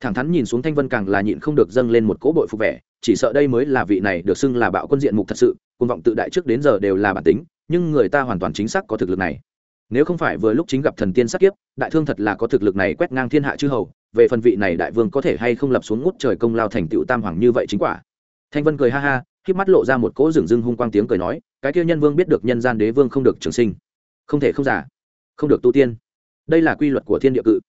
thẳng thắn nhìn xuống thanh vân càng là nhịn không được dâng lên một cỗ bội phục vẻ, chỉ sợ đây mới là vị này được xưng là bạo quân diện mục thật sự côn vọng tự đại trước đến giờ đều là bản tính, nhưng người ta hoàn toàn chính xác có thực lực này. Nếu không phải vừa lúc chính gặp thần tiên sát kiếp, đại thương thật là có thực lực này quét ngang thiên hạ chư hầu, về phần vị này đại vương có thể hay không lập xuống ngút trời công lao thành tựu tam hoàng như vậy chính quả. Thanh vân cười ha ha khi mắt lộ ra một cỗ rừng rưng hung quang tiếng cười nói, cái kia nhân vương biết được nhân gian đế vương không được trường sinh, không thể không giả, không được tu tiên. Đây là quy luật của thiên địa cự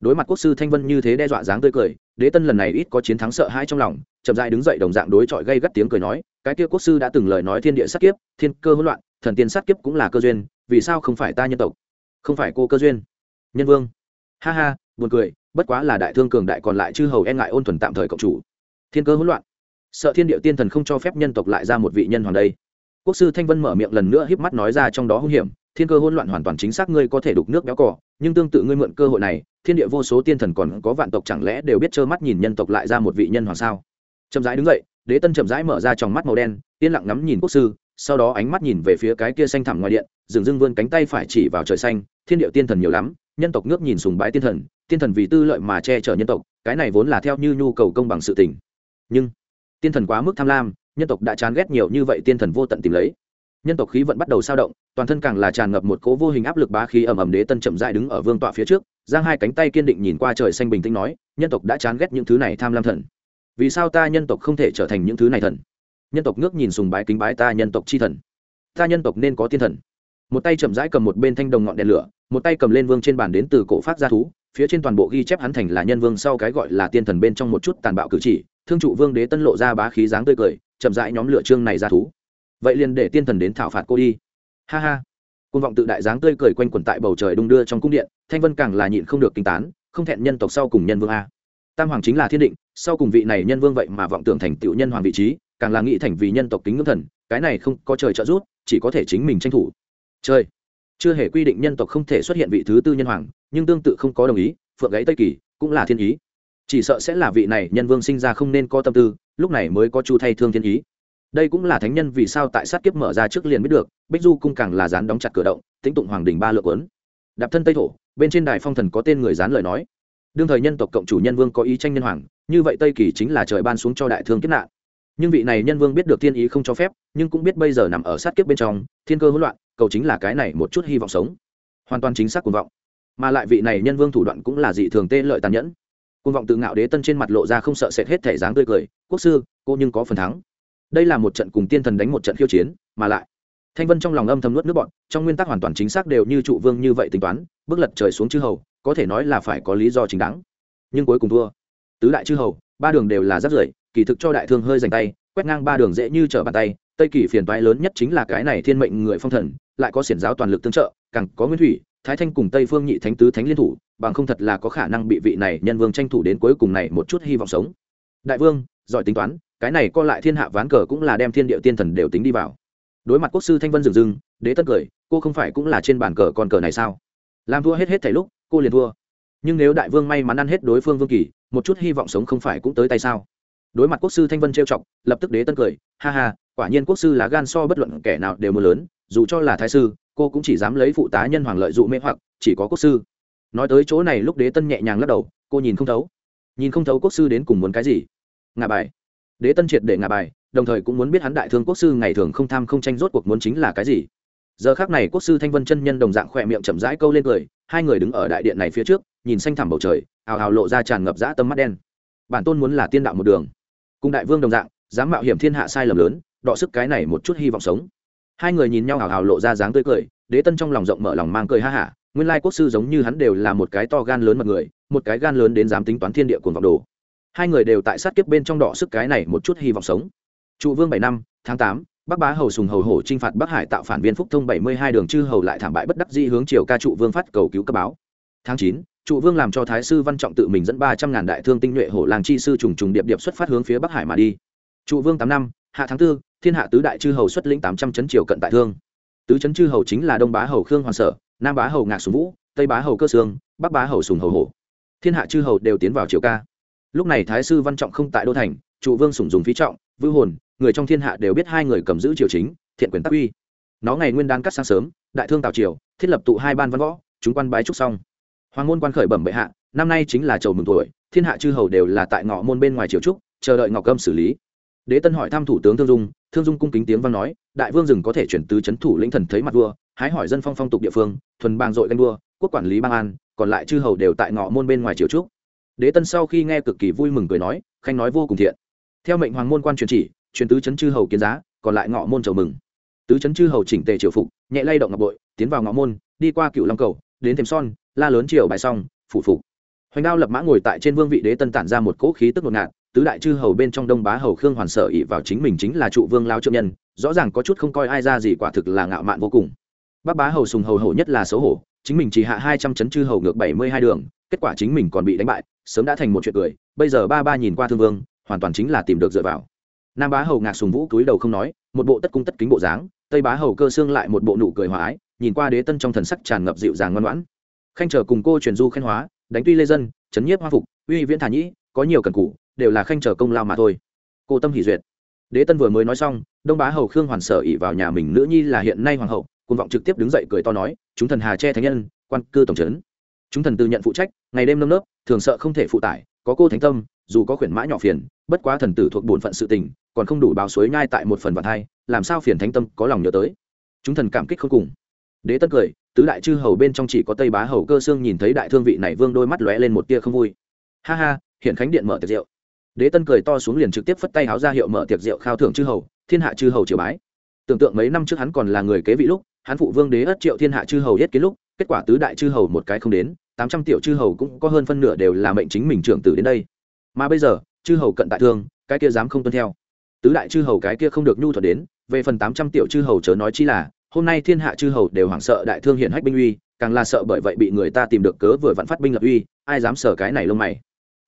đối mặt quốc sư thanh vân như thế đe dọa dáng tươi cười, đế tân lần này ít có chiến thắng sợ hãi trong lòng, chậm dại đứng dậy đồng dạng đối chọi gây gắt tiếng cười nói, cái kia quốc sư đã từng lời nói thiên địa sát kiếp, thiên cơ hỗn loạn, thần tiên sát kiếp cũng là cơ duyên, vì sao không phải ta nhân tộc? Không phải cô cơ duyên. Nhân vương. Ha ha, buồn cười, bất quá là đại thương cường đại còn lại chư hầu e ngại ôn thuần tạm thời cộng chủ. Thiên cơ hỗn loạn. Sợ thiên địa tiên thần không cho phép nhân tộc lại ra một vị nhân hoàng đây. Quốc sư thanh vân mở miệng lần nữa híp mắt nói ra trong đó hung hiểm, thiên cơ hỗn loạn hoàn toàn chính xác ngươi có thể đục nước béo cỏ nhưng tương tự ngươi mượn cơ hội này, thiên địa vô số tiên thần còn có vạn tộc chẳng lẽ đều biết trơ mắt nhìn nhân tộc lại ra một vị nhân hoàng sao? Chậm rãi đứng dậy, đế tân chậm rãi mở ra tròng mắt màu đen, yên lặng ngắm nhìn quốc sư, sau đó ánh mắt nhìn về phía cái kia xanh thẳm ngoài điện dừng dưng vươn cánh tay phải chỉ vào trời xanh, thiên địa tiên thần nhiều lắm, nhân tộc ngước nhìn sùng bái tiên thần tiên thần vì tư lợi mà che chở nhân tộc, cái này vốn là theo như nhu cầu công bằng sự tình. Nhưng, tiên thần quá mức tham lam, nhân tộc đã chán ghét nhiều như vậy tiên thần vô tận tìm lấy nhân tộc khí vận bắt đầu sao động, toàn thân càng là tràn ngập một cố vô hình áp lực bá khí ầm ầm đế tân chậm dại đứng ở vương tọa phía trước, giang hai cánh tay kiên định nhìn qua trời xanh bình tĩnh nói, nhân tộc đã chán ghét những thứ này tham lam thần. Vì sao ta nhân tộc không thể trở thành những thứ này thần? Nhân tộc ngước nhìn sùng bái kính bái ta nhân tộc chi thần. Ta nhân tộc nên có tiên thần. Một tay chậm rãi cầm một bên thanh đồng ngọn đèn lửa, một tay cầm lên vương trên bàn đến từ cổ phát ra thú, phía trên toàn bộ ghi chép hắn thành là nhân vương sau cái gọi là tiên thần bên trong một chút tàn bạo cử chỉ, thương trụ vương đế tân lộ ra bá khí dáng tươi cười, chậm rãi nhóm lửa trương này ra thú vậy liền để tiên thần đến thảo phạt cô đi. Ha ha. Côn vọng tự đại dáng tươi cười quanh quẩn tại bầu trời đung đưa trong cung điện, thanh vân càng là nhịn không được kinh tán, không thẹn nhân tộc sau cùng nhân vương a. Tam hoàng chính là thiên định, sau cùng vị này nhân vương vậy mà vọng tưởng thành tựu nhân hoàng vị trí, càng là nghĩ thành vì nhân tộc kính ngưỡng thần, cái này không có trời trợ giúp, chỉ có thể chính mình tranh thủ. Chơi chưa hề quy định nhân tộc không thể xuất hiện vị thứ tư nhân hoàng, nhưng tương tự không có đồng ý, phượng gãy tây kỳ cũng là thiên ý. Chỉ sợ sẽ là vị này nhân vương sinh ra không nên có tâm tư, lúc này mới có chu thay thương thiên ý đây cũng là thánh nhân vì sao tại sát kiếp mở ra trước liền biết được, bích du cung càng là dán đóng chặt cửa động, tĩnh tụng hoàng đình ba lượng quấn đạp thân tây thổ, bên trên đài phong thần có tên người dán lời nói. Đương thời nhân tộc cộng chủ nhân vương có ý tranh nhân hoàng, như vậy tây kỳ chính là trời ban xuống cho đại thương kiếp nạn. Nhưng vị này nhân vương biết được thiên ý không cho phép, nhưng cũng biết bây giờ nằm ở sát kiếp bên trong, thiên cơ hỗn loạn, cầu chính là cái này một chút hy vọng sống. Hoàn toàn chính xác cuồng vọng. Mà lại vị này nhân vương thủ đoạn cũng là dị thường tê lợi tàn nhẫn. Cuồng vọng tự ngạo đế tân trên mặt lộ ra không sợ sệt hết thể dáng tươi cười, quốc sư, cô nhưng có phần thắng đây là một trận cùng tiên thần đánh một trận khiêu chiến, mà lại, thanh vân trong lòng âm thầm nuốt nước bọn trong nguyên tắc hoàn toàn chính xác đều như trụ vương như vậy tính toán, bước lật trời xuống chư hầu, có thể nói là phải có lý do chính đáng. Nhưng cuối cùng thua. Tứ đại chư hầu, ba đường đều là rất rưởi, kỳ thực cho đại thương hơi dành tay, quét ngang ba đường dễ như trở bàn tay, tây kỳ phiền toái lớn nhất chính là cái này thiên mệnh người phong thần, lại có xiển giáo toàn lực tương trợ, càng có nguyên thủy, thái thanh cùng tây phương nhị thánh tứ thánh liên thủ, bằng không thật là có khả năng bị vị này nhân vương tranh thủ đến cuối cùng này một chút hy vọng sống. Đại vương, giỏi tính toán cái này co lại thiên hạ ván cờ cũng là đem thiên địa tiên thần đều tính đi vào. Đối mặt quốc sư thanh vân dừng dừng đế tân cười, cô không phải cũng là trên bàn cờ con cờ này sao? Làm thua hết hết thảy lúc, cô liền thua. Nhưng nếu đại vương may mắn ăn hết đối phương vương kỳ, một chút hy vọng sống không phải cũng tới tay sao? Đối mặt quốc sư thanh vân trêu chọc, lập tức đế tân cười, ha ha, quả nhiên quốc sư là gan so bất luận kẻ nào đều mưa lớn, dù cho là thái sư, cô cũng chỉ dám lấy phụ tá nhân hoàng lợi dụ mê hoặc, chỉ có quốc sư. Nói tới chỗ này lúc đế tân nhẹ nhàng lắc đầu, cô nhìn không thấu. Nhìn không thấu quốc sư đến cùng muốn cái gì. Ngà bài đế tân triệt để ngà bài, đồng thời cũng muốn biết hắn đại thương quốc sư ngày thường không tham không tranh rốt cuộc muốn chính là cái gì. Giờ khác này quốc sư thanh vân chân nhân đồng dạng khỏe miệng chậm rãi câu lên cười, hai người đứng ở đại điện này phía trước, nhìn xanh thẳm bầu trời hào hào lộ ra tràn ngập dã tâm mắt đen. Bản tôn muốn là tiên đạo một đường. Cùng đại vương đồng dạng, dám mạo hiểm thiên hạ sai lầm lớn, đọ sức cái này một chút hy vọng sống. Hai người nhìn nhau hào hào lộ ra dáng tươi cười, đế tân trong lòng rộng mở lòng mang cười ha hả, nguyên lai quốc sư giống như hắn đều là một cái to gan lớn mật người, một cái gan lớn đến dám tính toán thiên địa cuồng vọng đồ hai người đều tại sát kiếp bên trong đỏ sức cái này một chút hy vọng sống. Trụ vương bảy năm tháng tám bắc bá hầu sùng hầu hổ t r i n h phạt bắc hải tạo phản viên phúc thông bảy mươi hai đường chư hầu lại thảm bại bất đắc di hướng triều ca trụ vương phát cầu cứu cấp báo. Tháng chín trụ vương làm cho thái sư văn trọng tự mình dẫn ba trăm ngàn đại thương tinh nhuệ hổ làng chi sư trùng trùng điệp điệp xuất phát hướng phía bắc hải mà đi. Trụ vương tám năm hạ tháng 4, thiên hạ tứ đại chư hầu xuất lĩnh tám trăm chấn triều cận tại thương. Tứ chấn chư hầu chính là đông bá hầu khương hoàn sở nam bá hầu ngạc sùng vũ tây bá hầu cơ sương bắc bá hầu sùng hầu hổ. Thiên hạ chư hầu đều tiến vào triều ca lúc này thái sư văn trọng không tại đô thành, trụ vương sủng dùng phí trọng vư hồn, người trong thiên hạ đều biết hai người cầm giữ triều chính, thiện quyền tác uy. Nó ngày nguyên đán cắt sáng sớm, đại thương tào triều, thiết lập tụ hai ban văn võ, chúng quan bái trúc xong. Hoàng môn quan khởi bẩm bệ hạ, năm nay chính là chầu mừng tuổi, thiên hạ chư hầu đều là tại ngọ môn bên ngoài triều trúc, chờ đợi ngọc âm xử lý. Đế tân hỏi thăm thủ tướng thương dung thương dung cung kính tiếng văn nói, đại vương rừng có thể chuyển từ c h ấ n thủ lĩnh thần thấy mặt vua, hái hỏi dân phong phong tục địa phương, thuần bang dội ganh đua, quốc quản lý bang an, còn lại chư hầu đều tại ngọ môn bên ngoài triều trúc đế tân sau khi nghe cực kỳ vui mừng cười nói, khanh nói vô cùng thiện. Theo mệnh hoàng môn quan truyền chỉ, truyền tứ chấn chư hầu kiến giá, còn lại ngọ môn chầu mừng. Tứ chấn chư hầu chỉnh tề triều phục, nhẹ lay động ngọc bội, tiến vào ngọ môn, đi qua cựu long cầu, đến thềm son, la lớn triều bài xong, phủ phục. Hoành đao lập mã ngồi tại trên vương vị đế tân tản ra một cỗ khí tức ngột ngạt, tứ đại chư hầu bên trong đông bá hầu khương hoàn sở ỉ vào chính mình chính là trụ vương lao trượng nhân, rõ ràng có chút không coi ai ra gì quả thực là ngạo mạn vô cùng. Bác bá hầu sùng hầu hầu nhất là xấu hổ, chính mình chỉ hạ hai trăm chấn chư hầu ngược bảy mươi hai đường kết quả chính mình còn bị đánh bại, sớm đã thành một chuyện cười, bây giờ ba ba nhìn qua thương vương, hoàn toàn chính là tìm được dựa vào. Nam bá hầu ngạc sùng vũ túi đầu không nói, một bộ tất cung tất kính bộ dáng, tây bá hầu cơ xương lại một bộ nụ cười hòa ái, nhìn qua đế tân trong thần sắc tràn ngập dịu dàng ngoan ngoãn. Khanh trở cùng cô truyền du khen hóa, đánh tuy lê dân, chấn nhiếp hoa phục, uy viễn thả nhĩ, có nhiều cần cụ đều là khanh trở công lao mà thôi. Cô tâm hỷ duyệt. Đế tân vừa mới nói xong, đông bá hầu khương hoàn sở ỉ vào nhà mình, nữ nhi là hiện nay hoàng hậu cùng vọng trực tiếp đứng dậy cười to nói, chúng thần hà che thánh nhân, quan cư tổng trấn chúng thần từ nhận phụ trách, ngày đêm nâm nớp, thường sợ không thể phụ tải, có cô thánh tâm, dù có khuyển mã nhỏ phiền, bất quá thần tử thuộc bổn phận sự tình, còn không đủ báo suối nhai tại một phần vạn thai làm sao phiền thánh tâm có lòng nhớ tới. Chúng thần cảm kích không cùng. Đế tất cười, tứ đại chư hầu bên trong chỉ có tây bá hầu cơ xương nhìn thấy đại thương vị này vương đôi mắt lóe lên một tia không vui. Ha ha, hiện khánh điện mở tiệc rượu. Đế tân cười to xuống liền trực tiếp phất tay háo ra hiệu mở tiệc rượu khao thưởng chư hầu, thiên hạ chư hầu triều bái. Tưởng tượng mấy năm trước hắn còn là người kế vị lúc, hắn phụ vương đế ất triệu thiên hạ chư hầu hết kiến lúc kết quả tứ đại chư hầu một cái không đến, tám trăm tiểu chư hầu cũng có hơn phân nửa đều là mệnh chính mình trưởng tử đến đây. Mà bây giờ, chư hầu cận tại thương, cái kia dám không tuân theo. Tứ đại chư hầu cái kia không được nhu thuật đến, về phần tám trăm tiểu chư hầu chớ nói chi là, hôm nay thiên hạ chư hầu đều hoảng sợ đại thương hiện hách binh uy, càng là sợ bởi vậy bị người ta tìm được cớ vừa vặn phát binh lập uy, ai dám sợ cái này lông mày.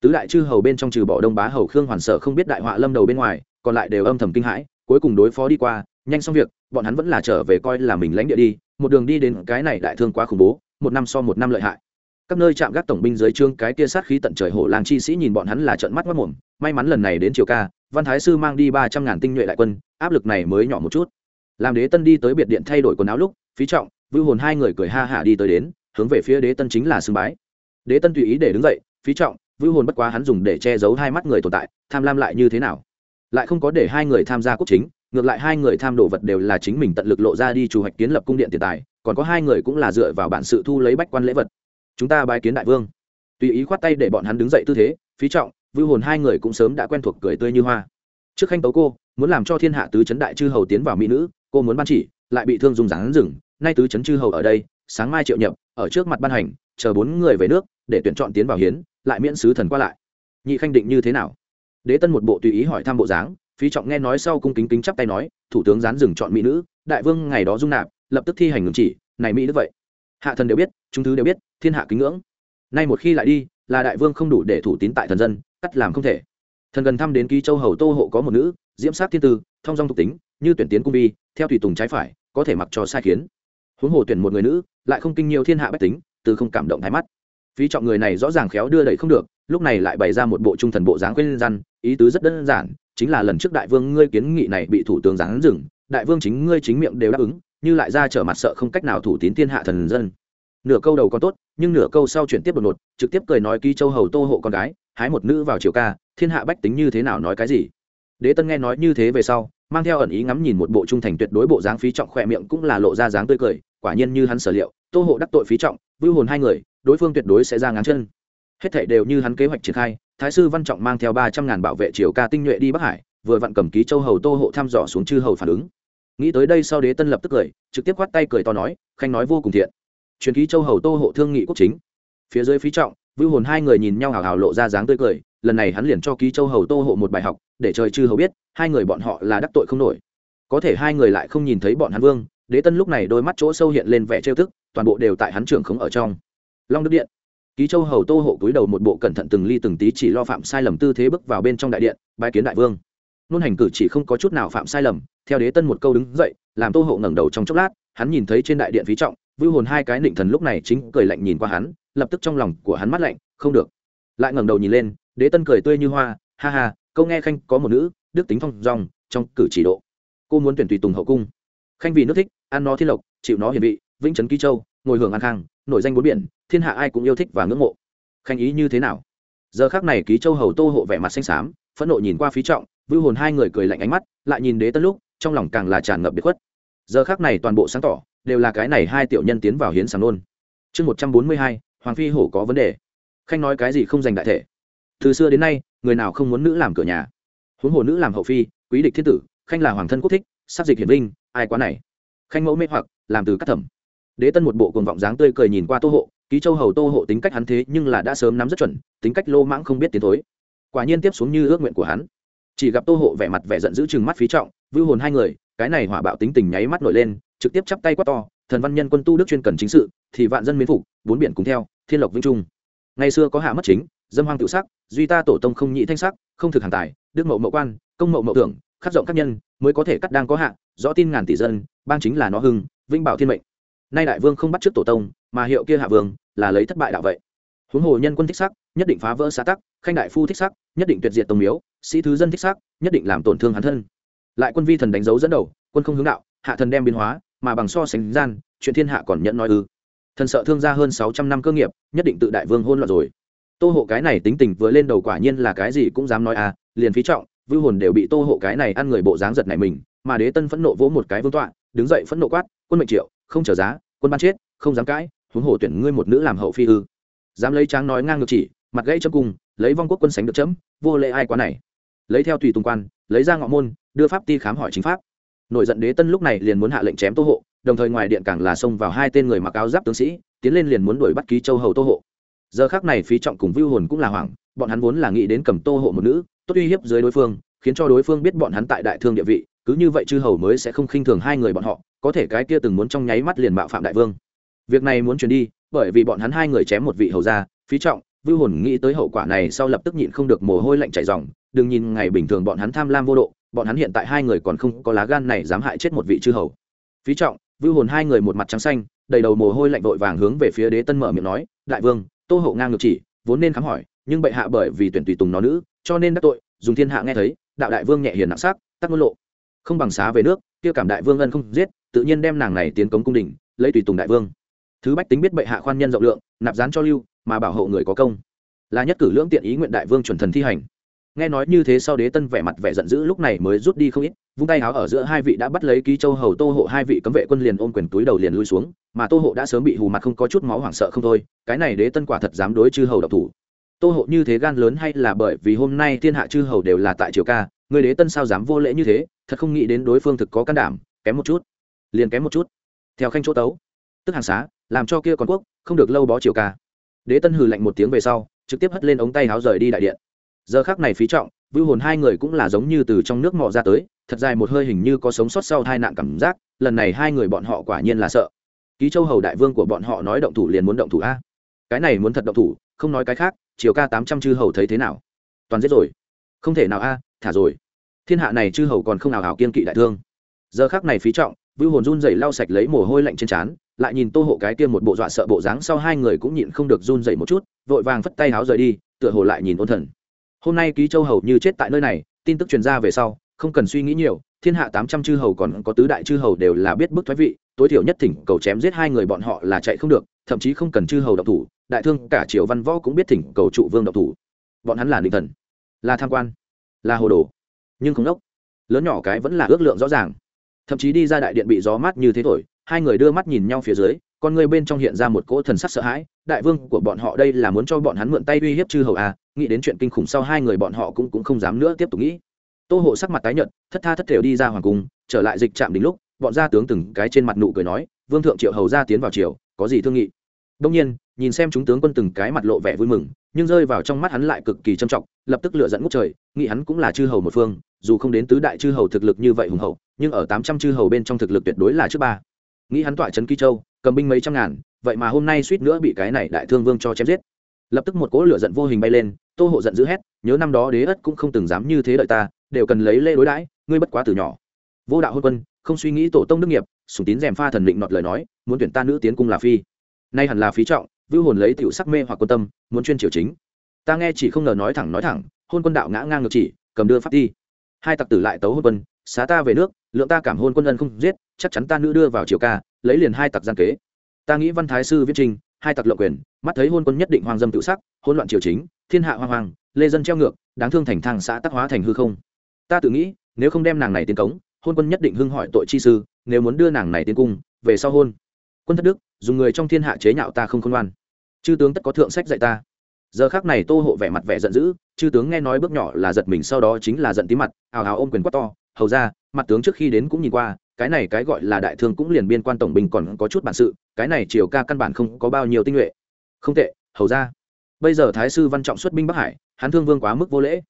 Tứ đại chư hầu bên trong trừ bỏ đông bá hầu khương hoàn sợ không biết đại họa lâm đầu bên ngoài, còn lại đều âm thầm kinh hãi, cuối cùng đối phó đi qua nhanh xong việc, bọn hắn vẫn là trở về coi là mình lãnh địa đi, một đường đi đến cái này đại thương quá khủng bố, một năm so một năm lợi hại. Các nơi chạm gác tổng binh dưới trương cái kia sát khí tận trời hổ làng chi sĩ nhìn bọn hắn là trợn mắt mất mồm, may mắn lần này đến triều ca, văn thái sư mang đi ba trăm ngàn tinh nhuệ đại quân, áp lực này mới nhỏ một chút. Làm đế tân đi tới biệt điện thay đổi quần áo lúc, phí trọng, vưu hồn hai người cười ha hả đi tới đến, hướng về phía đế tân chính là xưng bái. Đế tân tùy ý để đứng dậy, phí trọng, vưu hồn bất quá hắn dùng để che giấu hai mắt người tồn tại, tham lam lại như thế nào? Lại không có để hai người tham gia quốc chính ngược lại hai người tham đồ vật đều là chính mình tận lực lộ ra đi chủ hoạch kiến lập cung điện tiền tài, còn có hai người cũng là dựa vào bản sự thu lấy bách quan lễ vật. Chúng ta bài kiến đại vương. Tùy ý khoát tay để bọn hắn đứng dậy tư thế, phí trọng, vưu hồn hai người cũng sớm đã quen thuộc cười tươi như hoa. Trước khanh tấu cô, muốn làm cho thiên hạ tứ chấn đại chư hầu tiến vào mỹ nữ, cô muốn ban chỉ, lại bị thương dùng rắn rừng nay tứ chấn chư hầu ở đây, sáng mai triệu nhập, ở trước mặt ban hành, chờ bốn người về nước, để tuyển chọn tiến vào hiến, lại miễn sứ thần qua lại. Nhị khanh định như thế nào? Đế tân một bộ tùy ý hỏi thăm bộ dáng phí trọng nghe nói sau cung kính kính chắp tay nói, thủ tướng gián dừng chọn mỹ nữ, đại vương ngày đó dung nạp, lập tức thi hành ngừng chỉ, này mỹ nữ vậy. Hạ thần đều biết, chúng thứ đều biết, thiên hạ kính ngưỡng. Nay một khi lại đi, là đại vương không đủ để thủ tín tại thần dân, cắt làm không thể. Thần gần thăm đến ký châu hầu tô hộ có một nữ, diễm sát thiên tư, thông dong tục tính, như tuyển tiến cung vi, theo tùy tùng trái phải, có thể mặc cho sai khiến. Huống hồ tuyển một người nữ, lại không kinh nhiều thiên hạ bách tính, từ không cảm động thái mắt. Phí trọng người này rõ ràng khéo đưa đẩy không được, lúc này lại bày ra một bộ trung thần bộ dáng quyến răn ý tứ rất đơn giản chính là lần trước đại vương ngươi kiến nghị này bị thủ tướng giáng dừng đại vương chính ngươi chính miệng đều đáp ứng, như lại ra trở mặt sợ không cách nào thủ tín thiên hạ thần dân. Nửa câu đầu còn tốt, nhưng nửa câu sau chuyển tiếp đột ngột, trực tiếp cười nói ký châu hầu tô hộ con gái, hái một nữ vào triều ca, thiên hạ bách tính như thế nào nói cái gì. Đế tân nghe nói như thế về sau, mang theo ẩn ý ngắm nhìn một bộ trung thành tuyệt đối bộ dáng phí trọng khỏe miệng cũng là lộ ra dáng tươi cười, quả nhiên như hắn sở liệu, tô hộ đắc tội phí trọng, vưu hồn hai người, đối phương tuyệt đối sẽ ra ngáng chân. Hết thảy đều như hắn kế hoạch triển khai thái sư văn trọng mang theo ba trăm ngàn bảo vệ triều ca tinh nhuệ đi bắc hải, vừa vặn cầm ký châu hầu tô hộ thăm dò xuống chư hầu phản ứng. Nghĩ tới đây sau đế tân lập tức cười, trực tiếp khoát tay cười to nói, khanh nói vô cùng thiện. Truyền ký châu hầu tô hộ thương nghị quốc chính. Phía dưới phí trọng, vưu hồn hai người nhìn nhau hào hào lộ ra dáng tươi cười, lần này hắn liền cho ký châu hầu tô hộ một bài học, để trời chư hầu biết, hai người bọn họ là đắc tội không nổi. Có thể hai người lại không nhìn thấy bọn hắn vương, đế tân lúc này đôi mắt chỗ sâu hiện lên vẻ trêu thức toàn bộ đều tại hắn trưởng khống ở trong. Long đức điện ký châu hầu tô hộ cúi đầu một bộ cẩn thận từng ly từng tí chỉ lo phạm sai lầm tư thế bước vào bên trong đại điện, bái kiến đại vương. Nôn hành cử chỉ không có chút nào phạm sai lầm, theo đế tân một câu đứng dậy, làm tô hộ ngẩng đầu trong chốc lát, hắn nhìn thấy trên đại điện phí trọng, vưu hồn hai cái định thần lúc này chính cười lạnh nhìn qua hắn, lập tức trong lòng của hắn mắt lạnh, không được. Lại ngẩng đầu nhìn lên, đế tân cười tươi như hoa, ha ha, câu nghe khanh có một nữ, đức tính phong dòng trong cử chỉ độ. Cô muốn tuyển tùy tùng hậu cung. Khanh vì nước thích, ăn nó thiên lộc, chịu nó hiền vị, vĩnh trấn ký châu, ngồi hưởng an khang nổi danh bốn biển, thiên hạ ai cũng yêu thích và ngưỡng mộ. Khanh ý như thế nào? Giờ khác này ký châu hầu tô hộ vẻ mặt xanh xám, phẫn nộ nhìn qua phí trọng, vưu hồn hai người cười lạnh ánh mắt, lại nhìn đế tân lúc, trong lòng càng là tràn ngập biệt khuất. Giờ khác này toàn bộ sáng tỏ, đều là cái này hai tiểu nhân tiến vào hiến sàng nôn. Chương một trăm bốn mươi hai, hoàng phi hổ có vấn đề. Khanh nói cái gì không giành đại thể. Từ xưa đến nay, người nào không muốn nữ làm cửa nhà? Huống hồ nữ làm hậu phi, quý địch thiên tử, khanh là hoàng thân quốc thích sắc dịch hiển vinh ai quá này? Khanh mẫu mê hoặc, làm từ các thẩm đế tân một bộ cuồng vọng dáng tươi cười nhìn qua tô hộ, ký châu hầu tô hộ tính cách hắn thế nhưng là đã sớm nắm rất chuẩn, tính cách lô mãng không biết tiến thối. Quả nhiên tiếp xuống như ước nguyện của hắn. Chỉ gặp tô hộ vẻ mặt vẻ giận dữ chừng mắt phí trọng, vưu hồn hai người, cái này hỏa bạo tính tình nháy mắt nổi lên, trực tiếp chắp tay quát to, thần văn nhân quân tu đức chuyên cần chính sự, thì vạn dân miến phục, bốn biển cùng theo, thiên lộc vĩnh trung. Ngày xưa có hạ mất chính, dâm hoang tự sắc, duy ta tổ tông không nhị thanh sắc, không thực hàng tài, đức mậu mậu quan, công mậu mậu tưởng khắc rộng các nhân, mới có thể cắt đang có hạ, rõ tin ngàn tỷ dân, bang chính là nó hưng, vĩnh bảo thiên mệnh nay đại vương không bắt trước tổ tông, mà hiệu kia hạ vương là lấy thất bại đạo vậy. Huống hồ nhân quân thích sắc, nhất định phá vỡ xã tắc, khanh đại phu thích sắc, nhất định tuyệt diệt tông miếu, sĩ thứ dân thích sắc, nhất định làm tổn thương hắn thân. Lại quân vi thần đánh dấu dẫn đầu, quân không hướng đạo, hạ thần đem biến hóa, mà bằng so sánh gian, chuyện thiên hạ còn nhận nói ư. Thần sợ thương gia hơn sáu trăm năm cơ nghiệp, nhất định tự đại vương hôn loạn rồi. Tô hộ cái này tính tình vừa lên đầu quả nhiên là cái gì cũng dám nói à liền phí trọng, vưu hồn đều bị tô hộ cái này ăn người bộ dáng giật này mình, mà đế tân phẫn nộ vỗ một cái vương tọa, đứng dậy phẫn nộ quát, quân mệnh triệu không trở giá, quân ban chết, không dám cãi, huống hồ tuyển ngươi một nữ làm hậu phi ư. Dám lấy tráng nói ngang ngược chỉ, mặt gãy chấm cung lấy vong quốc quân sánh được chấm, vô lệ ai quá này. Lấy theo tùy tùng quan, lấy ra ngọ môn, đưa pháp ti khám hỏi chính pháp. Nổi giận đế tân lúc này liền muốn hạ lệnh chém tô hộ, đồng thời ngoài điện càng là xông vào hai tên người mặc áo giáp tướng sĩ, tiến lên liền muốn đuổi bắt ký châu hầu tô hộ. Giờ khác này phí trọng cùng vưu hồn cũng là hoảng, bọn hắn vốn là nghĩ đến cầm tô hộ một nữ, tốt uy hiếp dưới đối phương, khiến cho đối phương biết bọn hắn tại đại thương địa vị, cứ như vậy chư hầu mới sẽ không khinh thường hai người bọn họ có thể cái kia từng muốn trong nháy mắt liền mạo phạm đại vương. Việc này muốn truyền đi bởi vì bọn hắn hai người chém một vị hầu gia, phí trọng vưu hồn nghĩ tới hậu quả này sau lập tức nhịn không được mồ hôi lạnh chảy ròng. Đừng nhìn ngày bình thường bọn hắn tham lam vô độ bọn hắn hiện tại hai người còn không có lá gan này dám hại chết một vị chư hầu. Phí trọng vưu hồn hai người một mặt trắng xanh đầy đầu mồ hôi lạnh vội vàng hướng về phía đế tân mở miệng nói đại vương tô hậu ngang ngược chỉ vốn nên khám hỏi nhưng bệ hạ bởi vì tuyển tùy tùng nó nữ cho nên đắc tội dùng thiên hạ nghe thấy đạo đại vương nhẹ hiền nặng sắc tắc ngôn lộ. Không bằng xá về nước kia cảm đại vương ân không giết tự nhiên đem nàng này tiến cống cung đình, lấy tùy tùng đại vương. Thứ bách tính biết bệ hạ khoan nhân rộng lượng, nạp gián cho lưu, mà bảo hộ người có công. Là nhất cử lưỡng tiện ý nguyện đại vương chuẩn thần thi hành. Nghe nói như thế sau đế tân vẻ mặt vẻ giận dữ lúc này mới rút đi không ít, vung tay áo ở giữa hai vị đã bắt lấy ký châu hầu tô hộ hai vị cấm vệ quân liền ôm quyền túi đầu liền lui xuống, mà tô hộ đã sớm bị hù mặt không có chút máu hoảng sợ không thôi, cái này đế tân quả thật dám đối chư hầu độc thủ. Tô hộ như thế gan lớn hay là bởi vì hôm nay thiên hạ chư hầu đều là tại triều ca, người đế tân sao dám vô lễ như thế, thật không nghĩ đến đối phương thực có can đảm, kém một chút liền kém một chút. Theo khanh chỗ tấu, tức hàng xá, làm cho kia còn quốc, không được lâu bó chiều ca. Đế tân hừ lạnh một tiếng về sau, trực tiếp hất lên ống tay háo rời đi đại điện. Giờ khác này phí trọng, vưu hồn hai người cũng là giống như từ trong nước mò ra tới, thật dài một hơi hình như có sống sót sau hai nạn cảm giác, lần này hai người bọn họ quả nhiên là sợ. Ký châu hầu đại vương của bọn họ nói động thủ liền muốn động thủ a. Cái này muốn thật động thủ, không nói cái khác, chiều ca tám trăm chư hầu thấy thế nào? Toàn giết rồi. Không thể nào a, thả rồi. Thiên hạ này chư hầu còn không nào hảo kiên kỵ đại thương. Giờ khác này phí trọng vưu hồn run rẩy lau sạch lấy mồ hôi lạnh trên trán, lại nhìn tô hộ cái kia một bộ dọa sợ bộ dáng sau hai người cũng nhịn không được run rẩy một chút, vội vàng phất tay háo rời đi, tựa hồ lại nhìn ôn thần. Hôm nay ký châu hầu như chết tại nơi này, tin tức truyền ra về sau, không cần suy nghĩ nhiều, thiên hạ tám trăm chư hầu còn có tứ đại chư hầu đều là biết bức thoái vị, tối thiểu nhất thỉnh cầu chém giết hai người bọn họ là chạy không được, thậm chí không cần chư hầu độc thủ, đại thương cả triều văn võ cũng biết thỉnh cầu trụ vương độc thủ. Bọn hắn là định thần, là tham quan, là hồ đồ, nhưng không đốc. Lớn nhỏ cái vẫn là ước lượng rõ ràng thậm chí đi ra đại điện bị gió mát như thế thổi, hai người đưa mắt nhìn nhau phía dưới, con người bên trong hiện ra một cỗ thần sắc sợ hãi, đại vương của bọn họ đây là muốn cho bọn hắn mượn tay uy hiếp chư hầu à nghĩ đến chuyện kinh khủng sau hai người bọn họ cũng cũng không dám nữa tiếp tục nghĩ. Tô hộ sắc mặt tái nhợt, thất tha thất thểu đi ra hoàng cung, trở lại dịch trạm đỉnh lúc, bọn gia tướng từng cái trên mặt nụ cười nói, vương thượng triệu hầu ra tiến vào triều, có gì thương nghị? Đông nhiên nhìn xem chúng tướng quân từng cái mặt lộ vẻ vui mừng, nhưng rơi vào trong mắt hắn lại cực kỳ trầm trọng, lập tức lựa dẫn ngút trời, nghĩ hắn cũng là chư hầu một phương, dù không đến tứ đại chư hầu thực lực như vậy hùng hậu, nhưng ở tám trăm chư hầu bên trong thực lực tuyệt đối là trước ba. Nghĩ hắn tỏa trấn ký châu, cầm binh mấy trăm ngàn, vậy mà hôm nay suýt nữa bị cái này đại thương vương cho chém giết. Lập tức một cỗ lửa giận vô hình bay lên, tô hộ giận dữ hét, nhớ năm đó đế ất cũng không từng dám như thế đợi ta, đều cần lấy lê đối đãi, ngươi bất quá từ nhỏ. Vô đạo hôn quân, không suy nghĩ tổ tông đức nghiệp, sùng tín rèm pha thần định nọt lời nói, muốn tuyển ta nữ tiến cung là phi. Nay hẳn là phí trọng vưu hồn lấy tiểu sắc mê hoặc quan tâm, muốn chuyên triều chính. Ta nghe chỉ không ngờ nói thẳng nói thẳng, hôn quân đạo ngã ngang ngược chỉ, cầm đưa pháp đi. Hai tặc tử lại tấu hôn quân, xá ta về nước, lượng ta cảm hôn quân ân không giết, chắc chắn ta nữ đưa vào triều ca, lấy liền hai tặc gian kế. Ta nghĩ văn thái sư viết trình, hai tặc lộng quyền, mắt thấy hôn quân nhất định hoang dâm tự sắc hôn loạn triều chính, thiên hạ hoang hoang, lê dân treo ngược, đáng thương thành thang xã tắc hóa thành hư không. Ta tự nghĩ, nếu không đem nàng này tiến cống, hôn quân nhất định hưng hỏi tội chi sư, nếu muốn đưa nàng này tiến cung, về sau hôn. Quân thất đức, dùng người trong thiên hạ chế nhạo ta không khôn ngoan chư tướng tất có thượng sách dạy ta. Giờ khác này tô hộ vẻ mặt vẻ giận dữ, chư tướng nghe nói bước nhỏ là giật mình, sau đó chính là giận tí mặt ào ào ôm quyền quát to, hầu ra, mặt tướng trước khi đến cũng nhìn qua, cái này cái gọi là đại thương cũng liền biên quan tổng binh còn có chút bản sự, cái này triều ca căn bản không có bao nhiêu tinh nhuệ. Không tệ, hầu ra. Bây giờ thái sư văn trọng xuất binh bắc hải hán thương vương quá mức vô lễ.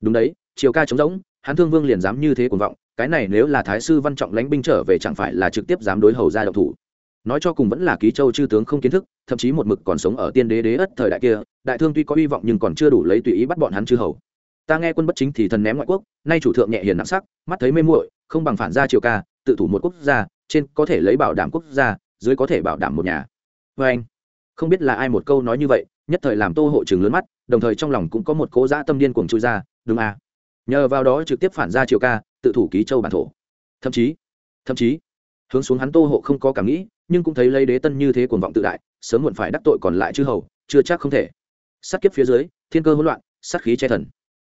Đúng đấy, triều ca chống rỗng hán thương vương liền dám như thế cuồng vọng, cái này nếu là thái sư văn trọng lãnh binh trở về chẳng phải là trực tiếp dám đối hầu ra độc thủ. Nói cho cùng vẫn là ký châu chư tướng không kiến thức thậm chí một mực còn sống ở tiên đế đế ất thời đại kia, đại thương tuy có hy vọng nhưng còn chưa đủ lấy tùy ý bắt bọn hắn chư hầu. Ta nghe quân bất chính thì thần ném ngoại quốc, nay chủ thượng nhẹ hiền nặng sắc, mắt thấy mê muội, không bằng phản gia triều ca, tự thủ một quốc gia, trên có thể lấy bảo đảm quốc gia, dưới có thể bảo đảm một nhà. Vê anh, không biết là ai một câu nói như vậy, nhất thời làm tô hộ trường lớn mắt, đồng thời trong lòng cũng có một cố dã tâm điên cuồng chui ra, đúng à? Nhờ vào đó trực tiếp phản ra triều ca, tự thủ ký châu bản thổ. Thậm chí thậm chí, hướng xuống hắn tô hộ không có cảm nghĩ, nhưng cũng thấy lấy đế tân như thế cuồng vọng tự đại sớm muộn phải đắc tội còn lại chư hầu, chưa chắc không thể. Sát kiếp phía dưới, thiên cơ hỗn loạn, sát khí che thần.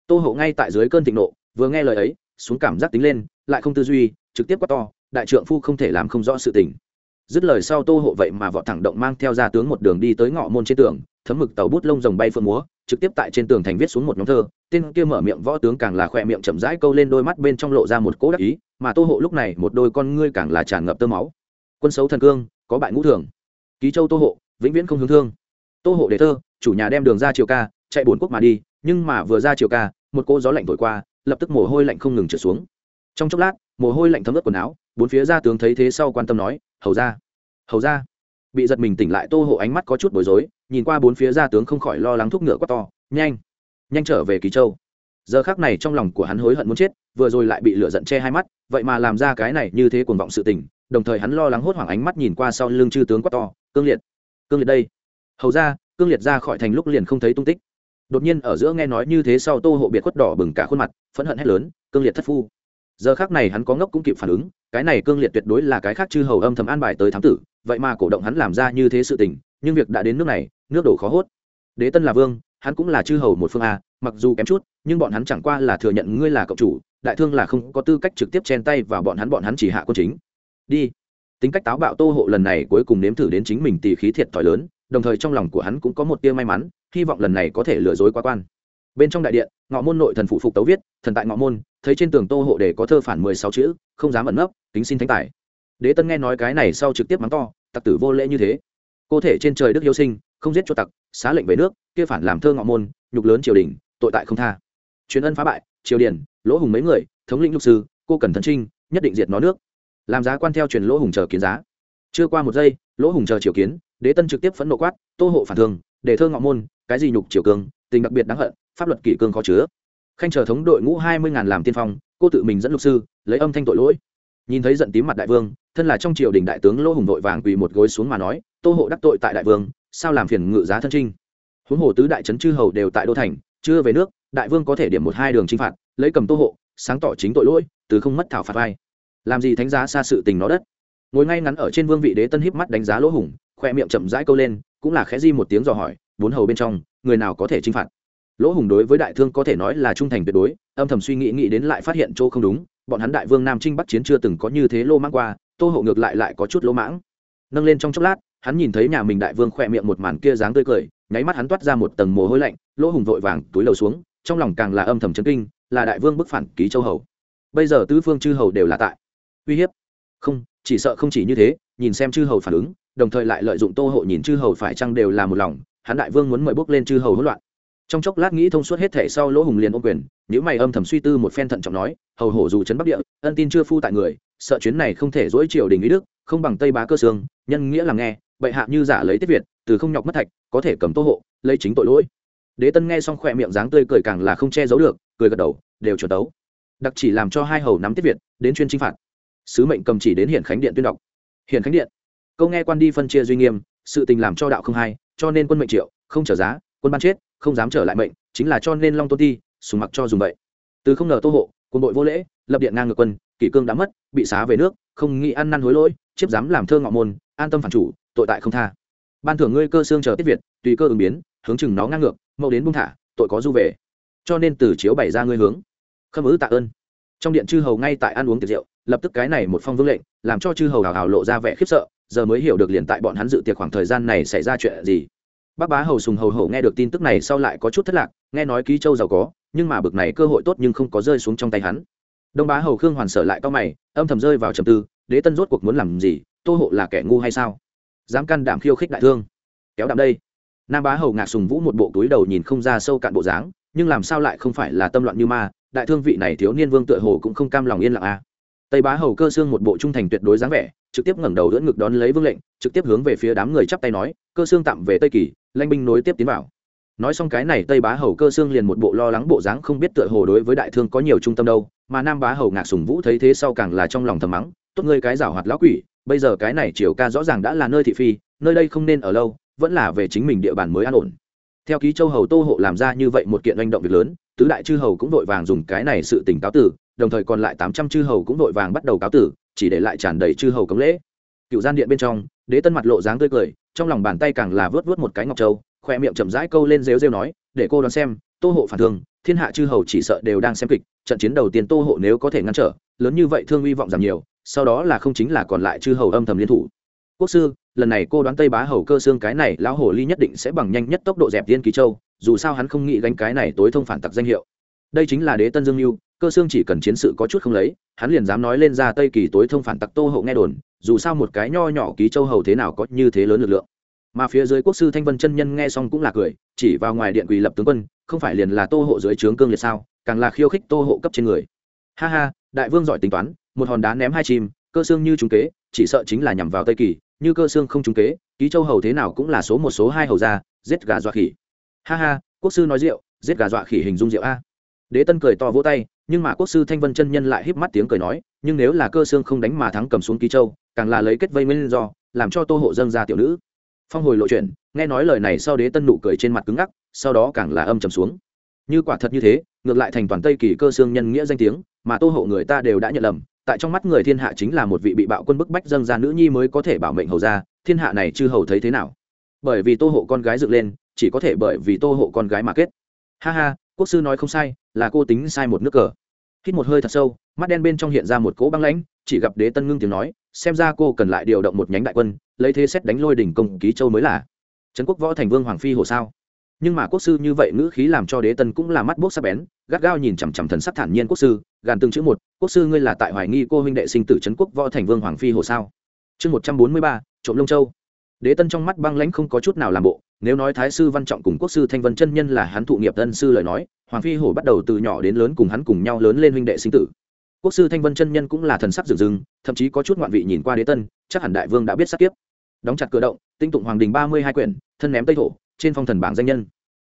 Tô hậu ngay tại dưới cơn thịnh nộ, vừa nghe lời ấy, xuống cảm giác tính lên, lại không tư duy, trực tiếp quát to, đại trượng phu không thể làm không rõ sự tình. Dứt lời sau tô hộ vậy mà vọt thẳng động mang theo ra tướng một đường đi tới ngõ môn trên tường, thấm mực tàu bút lông rồng bay phượng múa, trực tiếp tại trên tường thành viết xuống một nhóm thơ, tên kia mở miệng võ tướng càng là khỏe miệng chậm rãi câu lên đôi mắt bên trong lộ ra một cỗ đắc ý, mà tô hộ lúc này một đôi con ngươi càng là tràn ngập tơ máu. Quân xấu thần cương, có bại ngũ thường ký châu tô hộ, vĩnh viễn không hướng thương. Tô hộ đề thơ, chủ nhà đem đường ra chiều ca, chạy bốn quốc mà đi, nhưng mà vừa ra chiều ca, một cô gió lạnh thổi qua, lập tức mồ hôi lạnh không ngừng trượt xuống. Trong chốc lát, mồ hôi lạnh thấm ướt quần áo, bốn phía ra tướng thấy thế sau quan tâm nói, hầu ra hầu ra bị giật mình tỉnh lại, tô hộ ánh mắt có chút bối rối, nhìn qua bốn phía ra tướng không khỏi lo lắng thúc ngựa quá to, nhanh nhanh trở về kỳ châu. Giờ khác này trong lòng của hắn hối hận muốn chết, vừa rồi lại bị lửa giận che hai mắt, vậy mà làm ra cái này như thế cuồng vọng sự tình, đồng thời hắn lo lắng hốt hoảng ánh mắt nhìn qua sau lưng chư tướng quá to cương liệt cương liệt đây. Hầu ra, cương liệt ra khỏi thành lúc liền không thấy tung tích. Đột nhiên ở giữa nghe nói như thế sau tô hộ biệt khuất đỏ bừng cả khuôn mặt, phẫn hận hét lớn, cương liệt thất phu. Giờ khác này hắn có ngốc cũng kịp phản ứng, cái này cương liệt tuyệt đối là cái khác chư hầu âm thầm an bài tới thám tử, vậy mà cổ động hắn làm ra như thế sự tình, nhưng việc đã đến nước này, nước đổ khó hốt. Đế tân là vương, hắn cũng là chư hầu một phương a, mặc dù kém chút, nhưng bọn hắn chẳng qua là thừa nhận ngươi là cộng chủ, đại thương là không có tư cách trực tiếp chen tay vào bọn hắn bọn hắn chỉ hạ quân chính. Đi tính cách táo bạo tô hộ lần này cuối cùng nếm thử đến chính mình tỉ khí thiệt thòi lớn, đồng thời trong lòng của hắn cũng có một tia may mắn, hy vọng lần này có thể lừa dối quá quan. Bên trong đại điện, ngọ môn nội thần phụ phục tấu viết, thần tại ngọ môn, thấy trên tường tô hộ để có thơ phản mười sáu chữ, không dám ẩn nấp, kính xin thánh tài. Đế tân nghe nói cái này sau trực tiếp mắng to, tặc tử vô lễ như thế. Cô thể trên trời đức hiếu sinh, không giết cho tặc, xá lệnh về nước, kia phản làm thơ ngọ môn, nhục lớn triều đình, tội tại không tha. Truyền ân phá bại, triều điển lỗ hùng mấy người, thống lĩnh lục sư, cô cần thần trinh, nhất định diệt nó nước làm giá quan theo truyền lỗ hùng chờ kiến giá. Chưa qua một giây, lỗ hùng chờ triều kiến, đế tân trực tiếp phẫn nộ quát, tô hộ phản thương để thơ ngọ môn, cái gì nhục triều cương tình đặc biệt đáng hận, pháp luật kỷ cương khó chứa. Khanh chờ thống đội ngũ hai mươi ngàn làm tiên phong, cô tự mình dẫn lục sư, lấy âm thanh tội lỗi. Nhìn thấy giận tím mặt đại vương, thân là trong triều đình đại tướng lỗ hùng vội vàng quỳ một gối xuống mà nói, tô hộ đắc tội tại đại vương, sao làm phiền ngự giá thân trinh? Huống hồ tứ đại trấn chư hầu đều tại đô thành, chưa về nước, đại vương có thể điểm một hai đường chinh phạt, lấy cầm tô hộ, sáng tỏ chính tội lỗi, từ không mất thảo phạt vai làm gì thánh giá xa sự tình nó đất. Ngồi ngay ngắn ở trên vương vị đế tân híp mắt đánh giá lỗ hùng, khoe miệng chậm rãi câu lên, cũng là khẽ di một tiếng dò hỏi, bốn hầu bên trong, người nào có thể chinh phạt? Lỗ hùng đối với đại thương có thể nói là trung thành tuyệt đối, âm thầm suy nghĩ nghĩ đến lại phát hiện chỗ không đúng, bọn hắn đại vương nam trinh bắc chiến chưa từng có như thế lô mãng qua, tô hộ ngược lại lại có chút lỗ mãng. Nâng lên trong chốc lát, hắn nhìn thấy nhà mình đại vương khoe miệng một màn kia dáng tươi cười, nháy mắt hắn toát ra một tầng mồ hôi lạnh, lỗ hùng vội vàng túi lầu xuống, trong lòng càng là âm thầm chấn kinh, là đại vương bức phản ký châu hầu. Bây giờ tứ phương chư hầu đều là tại uy hiếp. Không, chỉ sợ không chỉ như thế, nhìn xem chư hầu phản ứng, đồng thời lại lợi dụng tô hộ nhìn chư hầu phải chăng đều là một lòng, hắn đại vương muốn mời bước lên chư hầu hỗn loạn. Trong chốc lát nghĩ thông suốt hết thể sau lỗ hùng liền ôm quyền nếu mày âm thầm suy tư một phen thận trọng nói, hầu hổ dù trấn bắc địa, ân tin chưa phu tại người, sợ chuyến này không thể dỗi triều đình ý đức, không bằng tây bá cơ sương, nhân nghĩa làm nghe, bệ hạ như giả lấy tiết việt, từ không nhọc mất thạch, có thể cầm tô hộ, lấy chính tội lỗi. Đế tân nghe xong khỏe miệng dáng tươi cười càng là không che giấu được, cười gật đầu, đều chuẩn tấu. Đặc chỉ làm cho hai hầu nắm tiết việt, đến chuyên chinh phạt sứ mệnh cầm chỉ đến hiện khánh điện tuyên đọc. Hiện khánh điện. Câu nghe quan đi phân chia duy nghiêm, sự tình làm cho đạo không hay, cho nên quân mệnh triệu, không trở giá, quân ban chết, không dám trở lại mệnh, chính là cho nên long tôn ti, sùng mặc cho dùng vậy. Từ không ngờ tô hộ, quân đội vô lễ, lập điện ngang ngược quân, kỷ cương đã mất, bị xá về nước, không nghĩ ăn năn hối lỗi, chiếp dám làm thơ ngọ môn, an tâm phản chủ, tội tại không tha. Ban thưởng ngươi cơ xương chờ tiết việt, tùy cơ ứng biến, hướng chừng nó ngang ngược mẫu đến buông thả, tội có du về. Cho nên từ chiếu bày ra ngươi hướng. Khâm ứ tạ ơn. Trong điện chư hầu ngay tại ăn uống tiệc rượu lập tức cái này một phong vương lệnh, làm cho chư hầu hào hào lộ ra vẻ khiếp sợ, giờ mới hiểu được liền tại bọn hắn dự tiệc khoảng thời gian này xảy ra chuyện gì. Bác bá hầu sùng hầu hầu nghe được tin tức này sau lại có chút thất lạc, nghe nói ký châu giàu có, nhưng mà bực này cơ hội tốt nhưng không có rơi xuống trong tay hắn. Đông bá hầu khương hoàn sở lại cao mày, âm thầm rơi vào trầm tư, đế tân rốt cuộc muốn làm gì, tô hộ là kẻ ngu hay sao? Dám can đảm khiêu khích đại thương. Kéo đạm đây. Nam bá hầu ngạc sùng vũ một bộ túi đầu nhìn không ra sâu cạn bộ dáng, nhưng làm sao lại không phải là tâm loạn như ma, đại thương vị này thiếu niên vương tựa hồ cũng không cam lòng yên lặng a à tây bá hầu cơ xương một bộ trung thành tuyệt đối dáng vẻ, trực tiếp ngẩng đầu đỡ ngực đón lấy vương lệnh, trực tiếp hướng về phía đám người chắp tay nói, cơ xương tạm về tây kỳ, lanh binh nối tiếp tiến vào. Nói xong cái này, tây bá hầu cơ xương liền một bộ lo lắng bộ dáng không biết tựa hồ đối với đại thương có nhiều trung tâm đâu, mà nam bá hầu ngạc sùng vũ thấy thế sau càng là trong lòng thầm mắng, tốt ngươi cái giảo hoạt lão quỷ, bây giờ cái này triều ca rõ ràng đã là nơi thị phi, nơi đây không nên ở lâu, vẫn là về chính mình địa bàn mới an ổn. Theo ký châu hầu tô hộ làm ra như vậy một kiện hành động việc lớn, tứ đại chư hầu cũng vội vàng dùng cái này sự tỉnh táo tử đồng thời còn lại tám trăm chư hầu cũng vội vàng bắt đầu cáo tử, chỉ để lại tràn đầy chư hầu cống lễ. Cựu gian điện bên trong, đế tân mặt lộ dáng tươi cười, trong lòng bàn tay càng là vớt vớt một cái ngọc châu, khoe miệng chậm rãi câu lên rêu rêu nói, để cô đoán xem, tô hộ phản thương thiên hạ chư hầu chỉ sợ đều đang xem kịch, trận chiến đầu tiên tô hộ nếu có thể ngăn trở, lớn như vậy thương hy vọng giảm nhiều, sau đó là không chính là còn lại chư hầu âm thầm liên thủ. Quốc sư, lần này cô đoán tây bá hầu cơ xương cái này lão hồ ly nhất định sẽ bằng nhanh nhất tốc độ dẹp tiên ký châu, dù sao hắn không nghĩ gánh cái này tối thông phản tặc danh hiệu. Đây chính là đế tân dương mưu cơ xương chỉ cần chiến sự có chút không lấy, hắn liền dám nói lên ra tây kỳ tối thông phản tặc tô hậu nghe đồn, dù sao một cái nho nhỏ ký châu hầu thế nào có như thế lớn lực lượng. Mà phía dưới quốc sư thanh vân chân nhân nghe xong cũng là cười, chỉ vào ngoài điện quỳ lập tướng quân, không phải liền là tô hộ dưới trướng cương liệt sao, càng là khiêu khích tô hộ cấp trên người. Ha ha, đại vương giỏi tính toán, một hòn đá ném hai chim, cơ xương như trúng kế, chỉ sợ chính là nhằm vào tây kỳ, như cơ xương không trúng kế, ký châu hầu thế nào cũng là số một số hai hầu ra, giết gà dọa khỉ. Ha ha, quốc sư nói rượu, giết gà dọa khỉ hình dung rượu a. Đế tân cười to vỗ tay nhưng mà quốc sư thanh vân chân nhân lại híp mắt tiếng cười nói, nhưng nếu là cơ xương không đánh mà thắng cầm xuống ký châu, càng là lấy kết vây nguyên do, làm cho tô hộ dâng ra tiểu nữ. Phong hồi lộ chuyện, nghe nói lời này sau đế tân nụ cười trên mặt cứng ngắc, sau đó càng là âm trầm xuống. Như quả thật như thế, ngược lại thành toàn tây kỳ cơ xương nhân nghĩa danh tiếng, mà tô hộ người ta đều đã nhận lầm, tại trong mắt người thiên hạ chính là một vị bị bạo quân bức bách dâng ra nữ nhi mới có thể bảo mệnh hầu ra thiên hạ này chư hầu thấy thế nào? Bởi vì tô hộ con gái dựng lên, chỉ có thể bởi vì tô hộ con gái mà kết. Ha ha, quốc sư nói không sai, là cô tính sai một nước cờ hít một hơi thật sâu, mắt đen bên trong hiện ra một cỗ băng lãnh, chỉ gặp đế tân ngưng tiếng nói, xem ra cô cần lại điều động một nhánh đại quân, lấy thế xét đánh lôi đỉnh công ký châu mới là. Trấn quốc võ thành vương hoàng phi hồ sao? Nhưng mà quốc sư như vậy ngữ khí làm cho đế tân cũng là mắt bốc sắc bén, gắt gao nhìn chằm chằm thần sắc thản nhiên quốc sư, gàn từng chữ một, quốc sư ngươi là tại hoài nghi cô huynh đệ sinh tử trấn quốc võ thành vương hoàng phi hồ sao? Chương một trăm bốn mươi ba, trộm lông châu. Đế tân trong mắt băng lãnh không có chút nào làm bộ nếu nói thái sư văn trọng cùng quốc sư thanh vân chân nhân là hắn thụ nghiệp tân sư lời nói, hoàng phi hổ bắt đầu từ nhỏ đến lớn cùng hắn cùng nhau lớn lên huynh đệ sinh tử. Quốc sư thanh vân chân nhân cũng là thần sắc rừng rừng thậm chí có chút ngoạn vị nhìn qua đế tân, chắc hẳn đại vương đã biết sát kiếp. Đóng chặt cửa động, tinh tụng hoàng đình ba mươi hai quyển, thân ném tây thổ, trên phong thần bảng danh nhân.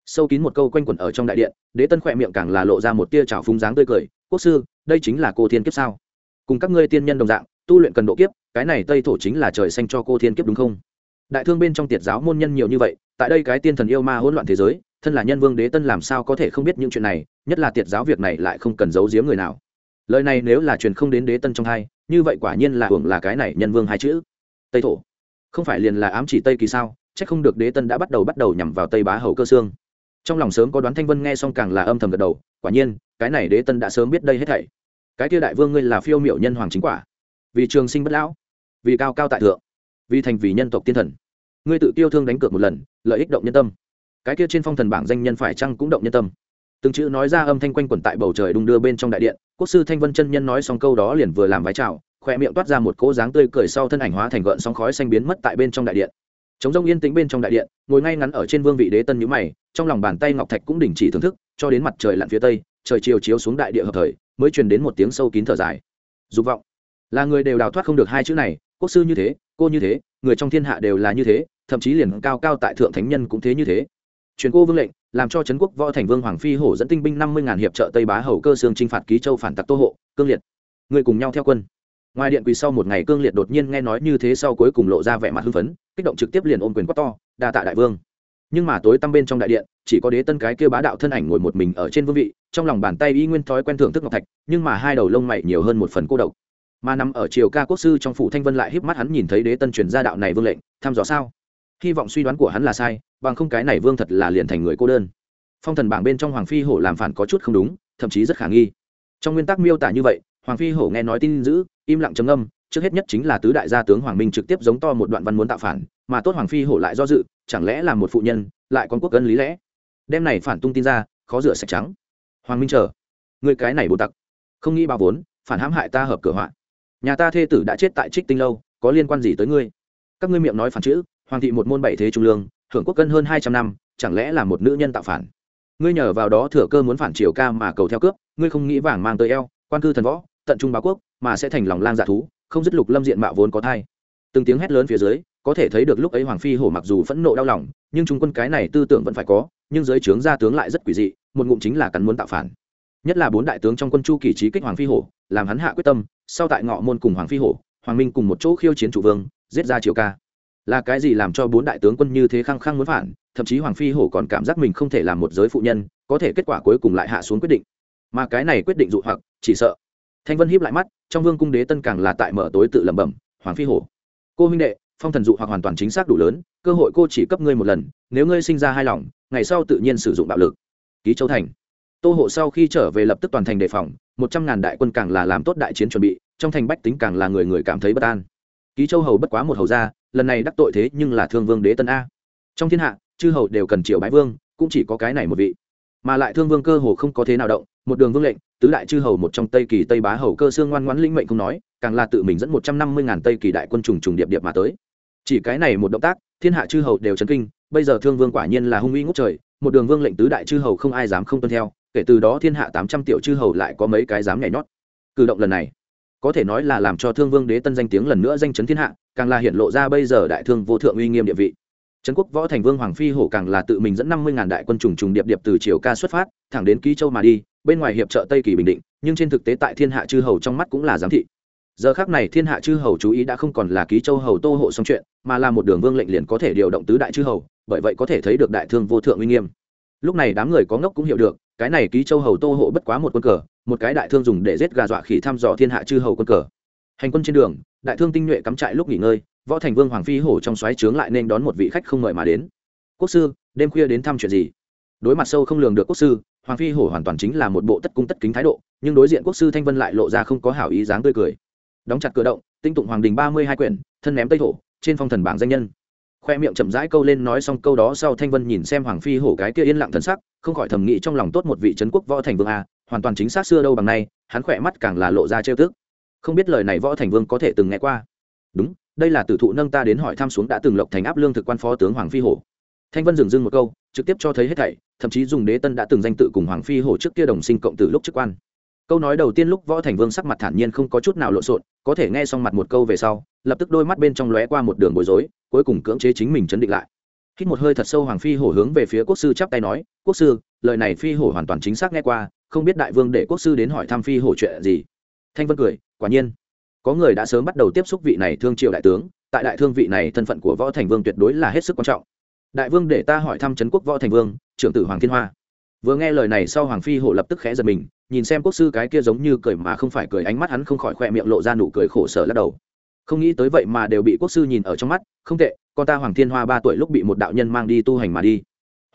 Sâu kín một câu quanh quẩn ở trong đại điện, đế tân khỏe miệng càng là lộ ra một tia trào phúng dáng tươi cười, quốc sư, đây chính là cô thiên kiếp sao? Cùng các ngươi tiên nhân đồng dạng, tu luyện cần độ kiếp, cái này tây thổ chính là trời xanh cho cô thiên kiếp đúng không? Đại thương bên trong tiệt giáo môn nhân nhiều như vậy, tại đây cái tiên thần yêu ma hỗn loạn thế giới, thân là nhân vương đế tân làm sao có thể không biết những chuyện này, nhất là tiệt giáo việc này lại không cần giấu giếm người nào. Lời này nếu là truyền không đến đế tân trong hai, như vậy quả nhiên là hưởng là cái này nhân vương hai chữ. Tây thổ. Không phải liền là ám chỉ tây kỳ sao? C h ắ c không được đế tân đã bắt đầu bắt đầu nhằm vào tây bá hầu cơ xương trong lòng sớm có đoán thanh vân nghe xong càng là âm thầm gật đầu, quả nhiên, cái này đế tân đã sớm biết đây hết thảy. Cái kia đại vương ngươi là phiêu miểu nhân hoàng chính quả. Vì trường sinh bất lão, vì cao cao tại thượng vì thành vì nhân tộc tiên thần. Ngươi tự tiêu thương đánh cược một lần, lợi ích động nhân tâm. Cái kia trên phong thần bảng danh nhân phải chăng cũng động nhân tâm. Từng chữ nói ra âm thanh quanh quẩn tại bầu trời đung đưa bên trong đại điện, quốc sư thanh vân chân nhân nói xong câu đó liền vừa làm vái chào khoe miệng toát ra một cỗ dáng tươi cười sau thân ảnh hóa thành gợn sóng khói xanh biến mất tại bên trong đại điện. Chống rông yên tĩnh bên trong đại điện, ngồi ngay ngắn ở trên vương vị đế tân nhữ mày, trong lòng bàn tay ngọc thạch cũng đình chỉ thưởng thức, cho đến mặt trời lặn phía tây, trời chiều chiếu xuống đại địa hợp thời, mới truyền đến một tiếng sâu kín thở dài. Dục vọng. Là người đều đào thoát không được hai chữ này, quốc sư như thế cô như thế, người trong thiên hạ đều là như thế, thậm chí liền cao cao tại thượng thánh nhân cũng thế như thế. Truyền cô vương lệnh, làm cho trấn quốc võ thành vương hoàng phi hổ dẫn tinh binh năm mươi ngàn hiệp trợ tây bá hầu cơ xương chinh phạt ký châu phản tặc tô hộ, cương liệt. Người cùng nhau theo quân. Ngoài điện quỳ sau một ngày, cương liệt đột nhiên nghe nói như thế sau cuối cùng lộ ra vẻ mặt hưng phấn, kích động trực tiếp liền ôm quyền quát to, đa tạ đại vương. Nhưng mà tối tăm bên trong đại điện, chỉ có đế tân cái kia bá đạo thân ảnh ngồi một mình ở trên vương vị, trong lòng bàn tay y nguyên thói quen thưởng thức ngọc thạch, nhưng mà hai đầu lông mày nhiều hơn một phần cô độc mà nằm ở triều ca quốc sư trong phủ thanh vân lại híp mắt hắn nhìn thấy đế tân truyền gia đạo này vương lệnh, thăm dò sao? Hy vọng suy đoán của hắn là sai, bằng không cái này vương thật là liền thành người cô đơn. Phong thần bảng bên trong hoàng phi hổ làm phản có chút không đúng, thậm chí rất khả nghi. Trong nguyên tắc miêu tả như vậy, hoàng phi hổ nghe nói tin dữ, im lặng trầm âm trước hết nhất chính là tứ đại gia tướng hoàng minh trực tiếp giống to một đoạn văn muốn tạo phản, mà tốt hoàng phi hổ lại do dự, chẳng lẽ là một phụ nhân, lại còn quốc cân lý lẽ? Đem này phản tung tin ra, khó rửa sạch trắng. Hoàng minh chờ. Người cái này bồ tặc. Không nghĩ bao vốn, phản hãm hại ta hợp cửa hoạn nhà ta thê tử đã chết tại trích tinh lâu, có liên quan gì tới ngươi? Các ngươi miệng nói phản chữ, hoàng thị một môn bảy thế trung lương, hưởng quốc cân hơn hai trăm năm, chẳng lẽ là một nữ nhân tạo phản? Ngươi nhờ vào đó thừa cơ muốn phản triều ca mà cầu theo cướp ngươi không nghĩ vàng mang tới eo, quan cư thần võ, tận trung báo quốc, mà sẽ thành lòng lang dạ thú, không dứt lục lâm diện mạo vốn có thai. Từng tiếng hét lớn phía dưới, có thể thấy được lúc ấy hoàng phi hổ mặc dù phẫn nộ đau lòng, nhưng trung quân cái này tư tưởng vẫn phải có, nhưng dưới trướng gia tướng lại rất quỷ dị, một ngụm chính là cắn muốn tạo phản nhất là bốn đại tướng trong quân chu kỳ trí kích hoàng phi hổ, làm hắn hạ quyết tâm, sau tại ngọ môn cùng hoàng phi hổ, hoàng minh cùng một chỗ khiêu chiến chủ vương, giết ra triều ca. Là cái gì làm cho bốn đại tướng quân như thế khăng khăng muốn phản, thậm chí hoàng phi hổ còn cảm giác mình không thể làm một giới phụ nhân, có thể kết quả cuối cùng lại hạ xuống quyết định. Mà cái này quyết định dụ hoặc, chỉ sợ. Thanh vân hiếp lại mắt, trong vương cung đế tân càng là tại mở tối tự lẩm bẩm, hoàng phi hổ, cô huynh đệ, phong thần dụ hoặc hoàn toàn chính xác đủ lớn, cơ hội cô chỉ cấp ngươi một lần, nếu ngươi sinh ra hai lòng, ngày sau tự nhiên sử dụng bạo lực. Ký châu thành tô hộ sau khi trở về lập tức toàn thành đề phòng, một trăm ngàn đại quân càng là làm tốt đại chiến chuẩn bị, trong thành bách tính càng là người người cảm thấy bất an. Ký châu hầu bất quá một hầu gia, lần này đắc tội thế nhưng là thương vương đế tân a. Trong thiên hạ, chư hầu đều cần triệu bái vương, cũng chỉ có cái này một vị. Mà lại thương vương cơ hồ không có thế nào động, một đường vương lệnh, tứ đại chư hầu một trong tây kỳ tây bá hầu cơ xương ngoan ngoãn linh mệnh không nói, càng là tự mình dẫn một trăm năm mươi ngàn tây kỳ đại quân trùng trùng điệp điệp mà tới. Chỉ cái này một động tác, thiên hạ chư hầu đều chấn kinh, bây giờ thương vương quả nhiên là hung uy ngút trời, một đường vương lệnh tứ đại chư hầu không ai dám không tuân theo kể từ đó thiên hạ tám trăm triệu chư hầu lại có mấy cái dám nhảy nhót. Cử động lần này, có thể nói là làm cho thương vương đế tân danh tiếng lần nữa danh chấn thiên hạ, càng là hiện lộ ra bây giờ đại thương vô thượng uy nghiêm địa vị. Trấn quốc võ thành vương hoàng phi hổ càng là tự mình dẫn năm mươi ngàn đại quân trùng trùng điệp điệp từ triều ca xuất phát, thẳng đến ký châu mà đi, bên ngoài hiệp trợ tây kỳ bình định, nhưng trên thực tế tại thiên hạ chư hầu trong mắt cũng là giám thị. Giờ khác này thiên hạ chư hầu chú ý đã không còn là ký châu hầu tô hộ xong chuyện, mà là một đường vương lệnh liền có thể điều động tứ đại chư hầu, bởi vậy có thể thấy được đại thương vô thượng uy nghiêm. Lúc này đám người có ngốc cũng hiểu được cái này ký châu hầu tô hộ bất quá một quân cờ, một cái đại thương dùng để giết gà dọa khỉ thăm dò thiên hạ chư hầu quân cờ. Hành quân trên đường, đại thương tinh nhuệ cắm trại lúc nghỉ ngơi, võ thành vương hoàng phi hổ trong xoáy trướng lại nên đón một vị khách không mời mà đến. Quốc sư, đêm khuya đến thăm chuyện gì? Đối mặt sâu không lường được quốc sư, hoàng phi hổ hoàn toàn chính là một bộ tất cung tất kính thái độ, nhưng đối diện quốc sư thanh vân lại lộ ra không có hảo ý dáng tươi cười. Đóng chặt cửa động, tinh tụng hoàng đình ba mươi hai quyển, thân ném tây thổ, trên phong thần bảng danh nhân khoe miệng chậm rãi câu lên nói xong câu đó sau thanh vân nhìn xem hoàng phi hổ cái kia yên lặng thần sắc, không khỏi thầm nghĩ trong lòng tốt một vị trấn quốc võ thành vương a, hoàn toàn chính xác xưa đâu bằng nay, hắn khỏe mắt càng là lộ ra trêu tức. Không biết lời này võ thành vương có thể từng nghe qua? Đúng, đây là tử thụ nâng ta đến hỏi thăm xuống đã từng lộc thành áp lương thực quan phó tướng hoàng phi hổ. Thanh vân dừng dưng một câu, trực tiếp cho thấy hết thảy, thậm chí dùng đế tân đã từng danh tự cùng hoàng phi hổ trước kia đồng sinh cộng tử lúc chức quan câu nói đầu tiên lúc võ thành vương sắc mặt thản nhiên không có chút nào lộn xộn, có thể nghe xong mặt một câu về sau, lập tức đôi mắt bên trong lóe qua một đường bối rối, cuối cùng cưỡng chế chính mình chấn định lại. Hít một hơi thật sâu hoàng phi hổ hướng về phía quốc sư chắp tay nói, quốc sư, lời này phi hổ hoàn toàn chính xác nghe qua, không biết đại vương để quốc sư đến hỏi thăm phi hổ chuyện gì. Thanh vân cười, quả nhiên, có người đã sớm bắt đầu tiếp xúc vị này thương triệu đại tướng, tại đại thương vị này thân phận của võ thành vương tuyệt đối là hết sức quan trọng. Đại vương để ta hỏi thăm trấn quốc võ thành vương, trưởng tử hoàng thiên hoa. Vừa nghe lời này sau hoàng phi hổ lập tức khẽ giật mình nhìn xem quốc sư cái kia giống như cười mà không phải cười, ánh mắt hắn không khỏi khoe miệng lộ ra nụ cười khổ sở lắc đầu. Không nghĩ tới vậy mà đều bị quốc sư nhìn ở trong mắt, không tệ, con ta hoàng thiên hoa ba tuổi lúc bị một đạo nhân mang đi tu hành mà đi.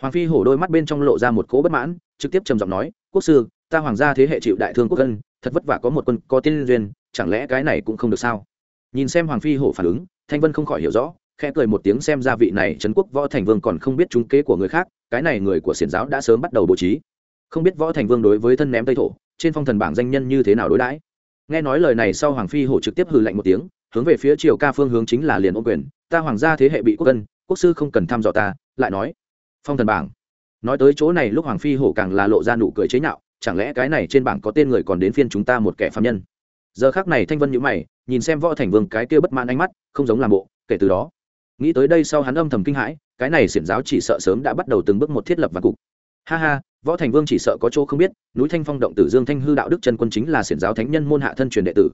Hoàng phi hổ đôi mắt bên trong lộ ra một cỗ bất mãn, trực tiếp trầm giọng nói, quốc sư, ta hoàng gia thế hệ chịu đại thương quốc dân, thật vất vả có một quân, có tiên duyên, chẳng lẽ cái này cũng không được sao? Nhìn xem hoàng phi hổ phản ứng, thanh vân không khỏi hiểu rõ, khẽ cười một tiếng xem ra vị này trấn quốc võ thành vương còn không biết trúng kế của người khác, cái này người của xiển giáo đã sớm bắt đầu bố trí không biết võ thành vương đối với thân ném tây thổ, trên phong thần bảng danh nhân như thế nào đối đãi. Nghe nói lời này sau hoàng phi hổ trực tiếp hừ lạnh một tiếng, hướng về phía triều ca phương hướng chính là liền ô quyền, ta hoàng gia thế hệ bị quốc dân, quốc sư không cần thăm dò ta, lại nói. Phong thần bảng. Nói tới chỗ này lúc hoàng phi hổ càng là lộ ra nụ cười chế nhạo, chẳng lẽ cái này trên bảng có tên người còn đến phiên chúng ta một kẻ phạm nhân? Giờ khác này thanh vân nhữ mày, nhìn xem võ thành vương cái kia bất mãn ánh mắt, không giống làm bộ, kể từ đó. Nghĩ tới đây sau hắn âm thầm kinh hãi, cái này xiển giáo chỉ sợ sớm đã bắt đầu từng bước một thiết lập và cục. Ha ha võ thành vương chỉ sợ có chỗ không biết, núi thanh phong động tử dương thanh hư đạo đức chân quân chính là xiển giáo thánh nhân môn hạ thân truyền đệ tử.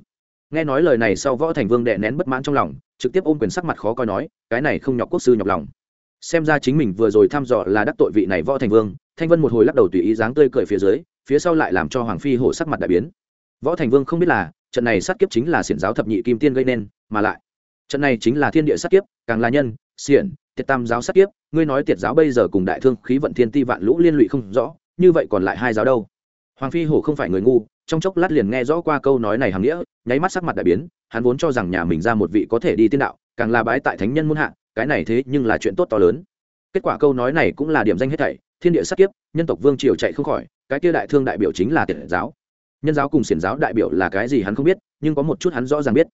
Nghe nói lời này sau võ thành vương đệ nén bất mãn trong lòng, trực tiếp ôm quyền sắc mặt khó coi nói, cái này không nhọc quốc sư nhọc lòng. Xem ra chính mình vừa rồi thăm dò là đắc tội vị này võ thành vương. Thanh vân một hồi lắc đầu tùy ý dáng tươi cười phía dưới, phía sau lại làm cho hoàng phi hổ sắc mặt đại biến. Võ thành vương không biết là, trận này sát kiếp chính là xiển giáo thập nhị kim tiên gây nên, mà lại, trận này chính là thiên địa sát kiếp, càng là nhân, xiển thiệt tam giáo sát kiếp ngươi nói tiệt giáo bây giờ cùng đại thương khí vận thiên ti vạn lũ liên lụy không rõ, như vậy còn lại hai giáo đâu? Hoàng phi hổ không phải người ngu, trong chốc lát liền nghe rõ qua câu nói này hàm nghĩa, nháy mắt sắc mặt đại biến, hắn vốn cho rằng nhà mình ra một vị có thể đi tiên đạo, càng là bái tại thánh nhân muôn hạ, cái này thế nhưng là chuyện tốt to lớn. Kết quả câu nói này cũng là điểm danh hết thảy, thiên địa sắc kiếp, nhân tộc vương triều chạy không khỏi, cái kia đại thương đại biểu chính là tiệt giáo. Nhân giáo cùng xiển giáo đại biểu là cái gì hắn không biết, nhưng có một chút hắn rõ ràng biết.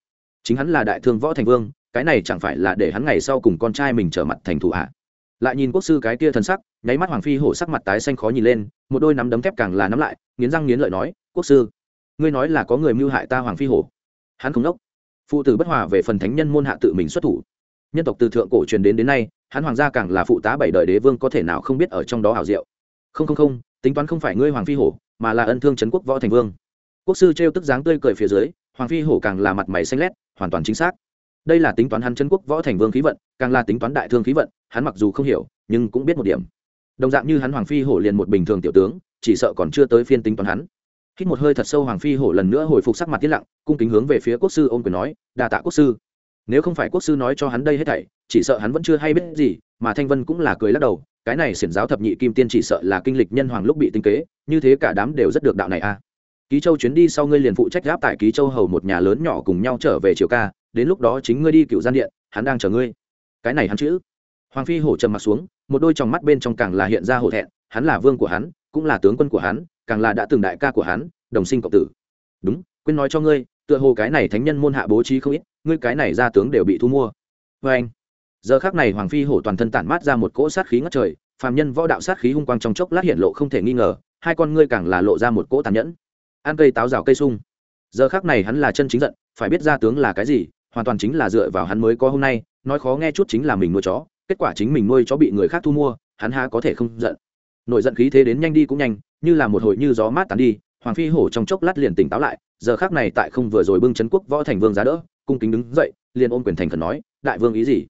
Chính hắn là đại thương võ thành vương, cái này chẳng phải là để hắn ngày sau cùng con trai mình trở mặt thành thủ hạ lại nhìn quốc sư cái kia thần sắc, nháy mắt hoàng phi hổ sắc mặt tái xanh khó nhìn lên, một đôi nắm đấm thép càng là nắm lại, nghiến răng nghiến lợi nói, quốc sư, ngươi nói là có người mưu hại ta hoàng phi hổ? Hắn không đốc. Phụ tử bất hòa về phần thánh nhân môn hạ tự mình xuất thủ. Nhân tộc từ thượng cổ truyền đến đến nay, hắn hoàng gia càng là phụ tá bảy đời đế vương có thể nào không biết ở trong đó hảo diệu. Không không không, tính toán không phải ngươi hoàng phi hổ, mà là ân thương trấn quốc võ thành vương. Quốc sư trêu tức dáng tươi cười phía dưới, hoàng phi hổ càng là mặt mày xanh lét, hoàn toàn chính xác. Đây là tính toán hắn trấn quốc võ thành vương khí vận, càng là tính toán đại thương khí vận hắn mặc dù không hiểu, nhưng cũng biết một điểm. Đồng dạng như hắn hoàng phi hổ liền một bình thường tiểu tướng, chỉ sợ còn chưa tới phiên tính toán hắn. Hít một hơi thật sâu, hoàng phi hổ lần nữa hồi phục sắc mặt tiết lặng, cung kính hướng về phía quốc sư ôm quyền nói, đa tạ quốc sư. Nếu không phải quốc sư nói cho hắn đây hết thảy, chỉ sợ hắn vẫn chưa hay biết gì, mà thanh vân cũng là cười lắc đầu, cái này xiển giáo thập nhị kim tiên chỉ sợ là kinh lịch nhân hoàng lúc bị tinh kế, như thế cả đám đều rất được đạo này a à. ký châu chuyến đi sau ngươi liền phụ trách gáp tại ký châu hầu một nhà lớn nhỏ cùng nhau trở về triều ca, đến lúc đó chính ngươi đi cựu gian điện, hắn đang chờ ngươi. Cái này hắn chữ hoàng phi hổ trầm mặt xuống, một đôi tròng mắt bên trong càng là hiện ra hổ thẹn, hắn là vương của hắn, cũng là tướng quân của hắn, càng là đã từng đại ca của hắn, đồng sinh cộng tử. Đúng, quên nói cho ngươi, tựa hồ cái này thánh nhân môn hạ bố trí không ít, ngươi cái này ra tướng đều bị thu mua. Vê anh. Giờ khác này hoàng phi hổ toàn thân tản mát ra một cỗ sát khí ngất trời, phàm nhân võ đạo sát khí hung quang trong chốc lát hiện lộ không thể nghi ngờ, hai con ngươi càng là lộ ra một cỗ tàn nhẫn. Ăn cây táo rào cây sung. Giờ khác này hắn là chân chính giận, phải biết ra tướng là cái gì, hoàn toàn chính là dựa vào hắn mới có hôm nay, nói khó nghe chút chính là mình nuôi chó kết quả chính mình nuôi chó bị người khác thu mua, hắn há có thể không giận. Nội giận khí thế đến nhanh đi cũng nhanh, như là một hồi như gió mát tán đi, hoàng phi hổ trong chốc lát liền tỉnh táo lại, giờ khác này tại không vừa rồi bưng Trấn quốc võ thành vương giá đỡ, cung kính đứng dậy, liền ôm quyền thành khẩn nói, đại vương ý gì?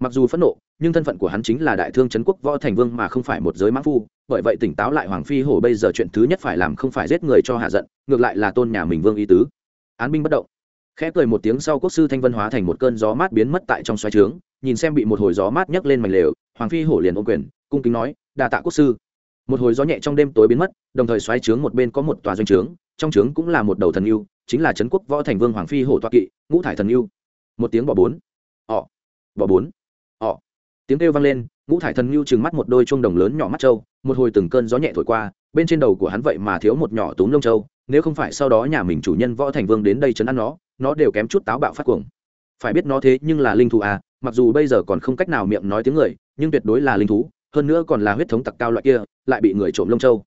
Mặc dù phẫn nộ, nhưng thân phận của hắn chính là đại thương trấn quốc võ thành vương mà không phải một giới mã phu, bởi vậy tỉnh táo lại hoàng phi hổ bây giờ chuyện thứ nhất phải làm không phải giết người cho hạ giận, ngược lại là tôn nhà mình vương ý tứ. Án binh bất động khẽ cười một tiếng sau quốc sư thanh vân hóa thành một cơn gió mát biến mất tại trong xoáy trướng, nhìn xem bị một hồi gió mát nhấc lên mảnh lều, hoàng phi hổ liền ôm quyền, cung kính nói đà tạ quốc sư. Một hồi gió nhẹ trong đêm tối biến mất, đồng thời xoáy trướng một bên có một tòa doanh trướng, trong trướng cũng là một đầu thần yêu chính là trấn quốc võ thành vương hoàng phi hổ toa kỵ, ngũ thải thần yêu một tiếng bỏ bốn. Ọ. Bỏ bốn. Ọ. Tiếng kêu vang lên, ngũ thải thần yêu trừng mắt một đôi chuông đồng lớn nhỏ mắt trâu, một hồi từng cơn gió nhẹ thổi qua, bên trên đầu của hắn vậy mà thiếu một nhỏ túm lông trâu, nếu không phải sau đó nhà mình chủ nhân võ thành vương đến đây chấn ăn nó nó đều kém chút táo bạo phát cuồng. Phải biết nó thế nhưng là linh thú à mặc dù bây giờ còn không cách nào miệng nói tiếng người, nhưng tuyệt đối là linh thú, hơn nữa còn là huyết thống tặc cao loại kia, lại bị người trộm lông châu.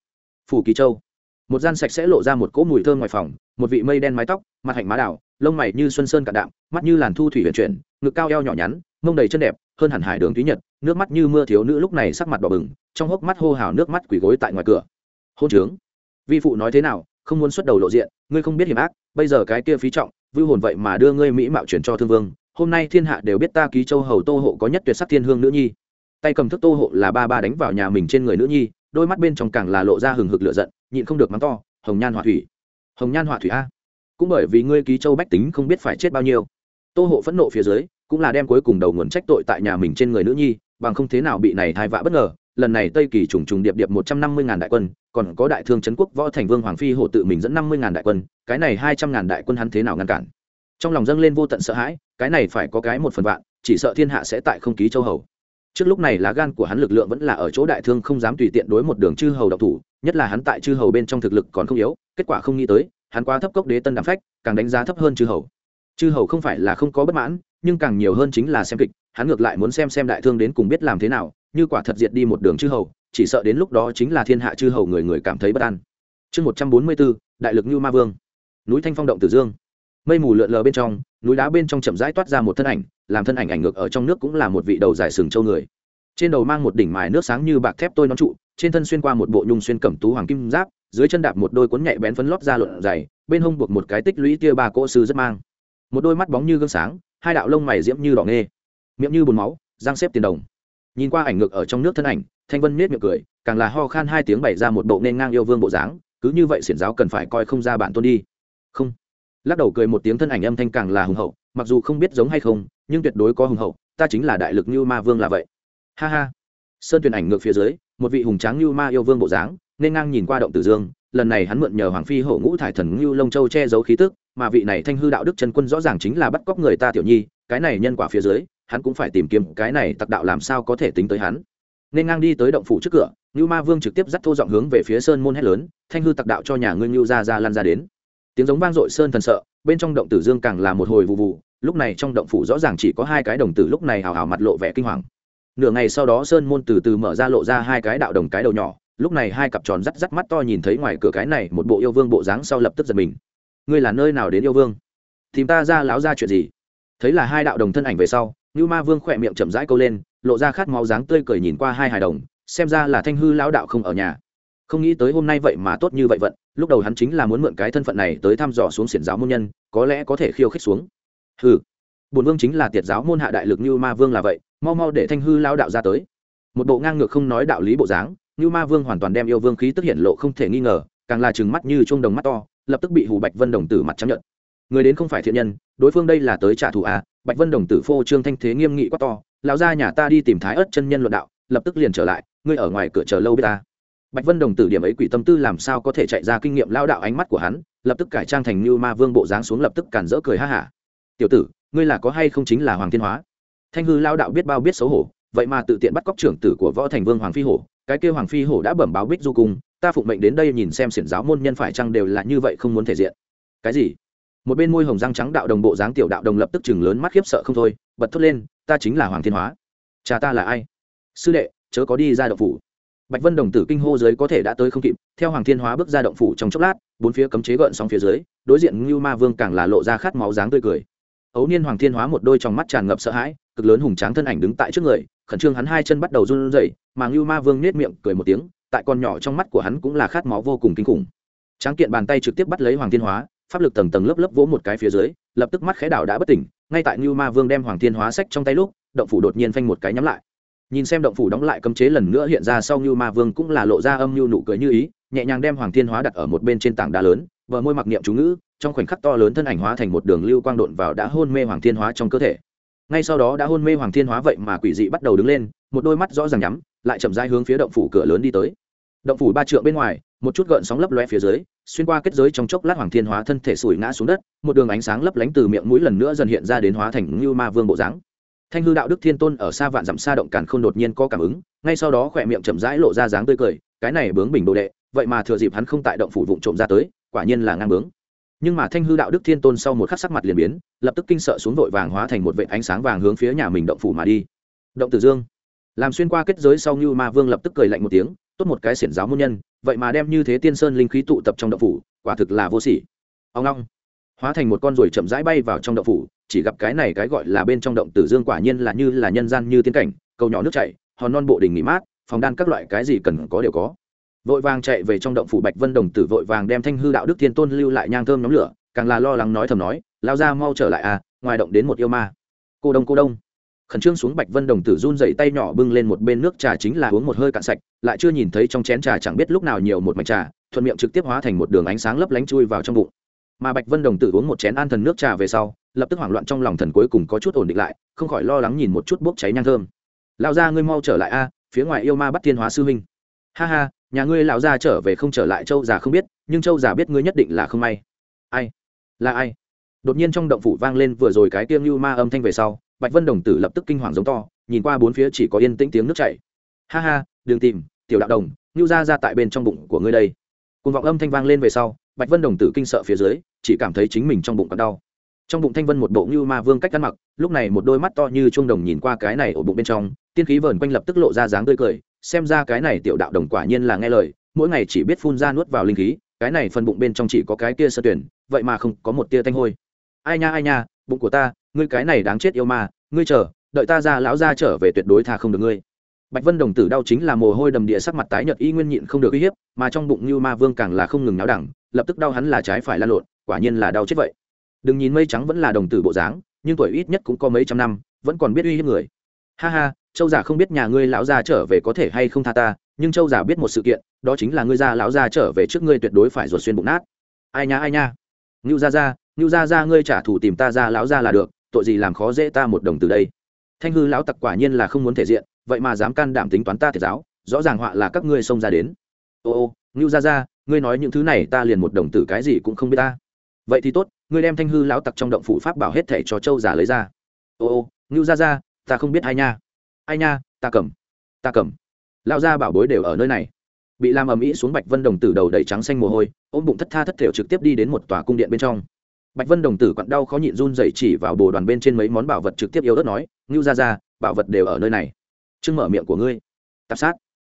Phủ kỳ châu. Một gian sạch sẽ lộ ra một cỗ mùi thơm ngoài phòng, một vị mây đen mái tóc, mặt hạnh má đảo lông mày như xuân sơn cạn đạm, mắt như làn thu thủy huyền chuyển, ngực cao eo nhỏ nhắn, mông đầy chân đẹp, hơn hẳn hải đường thúy nhật, nước mắt như mưa thiếu nữ lúc này sắc mặt đỏ bừng, trong hốc mắt hô hào nước mắt quỳ gối tại ngoài cửa. Hôn trướng. Vi phụ nói thế nào, không muốn xuất đầu lộ diện, ngươi không biết hiểm ác, bây giờ cái kia phí trọng vưu hồn vậy mà đưa ngươi mỹ mạo chuyển cho thương vương, hôm nay thiên hạ đều biết ta ký châu hầu tô hộ có nhất tuyệt sắc thiên hương nữ nhi. Tay cầm thức tô hộ là ba ba đánh vào nhà mình trên người nữ nhi, đôi mắt bên trong càng là lộ ra hừng hực lửa giận, nhịn không được mắng to, hồng nhan họa thủy, hồng nhan họa thủy a. Cũng bởi vì ngươi ký châu bách tính không biết phải chết bao nhiêu, tô hộ phẫn nộ phía dưới, cũng là đem cuối cùng đầu nguồn trách tội tại nhà mình trên người nữ nhi, bằng không thế nào bị này thai vạ bất ngờ lần này tây kỳ trùng trùng điệp điệp một trăm năm mươi ngàn đại quân, còn có đại thương trấn quốc võ thành vương hoàng phi hổ tự mình dẫn năm mươi ngàn đại quân, cái này hai trăm ngàn đại quân hắn thế nào ngăn cản? Trong lòng dâng lên vô tận sợ hãi, cái này phải có cái một phần vạn, chỉ sợ thiên hạ sẽ tại không ký châu hầu. Trước lúc này lá gan của hắn lực lượng vẫn là ở chỗ đại thương không dám tùy tiện đối một đường chư hầu độc thủ, nhất là hắn tại chư hầu bên trong thực lực còn không yếu, kết quả không nghĩ tới, hắn quá thấp cốc đế tân đàm phách, càng đánh giá thấp hơn chư hầu. Chư hầu không phải là không có bất mãn, nhưng càng nhiều hơn chính là xem kịch, hắn ngược lại muốn xem xem đại thương đến cùng biết làm thế nào như quả thật diệt đi một đường chư hầu, chỉ sợ đến lúc đó chính là thiên hạ chư hầu người người cảm thấy bất an. Chương một trăm bốn mươi bốn, đại lực như ma vương. Núi thanh phong động tử dương. Mây mù lượn lờ bên trong, núi đá bên trong chậm rãi toát ra một thân ảnh, làm thân ảnh ảnh ngược ở trong nước cũng là một vị đầu dài sừng châu người. Trên đầu mang một đỉnh mài nước sáng như bạc thép tôi nón trụ, trên thân xuyên qua một bộ nhung xuyên cẩm tú hoàng kim giáp, dưới chân đạp một đôi cuốn nhạy bén phấn lót ra lộn dày, bên hông buộc một cái tích lũy tia ba cỗ sư rất mang. Một đôi mắt bóng như gương sáng, hai đạo lông mày diễm như đỏ nghê. Miệng như bùn máu, răng xếp tiền đồng nhìn qua ảnh ngược ở trong nước thân ảnh, thanh vân nết miệng cười, càng là ho khan hai tiếng bày ra một bộ nên ngang yêu vương bộ dáng, cứ như vậy xiển giáo cần phải coi không ra bản tôn đi. Không. Lắc đầu cười một tiếng thân ảnh âm thanh càng là hùng hậu, mặc dù không biết giống hay không, nhưng tuyệt đối có hùng hậu, ta chính là đại lực như ma vương là vậy. Ha ha. Sơn tuyển ảnh ngược phía dưới, một vị hùng tráng như ma yêu vương bộ dáng, nên ngang nhìn qua động tử dương, lần này hắn mượn nhờ hoàng phi hổ ngũ thải thần như lông châu che giấu khí tức, mà vị này thanh hư đạo đức chân quân rõ ràng chính là bắt cóc người ta tiểu nhi, cái này nhân quả phía dưới hắn cũng phải tìm kiếm cái này tặc đạo làm sao có thể tính tới hắn. Nên ngang đi tới động phủ trước cửa, ngưu ma vương trực tiếp dắt thô giọng hướng về phía sơn môn hét lớn, thanh hư tặc đạo cho nhà ngươi ngưu ra ra lan ra đến. Tiếng giống vang dội sơn thần sợ, bên trong động tử dương càng là một hồi vụ vụ, lúc này trong động phủ rõ ràng chỉ có hai cái đồng tử lúc này hào hào mặt lộ vẻ kinh hoàng. Nửa ngày sau đó sơn môn từ từ mở ra lộ ra hai cái đạo đồng cái đầu nhỏ, lúc này hai cặp tròn rắt rắt mắt to nhìn thấy ngoài cửa cái này một bộ yêu vương bộ dáng sau lập tức giật mình. Ngươi là nơi nào đến yêu vương? Tìm ta ra láo ra chuyện gì? Thấy là hai đạo đồng thân ảnh về sau Nưu ma vương khẽ miệng chậm rãi câu lên, lộ ra khát máu dáng tươi cười nhìn qua hai hài đồng, xem ra là thanh hư lão đạo không ở nhà. Không nghĩ tới hôm nay vậy mà tốt như vậy vận, lúc đầu hắn chính là muốn mượn cái thân phận này tới thăm dò xuống xiển giáo môn nhân, có lẽ có thể khiêu khích xuống. Hừ. Bổn vương chính là tiệt giáo môn hạ đại lực Nưu ma vương là vậy, mau mau để thanh hư Lão đạo ra tới. Một bộ ngang ngược không nói đạo lý bộ dáng Nưu ma vương hoàn toàn đem yêu vương khí tức hiện lộ không thể nghi ngờ, càng là trừng mắt như chuông đồng mắt to, lập tức bị hù bạch vân đồng tử mặt chấp nhận. Người đến không phải thiện nhân, đối phương đây là tới trả thù à bạch vân đồng tử phô trương thanh thế nghiêm nghị quá to, lão gia nhà ta đi tìm thái ớt chân nhân luận đạo, lập tức liền trở lại, ngươi ở ngoài cửa chờ lâu biết ta. Bạch vân đồng tử điểm ấy quỷ tâm tư làm sao có thể chạy ra kinh nghiệm lao đạo ánh mắt của hắn, lập tức cải trang thành như ma vương bộ dáng xuống lập tức cản rỡ cười ha hả. Tiểu tử, ngươi là có hay không chính là hoàng thiên hóa? Thanh hư lao đạo biết bao biết xấu hổ, vậy mà tự tiện bắt cóc trưởng tử của võ thành vương hoàng phi hổ, cái kêu hoàng phi hổ đã bẩm báo bích du cung, ta phụng mệnh đến đây nhìn xem xiển giáo môn nhân phải chăng đều là như vậy không muốn thể diện. Cái gì? Một bên môi hồng răng trắng đạo đồng bộ dáng tiểu đạo đồng lập tức chừng lớn mắt khiếp sợ không thôi, bật thốt lên, ta chính là hoàng thiên hóa. Cha ta là ai? Sư đệ, chớ có đi ra động phủ. Bạch vân đồng tử kinh hô dưới có thể đã tới không kịp, theo hoàng thiên hóa bước ra động phủ trong chốc lát, bốn phía cấm chế gợn sóng phía dưới, đối diện ngưu ma vương càng là lộ ra khát máu dáng tươi cười. Ấu niên hoàng thiên hóa một đôi trong mắt tràn ngập sợ hãi, cực lớn hùng tráng thân ảnh đứng tại trước người, khẩn trương hắn hai chân bắt đầu run rẩy, mà ngưu ma vương nết miệng cười một tiếng, tại con nhỏ trong mắt của hắn cũng là khát máu vô cùng kinh khủng. Tráng kiện bàn tay trực tiếp bắt lấy hoàng thiên hóa pháp lực tầng tầng lớp lớp vỗ một cái phía dưới, lập tức mắt khẽ đảo đã bất tỉnh, ngay tại như ma vương đem hoàng thiên hóa sách trong tay lúc, động phủ đột nhiên phanh một cái nhắm lại. Nhìn xem động phủ đóng lại cấm chế lần nữa hiện ra sau như ma vương cũng là lộ ra âm ngưu nụ cười như ý, nhẹ nhàng đem hoàng thiên hóa đặt ở một bên trên tảng đá lớn vợ môi mặc niệm chú ngữ, trong khoảnh khắc to lớn thân ảnh hóa thành một đường lưu quang độn vào đã hôn mê hoàng thiên hóa trong cơ thể. Ngay sau đó đã hôn mê hoàng thiên hóa vậy mà quỷ dị bắt đầu đứng lên, một đôi mắt rõ ràng nhắm, lại chậm rãi hướng phía động phủ cửa lớn đi tới. Động phủ ba trượng bên ngoài một chút gợn sóng lấp loe phía dưới, xuyên qua kết giới trong chốc lát hoàng thiên hóa thân thể sủi ngã xuống đất, một đường ánh sáng lấp lánh từ miệng mũi lần nữa dần hiện ra đến hóa thành như ma vương bộ dáng. Thanh hư đạo đức thiên tôn ở xa vạn dặm xa động càn không đột nhiên có cảm ứng, ngay sau đó khỏe miệng chậm rãi lộ ra dáng tươi cười, cái này bướng bình đồ đệ, vậy mà thừa dịp hắn không tại động phủ vụng trộm ra tới, quả nhiên là ngang bướng. Nhưng mà thanh hư đạo đức thiên tôn sau một khắc sắc mặt liền biến, lập tức kinh sợ xuống vội vàng hóa thành một vệ ánh sáng vàng hướng phía nhà mình động phủ mà đi. Động tử dương. Làm xuyên qua kết giới sau như ma vương lập tức cười lạnh một tiếng tốt một cái xiển giáo môn nhân, vậy mà đem như thế tiên sơn linh khí tụ tập trong động phủ, quả thực là vô sỉ. Ông long, hóa thành một con ruồi chậm rãi bay vào trong động phủ, chỉ gặp cái này cái gọi là bên trong động tử dương quả nhiên là như là nhân gian như tiên cảnh, cầu nhỏ nước chảy, hòn non bộ đình nghỉ mát, phòng đan các loại cái gì cần có đều có. Vội vàng chạy về trong động phủ bạch vân đồng tử vội vàng đem thanh hư đạo đức thiên tôn lưu lại nhang thơm nhóm lửa, càng là lo lắng nói thầm nói, lao ra mau trở lại à ngoài động đến một yêu ma. Cô đông cô đông khẩn trương xuống bạch vân đồng tử run dậy tay nhỏ bưng lên một bên nước trà chính là uống một hơi cạn sạch, lại chưa nhìn thấy trong chén trà chẳng biết lúc nào nhiều một mạch trà, thuận miệng trực tiếp hóa thành một đường ánh sáng lấp lánh chui vào trong bụng. Mà bạch vân đồng tử uống một chén an thần nước trà về sau, lập tức hoảng loạn trong lòng thần cuối cùng có chút ổn định lại, không khỏi lo lắng nhìn một chút bốc cháy nhang thơm. Lão gia ngươi mau trở lại a, phía ngoài yêu ma bắt thiên hóa sư huynh. Ha ha, nhà ngươi lão gia trở về không trở lại châu già không biết, nhưng châu già biết ngươi nhất định là không may. Ai? Là ai? Đột nhiên trong động phủ vang lên vừa rồi cái tiêm lưu ma âm thanh về sau bạch vân đồng tử lập tức kinh hoàng giống to, nhìn qua bốn phía chỉ có yên tĩnh tiếng nước chảy. Ha ha, đừng tìm, tiểu đạo đồng ngưu ra ra tại bên trong bụng của ngươi đây. Cùng vọng âm thanh vang lên về sau, bạch vân đồng tử kinh sợ phía dưới, chỉ cảm thấy chính mình trong bụng còn đau. Trong bụng thanh vân một bộ như ma vương cách ăn mặc, lúc này một đôi mắt to như chuông đồng nhìn qua cái này ở bụng bên trong, tiên khí vờn quanh lập tức lộ ra dáng tươi cười, xem ra cái này tiểu đạo đồng quả nhiên là nghe lời, mỗi ngày chỉ biết phun ra nuốt vào linh khí, cái này phần bụng bên trong chỉ có cái kia sơ tuyển, vậy mà không có một tia thanh hôi. Ai nha ai nha, bụng của ta ngươi cái này đáng chết yêu ma, ngươi chờ, đợi ta ra lão ra trở về tuyệt đối tha không được ngươi. Bạch vân đồng tử đau chính là mồ hôi đầm địa sắc mặt tái nhợt, y nguyên nhịn không được uy hiếp, mà trong bụng như ma vương càng là không ngừng náo đẳng, lập tức đau hắn là trái phải lan lộn, quả nhiên là đau chết vậy. Đừng nhìn mây trắng vẫn là đồng tử bộ dáng, nhưng tuổi ít nhất cũng có mấy trăm năm, vẫn còn biết uy hiếp người. Ha ha, châu giả không biết nhà ngươi lão gia trở về có thể hay không tha ta, nhưng châu giả biết một sự kiện, đó chính là ngươi gia lão gia trở về trước ngươi tuyệt đối phải ruột xuyên bụng nát. Ai nha ai nha. Ngưu gia gia, ngưu gia gia ngươi trả thù tìm ta ra lão gia là được tội gì làm khó dễ ta một đồng từ đây? Thanh hư lão tặc quả nhiên là không muốn thể diện, vậy mà dám can đảm tính toán ta thiệt giáo, rõ ràng họa là các ngươi xông ra đến. Ô ô, ngưu ra ra ngươi nói những thứ này ta liền một đồng tử cái gì cũng không biết ta. Vậy thì tốt, ngươi đem thanh hư lão tặc trong động phủ pháp bảo hết thẻ cho châu giả lấy ra. Ô ô, ngưu ra ra ta không biết ai nha. Ai nha, ta cầm ta cầm. Lão gia bảo bối đều ở nơi này. Bị làm ầm ĩ xuống bạch vân đồng tử đầu đầy trắng xanh mồ hôi, ôm bụng thất tha thất thểu trực tiếp đi đến một tòa cung điện bên trong bạch vân đồng tử quặn đau khó nhịn run dậy chỉ vào bồ đoàn bên trên mấy món bảo vật trực tiếp yêu đất nói, ngưu ra ra bảo vật đều ở nơi này. Chưng mở miệng của ngươi. Tạp sát.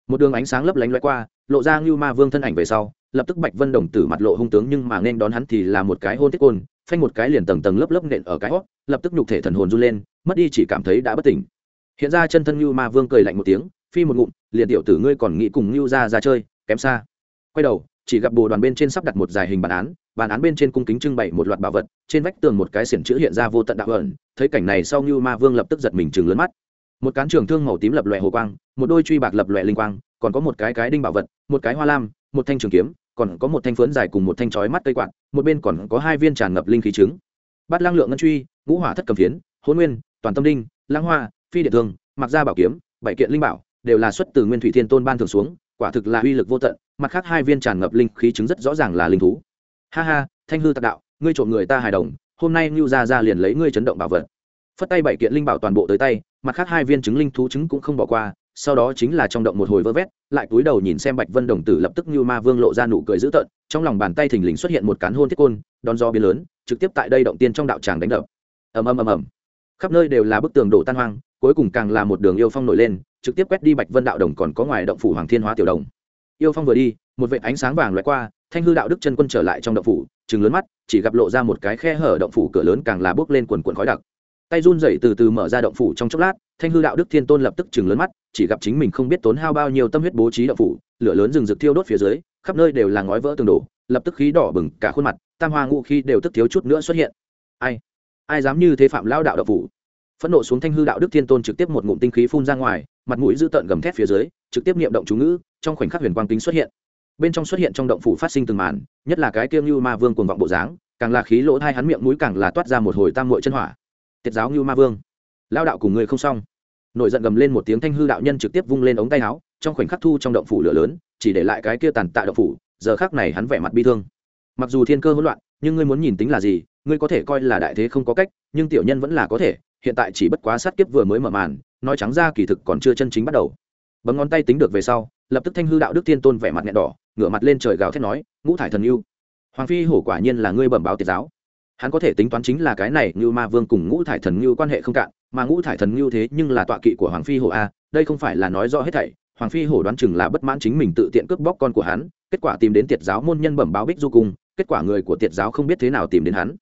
Một đường ánh sáng lấp lánh loay qua, lộ ra ngưu ma vương thân ảnh về sau, lập tức bạch vân đồng tử mặt lộ hung tướng nhưng mà nên đón hắn thì là một cái hôn tiết côn, phanh một cái liền tầng tầng lớp lớp nện ở cái hót, lập tức nhục thể thần hồn run lên, mất đi chỉ cảm thấy đã bất tỉnh. Hiện ra chân thân ngưu ma vương cười lạnh một tiếng, phi một ngụm, liền tiểu tử ngươi còn nghĩ cùng ngưu ra ra chơi, kém xa. Quay đầu chỉ gặp bồ đoàn bên trên sắp đặt một dài hình bản án bản án bên trên cung kính trưng bày một loạt bảo vật, trên vách tường một cái xiển chữ hiện ra vô tận đạo ẩn, thấy cảnh này sau như ma vương lập tức giật mình chừng lớn mắt. Một cán trường thương màu tím lập lòe hồ quang, một đôi truy bạc lập lòe linh quang, còn có một cái cái đinh bảo vật, một cái hoa lam, một thanh trường kiếm, còn có một thanh phướn dài cùng một thanh chói mắt cây quạt, một bên còn có hai viên tràn ngập linh khí trứng. Bát lang lượng ngân truy, ngũ hỏa thất cầm phiến hôn nguyên, toàn tâm đinh, lang hoa, phi điện thương mặc ra bảo kiếm, bảy kiện linh bảo, đều là xuất từ nguyên thủy thiên tôn ban thường xuống, quả thực là uy lực vô tận mặt khác hai viên tràn ngập linh khí chứng rất rõ ràng là linh thú. Ha ha, thanh hư tạc đạo, ngươi trộm người ta hài đồng, hôm nay ngưu gia ra liền lấy ngươi chấn động bảo vật. Phất tay bảy kiện linh bảo toàn bộ tới tay, mặt khác hai viên trứng linh thú trứng cũng không bỏ qua, sau đó chính là trong động một hồi vơ vét, lại cúi đầu nhìn xem bạch vân đồng tử lập tức như ma vương lộ ra nụ cười dữ tợn, trong lòng bàn tay thình lình xuất hiện một cán hôn thiết côn, đón gió biến lớn, trực tiếp tại đây động tiên trong đạo tràng đánh đập. Ầm ầm ầm ầm. Khắp nơi đều là bức tường đổ tan hoang, cuối cùng càng là một đường yêu phong nổi lên, trực tiếp quét đi bạch vân đạo đồng còn có ngoài động phủ hoàng thiên hóa tiểu đồng yêu phong vừa đi, một vệ ánh sáng vàng loại qua, thanh hư đạo đức chân quân trở lại trong động phủ chừng lớn mắt, chỉ gặp lộ ra một cái khe hở động phủ cửa lớn càng là bước lên quần quần khói đặc. Tay run rẩy từ từ mở ra động phủ trong chốc lát, thanh hư đạo đức thiên tôn lập tức chừng lớn mắt, chỉ gặp chính mình không biết tốn hao bao nhiêu tâm huyết bố trí động phủ, lửa lớn rừng rực thiêu đốt phía dưới, khắp nơi đều là ngói vỡ tường đổ, lập tức khí đỏ bừng, cả khuôn mặt, tam hoa ngũ khi đều tức thiếu chút nữa xuất hiện. Ai? Ai dám như thế phạm lao đạo động phủ? Phẫn nộ xuống thanh hư đạo đức thiên tôn trực tiếp một ngụm tinh khí phun ra ngoài, mặt mũi dữ tợn gầm thét phía dưới trực tiếp niệm động chú ngữ, trong khoảnh khắc huyền quang kính xuất hiện. Bên trong xuất hiện trong động phủ phát sinh từng màn, nhất là cái kiêng như ma vương cuồng vọng bộ dáng, càng là khí lỗ hai hắn miệng mũi càng là toát ra một hồi tam muội chân hỏa. Tiết giáo như ma vương lao đạo cùng người không xong. Nổi giận gầm lên một tiếng thanh hư đạo nhân trực tiếp vung lên ống tay áo, trong khoảnh khắc thu trong động phủ lửa lớn, chỉ để lại cái kia tàn tạ động phủ, giờ khác này hắn vẻ mặt bi thương. Mặc dù thiên cơ hỗn loạn, nhưng ngươi muốn nhìn tính là gì, ngươi có thể coi là đại thế không có cách, nhưng tiểu nhân vẫn là có thể, hiện tại chỉ bất quá sát kiếp vừa mới mở màn, nói trắng ra kỳ thực còn chưa chân chính bắt đầu bấm ngón tay tính được về sau, lập tức thanh hư đạo đức thiên tôn vẻ mặt nghẹn đỏ, ngửa mặt lên trời gào thét nói, ngũ thải thần yêu, hoàng phi hổ quả nhiên là ngươi bẩm báo tiệt giáo. Hắn có thể tính toán chính là cái này như ma vương cùng ngũ thải thần như quan hệ không cạn, mà ngũ thải thần như thế nhưng là tọa kỵ của hoàng phi hổ a, đây không phải là nói rõ hết thảy, hoàng phi hổ đoán chừng là bất mãn chính mình tự tiện cướp bóc con của hắn, kết quả tìm đến tiệt giáo môn nhân bẩm báo bích du cung, kết quả người của tiệt giáo không biết thế nào tìm đến hắn.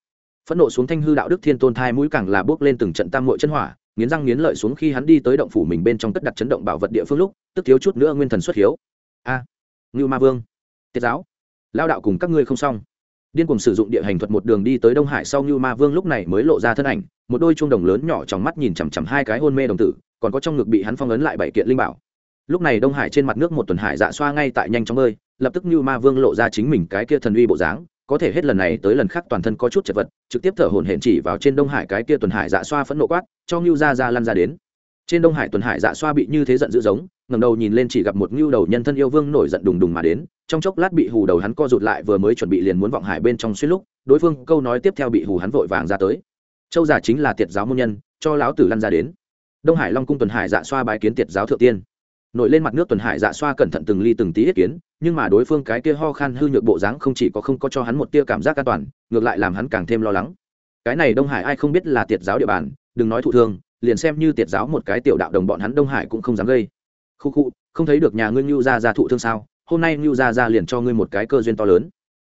Phẫn nộ xuống thanh hư đạo đức thiên tôn thai mũi càng là bước lên từng trận tam mội chân hỏa nghiến răng nghiến lợi xuống khi hắn đi tới động phủ mình bên trong tất đặt chấn động bảo vật địa phương lúc tức thiếu chút nữa nguyên thần xuất hiếu. A à, ngưu ma vương tiết giáo lao đạo cùng các ngươi không xong. Điên cùng sử dụng địa hành thuật một đường đi tới đông hải sau ngưu ma vương lúc này mới lộ ra thân ảnh một đôi chuông đồng lớn nhỏ trong mắt nhìn chằm chằm hai cái hôn mê đồng tử còn có trong ngực bị hắn phong ấn lại bảy kiện linh bảo. Lúc này đông hải trên mặt nước một tuần hải dạ xoa ngay tại nhanh chóng ơi, lập tức như ma vương lộ ra chính mình cái kia thần uy bộ dáng có thể hết lần này tới lần khác toàn thân có chút chật vật, trực tiếp thở hổn hển chỉ vào trên đông hải cái kia tuần hải dạ xoa phẫn nộ quát, cho ngưu ra ra lăn ra đến. Trên đông hải tuần hải dạ xoa bị như thế giận dữ giống ngầm đầu nhìn lên chỉ gặp một ngưu đầu nhân thân yêu vương nổi giận đùng đùng mà đến, trong chốc lát bị hù đầu hắn co rụt lại vừa mới chuẩn bị liền muốn vọng hải bên trong suýt lúc, đối phương câu nói tiếp theo bị hù hắn vội vàng ra tới. Châu giả chính là tiệt giáo môn nhân, cho lão tử lăn ra đến. Đông hải long cung tuần hải dạ xoa bái kiến tiệt giáo thượng tiên nổi lên mặt nước tuần hải dạ xoa cẩn thận từng ly từng tí ý kiến, nhưng mà đối phương cái kia ho khan hư nhược bộ dáng không chỉ có không có cho hắn một tia cảm giác an toàn, ngược lại làm hắn càng thêm lo lắng. Cái này đông hải ai không biết là tiệt giáo địa bàn, đừng nói thụ thương, liền xem như tiệt giáo một cái tiểu đạo đồng bọn hắn đông hải cũng không dám gây. Khu khu, không thấy được nhà ngươi ngưu gia gia thụ thương sao? Hôm nay ngưu gia gia liền cho ngươi một cái cơ duyên to lớn.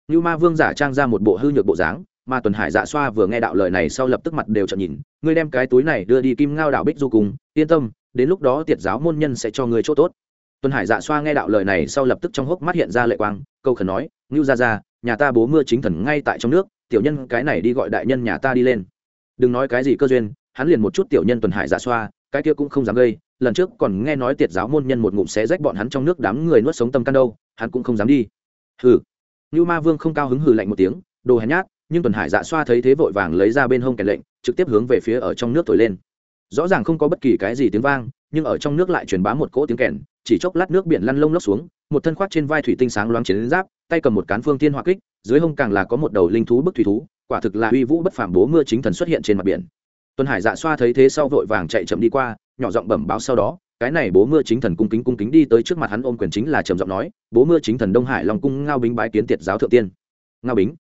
Ngưu ma vương giả trang ra một bộ hư nhược bộ dáng, mà tuần hải dạ xoa vừa nghe đạo lời này sau lập tức mặt đều chợt nhìn. Ngươi đem cái túi này đưa đi kim ngao đảo bích du cùng, yên tâm đến lúc đó tiệt giáo môn nhân sẽ cho ngươi chỗ tốt. Tuần hải dạ xoa nghe đạo lời này sau lập tức trong hốc mắt hiện ra lệ quang, câu khẩn nói, ngưu gia gia, nhà ta bố mưa chính thần ngay tại trong nước, tiểu nhân cái này đi gọi đại nhân nhà ta đi lên. Đừng nói cái gì cơ duyên, hắn liền một chút tiểu nhân tuần hải dạ xoa, cái kia cũng không dám gây, lần trước còn nghe nói tiệt giáo môn nhân một ngụm xé rách bọn hắn trong nước đám người nuốt sống tâm can đâu, hắn cũng không dám đi. Hừ. Như ma vương không cao hứng hừ lạnh một tiếng, đồ hèn nhát, nhưng tuần hải dạ xoa thấy thế vội vàng lấy ra bên hông kèn lệnh, trực tiếp hướng về phía ở trong nước thổi lên rõ ràng không có bất kỳ cái gì tiếng vang, nhưng ở trong nước lại truyền bá một cỗ tiếng kèn, chỉ chốc lát nước biển lăn lông lốc xuống, một thân khoác trên vai thủy tinh sáng loáng chiến giáp, tay cầm một cán phương tiên hoa kích, dưới hông càng là có một đầu linh thú bức thủy thú, quả thực là uy vũ bất phàm bố mưa chính thần xuất hiện trên mặt biển. Tuần hải dạ xoa thấy thế sau vội vàng chạy chậm đi qua, nhỏ giọng bẩm báo sau đó, cái này bố mưa chính thần cung kính cung kính đi tới trước mặt hắn ôm quyền chính là trầm giọng nói, bố mưa chính thần đông hải long cung ngao bính bái kiến tiệt giáo thượng tiên. Ngao bính.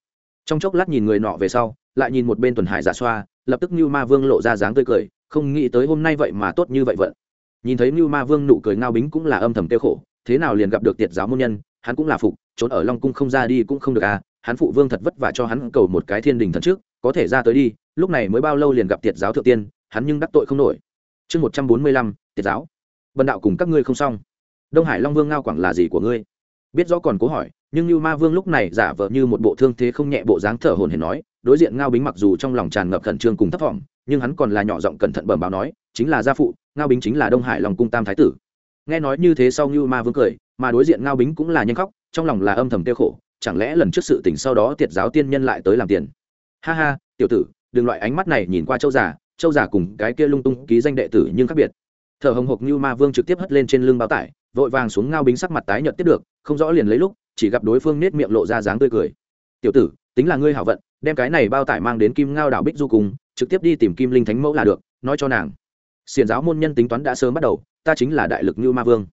Trong chốc lát nhìn người nọ về sau, lại nhìn một bên tuần hải dạ xoa, lập tức như ma vương lộ ra dáng tươi cười không nghĩ tới hôm nay vậy mà tốt như vậy vận. Nhìn thấy mưu ma vương nụ cười ngao bính cũng là âm thầm tiêu khổ, thế nào liền gặp được tiệt giáo môn nhân, hắn cũng là phục, trốn ở long cung không ra đi cũng không được à hắn phụ vương thật vất vả cho hắn cầu một cái thiên đình thần trước, có thể ra tới đi, lúc này mới bao lâu liền gặp tiệt giáo thượng tiên, hắn nhưng đắc tội không nổi. Chương một trăm bốn mươi lăm, tiệt giáo. Bần đạo cùng các ngươi không xong. Đông hải long vương ngao quảng là gì của ngươi? Biết rõ còn cố hỏi, nhưng như ma vương lúc này giả vờ như một bộ thương thế không nhẹ bộ dáng thở hồn hển nói đối diện ngao bính mặc dù trong lòng tràn ngập khẩn trương cùng thấp thỏm nhưng hắn còn là nhỏ giọng cẩn thận bẩm báo nói, chính là gia phụ, ngao bính chính là đông hải lòng cung tam thái tử. Nghe nói như thế sau như ma vương cười, mà đối diện ngao bính cũng là nhanh khóc, trong lòng là âm thầm tiêu khổ, chẳng lẽ lần trước sự tình sau đó tiệt giáo tiên nhân lại tới làm tiền? Ha ha, tiểu tử, đừng loại ánh mắt này nhìn qua châu giả châu giả cùng cái kia lung tung ký danh đệ tử nhưng khác biệt. Thở hồng hộc như ma vương trực tiếp hất lên trên lưng bao tải, vội vàng xuống ngao bính sắc mặt tái nhợt tiếp được, không rõ liền lấy lúc, chỉ gặp đối phương nết miệng lộ ra dáng tươi cười tiểu tử, tính là ngươi hảo vận, đem cái này bao tải mang đến kim ngao đảo bích du cùng, trực tiếp đi tìm kim linh thánh mẫu là được, nói cho nàng. Xiền giáo môn nhân tính toán đã sớm bắt đầu, ta chính là đại lực như ma vương.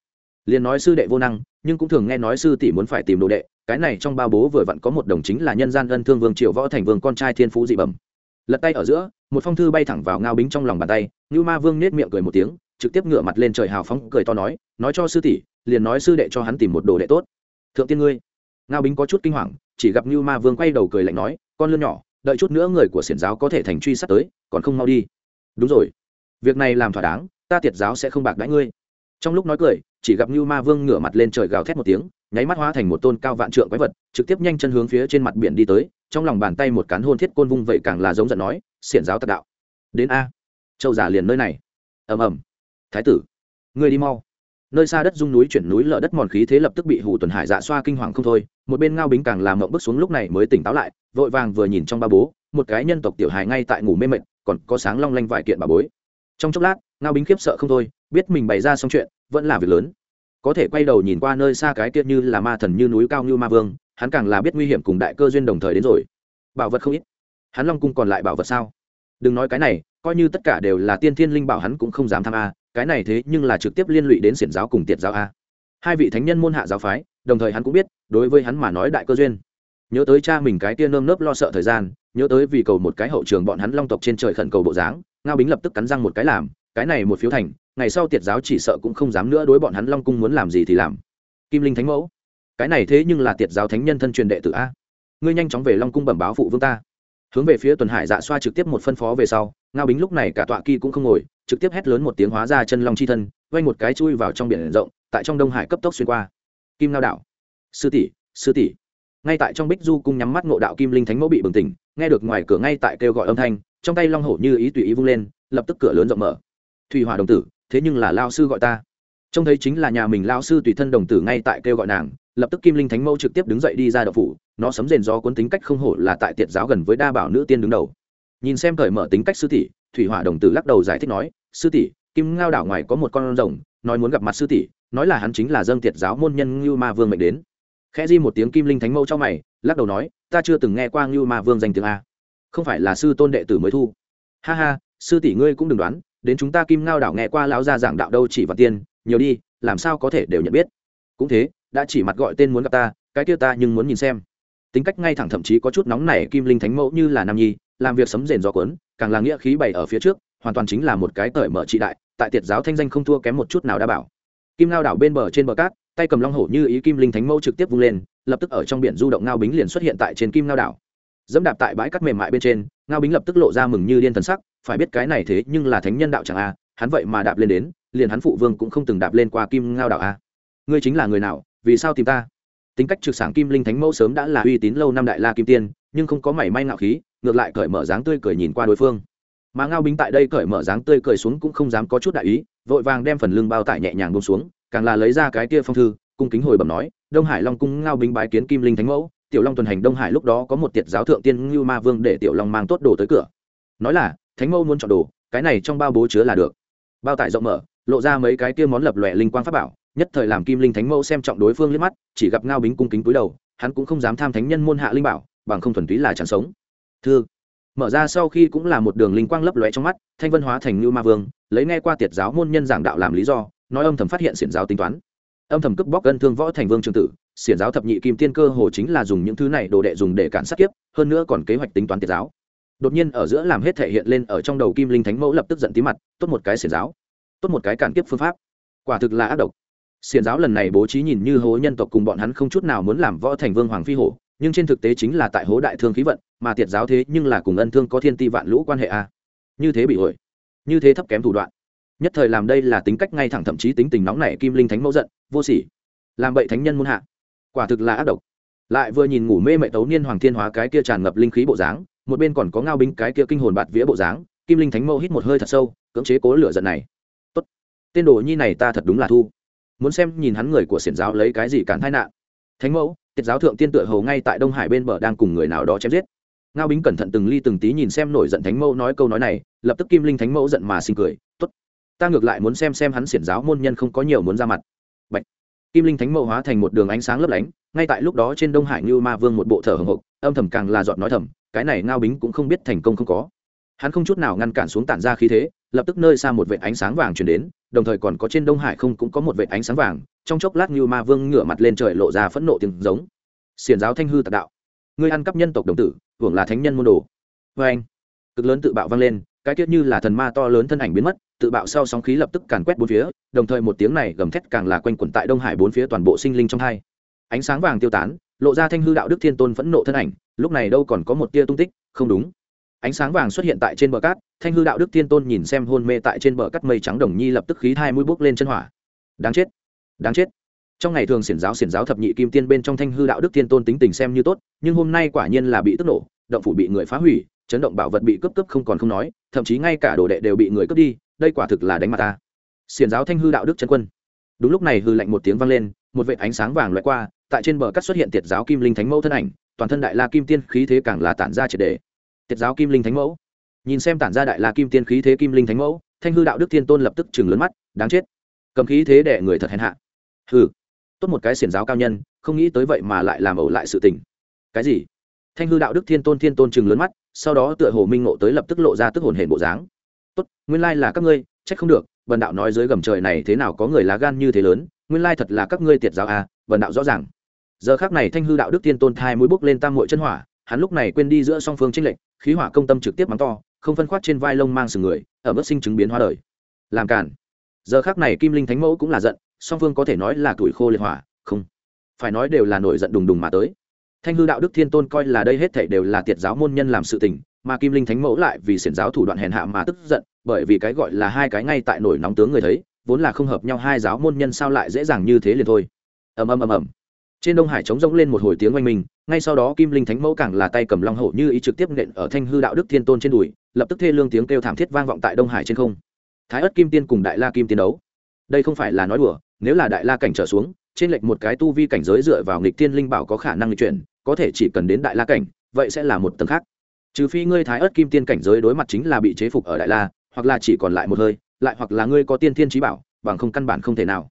Liền nói sư đệ vô năng, nhưng cũng thường nghe nói sư tỷ muốn phải tìm đồ đệ, cái này trong ba bố vừa vặn có một đồng chính là nhân gian ân thương vương triệu võ thành vương con trai thiên phú dị bẩm. Lật tay ở giữa, một phong thư bay thẳng vào ngao bính trong lòng bàn tay, như ma vương nết miệng cười một tiếng, trực tiếp ngửa mặt lên trời hào phóng, cười to nói nói cho sư tỷ, liền nói sư đệ cho hắn tìm một đồ đệ tốt. Thượng tiên ngươi. Ngao bính có chút kinh hoàng chỉ gặp như ma vương quay đầu cười lạnh nói, con lươn nhỏ, đợi chút nữa người của xiển giáo có thể thành truy sát tới, còn không mau đi. Đúng rồi, việc này làm thỏa đáng, ta tiệt giáo sẽ không bạc đãi ngươi. Trong lúc nói cười, chỉ gặp như ma vương ngửa mặt lên trời gào thét một tiếng, nháy mắt hóa thành một tôn cao vạn trượng quái vật, trực tiếp nhanh chân hướng phía trên mặt biển đi tới, trong lòng bàn tay một cán hôn thiết côn vung vậy càng là giống giận nói, xiển giáo tạc đạo. Đến a, châu giả liền nơi này. Ầm ầm. Thái tử, ngươi đi mau nơi xa đất dung núi chuyển núi lở đất mòn khí thế lập tức bị hủ tuần hải dạ xoa kinh hoàng không thôi, một bên ngao bính càng làm mộng bước xuống lúc này mới tỉnh táo lại, vội vàng vừa nhìn trong ba bố, một cái nhân tộc tiểu hài ngay tại ngủ mê mệt, còn có sáng long lanh vài kiện bà bối. Trong chốc lát, ngao bính khiếp sợ không thôi, biết mình bày ra xong chuyện, vẫn là việc lớn. Có thể quay đầu nhìn qua nơi xa cái kia như là ma thần như núi cao như ma vương, hắn càng là biết nguy hiểm cùng đại cơ duyên đồng thời đến rồi. Bảo vật không ít. Hắn long cung còn lại bảo vật sao? Đừng nói cái này, coi như tất cả đều là tiên thiên linh bảo hắn cũng không dám tham a cái này thế nhưng là trực tiếp liên lụy đến xiển giáo cùng tiệt giáo a. Hai vị thánh nhân môn hạ giáo phái, đồng thời hắn cũng biết, đối với hắn mà nói đại cơ duyên. Nhớ tới cha mình cái tia nơm nớp lo sợ thời gian, nhớ tới vì cầu một cái hậu trường bọn hắn long tộc trên trời khẩn cầu bộ dáng, ngao bính lập tức cắn răng một cái làm, cái này một phiếu thành, ngày sau tiệt giáo chỉ sợ cũng không dám nữa đối bọn hắn long cung muốn làm gì thì làm. Kim linh thánh mẫu, cái này thế nhưng là tiệt giáo thánh nhân thân truyền đệ tử a. Ngươi nhanh chóng về long cung bẩm báo phụ vương ta hướng về phía tuần hải dạ xoa trực tiếp một phân phó về sau, ngao bính lúc này cả tọa kỳ cũng không ngồi, trực tiếp hét lớn một tiếng hóa ra chân long chi thân, quay một cái chui vào trong biển rộng, tại trong đông hải cấp tốc xuyên qua. Kim lao đạo sư tỷ sư tỷ. Ngay tại trong bích du cung nhắm mắt ngộ đạo kim linh thánh mẫu bị bừng tỉnh, nghe được ngoài cửa ngay tại kêu gọi âm thanh, trong tay long hổ như ý tùy ý vung lên, lập tức cửa lớn rộng mở. Thủy hòa đồng tử, thế nhưng là lao sư gọi ta. Trông thấy chính là nhà mình lao sư tùy thân đồng tử ngay tại kêu gọi nàng lập tức kim linh thánh mẫu trực tiếp đứng dậy đi ra đậu phủ, nó sấm rền do cuốn tính cách không hổ là tại tiệt giáo gần với đa bảo nữ tiên đứng đầu. Nhìn xem cởi mở tính cách sư tỷ, thủy hỏa đồng tử lắc đầu giải thích nói, sư tỷ, kim ngao đảo ngoài có một con rồng, nói muốn gặp mặt sư tỷ, nói là hắn chính là dâng tiệt giáo môn nhân ngưu ma vương mệnh đến. Khẽ di một tiếng kim linh thánh mẫu cho mày, lắc đầu nói, ta chưa từng nghe qua ngưu ma vương danh tiếng a. Không phải là sư tôn đệ tử mới thu. Ha ha, sư tỷ ngươi cũng đừng đoán, đến chúng ta kim ngao đảo nghe qua lão gia giảng đạo đâu chỉ và tiên, nhiều đi, làm sao có thể đều nhận biết. Cũng thế đã chỉ mặt gọi tên muốn gặp ta, cái kia ta nhưng muốn nhìn xem. Tính cách ngay thẳng thậm chí có chút nóng nảy, kim linh thánh mẫu như là nam nhi, làm việc sấm rền gió cuốn, càng là nghĩa khí bày ở phía trước, hoàn toàn chính là một cái cởi mở trị đại, tại tiệt giáo thanh danh không thua kém một chút nào đã bảo. Kim lao đảo bên bờ trên bờ cát, tay cầm long hổ như ý kim linh thánh mẫu trực tiếp vung lên, lập tức ở trong biển du động ngao bính liền xuất hiện tại trên kim lao đảo. Dẫm đạp tại bãi cát mềm mại bên trên, ngao bính lập tức lộ ra mừng như điên thần sắc, phải biết cái này thế nhưng là thánh nhân đạo chẳng a hắn vậy mà đạp lên đến, liền hắn phụ vương cũng không từng đạp lên qua kim ngao đảo a ngươi chính là người nào vì sao tìm ta? Tính cách trực sảng kim linh thánh mẫu sớm đã là uy tín lâu năm đại la kim tiên, nhưng không có mảy may ngạo khí, ngược lại cởi mở dáng tươi cười nhìn qua đối phương. Mà ngao bính tại đây cởi mở dáng tươi cười xuống cũng không dám có chút đại ý, vội vàng đem phần lưng bao tải nhẹ nhàng bông xuống, càng là lấy ra cái kia phong thư, cung kính hồi bẩm nói, đông hải long cung ngao bính bái kiến kim linh thánh mẫu, tiểu long tuần hành đông hải lúc đó có một tiệt giáo thượng tiên ngưu ma vương để tiểu long mang tốt đồ tới cửa. Nói là, thánh mẫu muốn chọn đồ, cái này trong bao bố chứa là được. Bao tải rộng mở, lộ ra mấy cái kia món lập lòe linh quang pháp bảo nhất thời làm kim linh thánh mẫu xem trọng đối phương liếc mắt, chỉ gặp ngao bính cung kính túi đầu, hắn cũng không dám tham thánh nhân môn hạ linh bảo, bằng không thuần túy là chẳng sống. Thư, mở ra sau khi cũng là một đường linh quang lấp lóe trong mắt, thanh vân hóa thành như ma vương, lấy nghe qua tiệt giáo môn nhân giảng đạo làm lý do, nói âm thầm phát hiện xiển giáo tính toán. Âm thầm cướp bóc gân thương võ thành vương trường tử, xiển giáo thập nhị kim tiên cơ hồ chính là dùng những thứ này đồ đệ dùng để cản sát kiếp, hơn nữa còn kế hoạch tính toán tiệt giáo. Đột nhiên ở giữa làm hết thể hiện lên ở trong đầu kim linh thánh mẫu lập tức giận tí mặt, tốt một cái xiển giáo, tốt một cái cản kiếp phương pháp. Quả thực là ác độc xiển giáo lần này bố trí nhìn như hố nhân tộc cùng bọn hắn không chút nào muốn làm võ thành vương hoàng phi hổ nhưng trên thực tế chính là tại hố đại thương khí vận mà tiệt giáo thế nhưng là cùng ân thương có thiên ti vạn lũ quan hệ a. Như thế bị ổi, như thế thấp kém thủ đoạn. Nhất thời làm đây là tính cách ngay thẳng thậm chí tính tình nóng này kim linh thánh mẫu giận vô sỉ. Làm bậy thánh nhân muôn hạ. Quả thực là ác độc. Lại vừa nhìn ngủ mê mệ tấu niên hoàng thiên hóa cái kia tràn ngập linh khí bộ dáng một bên còn có ngao binh cái kia kinh hồn bạt vía bộ dáng kim linh thánh mẫu hít một hơi thật sâu cưỡng chế cố lửa giận này. Tốt. Tên đồ nhi này ta thật đúng là thu muốn xem nhìn hắn người của xiển giáo lấy cái gì cản tai nạn. Thánh mẫu, tiết giáo thượng tiên tựa hầu ngay tại đông hải bên bờ đang cùng người nào đó chém giết. Ngao bính cẩn thận từng ly từng tí nhìn xem nổi giận thánh mẫu nói câu nói này, lập tức kim linh thánh mẫu giận mà sinh cười, tốt, ta ngược lại muốn xem xem hắn xiển giáo môn nhân không có nhiều muốn ra mặt. Bạch. kim linh thánh mẫu hóa thành một đường ánh sáng lấp lánh, ngay tại lúc đó trên đông hải như ma vương một bộ thở hồng hộc, âm thầm càng là giọt nói thầm, cái này ngao bính cũng không biết thành công không có. Hắn không chút nào ngăn cản xuống tản ra khí thế, lập tức nơi xa một vệ ánh sáng vàng chuyển đến đồng thời còn có trên đông hải không cũng có một vệt ánh sáng vàng, trong chốc lát như ma vương ngửa mặt lên trời lộ ra phẫn nộ tiếng giống. Xiển giáo thanh hư tạc đạo, ngươi ăn cắp nhân tộc đồng tử, hưởng là thánh nhân môn đồ. Vê anh, cực lớn tự bạo vang lên, cái tiết như là thần ma to lớn thân ảnh biến mất, tự bạo sau sóng khí lập tức càn quét bốn phía, đồng thời một tiếng này gầm thét càng là quanh quẩn tại đông hải bốn phía toàn bộ sinh linh trong hai. Ánh sáng vàng tiêu tán, lộ ra thanh hư đạo đức thiên tôn phẫn nộ thân ảnh, lúc này đâu còn có một tia tung tích, không đúng ánh sáng vàng xuất hiện tại trên bờ cát, thanh hư đạo đức thiên tôn nhìn xem hôn mê tại trên bờ cát mây trắng đồng nhi lập tức khí hai mũi bốc lên chân hỏa. Đáng chết đáng chết. Trong ngày thường xiển giáo xiển giáo thập nhị kim tiên bên trong thanh hư đạo đức thiên tôn tính tình xem như tốt, nhưng hôm nay quả nhiên là bị tức nổ, động phủ bị người phá hủy, chấn động bảo vật bị cướp cướp không còn không nói, thậm chí ngay cả đồ đệ đều bị người cướp đi, đây quả thực là đánh mặt ta. Xiển giáo thanh hư đạo đức chân quân. Đúng lúc này hư lạnh một tiếng vang lên, một vệt ánh sáng vàng loại qua, tại trên bờ cát xuất hiện tiệt giáo kim linh thánh mẫu thân ảnh, toàn thân đại la kim tiên khí thế càng là tản ra triệt đề tiệt giáo kim linh thánh mẫu. Nhìn xem tản ra đại la kim tiên khí thế kim linh thánh mẫu, thanh hư đạo đức thiên tôn lập tức chừng lớn mắt, đáng chết. Cầm khí thế để người thật hèn hạ. Hừ, tốt một cái xiển giáo cao nhân, không nghĩ tới vậy mà lại làm ẩu lại sự tình. Cái gì? Thanh hư đạo đức thiên tôn thiên tôn chừng lớn mắt, sau đó tựa hồ minh ngộ tới lập tức lộ ra tức hồn hển bộ dáng. Tốt, nguyên lai là các ngươi, trách không được, bần đạo nói dưới gầm trời này thế nào có người lá gan như thế lớn, nguyên lai thật là các ngươi tiệt giáo à bần đạo rõ ràng. Giờ khác này thanh hư đạo đức thiên tôn thai mũi bốc lên tam mội chân hỏa, hắn lúc này quên đi giữa song phương tranh lệch khí hỏa công tâm trực tiếp mắng to, không phân khoát trên vai lông mang sừng người, ở mức sinh chứng biến hóa đời. Làm cản giờ khác này kim linh thánh mẫu cũng là giận, song phương có thể nói là tuổi khô liệt hỏa, không. Phải nói đều là nổi giận đùng đùng mà tới. Thanh hư đạo đức thiên tôn coi là đây hết thể đều là tiệt giáo môn nhân làm sự tình, mà kim linh thánh mẫu lại vì xiển giáo thủ đoạn hèn hạ mà tức giận, bởi vì cái gọi là hai cái ngay tại nổi nóng tướng người thấy, vốn là không hợp nhau hai giáo môn nhân sao lại dễ dàng như thế liền thôi. Ầm ầm ầm ầm trên đông hải trống rỗng lên một hồi tiếng oanh minh, ngay sau đó kim linh thánh mẫu càng là tay cầm long hổ như ý trực tiếp nện ở thanh hư đạo đức thiên tôn trên đùi, lập tức thê lương tiếng kêu thảm thiết vang vọng tại đông hải trên không. Thái ất kim tiên cùng đại la kim tiên đấu. Đây không phải là nói đùa, nếu là đại la cảnh trở xuống, trên lệch một cái tu vi cảnh giới dựa vào nghịch tiên linh bảo có khả năng lịch chuyển, có thể chỉ cần đến đại la cảnh, vậy sẽ là một tầng khác. Trừ phi ngươi thái ớt kim tiên cảnh giới đối mặt chính là bị chế phục ở đại la, hoặc là chỉ còn lại một hơi, lại hoặc là ngươi có tiên thiên trí bảo, bằng không căn bản không thể nào.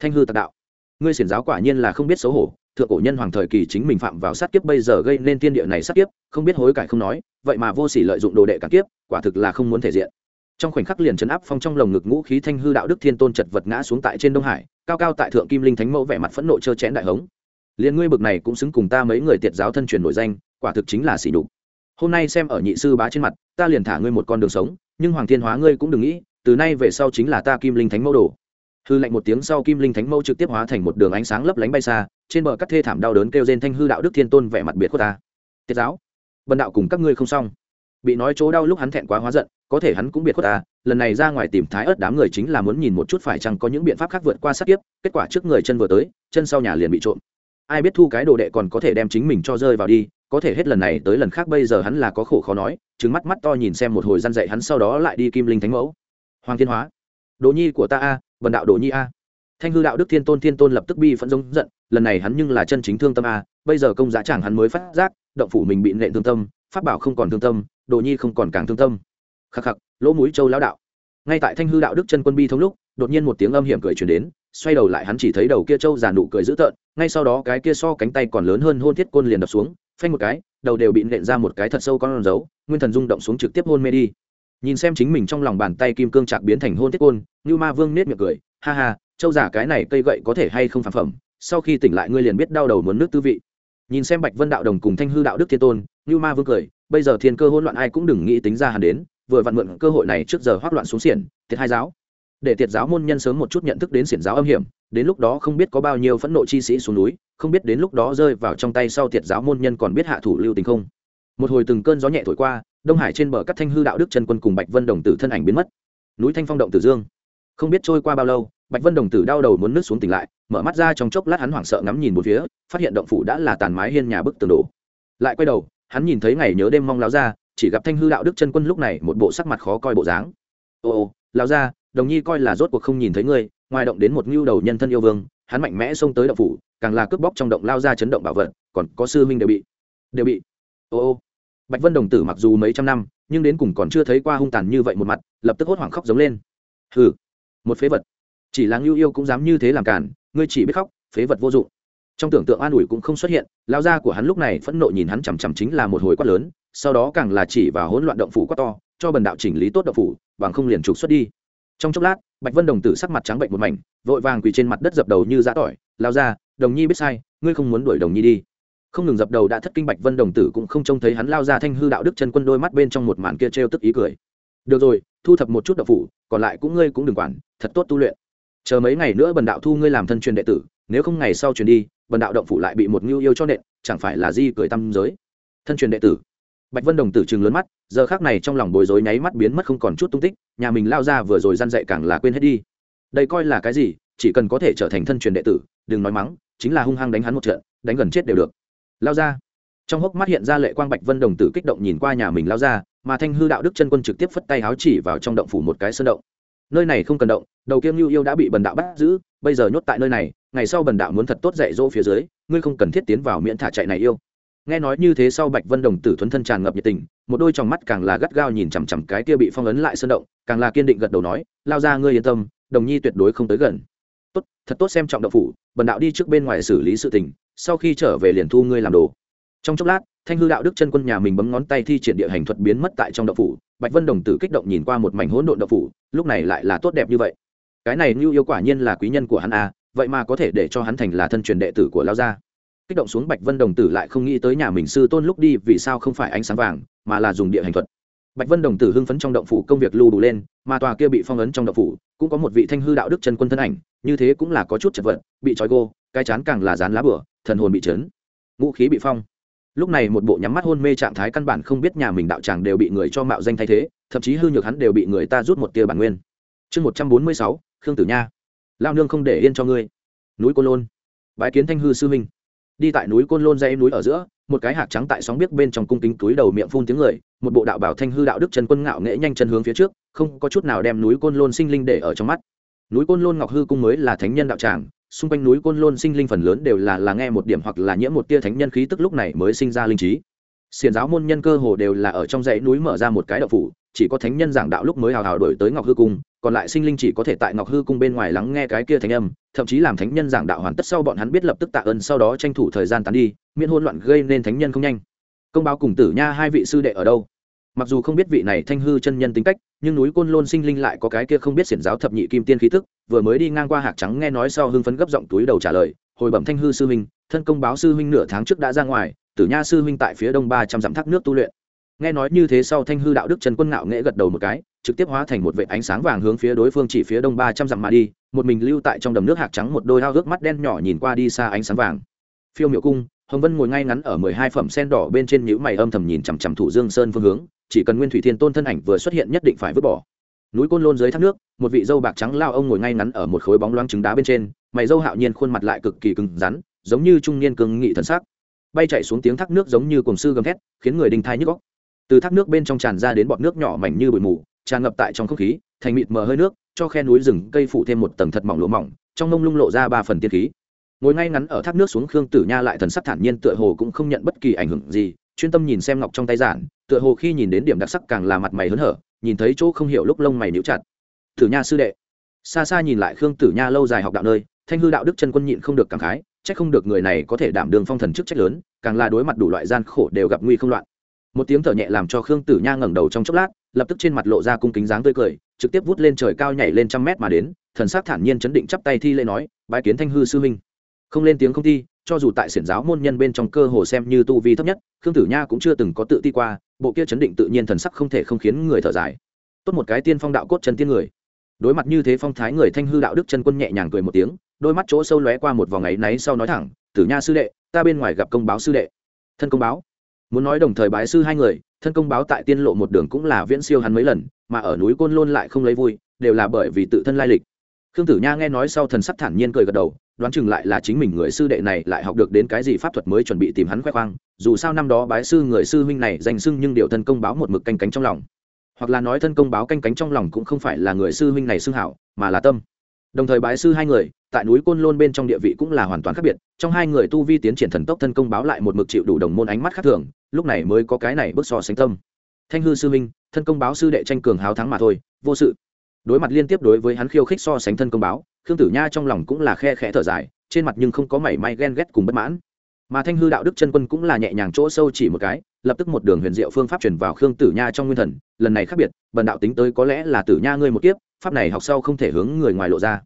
Thanh hư tạc đạo ngươi xiển giáo quả nhiên là không biết xấu hổ, thượng cổ nhân hoàng thời kỳ chính mình phạm vào sát kiếp bây giờ gây nên tiên địa này sát kiếp, không biết hối cải không nói, vậy mà vô sỉ lợi dụng đồ đệ cả kiếp, quả thực là không muốn thể diện. Trong khoảnh khắc liền chấn áp phong trong lồng ngực ngũ khí thanh hư đạo đức thiên tôn chật vật ngã xuống tại trên đông hải, cao cao tại thượng kim linh thánh mẫu vẻ mặt phẫn nộ trơ chén đại hống. Liền ngươi bực này cũng xứng cùng ta mấy người tiệt giáo thân truyền nổi danh, quả thực chính là xỉ đục hôm nay xem ở nhị sư bá trên mặt, ta liền thả ngươi một con đường sống, nhưng hoàng thiên hóa ngươi cũng đừng nghĩ, từ nay về sau chính là ta kim linh thánh mẫu đồ hư lạnh một tiếng sau kim linh thánh mẫu trực tiếp hóa thành một đường ánh sáng lấp lánh bay xa, trên bờ cắt thê thảm đau đớn kêu trên thanh hư đạo đức thiên tôn vẻ mặt biệt của ta. Tiết giáo, bần đạo cùng các ngươi không xong. Bị nói chỗ đau lúc hắn thẹn quá hóa giận, có thể hắn cũng biệt khuất ta, lần này ra ngoài tìm thái ớt đám người chính là muốn nhìn một chút phải chăng có những biện pháp khác vượt qua sát kiếp, kết quả trước người chân vừa tới, chân sau nhà liền bị trộm. Ai biết thu cái đồ đệ còn có thể đem chính mình cho rơi vào đi, có thể hết lần này tới lần khác bây giờ hắn là có khổ khó nói trứng mắt mắt to nhìn xem một hồi gian dạy hắn sau đó lại đi kim linh thánh mẫu. Hoàng thiên hóa, đồ nhi của ta a vần đạo đồ nhi a. Thanh hư đạo đức thiên tôn thiên tôn lập tức bi phẫn giống giận, lần này hắn nhưng là chân chính thương tâm a, bây giờ công giá chẳng hắn mới phát giác, động phủ mình bị nện thương tâm, pháp bảo không còn thương tâm, đồ nhi không còn càng thương tâm. Khắc khắc, lỗ mũi châu lão đạo. Ngay tại thanh hư đạo đức chân quân bi thông lúc, đột nhiên một tiếng âm hiểm cười truyền đến, xoay đầu lại hắn chỉ thấy đầu kia châu già nụ cười dữ tợn, ngay sau đó cái kia so cánh tay còn lớn hơn hôn thiết côn liền đập xuống, phanh một cái, đầu đều bị nện ra một cái thật sâu con dấu nguyên thần rung động xuống trực tiếp hôn mê đi nhìn xem chính mình trong lòng bàn tay kim cương chạc biến thành hôn thiết côn như ma vương nết miệng cười, ha ha, châu giả cái này cây gậy có thể hay không phản phẩm, sau khi tỉnh lại ngươi liền biết đau đầu muốn nước tư vị. Nhìn xem bạch vân đạo đồng cùng thanh hư đạo đức thiên tôn như ma vương cười, bây giờ thiên cơ hỗn loạn ai cũng đừng nghĩ tính ra hẳn đến, vừa vặn mượn cơ hội này trước giờ hoác loạn xuống xiển thiệt hai giáo. Để tiệt giáo môn nhân sớm một chút nhận thức đến xiển giáo âm hiểm, đến lúc đó không biết có bao nhiêu phẫn nộ chi sĩ xuống núi, không biết đến lúc đó rơi vào trong tay sau tiệt giáo môn nhân còn biết hạ thủ lưu tình không. Một hồi từng cơn gió nhẹ thổi qua đông hải trên bờ các thanh hư đạo đức chân quân cùng bạch vân đồng tử thân ảnh biến mất núi thanh phong động tử dương không biết trôi qua bao lâu bạch vân đồng tử đau đầu muốn nước xuống tỉnh lại mở mắt ra trong chốc lát hắn hoảng sợ ngắm nhìn một phía phát hiện động phủ đã là tàn mái hiên nhà bức tường đổ lại quay đầu hắn nhìn thấy ngày nhớ đêm mong láo ra chỉ gặp thanh hư đạo đức chân quân lúc này một bộ sắc mặt khó coi bộ dáng ô ô láo ra đồng nhi coi là rốt cuộc không nhìn thấy ngươi ngoài động đến một ngưu đầu nhân thân yêu vương hắn mạnh mẽ xông tới động phủ càng là cướp bóc trong động lao ra chấn động bảo vật còn có sư minh đều bị đều bị ô ô bạch vân đồng tử mặc dù mấy trăm năm, nhưng đến cùng còn chưa thấy qua hung tàn như vậy một mặt, lập tức hốt hoảng khóc giống lên. Hừ, một phế vật. Chỉ là ngưu yêu cũng dám như thế làm cản ngươi chỉ biết khóc, phế vật vô dụng. Trong tưởng tượng an ủi cũng không xuất hiện lao ra của hắn lúc này phẫn nộ nhìn hắn chằm chằm chính là một hồi quát lớn, sau đó càng là chỉ và hỗn loạn động phủ quát to, cho bần đạo chỉnh lý tốt động phủ, bằng không liền trục xuất đi. Trong chốc lát, bạch vân đồng tử sắc mặt trắng bệnh một mảnh, vội vàng quỳ trên mặt đất dập đầu như giã tỏi lao ra đồng nhi biết sai, ngươi không muốn đuổi đồng nhi đi không ngừng dập đầu đã thất kinh bạch vân đồng tử cũng không trông thấy hắn lao ra thanh hư đạo đức chân quân đôi mắt bên trong một màn kia trêu tức ý cười. Được rồi, thu thập một chút đậu phủ, còn lại cũng ngươi cũng đừng quản, thật tốt tu luyện. Chờ mấy ngày nữa bần đạo thu ngươi làm thân truyền đệ tử, nếu không ngày sau truyền đi, bần đạo động phủ lại bị một ngưu yêu cho nện, chẳng phải là di cười tâm giới. Thân truyền đệ tử. Bạch vân đồng tử chừng lớn mắt, giờ khác này trong lòng bối rối nháy mắt biến mất không còn chút tung tích, nhà mình lao ra vừa rồi răn dậy càng là quên hết đi. Đây coi là cái gì, chỉ cần có thể trở thành thân truyền đệ tử, đừng nói mắng, chính là hung hăng đánh hắn một trận, đánh gần chết đều được lao ra. Trong hốc mắt hiện ra lệ quang bạch vân đồng tử kích động nhìn qua nhà mình lao ra, mà thanh hư đạo đức chân quân trực tiếp phất tay háo chỉ vào trong động phủ một cái sơn động. Nơi này không cần động, đầu kiêm lưu yêu đã bị bần đạo bắt giữ, bây giờ nhốt tại nơi này, ngày sau bần đạo muốn thật tốt dạy dỗ phía dưới, ngươi không cần thiết tiến vào miễn thả chạy này yêu. Nghe nói như thế sau bạch vân đồng tử thuấn thân tràn ngập nhiệt tình, một đôi trong mắt càng là gắt gao nhìn chằm chằm cái kia bị phong ấn lại sơn động, càng là kiên định gật đầu nói, lao ra, ngươi yên tâm, đồng nhi tuyệt đối không tới gần tốt, thật tốt xem trọng đậu phủ, bần đạo đi trước bên ngoài xử lý sự tình, sau khi trở về liền thu ngươi làm đồ. Trong chốc lát, thanh hư đạo đức chân quân nhà mình bấm ngón tay thi triển địa hành thuật biến mất tại trong đậu phủ, bạch vân đồng tử kích động nhìn qua một mảnh hỗn độn đậu phủ, lúc này lại là tốt đẹp như vậy. Cái này như yêu quả nhiên là quý nhân của hắn à vậy mà có thể để cho hắn thành là thân truyền đệ tử của lao gia. Kích động xuống bạch vân đồng tử lại không nghĩ tới nhà mình sư tôn lúc đi vì sao không phải ánh sáng vàng, mà là dùng địa hành thuật bạch vân đồng tử hưng phấn trong động phủ công việc lưu đủ lên, mà tòa kia bị phong ấn trong động phủ, cũng có một vị thanh hư đạo đức chân quân thân ảnh, như thế cũng là có chút chật vật, bị trói gô, cái chán càng là dán lá bửa, thần hồn bị chấn ngũ khí bị phong. Lúc này một bộ nhắm mắt hôn mê trạng thái căn bản không biết nhà mình đạo tràng đều bị người cho mạo danh thay thế, thậm chí hư nhược hắn đều bị người ta rút một tia bản nguyên. Chương một trăm bốn mươi sáu, khương tử nha. Lao nương không để yên cho ngươi. Núi côn lôn. Bãi kiến thanh hư sư minh đi tại núi côn lôn dây núi ở giữa, một cái hạt trắng tại sóng biết bên trong cung kính túi đầu miệng phun tiếng người, một bộ đạo bảo thanh hư đạo đức trần quân ngạo nghệ nhanh chân hướng phía trước, không có chút nào đem núi côn lôn sinh linh để ở trong mắt. Núi côn lôn ngọc hư cung mới là thánh nhân đạo tràng, xung quanh núi côn lôn sinh linh phần lớn đều là là nghe một điểm hoặc là nhiễm một tia thánh nhân khí tức lúc này mới sinh ra linh trí. Xiền giáo môn nhân cơ hồ đều là ở trong dãy núi mở ra một cái đạo phủ, chỉ có thánh nhân giảng đạo lúc mới hào hào đổi tới ngọc hư cung còn lại sinh linh chỉ có thể tại ngọc hư cung bên ngoài lắng nghe cái kia thánh âm, thậm chí làm thánh nhân giảng đạo hoàn tất sau bọn hắn biết lập tức tạ ơn sau đó tranh thủ thời gian tán đi, miễn hôn loạn gây nên thánh nhân không nhanh. Công báo cùng tử nha hai vị sư đệ ở đâu? Mặc dù không biết vị này thanh hư chân nhân tính cách, nhưng núi côn lôn sinh linh lại có cái kia không biết xiển giáo thập nhị kim tiên khí tức, vừa mới đi ngang qua hạc trắng nghe nói sau hưng phấn gấp giọng túi đầu trả lời, hồi bẩm thanh hư sư huynh, thân công báo sư huynh nửa tháng trước đã ra ngoài, tử nha sư huynh tại phía đông ba trăm dặm thác nước tu luyện. Nghe nói như thế sau thanh hư đạo đức trần quân ngạo nghễ gật đầu một cái trực tiếp hóa thành một vệ ánh sáng vàng hướng phía đối phương chỉ phía đông ba trăm dặm mà đi, một mình lưu tại trong đầm nước hạc trắng một đôi hao ước mắt đen nhỏ nhìn qua đi xa ánh sáng vàng. Phiêu miệu cung, hồng vân ngồi ngay ngắn ở mười hai phẩm sen đỏ bên trên nhữ mày âm thầm nhìn chằm chằm thủ dương sơn phương hướng, chỉ cần nguyên thủy thiên tôn thân ảnh vừa xuất hiện nhất định phải vứt bỏ. Núi côn lôn dưới thác nước, một vị dâu bạc trắng lao ông ngồi ngay ngắn ở một khối bóng loáng trứng đá bên trên, mày dâu hạo nhiên khuôn mặt lại cực kỳ cứng rắn, giống như trung niên cương nghị thần sắc. Bay chạy xuống tiếng thác nước giống như cồn sư gầm thét, khiến người đinh thai nhức góc từ thác nước bên trong tràn ra đến bọt nước nhỏ mảnh như bụi mù tràn ngập tại trong không khí, thành mịt mờ hơi nước, cho khe núi rừng, cây phủ thêm một tầng thật mỏng lụa mỏng, trong mông lung lộ ra ba phần tiên khí. Ngồi ngay ngắn ở thác nước xuống khương tử nha lại thần sắc thản nhiên tựa hồ cũng không nhận bất kỳ ảnh hưởng gì, chuyên tâm nhìn xem ngọc trong tay giản, tựa hồ khi nhìn đến điểm đặc sắc càng là mặt mày hớn hở, nhìn thấy chỗ không hiểu lúc lông mày níu chặt. Tử nha sư đệ. Xa xa nhìn lại khương tử nha lâu dài học đạo nơi, thanh hư đạo đức chân quân nhịn không được cảm khái c h ắ c không được người này có thể đảm đường phong thần chức trách lớn, càng là đối mặt đủ loại gian khổ đều gặp nguy không loạn. Một tiếng thở nhẹ làm cho khương tử nha ngẩng đầu trong chốc lát lập tức trên mặt lộ ra cung kính dáng tươi cười, trực tiếp vút lên trời cao nhảy lên trăm mét mà đến, thần s á c thản nhiên chấn định chắp tay thi lễ nói, bái kiến thanh hư sư huynh. Không lên tiếng không thi, cho dù tại xiển giáo môn nhân bên trong cơ hồ xem như tu vi thấp nhất, khương tử nha cũng chưa từng có tự ti qua, bộ kia chấn định tự nhiên thần sắc không thể không khiến người thở dài. Tốt một cái tiên phong đạo cốt chân tiên người. Đối mặt như thế phong thái người thanh hư đạo đức chân quân nhẹ nhàng cười một tiếng, đôi mắt chỗ sâu lóe qua một vòng ấy náy sau nói thẳng, tử nha sư đệ, ta bên ngoài gặp công báo sư đệ. Thân công báo? Muốn nói đồng thời bái sư hai người thân công báo tại tiên lộ một đường cũng là viễn siêu hắn mấy lần, mà ở núi côn lôn lại không lấy vui, đều là bởi vì tự thân lai lịch. Khương tử nha nghe nói sau thần sắc thản nhiên cười gật đầu, đoán chừng lại là chính mình người sư đệ này lại học được đến cái gì pháp thuật mới chuẩn bị tìm hắn khoe khoang, dù sao năm đó bái sư người sư huynh này danh sưng nhưng điều thân công báo một mực canh cánh trong lòng. Hoặc là nói thân công báo canh cánh trong lòng cũng không phải là người sư huynh này xưng hảo, mà là tâm. Đồng thời bái sư hai người tại núi côn lôn bên trong địa vị cũng là hoàn toàn khác biệt, trong hai người tu vi tiến triển thần tốc thân công báo lại một mực chịu đủ đồng môn ánh mắt khác thường, lúc này mới có cái này bước so sánh tâm. Thanh hư sư Minh thân công báo sư đệ tranh cường háo thắng mà thôi, vô sự. Đối mặt liên tiếp đối với hắn khiêu khích so sánh thân công báo, khương tử nha trong lòng cũng là khe khẽ thở dài, trên mặt nhưng không có mảy may ghen ghét cùng bất mãn. Mà thanh hư đạo đức chân quân cũng là nhẹ nhàng chỗ sâu chỉ một cái, lập tức một đường huyền diệu phương pháp truyền vào khương tử nha trong nguyên thần, lần này khác biệt, bần đạo tính tới có lẽ là tử nha ngươi một kiếp, pháp này học sau không thể hướng người ngoài lộ ra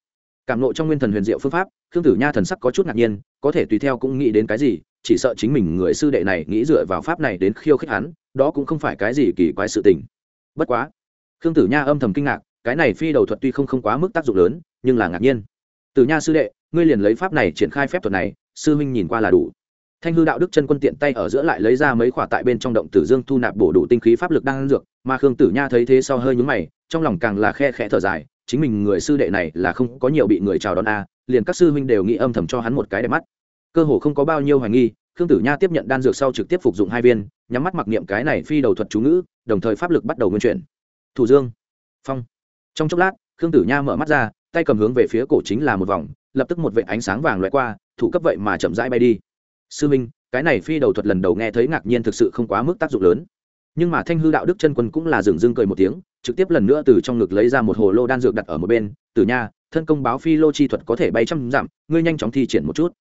cảm nộ trong nguyên thần huyền diệu phương pháp, khương tử nha thần sắc có chút ngạc nhiên, có thể tùy theo cũng nghĩ đến cái gì, chỉ sợ chính mình người sư đệ này nghĩ dựa vào pháp này đến khiêu khích hắn, đó cũng không phải cái gì kỳ quái sự tình. Bất quá, khương tử nha âm thầm kinh ngạc, cái này phi đầu thuật tuy không không quá mức tác dụng lớn, nhưng là ngạc nhiên. Tử nha sư đệ, ngươi liền lấy pháp này triển khai phép thuật này, sư huynh nhìn qua là đủ. Thanh hư đạo đức chân quân tiện tay ở giữa lại lấy ra mấy khỏa tại bên trong động tử dương thu nạp bổ đủ tinh khí pháp lực đang dược, mà khương tử nha thấy thế sau hơi nhúng mày, trong lòng càng là khe khẽ thở dài chính mình người sư đệ này là không có nhiều bị người chào đón a liền các sư huynh đều nghĩ âm thầm cho hắn một cái đẹp mắt. Cơ hồ không có bao nhiêu hoài nghi, khương tử nha tiếp nhận đan dược sau trực tiếp phục dụng hai viên, nhắm mắt mặc niệm cái này phi đầu thuật chú ngữ, đồng thời pháp lực bắt đầu nguyên chuyển. Thủ dương. Phong. Trong chốc lát, khương tử nha mở mắt ra, tay cầm hướng về phía cổ chính là một vòng, lập tức một vệ ánh sáng vàng loại qua, thủ cấp vậy mà chậm rãi bay đi. Sư minh, cái này phi đầu thuật lần đầu nghe thấy ngạc nhiên thực sự không quá mức tác dụng lớn nhưng mà thanh hư đạo đức chân quân cũng là dừng dưng cười một tiếng, trực tiếp lần nữa từ trong ngực lấy ra một hồ lô đan dược đặt ở một bên, tử nha, thân công báo phi lô chi thuật có thể bay trăm dặm, ngươi nhanh chóng thi triển một chút.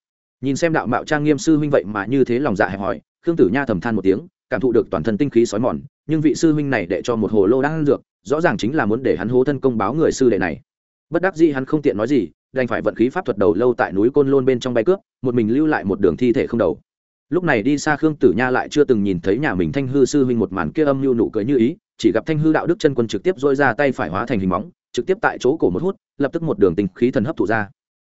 Nhìn xem đạo mạo trang nghiêm sư huynh vậy mà như thế lòng dạ hẹp hòi, khương tử nha thầm than một tiếng, cảm thụ được toàn thân tinh khí sói mòn, nhưng vị sư huynh này để cho một hồ lô đan dược, rõ ràng chính là muốn để hắn hố thân công báo người sư đệ này. Bất đắc dĩ hắn không tiện nói gì, đành phải vận khí pháp thuật đầu lâu tại núi côn lôn bên trong bay cướp, một mình lưu lại một đường thi thể không đầu lúc này đi xa khương tử nha lại chưa từng nhìn thấy nhà mình thanh hư sư huynh một màn kia âm mưu nụ cười như ý, chỉ gặp thanh hư đạo đức chân quân trực tiếp dôi ra tay phải hóa thành hình móng, trực tiếp tại chỗ cổ một hút, lập tức một đường tinh khí thần hấp thụ ra.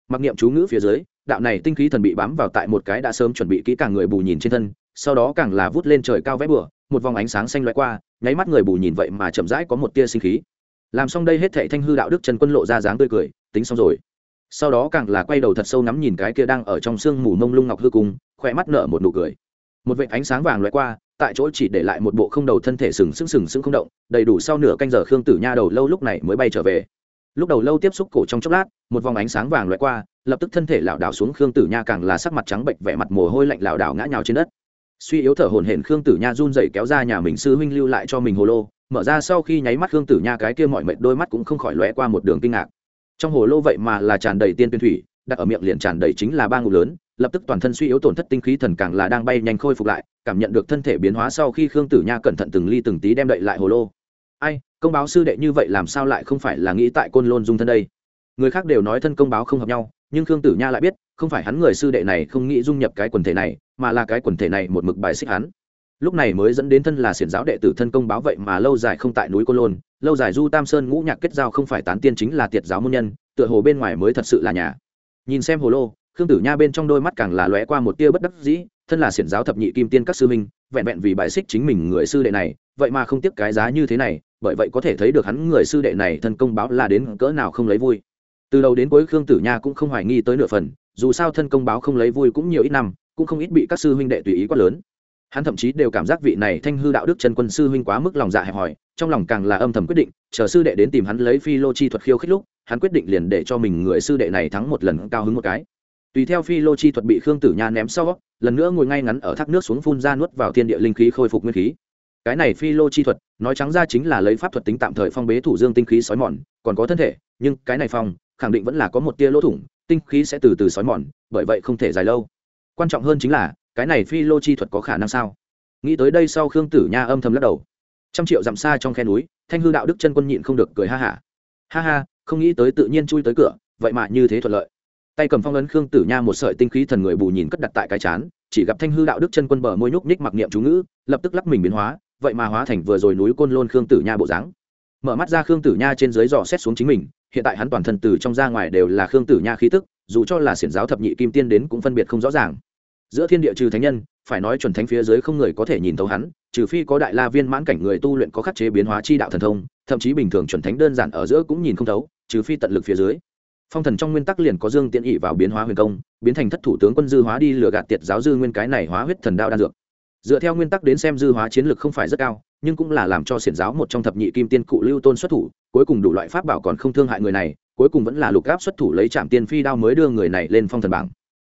Mặc niệm chú ngữ phía dưới, đạo này tinh khí thần bị bám vào tại một cái đã sớm chuẩn bị kỹ càng người bù nhìn trên thân, sau đó càng là vút lên trời cao vẽ bừa, một vòng ánh sáng xanh loại qua, nháy mắt người bù nhìn vậy mà chậm rãi có một tia sinh khí. Làm xong đây hết thệ thanh hư đạo đức trần quân lộ ra dáng tươi cười, tính xong rồi sau đó càng là quay đầu thật sâu nắm nhìn cái kia đang ở trong sương mù mông lung ngọc hư cung khỏe mắt nở một nụ cười. Một vệ ánh sáng vàng loại qua, tại chỗ chỉ để lại một bộ không đầu thân thể sừng sững sừng sững không động, đầy đủ sau nửa canh giờ khương tử nha đầu lâu lúc này mới bay trở về. Lúc đầu lâu tiếp xúc cổ trong chốc lát, một vòng ánh sáng vàng loại qua, lập tức thân thể lảo đảo xuống khương tử nha càng là sắc mặt trắng bệnh, vẻ mặt mồ hôi lạnh lảo đảo ngã nhào trên đất. Suy yếu thở hổn hển khương tử nha run dậy kéo ra nhà mình sư huynh lưu lại cho mình hồ lô, mở ra sau khi nháy mắt khương tử nha cái kia mọi mệt đôi mắt cũng không khỏi lóe qua một đường kinh ngạc trong hồ lô vậy mà là tràn đầy tiên tuyên thủy, đặt ở miệng liền tràn đầy chính là ba ngụ lớn, lập tức toàn thân suy yếu tổn thất tinh khí thần càng là đang bay nhanh khôi phục lại, cảm nhận được thân thể biến hóa sau khi khương tử nha cẩn thận từng ly từng tí đem đậy lại hồ lô. Ai, công báo sư đệ như vậy làm sao lại không phải là nghĩ tại côn lôn dung thân đây? Người khác đều nói thân công báo không hợp nhau, nhưng khương tử nha lại biết, không phải hắn người sư đệ này không nghĩ dung nhập cái quần thể này, mà là cái quần thể này một mực bài xích hắn lúc này mới dẫn đến thân là xiển giáo đệ tử thân công báo vậy mà lâu dài không tại núi côn lôn, lâu dài du tam sơn ngũ nhạc kết giao không phải tán tiên chính là tiệt giáo môn nhân, tựa hồ bên ngoài mới thật sự là nhà. Nhìn xem hồ lô, khương tử nha bên trong đôi mắt càng là lóe qua một tia bất đắc dĩ, thân là xiển giáo thập nhị kim tiên các sư minh vẹn vẹn vì bài xích chính mình người sư đệ này, vậy mà không tiếc cái giá như thế này, bởi vậy có thể thấy được hắn người sư đệ này thân công báo là đến cỡ nào không lấy vui. Từ đầu đến cuối khương tử nha cũng không hoài nghi tới nửa phần, dù sao thân công báo không lấy vui cũng nhiều ít năm, cũng không ít bị các sư huynh đệ tùy ý quá lớn hắn thậm chí đều cảm giác vị này thanh hư đạo đức chân quân sư huynh quá mức lòng dạ hẹp hòi, trong lòng càng là âm thầm quyết định, chờ sư đệ đến tìm hắn lấy phi lô chi thuật khiêu khích lúc, hắn quyết định liền để cho mình người sư đệ này thắng một lần cao hứng một cái. Tùy theo phi lô chi thuật bị khương tử nha ném sau, lần nữa ngồi ngay ngắn ở thác nước xuống phun ra nuốt vào thiên địa linh khí khôi phục nguyên khí. Cái này phi lô chi thuật, nói trắng ra chính là lấy pháp thuật tính tạm thời phong bế thủ dương tinh khí sói mòn, còn có thân thể, nhưng cái này phong, khẳng định vẫn là có một tia lỗ thủng, tinh khí sẽ từ từ sói mòn, bởi vậy không thể dài lâu. Quan trọng hơn chính là cái này phi lô chi thuật có khả năng sao? Nghĩ tới đây sau khương tử nha âm thầm lắc đầu. Trăm triệu dặm xa trong khe núi, thanh hư đạo đức chân quân nhịn không được cười ha hả. Ha. ha ha không nghĩ tới tự nhiên chui tới cửa, vậy mà như thế thuận lợi. Tay cầm phong ấn khương tử nha một sợi tinh khí thần người bù nhìn cất đặt tại cái chán, chỉ gặp thanh hư đạo đức chân quân bờ môi nhúc nhích mặc niệm chú ngữ, lập tức lắp mình biến hóa, vậy mà hóa thành vừa rồi núi côn lôn khương tử nha bộ dáng. Mở mắt ra khương tử nha trên dưới dò xét xuống chính mình, hiện tại hắn toàn thân từ trong ra ngoài đều là khương tử nha khí tức, dù cho là xiển giáo thập nhị kim tiên đến cũng phân biệt không rõ ràng giữa thiên địa trừ thánh nhân, phải nói chuẩn thánh phía dưới không người có thể nhìn thấu hắn, trừ phi có đại la viên mãn cảnh người tu luyện có khắc chế biến hóa chi đạo thần thông, thậm chí bình thường chuẩn thánh đơn giản ở giữa cũng nhìn không thấu, trừ phi tận lực phía dưới. Phong thần trong nguyên tắc liền có dương tiện ỵ vào biến hóa huyền công, biến thành thất thủ tướng quân dư hóa đi lừa gạt tiệt giáo dư nguyên cái này hóa huyết thần đao đan dược. Dựa theo nguyên tắc đến xem dư hóa chiến lược không phải rất cao, nhưng cũng là làm cho xiển giáo một trong thập nhị kim tiên cụ lưu tôn xuất thủ, cuối cùng đủ loại pháp bảo còn không thương hại người này, cuối cùng vẫn là lục gáp xuất thủ lấy trạm tiên phi đao mới đưa người này lên phong thần bảng.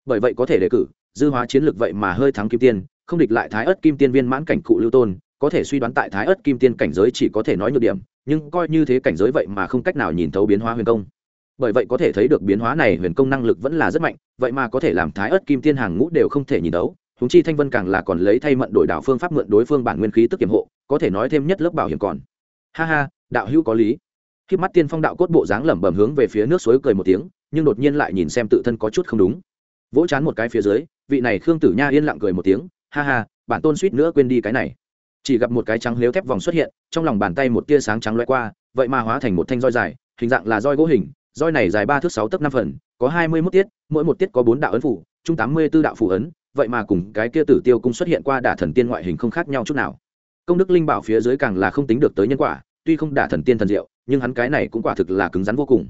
Bởi vậy có thể đề cử dư hóa chiến lược vậy mà hơi thắng kim tiên, không địch lại thái ớt kim tiên viên mãn cảnh cụ lưu tôn, có thể suy đoán tại thái ớt kim tiên cảnh giới chỉ có thể nói nhược điểm, nhưng coi như thế cảnh giới vậy mà không cách nào nhìn thấu biến hóa huyền công. Bởi vậy có thể thấy được biến hóa này huyền công năng lực vẫn là rất mạnh, vậy mà có thể làm thái ớt kim tiên hàng ngũ đều không thể nhìn thấu. Húng chi thanh vân càng là còn lấy thay mận đổi đảo phương pháp mượn đối phương bản nguyên khí tức kiểm hộ, có thể nói thêm nhất lớp bảo hiểm còn. Ha ha, đạo hữu có lý. Khi mắt tiên phong đạo cốt bộ dáng lẩm bẩm hướng về phía nước suối cười một tiếng, nhưng đột nhiên lại nhìn xem tự thân có chút không đúng. Vỗ chán một cái phía dưới vị này khương tử nha yên lặng cười một tiếng, ha ha, bản tôn suýt nữa quên đi cái này. Chỉ gặp một cái trắng lếu thép vòng xuất hiện, trong lòng bàn tay một tia sáng trắng loay qua, vậy mà hóa thành một thanh roi dài, hình dạng là roi gỗ hình, roi này dài ba thước sáu tấc năm phần, có hai mươi mốt tiết, mỗi một tiết có bốn đạo ấn phủ, chung tám mươi b ố đạo phủ ấn, vậy mà cùng cái kia tử tiêu cung xuất hiện qua đả thần tiên ngoại hình không khác nhau chút nào. Công đức linh bảo phía dưới càng là không tính được tới nhân quả, tuy không đả thần tiên thần diệu, nhưng hắn cái này cũng quả thực là cứng rắn vô cùng.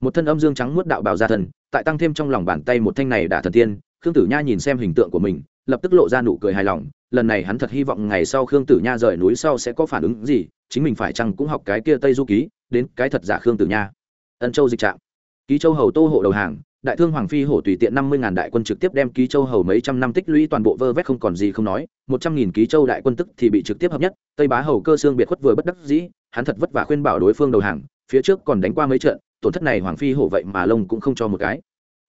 Một thân âm dương trắng muốt đạo bào gia thần, tại tăng thêm trong lòng bàn tay một thanh này đả thần tiên khương tử nha nhìn xem hình tượng của mình, lập tức lộ ra nụ cười hài lòng, lần này hắn thật hy vọng ngày sau khương tử nha rời núi sau sẽ có phản ứng gì, chính mình phải chăng cũng học cái kia tây du ký, đến cái thật giả khương tử nha. Ân châu dịch trạm. Ký châu hầu tô hộ đầu hàng, đại thương hoàng phi hổ tùy tiện năm mươi ngàn đại quân trực tiếp đem ký châu hầu mấy trăm năm tích lũy toàn bộ vơ vét không còn gì không nói, một trăm nghìn ký châu đại quân tức thì bị trực tiếp hợp nhất, tây bá hầu cơ xương biệt khuất vừa bất đắc dĩ, hắn thật vất vả khuyên bảo đối phương đầu hàng, phía trước còn đánh qua mấy trận, tổn thất này hoàng phi hổ vậy mà lông cũng không cho một cái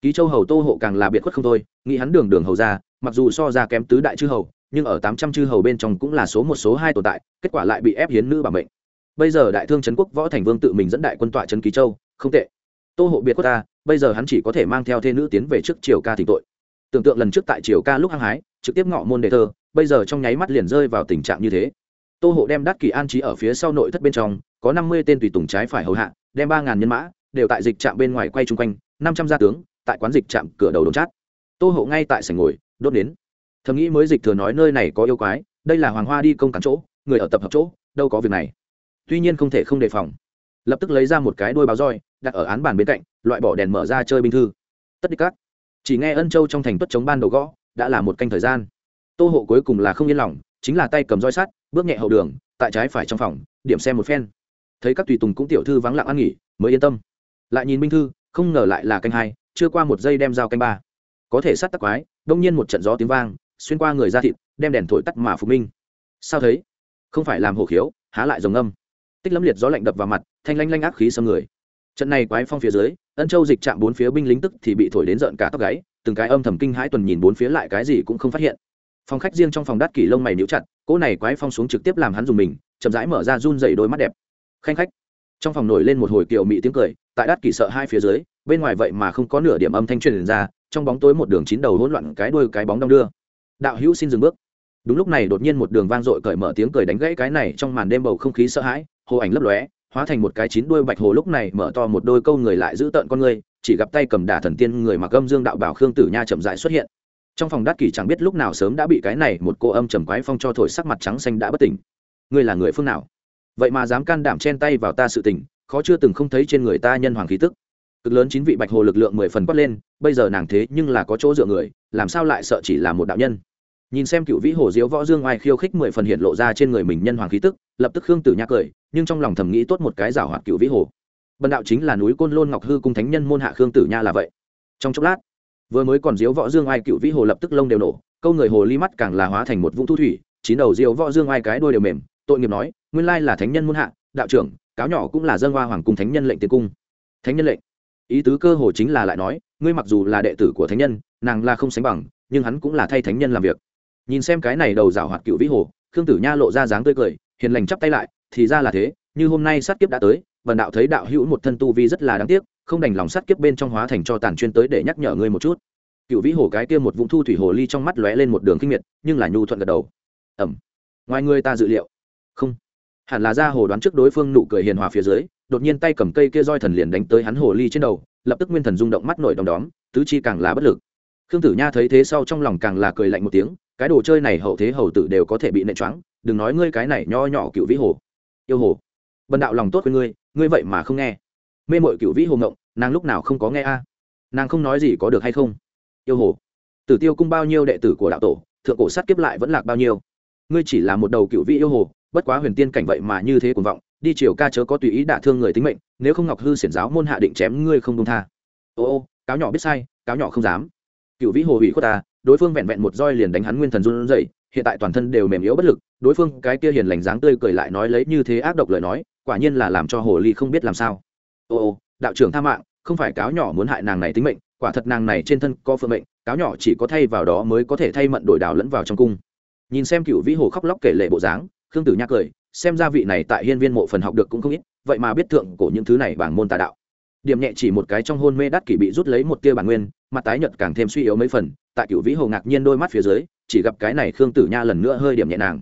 ký châu hầu tô hộ càng là biệt khuất không thôi, nghĩ hắn đường đường hầu ra, mặc dù so ra kém tứ đại chư hầu, nhưng ở tám trăm chư hầu bên trong cũng là số một, số hai tồn tại, kết quả lại bị ép hiến nữ bảo mệnh. Bây giờ đại thương trấn quốc võ thành vương tự mình dẫn đại quân tọa trấn ký châu, không tệ. Tô hộ biệt khuất ta, bây giờ hắn chỉ có thể mang theo thê nữ tiến về trước triều ca thỉnh tội. Tưởng tượng lần trước tại triều ca lúc hăng hái, trực tiếp ngọ môn đề thơ, bây giờ trong nháy mắt liền rơi vào tình trạng như thế. Tô hộ đem đắt kỳ an trí ở phía sau nội thất bên trong, có năm mươi tên tùy tùng trái phải hầu hạ, đem ba ngàn nhân mã, đều tại dịch trạm bên ngoài quay chung quanh, năm trăm gia tướng tại quán dịch trạm cửa đầu đồn chát. Tô hộ ngay tại sảnh ngồi, đốt đến thầm nghĩ mới dịch thừa nói nơi này có yêu quái, đây là hoàng hoa đi công cắn chỗ, người ở tập hợp chỗ, đâu có việc này. Tuy nhiên không thể không đề phòng. Lập tức lấy ra một cái đôi báo roi, đặt ở án bàn bên cạnh, loại bỏ đèn mở ra chơi binh thư. Tất đi các. Chỉ nghe ân châu trong thành tuất chống ban đầu gõ, đã là một canh thời gian. Tô hộ cuối cùng là không yên lòng, chính là tay cầm roi sắt, bước nhẹ hậu đường, tại trái phải trong phòng, điểm xem một phen. Thấy các tùy tùng cũng tiểu thư vắng lặng ăn nghỉ, mới yên tâm. Lại nhìn binh thư, không ngờ lại là canh hai chưa qua một giây đem dao canh ba. Có thể sát tắc quái, đông nhiên một trận gió tiếng vang, xuyên qua người ra thịt, đem đèn thổi tắt mà phục minh. Sao thấy không phải làm hổ khiếu, há lại dòng âm tích lâm liệt gió lạnh đập vào mặt, thanh lanh lanh ác khí xâm người. Trận này quái phong phía dưới, ân châu dịch chạm bốn phía binh lính tức thì bị thổi đến rợn cả tóc gáy, từng cái âm thầm kinh hãi tuần nhìn bốn phía lại cái gì cũng không phát hiện. Phòng khách riêng trong phòng đắt kỷ lông mày níu chặt, cỗ này quái phong xuống trực tiếp làm hắn dùng mình, chậm rãi mở ra run dậy đôi mắt đẹp. Khanh khách. Trong phòng nổi lên một hồi kiều mị tiếng cười, tại đắt kỷ sợ hai phía dưới bên ngoài vậy mà không có nửa điểm âm thanh truyền ra, trong bóng tối một đường chín đầu hỗn loạn cái đuôi cái bóng đong đưa. Đạo hữu xin dừng bước. Đúng lúc này đột nhiên một đường vang dội cởi mở tiếng cười đánh gãy cái này trong màn đêm bầu không khí sợ hãi, hồ ảnh lấp lóe, hóa thành một cái chín đuôi bạch hồ lúc này mở to một đôi câu người lại giữ tợn con người, chỉ gặp tay cầm đả thần tiên người mặc âm dương đạo bảo khương tử nha chậm dại xuất hiện. Trong phòng đắc kỷ chẳng biết lúc nào sớm đã bị cái này một cô âm trầm quái phong cho thổi sắc mặt trắng xanh đã bất tỉnh. Ngươi là người phương nào? Vậy mà dám can đảm chen tay vào ta sự tình, khó chưa từng không thấy trên người ta nhân hoàng khí tức cực lớn chín vị bạch hồ lực lượng mười phần quát lên, bây giờ nàng thế nhưng là có chỗ dựa người, làm sao lại sợ chỉ là một đạo nhân? Nhìn xem cựu vĩ hồ diếu võ dương oai khiêu khích mười phần hiện lộ ra trên người mình nhân hoàng khí tức, lập tức khương tử nhạc cười, nhưng trong lòng thầm nghĩ tốt một cái giảo hoạt cựu vĩ hồ. Bần đạo chính là núi côn lôn ngọc hư cung thánh nhân môn hạ khương tử nha là vậy. Trong chốc lát, vừa mới còn diếu võ dương oai cựu vĩ hồ lập tức lông đều nổ, câu người hồ ly mắt càng là hóa thành một vũng thu thủy, chín đầu diếu võ dương ai cái đôi đều mềm, tội nghiệp nói, nguyên lai là thánh nhân môn hạ, đạo trưởng, cáo nhỏ cũng là dân hoa hoàng cung thánh nhân lệnh tiến cung. Thánh nhân lệnh? Ý tứ cơ hồ chính là lại nói, ngươi mặc dù là đệ tử của thánh nhân, nàng là không sánh bằng, nhưng hắn cũng là thay thánh nhân làm việc. Nhìn xem cái này đầu rào hoạt cựu vĩ hồ, khương tử nha lộ ra dáng tươi cười, hiền lành chắp tay lại, thì ra là thế, như hôm nay sát kiếp đã tới, vần đạo thấy đạo hữu một thân tu vi rất là đáng tiếc, không đành lòng sát kiếp bên trong hóa thành cho tàn chuyên tới để nhắc nhở ngươi một chút. Cựu vĩ hồ cái kia một vũng thu thủy hồ ly trong mắt lóe lên một đường kinh miệt, nhưng là nhu thuận gật đầu. Ẩm. Ngoài ngươi ta dự liệu. Không. Hẳn là ra hồ đoán trước đối phương nụ cười hiền hòa phía dưới đột nhiên tay cầm cây kia roi thần liền đánh tới hắn hồ ly trên đầu, lập tức nguyên thần rung động mắt nổi đom đóm, tứ chi càng là bất lực. Khương tử nha thấy thế sau trong lòng càng là cười lạnh một tiếng, cái đồ chơi này hậu thế hầu tử đều có thể bị nệ choáng, đừng nói ngươi cái này nho nhỏ cựu vĩ hồ. Yêu hồ, bần đạo lòng tốt với ngươi ngươi vậy mà không nghe. Mê mội cựu vĩ hồ ngộng, nàng lúc nào không có nghe a? Nàng không nói gì có được hay không? Yêu hồ, tử tiêu cung bao nhiêu đệ tử của đạo tổ, thượng cổ sát kiếp lại vẫn lạc bao nhiêu? Ngươi chỉ là một đầu cựu vĩ yêu hồ, bất quá huyền tiên cảnh vậy mà như thế cuồng vọng đi chiều ca chớ có tùy ý đả thương người tính mệnh, nếu không ngọc hư xiển giáo môn hạ định chém ngươi không công tha. Ô ô, cáo nhỏ biết sai, cáo nhỏ không dám. Cựu vĩ hồ hủy khuất ta, đối phương vẹn vẹn một roi liền đánh hắn nguyên thần run rẩy, hiện tại toàn thân đều mềm yếu bất lực, đối phương cái kia hiền lành dáng tươi cười lại nói lấy như thế ác độc lời nói, quả nhiên là làm cho hồ ly không biết làm sao. Ô ô, đạo trưởng tha mạng, không phải cáo nhỏ muốn hại nàng này tính mệnh, quả thật nàng này trên thân có phượng mệnh, cáo nhỏ chỉ có thay vào đó mới có thể thay mận đổi đào lẫn vào trong cung. Nhìn xem cựu vĩ hồ khóc lóc kể lệ bộ dáng, khương tử nhắc cười xem ra vị này tại hiên viên mộ phần học được cũng không ít, vậy mà biết thượng cổ những thứ này bảng môn tà đạo. Điểm nhẹ chỉ một cái trong hôn mê đắt kỷ bị rút lấy một tia bản nguyên, mặt tái nhợt càng thêm suy yếu mấy phần, tại cựu vĩ hồ ngạc nhiên đôi mắt phía dưới, chỉ gặp cái này khương tử nha lần nữa hơi điểm nhẹ nàng.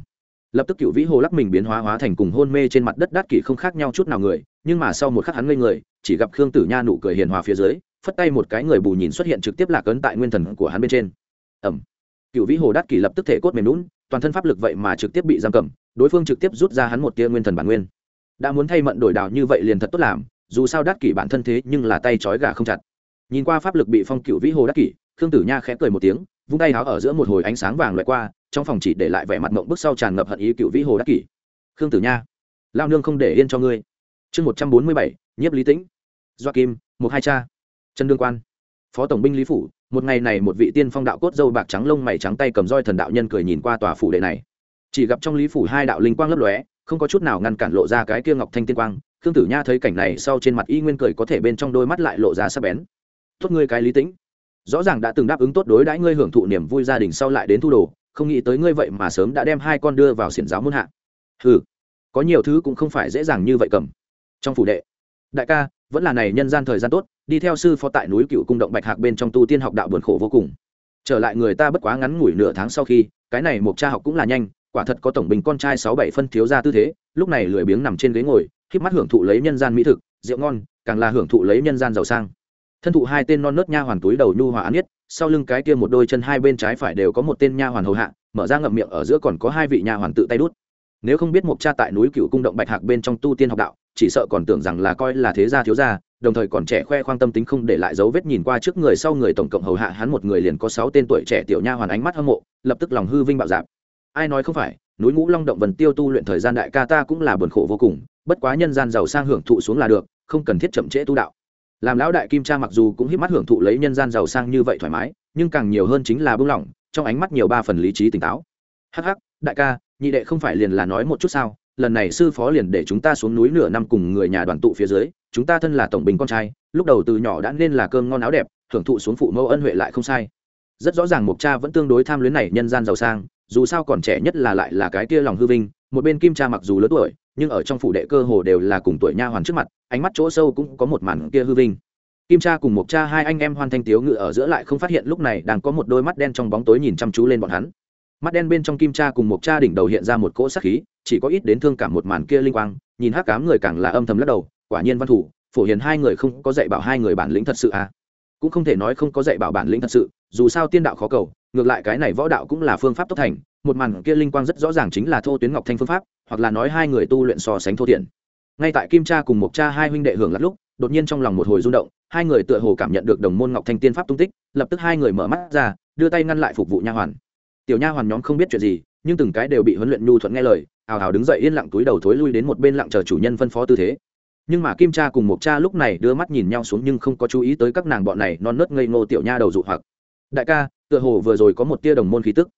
Lập tức cựu vĩ hồ lắc mình biến hóa hóa thành cùng hôn mê trên mặt đất đắt kỷ không khác nhau chút nào người, nhưng mà sau một khắc hắn ngây người, chỉ gặp khương tử nha nụ cười hiền hòa phía dưới, phất tay một cái người bù nhìn xuất hiện trực tiếp lạc ấn tại nguyên thần của hắn bên trên. Ẩm cựu vĩ hồ đắt kỷ lập tức thể cốt mềm lún toàn thân pháp lực vậy mà trực tiếp bị giam cầm, đối phương trực tiếp rút ra hắn một tia nguyên thần bản nguyên. Đã muốn thay mận đổi đào như vậy liền thật tốt làm, dù sao đắc kỷ bản thân thế nhưng là tay trói gà không chặt. Nhìn qua pháp lực bị phong cựu vĩ hồ đắc kỷ, khương tử nha khẽ cười một tiếng, vung tay áo ở giữa một hồi ánh sáng vàng loại qua, trong phòng chỉ để lại vẻ mặt mộng bước sau tràn ngập hận ý cựu vĩ hồ đắc kỷ. Khương tử nha, lao nương không để yên cho ngươi. Chương một trăm bốn mươi bảy, nhiếp lý tĩnh. Doa kim một hai cha. Trần đương quan. Phó tổng binh lý phủ một ngày này một vị tiên phong đạo cốt dâu bạc trắng lông mày trắng tay cầm roi thần đạo nhân cười nhìn qua tòa phủ đệ này. Chỉ gặp trong lý phủ hai đạo linh quang lấp lóe, không có chút nào ngăn cản lộ ra cái kia ngọc thanh tiên quang. Khương tử nha thấy cảnh này sau trên mặt y nguyên cười có thể bên trong đôi mắt lại lộ ra sắc bén. Tốt ngươi cái lý tĩnh. Rõ ràng đã từng đáp ứng tốt đối đãi ngươi hưởng thụ niềm vui gia đình sau lại đến thu đồ, không nghĩ tới ngươi vậy mà sớm đã đem hai con đưa vào xiển giáo muôn hạ. Ừ có nhiều thứ cũng không phải dễ dàng như vậy cầm. Trong phủ đệ đại ca, vẫn là này nhân gian thời gian tốt, đi theo sư phó tại núi cựu cung động bạch hạc bên trong tu tiên học đạo buồn khổ vô cùng. Trở lại người ta bất quá ngắn ngủi nửa tháng sau khi, cái này một cha học cũng là nhanh, quả thật có tổng bình con trai sáu bảy phân thiếu ra tư thế, lúc này lười biếng nằm trên ghế ngồi khiếp mắt hưởng thụ lấy nhân gian mỹ thực, rượu ngon, càng là hưởng thụ lấy nhân gian giàu sang. Thân thụ hai tên non nớt nha hoàn túi đầu nhu hòa án nhất sau lưng cái kia một đôi chân hai bên trái phải đều có một tên nha hoàn hầu hạ, mở ra ngậm miệng ở giữa còn có hai vị nha hoàn tự tay đút. Nếu không biết một cha tại núi cựu cung động bạch hạc bên trong tu tiên học đạo chỉ sợ còn tưởng rằng là coi là thế gia thiếu gia, đồng thời còn trẻ khoe khoang tâm tính không để lại dấu vết nhìn qua trước người sau người tổng cộng hầu hạ hắn một người liền có sáu tên tuổi trẻ tiểu nha hoàn ánh mắt hâm mộ, lập tức lòng hư vinh bạo dạp. Ai nói không phải, núi ngũ long động vần tiêu tu luyện thời gian đại ca ta cũng là buồn khổ vô cùng, bất quá nhân gian giàu sang hưởng thụ xuống là được, không cần thiết chậm trễ tu đạo. Làm lão đại kim cha mặc dù cũng hít mắt hưởng thụ lấy nhân gian giàu sang như vậy thoải mái, nhưng càng nhiều hơn chính là bưng lỏng trong ánh mắt nhiều ba phần lý trí tỉnh táo. Hắc hắc, đại ca, nhị đệ không phải liền là nói một chút sao lần này sư phó liền để chúng ta xuống núi nửa năm cùng người nhà đoàn tụ phía dưới, chúng ta thân là tổng bình con trai, lúc đầu từ nhỏ đã nên là cơm ngon áo đẹp hưởng thụ xuống phụ mẫu ân huệ lại không sai. Rất rõ ràng mục cha vẫn tương đối tham luyến này nhân gian giàu sang, dù sao còn trẻ nhất là lại là cái kia lòng hư vinh, một bên kim cha mặc dù lớn tuổi, nhưng ở trong phủ đệ cơ hồ đều là cùng tuổi nha hoàn trước mặt, ánh mắt chỗ sâu cũng có một màn kia hư vinh. Kim cha cùng mộc cha hai anh em hoan thanh tiếu ngự ở giữa lại không phát hiện lúc này đang có một đôi mắt đen trong bóng tối nhìn chăm chú lên bọn hắn mắt đen bên trong kim cha cùng một cha đỉnh đầu hiện ra một cỗ sắc khí, chỉ có ít đến thương cảm một màn kia linh quang, nhìn hắc cám người càng là âm thầm lắc đầu, quả nhiên văn thủ, phổ hiền hai người không có dạy bảo hai người bản lĩnh thật sự à. Cũng không thể nói không có dạy bảo bản lĩnh thật sự, dù sao tiên đạo khó cầu, ngược lại cái này võ đạo cũng là phương pháp tốt thành, một màn kia linh quang rất rõ ràng chính là thô tuyến ngọc thanh phương pháp, hoặc là nói hai người tu luyện so sánh thô thiện. Ngay tại kim cha cùng một cha hai huynh đệ hưởng lắm lúc, đột nhiên trong lòng một hồi rung động, hai người tựa hồ cảm nhận được đồng môn ngọc thanh tiên pháp tung tích, lập tức hai người mở mắt ra, đưa tay ngăn lại phục vụ nha hoàn tiểu nha hoàn nhóm không biết chuyện gì, nhưng từng cái đều bị huấn luyện nhu thuận nghe lời hào hào đứng dậy yên lặng túi đầu thối lui đến một bên lặng chờ chủ nhân phân phó tư thế. Nhưng mà kim cha cùng một cha lúc này đưa mắt nhìn nhau xuống nhưng không có chú ý tới các nàng bọn này non nớt ngây ngô tiểu nha đầu dụ hoặc. Đại ca, tựa hồ vừa rồi có một tia đồng môn khí tức.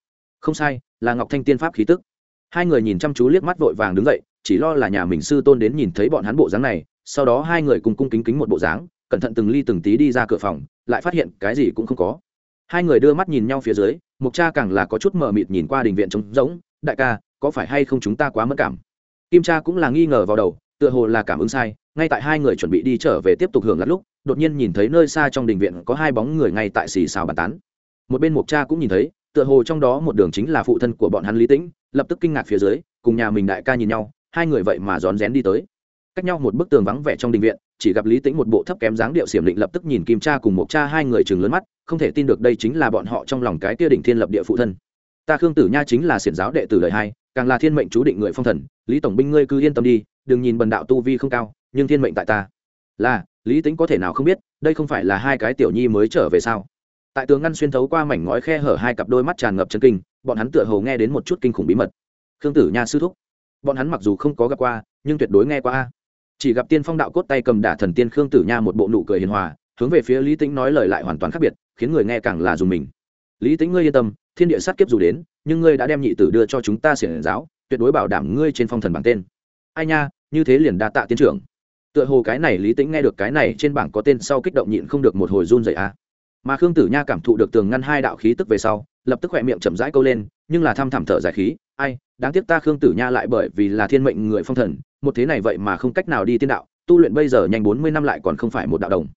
Không sai, là ngọc thanh tiên pháp khí tức. Hai người nhìn chăm chú liếc mắt vội vàng đứng dậy, chỉ lo là nhà mình sư tôn đến nhìn thấy bọn hắn bộ dáng này, sau đó hai người cùng cung kính kính một bộ dáng, cẩn thận từng ly từng tí đi ra cửa phòng, lại phát hiện cái gì cũng không có. Hai người đưa mắt nhìn nhau phía dưới mục cha càng là có chút mờ mịt nhìn qua đình viện trống rỗng, đại ca, có phải hay không chúng ta quá mất cảm? Kim cha cũng là nghi ngờ vào đầu, tựa hồ là cảm ứng sai, ngay tại hai người chuẩn bị đi trở về tiếp tục hưởng lát lúc, đột nhiên nhìn thấy nơi xa trong đình viện có hai bóng người ngay tại xì xào bàn tán. Một bên mục cha cũng nhìn thấy, tựa hồ trong đó một đường chính là phụ thân của bọn hắn lý tĩnh, lập tức kinh ngạc phía dưới, cùng nhà mình đại ca nhìn nhau, hai người vậy mà rón rén đi tới. Cách nhau một bức tường vắng vẻ trong đình viện, chỉ gặp lý tĩnh một bộ thấp kém dáng điệu xiểm định lập tức nhìn kim cha cùng Mộc cha hai người chừng lớn mắt không thể tin được đây chính là bọn họ trong lòng cái kia đỉnh thiên lập địa phụ thân. Ta khương tử nha chính là xiển giáo đệ tử đời hai, càng là thiên mệnh chú định người phong thần, lý tổng binh ngươi cứ yên tâm đi, đừng nhìn bần đạo tu vi không cao, nhưng thiên mệnh tại ta. Là, lý tính có thể nào không biết, đây không phải là hai cái tiểu nhi mới trở về sao? Tại tường ngăn xuyên thấu qua mảnh ngói khe hở hai cặp đôi mắt tràn ngập chân kinh, bọn hắn tựa hồ nghe đến một chút kinh khủng bí mật. Khương tử nha sư thúc, bọn hắn mặc dù không có gặp qua, nhưng tuyệt đối nghe qua. Chỉ gặp tiên phong đạo cốt tay cầm đả thần tiên khương tử nha một bộ nụ cười hiền hòa, hướng về phía lý tính nói lời lại hoàn toàn khác biệt khiến người nghe càng là dùng mình. Lý tính ngươi yên tâm, thiên địa sát kiếp dù đến, nhưng ngươi đã đem nhị tử đưa cho chúng ta xiển giáo, tuyệt đối bảo đảm ngươi trên phong thần bảng tên. Ai nha, như thế liền đa tạ tiến trưởng. Tựa hồ cái này lý tính nghe được cái này trên bảng có tên sau kích động nhịn không được một hồi run dậy à. mà khương tử nha cảm thụ được tường ngăn hai đạo khí tức về sau, lập tức khỏe miệng chậm rãi câu lên, nhưng là thăm thảm thở giải khí, ai, đáng tiếc ta khương tử nha lại bởi vì là thiên mệnh người phong thần, một thế này vậy mà không cách nào đi tiên đạo, tu luyện bây giờ nhanh bốn mươi năm lại còn không phải một đạo đồng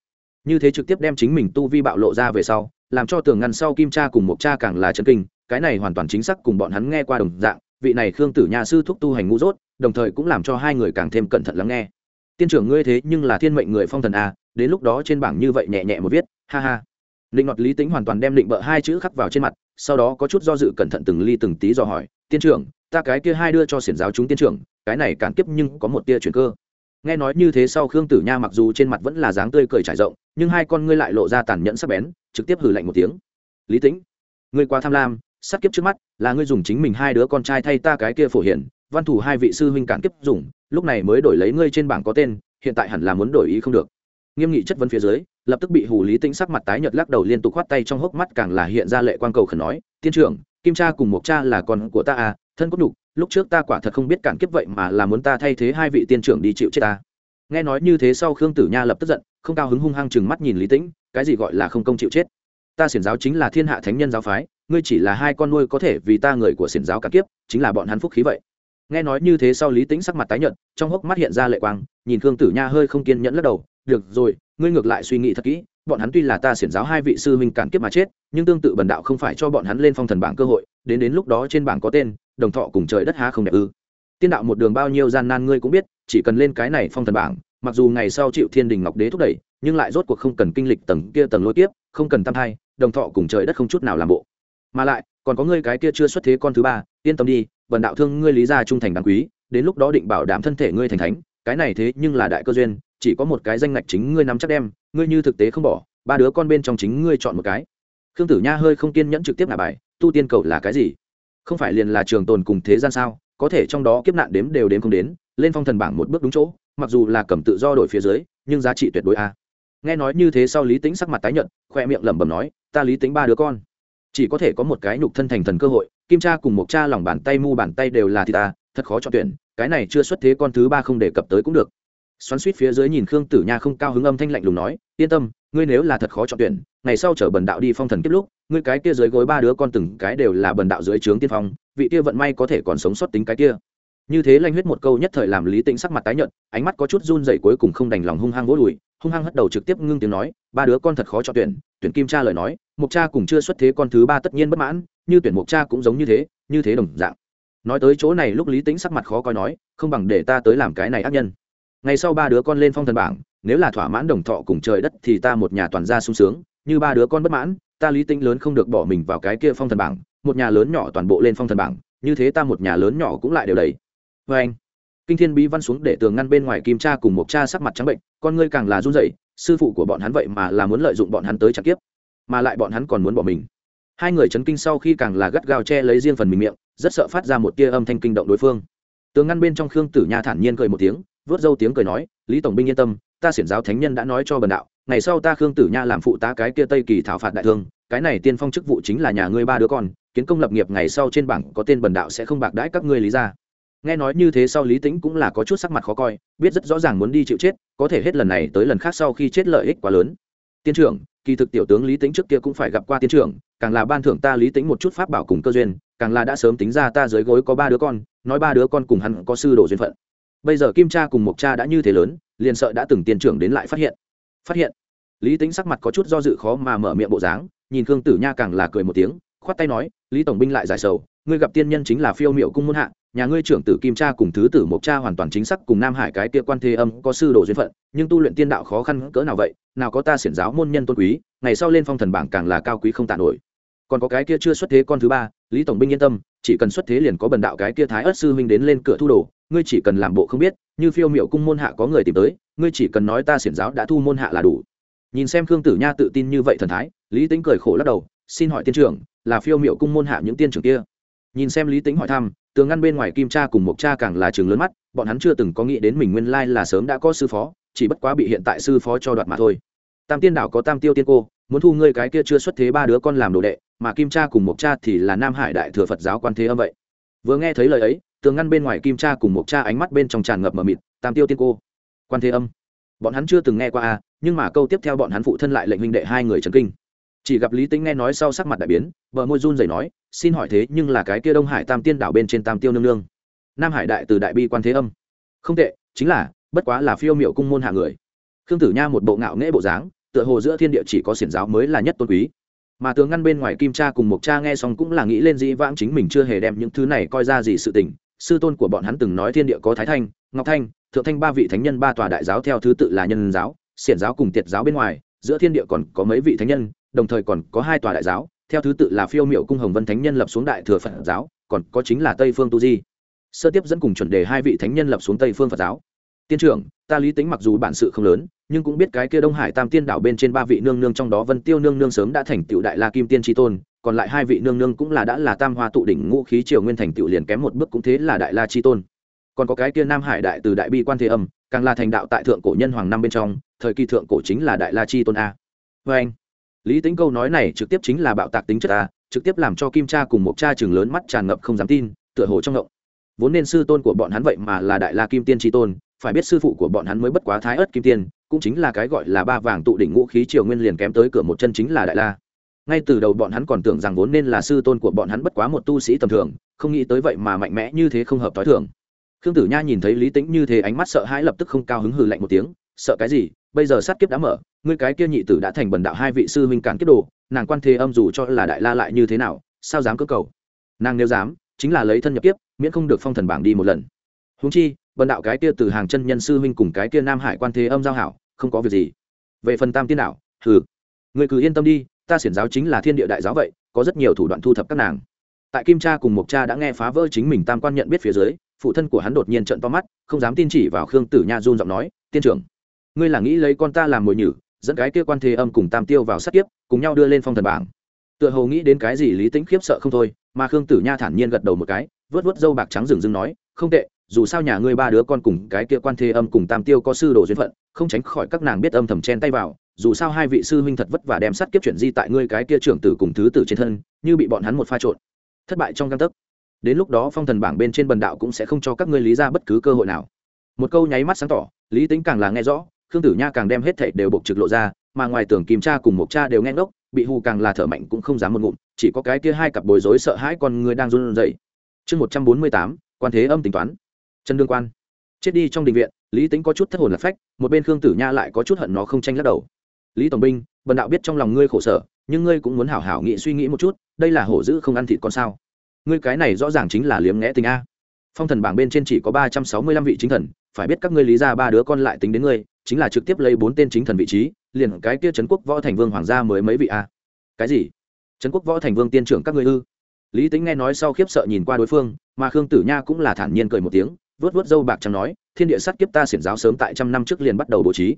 như thế trực tiếp đem chính mình tu vi bạo lộ ra về sau, làm cho tường ngăn sau kim cha cùng mộc cha càng là chân kinh, cái này hoàn toàn chính xác cùng bọn hắn nghe qua đồng dạng, vị này khương tử nha sư thúc tu hành ngũ dốt đồng thời cũng làm cho hai người càng thêm cẩn thận lắng nghe. Tiên trưởng ngươi thế nhưng là thiên mệnh người phong thần a đến lúc đó trên bảng như vậy nhẹ nhẹ một viết, ha ha. Định ngọt lý tính hoàn toàn đem định bợ hai chữ khắc vào trên mặt, sau đó có chút do dự cẩn thận từng ly từng tí dò hỏi, tiên trưởng, ta cái kia hai đưa cho xiển giáo chúng tiên trưởng, cái này cản kiếp nhưng có một tia chuyển cơ. Nghe nói như thế sau khương tử nha mặc dù trên mặt vẫn là dáng tươi cười trải rộng nhưng hai con ngươi lại lộ ra tàn nhẫn sắc bén, trực tiếp hử lạnh một tiếng. Lý tĩnh, ngươi quá tham lam, sát kiếp trước mắt, là ngươi dùng chính mình hai đứa con trai thay ta cái kia phổ hiển văn thủ hai vị sư huynh cản kiếp dùng, lúc này mới đổi lấy ngươi trên bảng có tên, hiện tại hẳn là muốn đổi ý không được. Nghiêm nghị chất vấn phía dưới, lập tức bị hù lý tĩnh sắc mặt tái nhợt lắc đầu liên tục khoát tay trong hốc mắt càng là hiện ra lệ quan cầu khẩn nói, tiên trưởng, kim cha cùng một cha là con của ta à thân cốt nhục, lúc trước ta quả thật không biết cản kiếp vậy mà là muốn ta thay thế hai vị tiên trưởng đi chịu chết ta. Nghe nói như thế sau khương tử nha lập tức giận không cao hứng hung hăng chừng mắt nhìn lý tĩnh, cái gì gọi là không công chịu chết? Ta xiển giáo chính là thiên hạ thánh nhân giáo phái, ngươi chỉ là hai con nuôi có thể vì ta người của xiển giáo cả kiếp, chính là bọn hắn phúc khí vậy. Nghe nói như thế sau lý tĩnh sắc mặt tái nhợt, trong hốc mắt hiện ra lệ quang, nhìn khương tử nha hơi không kiên nhẫn lắc đầu, được rồi, ngươi ngược lại suy nghĩ thật kỹ, bọn hắn tuy là ta xiển giáo hai vị sư huynh cản kiếp mà chết, nhưng tương tự bần đạo không phải cho bọn hắn lên phong thần bảng cơ hội, đến đến lúc đó trên bảng có tên, đồng thọ cùng trời đất há không đẹp ư? Tiên đạo một đường bao nhiêu gian nan ngươi cũng biết, chỉ cần lên cái này phong thần bảng mặc dù ngày sau chịu thiên đình ngọc đế thúc đẩy, nhưng lại rốt cuộc không cần kinh lịch tầng kia tầng lối tiếp không cần tam thai, đồng thọ cùng trời đất không chút nào làm bộ. Mà lại, còn có ngươi cái kia chưa xuất thế con thứ ba, yên tâm đi vần đạo thương ngươi lý gia trung thành đáng quý, đến lúc đó định bảo đảm thân thể ngươi thành thánh, cái này thế nhưng là đại cơ duyên, chỉ có một cái danh ngạch chính ngươi nắm chắc đem, ngươi như thực tế không bỏ, ba đứa con bên trong chính ngươi chọn một cái. Khương tử nha hơi không kiên nhẫn trực tiếp là bài, tu tiên cầu là cái gì? Không phải liền là trường tồn cùng thế gian sao, có thể trong đó kiếp nạn đếm đều đếm không đến, lên phong thần bảng một bước đúng chỗ mặc dù là cầm tự do đổi phía dưới, nhưng giá trị tuyệt đối a. Nghe nói như thế sau lý tính sắc mặt tái nhận khoe miệng lẩm bẩm nói, ta lý tính ba đứa con. Chỉ có thể có một cái nhục thân thành thần cơ hội, kim cha cùng một cha lòng bàn tay mu bàn tay đều là thì ta, thật khó chọn tuyển, cái này chưa xuất thế con thứ ba không đề cập tới cũng được. Xoắn suýt phía dưới nhìn khương tử nha không cao hứng âm thanh lạnh lùng nói, yên tâm, ngươi nếu là thật khó chọn tuyển, ngày sau chở bần đạo đi phong thần kết lúc, ngươi cái kia dưới gối ba đứa con từng cái đều là bần đạo dưới trướng tiên phong, vị kia vận may có thể còn sống sót tính cái kia như thế lanh huyết một câu nhất thời làm lý tĩnh sắc mặt tái nhợt, ánh mắt có chút run dậy cuối cùng không đành lòng hung hăng vỗ đùi, hung hăng hất đầu trực tiếp ngưng tiếng nói, ba đứa con thật khó cho tuyển tuyển kim cha lời nói mục cha cùng chưa xuất thế con thứ ba tất nhiên bất mãn, như tuyển mục cha cũng giống như thế như thế đồng dạng. Nói tới chỗ này lúc lý tĩnh sắc mặt khó coi nói, không bằng để ta tới làm cái này ác nhân. Ngày sau ba đứa con lên phong thần bảng, nếu là thỏa mãn đồng thọ cùng trời đất thì ta một nhà toàn gia sung sướng, như ba đứa con bất mãn, ta lý tĩnh lớn không được bỏ mình vào cái kia phong thần bảng, một nhà lớn nhỏ toàn bộ lên phong thần bảng, như thế ta một nhà lớn nhỏ cũng lại đều đầy vê anh, kinh thiên bí văn xuống để tường ngăn bên ngoài kim cha cùng một cha sắc mặt trắng bệnh, con ngươi càng là run rẩy, sư phụ của bọn hắn vậy mà là muốn lợi dụng bọn hắn tới chặt kiếp, mà lại bọn hắn còn muốn bỏ mình. Hai người chấn kinh sau khi càng là gắt gao che lấy riêng phần mình miệng, rất sợ phát ra một tia âm thanh kinh động đối phương. Tường ngăn bên trong khương tử nha thản nhiên cười một tiếng, vớt dâu tiếng cười nói, lý tổng binh yên tâm, ta xiển giáo thánh nhân đã nói cho bần đạo, ngày sau ta khương tử nha làm phụ tá cái kia tây kỳ thảo phạt đại thương, cái này tiên phong chức vụ chính là nhà ngươi ba đứa con, kiến công lập nghiệp ngày sau trên bảng có tên bần đạo sẽ không bạc đãi các ngươi lý ra nghe nói như thế sau lý tính cũng là có chút sắc mặt khó coi, biết rất rõ ràng muốn đi chịu chết, có thể hết lần này tới lần khác sau khi chết lợi ích quá lớn. Tiên trưởng, kỳ thực tiểu tướng lý tính trước kia cũng phải gặp qua tiên trưởng, càng là ban thưởng ta lý tính một chút pháp bảo cùng cơ duyên, càng là đã sớm tính ra ta dưới gối có ba đứa con, nói ba đứa con cùng hắn có sư đồ duyên phận. Bây giờ kim cha cùng mộc cha đã như thế lớn, liền sợ đã từng tiên trưởng đến lại phát hiện. Phát hiện. Lý tính sắc mặt có chút do dự khó mà mở miệng bộ dáng, nhìn khương tử nha càng là cười một tiếng, khoát tay nói, lý tổng binh lại giải sầu ngươi gặp tiên nhân chính là phiêu miệu cung môn hạ, nhà ngươi trưởng tử kim cha cùng thứ tử mộc cha hoàn toàn chính xác cùng nam hải cái kia quan thế âm có sư đồ duyên phận, nhưng tu luyện tiên đạo khó khăn cỡ nào vậy, nào có ta xiển giáo môn nhân tôn quý, ngày sau lên phong thần bảng càng là cao quý không tạ nổi. Còn có cái kia chưa xuất thế con thứ ba, lý tổng binh yên tâm, chỉ cần xuất thế liền có bần đạo cái kia thái ất sư huynh đến lên cửa thu đồ, ngươi chỉ cần làm bộ không biết, như phiêu miệu cung môn hạ có người tìm tới, ngươi chỉ cần nói ta xiển giáo đã thu môn hạ là đủ. Nhìn xem khương tử nha tự tin như vậy thần thái, lý tính cười khổ lắc đầu, xin hỏi tiên trưởng, là phiêu miệu cung môn hạ những tiên trưởng kia? Nhìn xem lý tính hỏi thăm, tường ngăn bên ngoài kim cha cùng mộc cha càng là trường lớn mắt, bọn hắn chưa từng có nghĩ đến mình nguyên lai là sớm đã có sư phó, chỉ bất quá bị hiện tại sư phó cho đoạt mà thôi. Tam tiên đảo có tam tiêu tiên cô, muốn thu ngươi cái kia chưa xuất thế ba đứa con làm đồ đệ, mà kim cha cùng mộc cha thì là nam hải đại thừa phật giáo quan thế âm vậy. Vừa nghe thấy lời ấy, tường ngăn bên ngoài kim cha cùng mộc cha ánh mắt bên trong tràn ngập mờ mịt, tam tiêu tiên cô, quan thế âm. Bọn hắn chưa từng nghe qua a nhưng mà câu tiếp theo bọn hắn phụ thân lại lệnh huynh đệ hai người trần kinh. Chỉ gặp lý tính nghe nói sau sắc mặt đại biến vợ môi run rẩy nói xin hỏi thế nhưng là cái kia đông hải tam tiên đảo bên trên tam tiêu nương nương. Nam hải đại từ đại bi quan thế âm. Không tệ, chính là, bất quá là phiêu miệu cung môn hạ người. Khương tử nha một bộ ngạo nghễ bộ dáng, tựa hồ giữa thiên địa chỉ có xiển giáo mới là nhất tôn quý. Mà tướng ngăn bên ngoài kim cha cùng Mộc cha nghe xong cũng là nghĩ lên dĩ vãng chính mình chưa hề đem những thứ này coi ra gì sự tình. Sư tôn của bọn hắn từng nói thiên địa có thái thanh, ngọc thanh, thượng thanh ba vị thánh nhân ba tòa đại giáo theo thứ tự là nhân giáo, xiển giáo cùng tiệt giáo bên ngoài, giữa thiên địa còn có mấy vị thánh nhân, đồng thời còn có hai tòa đại giáo theo thứ tự là phiêu miệu cung hồng vân thánh nhân lập xuống đại thừa phật giáo, còn có chính là tây phương tu di. Sơ tiếp dẫn cùng chuẩn đề hai vị thánh nhân lập xuống tây phương phật giáo. Tiên trưởng, ta lý tính mặc dù bản sự không lớn, nhưng cũng biết cái kia đông hải tam tiên đảo bên trên ba vị nương nương trong đó vân tiêu nương nương sớm đã thành tựu đại la kim tiên tri tôn, còn lại hai vị nương nương cũng là đã là tam hoa tụ đỉnh ngũ khí triều nguyên thành tựu liền kém một bước cũng thế là đại la tri tôn. Còn có cái kia nam hải đại từ đại bi quan thế âm, càng là thành đạo tại thượng cổ nhân hoàng năm bên trong, thời kỳ thượng cổ chính là đại la chi tôn a. Vê anh lý tính câu nói này trực tiếp chính là bạo tạc tính chất ta, trực tiếp làm cho kim cha cùng một cha chừng lớn mắt tràn ngập không dám tin, tựa hồ trong ngộng. Vốn nên sư tôn của bọn hắn vậy mà là đại la kim tiên tri tôn, phải biết sư phụ của bọn hắn mới bất quá thái ớt kim tiên, cũng chính là cái gọi là ba vàng tụ đỉnh ngũ khí triều nguyên liền kém tới cửa một chân chính là đại la. Ngay từ đầu bọn hắn còn tưởng rằng vốn nên là sư tôn của bọn hắn bất quá một tu sĩ tầm thường, không nghĩ tới vậy mà mạnh mẽ như thế không hợp t h o i thường. Khương tử nha nhìn thấy lý tính như thế ánh mắt sợ hãi lập tức không cao hứng hừ lạnh một tiếng, sợ cái gì? Bây giờ sát kiếp đã mở, ngươi cái kia nhị tử đã thành bần đạo hai vị sư huynh cản kiếp đồ, nàng quan thế âm dù cho là đại la lại như thế nào, sao dám cơ cầu? Nàng nếu dám, chính là lấy thân nhập kiếp, miễn không được phong thần bảng đi một lần. Húng chi, bần đạo cái kia từ hàng chân nhân sư huynh cùng cái kia nam hải quan thế âm giao hảo, không có việc gì. Về phần tam tiên đạo, hừ người cứ yên tâm đi, ta xiển giáo chính là thiên địa đại giáo vậy, có rất nhiều thủ đoạn thu thập các nàng. Tại kim cha cùng mộc cha đã nghe phá vỡ chính mình tam quan nhận biết phía dưới, phụ thân của hắn đột nhiên trận to mắt, không dám tin chỉ vào khương tử nha run giọng nói, tiên trưởng ngươi là nghĩ lấy con ta làm mồi nhử dẫn cái kia quan thế âm cùng tam tiêu vào sát tiếp, cùng nhau đưa lên phong thần bảng. Tựa hồ nghĩ đến cái gì lý tính khiếp sợ không thôi mà khương tử nha thản nhiên gật đầu một cái vớt vớt dâu bạc trắng rừng rừng nói không tệ dù sao nhà ngươi ba đứa con cùng cái kia quan thế âm cùng tam tiêu có sư đồ duyên phận không tránh khỏi các nàng biết âm thầm chen tay vào dù sao hai vị sư huynh thật vất vả đem sát kiếp chuyện di tại ngươi cái kia trưởng tử cùng thứ tử trên thân như bị bọn hắn một pha trộn. Thất bại trong căn tấc. Đến lúc đó phong thần bảng bên trên bần đạo cũng sẽ không cho các ngươi lý ra bất cứ cơ hội nào. Một câu nháy mắt sáng tỏ lý tính càng là nghe rõ khương tử nha càng đem hết thảy đều bộc trực lộ ra, mà ngoài tưởng kim cha cùng mục cha đều nghe ngốc, bị hù càng là thở mạnh cũng không dám một ngụm, chỉ có cái kia hai cặp bối rối sợ hãi con người đang run rẩy. Chương một trăm bốn mươi tám, quan thế âm tính toán. Chân đương quan. Chết đi trong đình viện, lý tính có chút thất hồn lạc phách, một bên khương tử nha lại có chút hận nó không tranh lắc đầu. Lý tổng binh, bần đạo biết trong lòng ngươi khổ sở, nhưng ngươi cũng muốn hảo hảo nghĩ suy nghĩ một chút, đây là hổ dữ không ăn thịt con sao? Ngươi cái này rõ ràng chính là liếm ngẽ tình a phong thần bảng bên trên chỉ có ba trăm sáu mươi lăm vị chính thần, phải biết các ngươi lý ra ba đứa con lại tính đến ngươi, chính là trực tiếp lấy bốn tên chính thần vị trí, liền cái kia trấn quốc võ thành vương hoàng gia mới mấy vị a cái gì? Trấn quốc võ thành vương tiên trưởng các ngươi ư? Lý tính nghe nói sau khiếp sợ nhìn qua đối phương, mà khương tử nha cũng là thản nhiên cười một tiếng, vớt vớt dâu bạc trắng nói, thiên địa sát kiếp ta xiển giáo sớm tại trăm năm trước liền bắt đầu bố trí.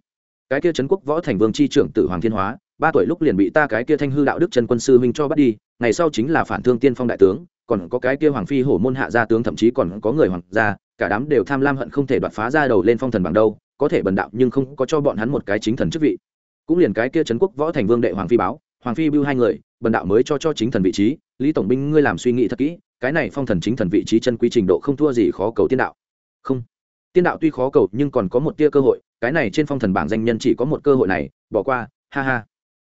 Cái kia trấn quốc võ thành vương chi trưởng tử hoàng thiên hóa, ba tuổi lúc liền bị ta cái kia thanh hư đạo đức trần quân sư minh cho bắt đi, ngày sau chính là phản thương tiên phong đại tướng còn có cái kia hoàng phi hổ môn hạ gia tướng, thậm chí còn có người hoàng gia, cả đám đều tham lam hận không thể đoạt phá ra đầu lên phong thần bằng đâu, có thể bần đạo nhưng không có cho bọn hắn một cái chính thần chức vị. Cũng liền cái kia trấn quốc võ thành vương đệ hoàng phi báo, hoàng phi bưu hai người, bần đạo mới cho cho chính thần vị trí, lý tổng binh ngươi làm suy nghĩ thật kỹ, cái này phong thần chính thần vị trí chân quy trình độ không thua gì khó cầu tiên đạo. Không. Tiên đạo tuy khó cầu nhưng còn có một tia cơ hội, cái này trên phong thần bảng danh nhân chỉ có một cơ hội này, bỏ qua, ha ha.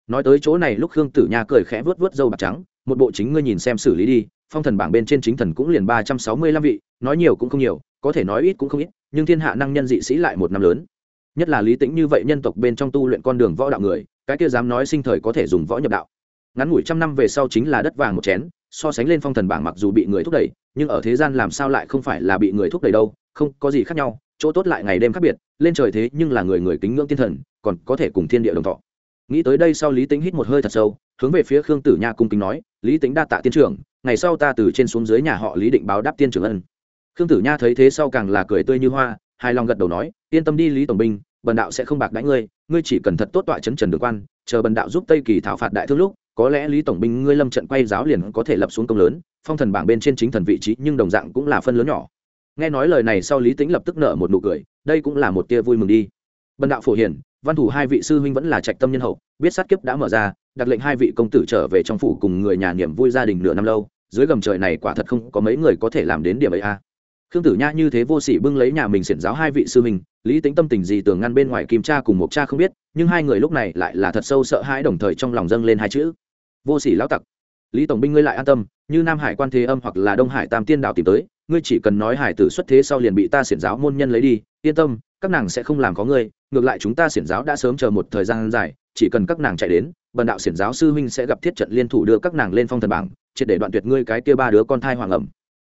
Nói tới chỗ này lúc khương tử nha cười khẽ vớt vớt dâu bạc trắng, một bộ chính ngươi nhìn xem xử lý đi phong thần bảng bên trên chính thần cũng liền ba trăm sáu mươi lăm vị, nói nhiều cũng không nhiều, có thể nói ít cũng không ít, nhưng thiên hạ năng nhân dị sĩ lại một năm lớn. Nhất là lý tĩnh như vậy nhân tộc bên trong tu luyện con đường võ đạo người, cái kia dám nói sinh thời có thể dùng võ nhập đạo. Ngắn ngủi trăm năm về sau chính là đất vàng một chén, so sánh lên phong thần bảng mặc dù bị người thúc đẩy, nhưng ở thế gian làm sao lại không phải là bị người thúc đẩy đâu, không có gì khác nhau, chỗ tốt lại ngày đêm khác biệt, lên trời thế nhưng là người người kính ngưỡng thiên thần, còn có thể cùng thiên địa đồng thọ. Nghĩ tới đây sau lý tính hít một hơi thật sâu, hướng về phía khương tử nha cung kính nói, lý tính đa tạ tiên trưởng ngày sau ta từ trên xuống dưới nhà họ lý định báo đáp tiên trưởng ân. Khương tử nha thấy thế sau càng là cười tươi như hoa, hài lòng gật đầu nói, yên tâm đi lý tổng binh bần đạo sẽ không bạc đánh ngươi ngươi chỉ cần thật tốt tọa chấn trần đường quan, chờ bần đạo giúp tây kỳ thảo phạt đại thương lúc, có lẽ lý tổng binh ngươi lâm trận quay giáo liền có thể lập xuống công lớn, phong thần bảng bên trên chính thần vị trí nhưng đồng dạng cũng là phân lớn nhỏ. Nghe nói lời này sau lý tính lập tức nợ một nụ cười, đây cũng là một tia vui mừng đi. Bần đạo phổ hiển văn thủ hai vị sư huynh vẫn là trạch tâm nhân hậu, biết sát kiếp đã mở ra, đặt lệnh hai vị công tử trở về trong phủ cùng người nhà niềm vui gia đình nửa năm lâu, dưới gầm trời này quả thật không có mấy người có thể làm đến điểm ấy a à. khương tử nha như thế vô sỉ bưng lấy nhà mình xiển giáo hai vị sư huynh, lý tính tâm tình gì tưởng ngăn bên ngoài kim cha cùng một cha không biết, nhưng hai người lúc này lại là thật sâu sợ hãi đồng thời trong lòng dâng lên hai chữ vô sỉ lão tặc lý tổng binh ngươi lại an tâm, như nam hải quan thế âm hoặc là đông hải tam tiên đạo tìm tới, ngươi chỉ cần nói hải tử xuất thế sau liền bị ta xiển giáo môn nhân lấy đi, yên tâm, các nàng sẽ không làm có ngươi, ngược lại chúng ta xiển giáo đã sớm chờ một thời gian dài, chỉ cần các nàng chạy đến, bần đạo xiển giáo sư huynh sẽ gặp thiết trận liên thủ đưa các nàng lên phong thần bảng, triệt để đoạn tuyệt ngươi cái kia ba đứa con thai hoàng ẩm.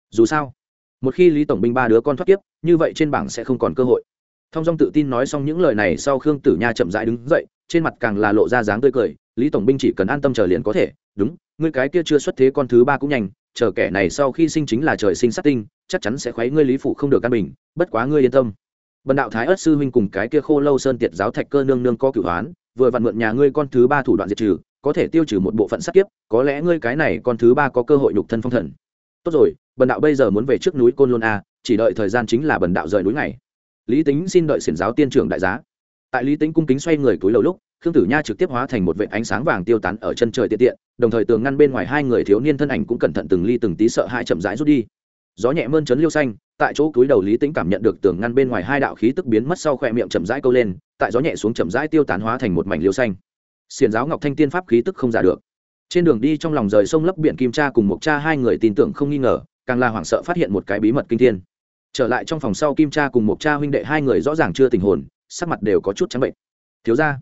Dù sao, một khi lý tổng binh ba đứa con thoát tiếp như vậy trên bảng sẽ không còn cơ hội. Thông dong tự tin nói xong những lời này sau khương tử nha chậm rãi đứng dậy, trên mặt càng là lộ ra dáng tươi cười, lý tổng binh chỉ cần an tâm chờ liền có thể, đúng ngươi cái kia chưa xuất thế con thứ ba cũng nhanh, chờ kẻ này sau khi sinh chính là trời sinh sát tinh, chắc chắn sẽ khuấy ngươi lý phụ không được căn bình, bất quá ngươi yên tâm. Bần đạo thái ất sư huynh cùng cái kia khô lâu sơn tiệt giáo thạch cơ nương nương có cửu hoán, vừa vặn mượn nhà ngươi con thứ ba thủ đoạn diệt trừ, có thể tiêu trừ một bộ phận sát kiếp, có lẽ ngươi cái này con thứ ba có cơ hội nhục thân phong thần. Tốt rồi, bần đạo bây giờ muốn về trước núi côn lôn a, chỉ đợi thời gian chính là bần đạo rời núi này lý tính xin đợi xiển giáo tiên trưởng đại giá. Tại lý tính cung kính xoay người túi lầu lúc khương tử nha trực tiếp hóa thành một vệ ánh sáng vàng tiêu tán ở chân trời tiện tiện, đồng thời tường ngăn bên ngoài hai người thiếu niên thân ảnh cũng cẩn thận từng ly từng tí sợ hai chậm rãi rút đi. Gió nhẹ mơn trấn liêu xanh, tại chỗ cúi đầu lý tính cảm nhận được tường ngăn bên ngoài hai đạo khí tức biến mất sau khỏe miệng chậm rãi câu lên, tại gió nhẹ xuống chậm rãi tiêu tán hóa thành một mảnh liêu xanh. Xiền giáo ngọc thanh tiên pháp khí tức không giả được. Trên đường đi trong lòng rời sông lấp biển kim cha cùng một cha hai người tin tưởng không nghi ngờ, càng là hoảng sợ phát hiện một cái bí mật kinh thiên. Trở lại trong phòng sau kim cha cùng một cha huynh đệ hai người rõ ràng chưa tình hồn, sắc mặt đều có chút trắng bệnh. Thiếu ra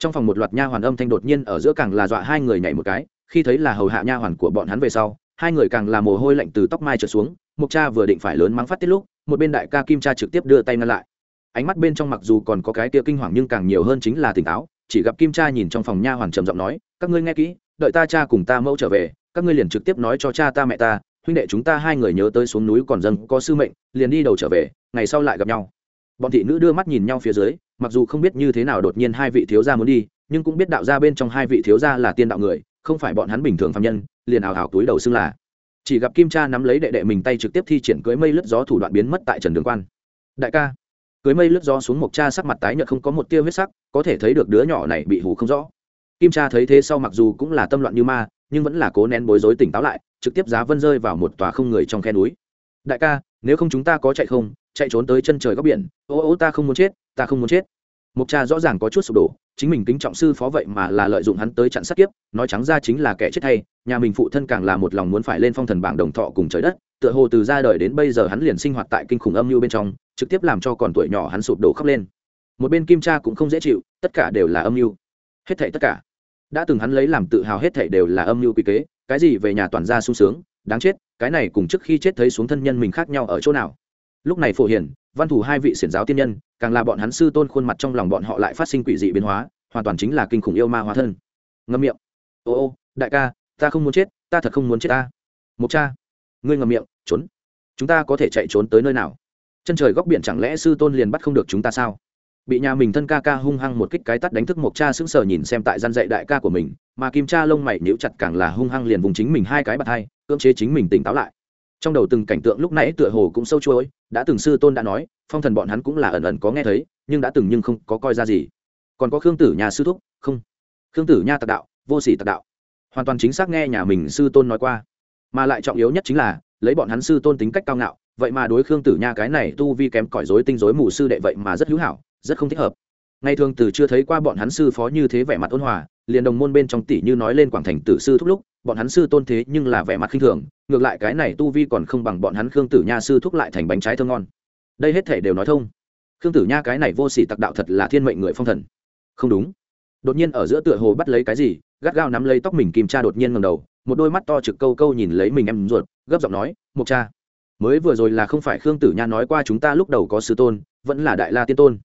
trong phòng một loạt nha hoàn âm thanh đột nhiên ở giữa càng là dọa hai người nhảy một cái, khi thấy là hầu hạ nha hoàn của bọn hắn về sau, hai người càng là mồ hôi lạnh từ tóc mai trở xuống mục cha vừa định phải lớn mắng phát tiết lúc, một bên đại ca kim cha trực tiếp đưa tay ngăn lại. Ánh mắt bên trong mặc dù còn có cái tia kinh hoàng nhưng càng nhiều hơn chính là tỉnh táo, chỉ gặp kim cha nhìn trong phòng nha hoàn trầm giọng nói, các ngươi nghe kỹ, đợi ta cha cùng ta mẫu trở về, các ngươi liền trực tiếp nói cho cha ta mẹ ta, huynh đệ chúng ta hai người nhớ tới xuống núi còn dâng có sư mệnh, liền đi đầu trở về, ngày sau lại gặp nhau. Bọn thị nữ đưa mắt nhìn nhau phía dưới mặc dù không biết như thế nào đột nhiên hai vị thiếu gia muốn đi, nhưng cũng biết đạo gia bên trong hai vị thiếu gia là tiên đạo người, không phải bọn hắn bình thường phạm nhân, liền ảo ảo túi đầu xưng là. Chỉ gặp kim cha nắm lấy đệ đệ mình tay trực tiếp thi triển cưới mây lướt gió thủ đoạn biến mất tại trần đường quan. Đại ca, cưới mây lướt gió xuống một cha sắc mặt tái nhợt không có một tia huyết sắc, có thể thấy được đứa nhỏ này bị hủ không rõ. Kim cha thấy thế sau mặc dù cũng là tâm loạn như ma, nhưng vẫn là cố nén bối rối tỉnh táo lại, trực tiếp giá vân rơi vào một tòa không người trong khe núi. Đại ca, nếu không chúng ta có chạy không chạy trốn tới chân trời góc biển. Ô ô, ta không muốn chết, ta không muốn chết. Mục cha rõ ràng có chút sụp đổ, chính mình kính trọng sư phó vậy mà là lợi dụng hắn tới chặn sát kiếp, nói trắng ra chính là kẻ chết hay, nhà mình phụ thân càng là một lòng muốn phải lên phong thần bảng đồng thọ cùng trời đất, tựa hồ từ ra đời đến bây giờ hắn liền sinh hoạt tại kinh khủng âm mưu bên trong, trực tiếp làm cho còn tuổi nhỏ hắn sụp đổ khóc lên. Một bên kim cha cũng không dễ chịu, tất cả đều là âm mưu. Hết thảy tất cả đã từng hắn lấy làm tự hào hết thảy đều là âm mưu quy kế, cái gì về nhà toàn gia sung sướng, đáng chết, cái này cùng trước khi chết thấy xuống thân nhân mình khác nhau ở chỗ nào? Lúc này phổ hiển văn thủ hai vị xiển giáo tiên nhân, càng là bọn hắn sư tôn khuôn mặt trong lòng bọn họ lại phát sinh quỷ dị biến hóa, hoàn toàn chính là kinh khủng yêu ma hóa thân. Ngâm miệng. Ô ô, đại ca, ta không muốn chết, ta thật không muốn chết ta. Một cha, ngươi ngậm miệng, trốn. Chúng ta có thể chạy trốn tới nơi nào? Chân trời góc biển chẳng lẽ sư tôn liền bắt không được chúng ta sao? Bị nhà mình thân ca ca hung hăng một kích cái tắt đánh thức một cha sững sờ nhìn xem tại gian dạy đại ca của mình, mà kim cha lông mày níu chặt càng là hung hăng liền vùng chính mình hai cái bạt hai, cưỡng chế chính mình tỉnh táo lại trong đầu từng cảnh tượng lúc nãy tựa hồ cũng sâu chuối đã từng sư tôn đã nói, phong thần bọn hắn cũng là ẩn ẩn có nghe thấy, nhưng đã từng nhưng không có coi ra gì. Còn có khương tử nhà sư thúc, không. Khương tử nha tạc đạo, vô sỉ tạc đạo. Hoàn toàn chính xác nghe nhà mình sư tôn nói qua. Mà lại trọng yếu nhất chính là, lấy bọn hắn sư tôn tính cách cao ngạo, vậy mà đối khương tử nha cái này tu vi kém cỏi dối tinh dối mù sư đệ vậy mà rất hữu hảo, rất không thích hợp. Ngày thường từ chưa thấy qua bọn hắn sư phó như thế vẻ mặt ôn hòa, liền đồng môn bên trong tỷ như nói lên quảng thành tử sư thúc lúc bọn hắn sư tôn thế nhưng là vẻ mặt khinh thường, ngược lại cái này tu vi còn không bằng bọn hắn khương tử nha sư thúc lại thành bánh trái thơ ngon. Đây hết thể đều nói thông. Khương tử nha cái này vô sỉ tặc đạo thật là thiên mệnh người phong thần. Không đúng. Đột nhiên ở giữa tựa hồ bắt lấy cái gì, gắt gao nắm lấy tóc mình kim cha đột nhiên ngầm đầu, một đôi mắt to trực câu câu nhìn lấy mình em ruột, gấp giọng nói mục cha, mới vừa rồi là không phải khương tử nha nói qua chúng ta lúc đầu có sư tôn, vẫn là đại la tiên tôn.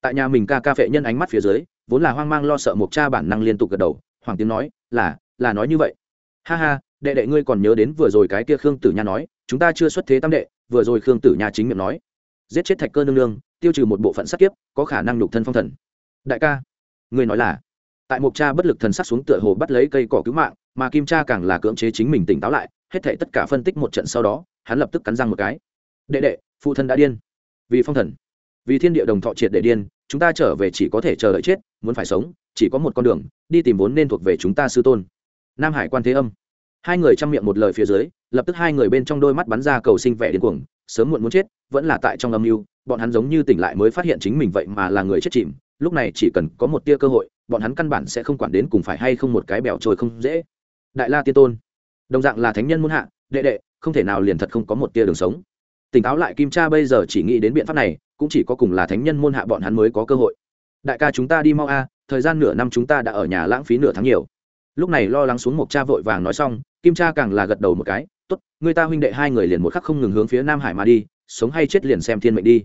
Tại nhà mình ca ca phệ nhân ánh mắt phía dưới, vốn là hoang mang lo sợ mục cha bản năng liên tục gật đầu hoàng tiếng nói, là là nói như vậy ha ha, đệ đệ ngươi còn nhớ đến vừa rồi cái kia khương tử nha nói, chúng ta chưa xuất thế tam đệ, vừa rồi khương tử nha chính miệng nói. Giết chết thạch cơ nương nương, tiêu trừ một bộ phận sát kiếp, có khả năng nhục thân phong thần. Đại ca, ngươi nói là, tại mục cha bất lực thần sắc xuống tựa hồ bắt lấy cây cỏ cứu mạng, mà kim cha càng là cưỡng chế chính mình tỉnh táo lại, hết thể tất cả phân tích một trận sau đó, hắn lập tức cắn răng một cái. Đệ đệ, phụ thân đã điên. Vì phong thần, vì thiên địa đồng thọ triệt để điên, chúng ta trở về chỉ có thể chờ đợi chết, muốn phải sống, chỉ có một con đường, đi tìm vốn nên thuộc về chúng ta sư tôn nam hải quan thế âm. Hai người chăm miệng một lời phía dưới, lập tức hai người bên trong đôi mắt bắn ra cầu sinh vẻ điên cuồng, sớm muộn muốn chết, vẫn là tại trong âm mưu, bọn hắn giống như tỉnh lại mới phát hiện chính mình vậy mà là người chết chìm, lúc này chỉ cần có một tia cơ hội, bọn hắn căn bản sẽ không quản đến cùng phải hay không một cái bèo trôi không dễ. Đại la tiên tôn, đồng dạng là thánh nhân muôn hạ, đệ đệ, không thể nào liền thật không có một tia đường sống. Tỉnh táo lại kim cha bây giờ chỉ nghĩ đến biện pháp này, cũng chỉ có cùng là thánh nhân môn hạ bọn hắn mới có cơ hội. Đại ca chúng ta đi mau a, thời gian nửa năm chúng ta đã ở nhà lãng phí nửa tháng nhiều lúc này lo lắng xuống một cha vội vàng nói xong, kim cha càng là gật đầu một cái, tốt, người ta huynh đệ hai người liền một khắc không ngừng hướng phía nam hải mà đi, sống hay chết liền xem thiên mệnh đi.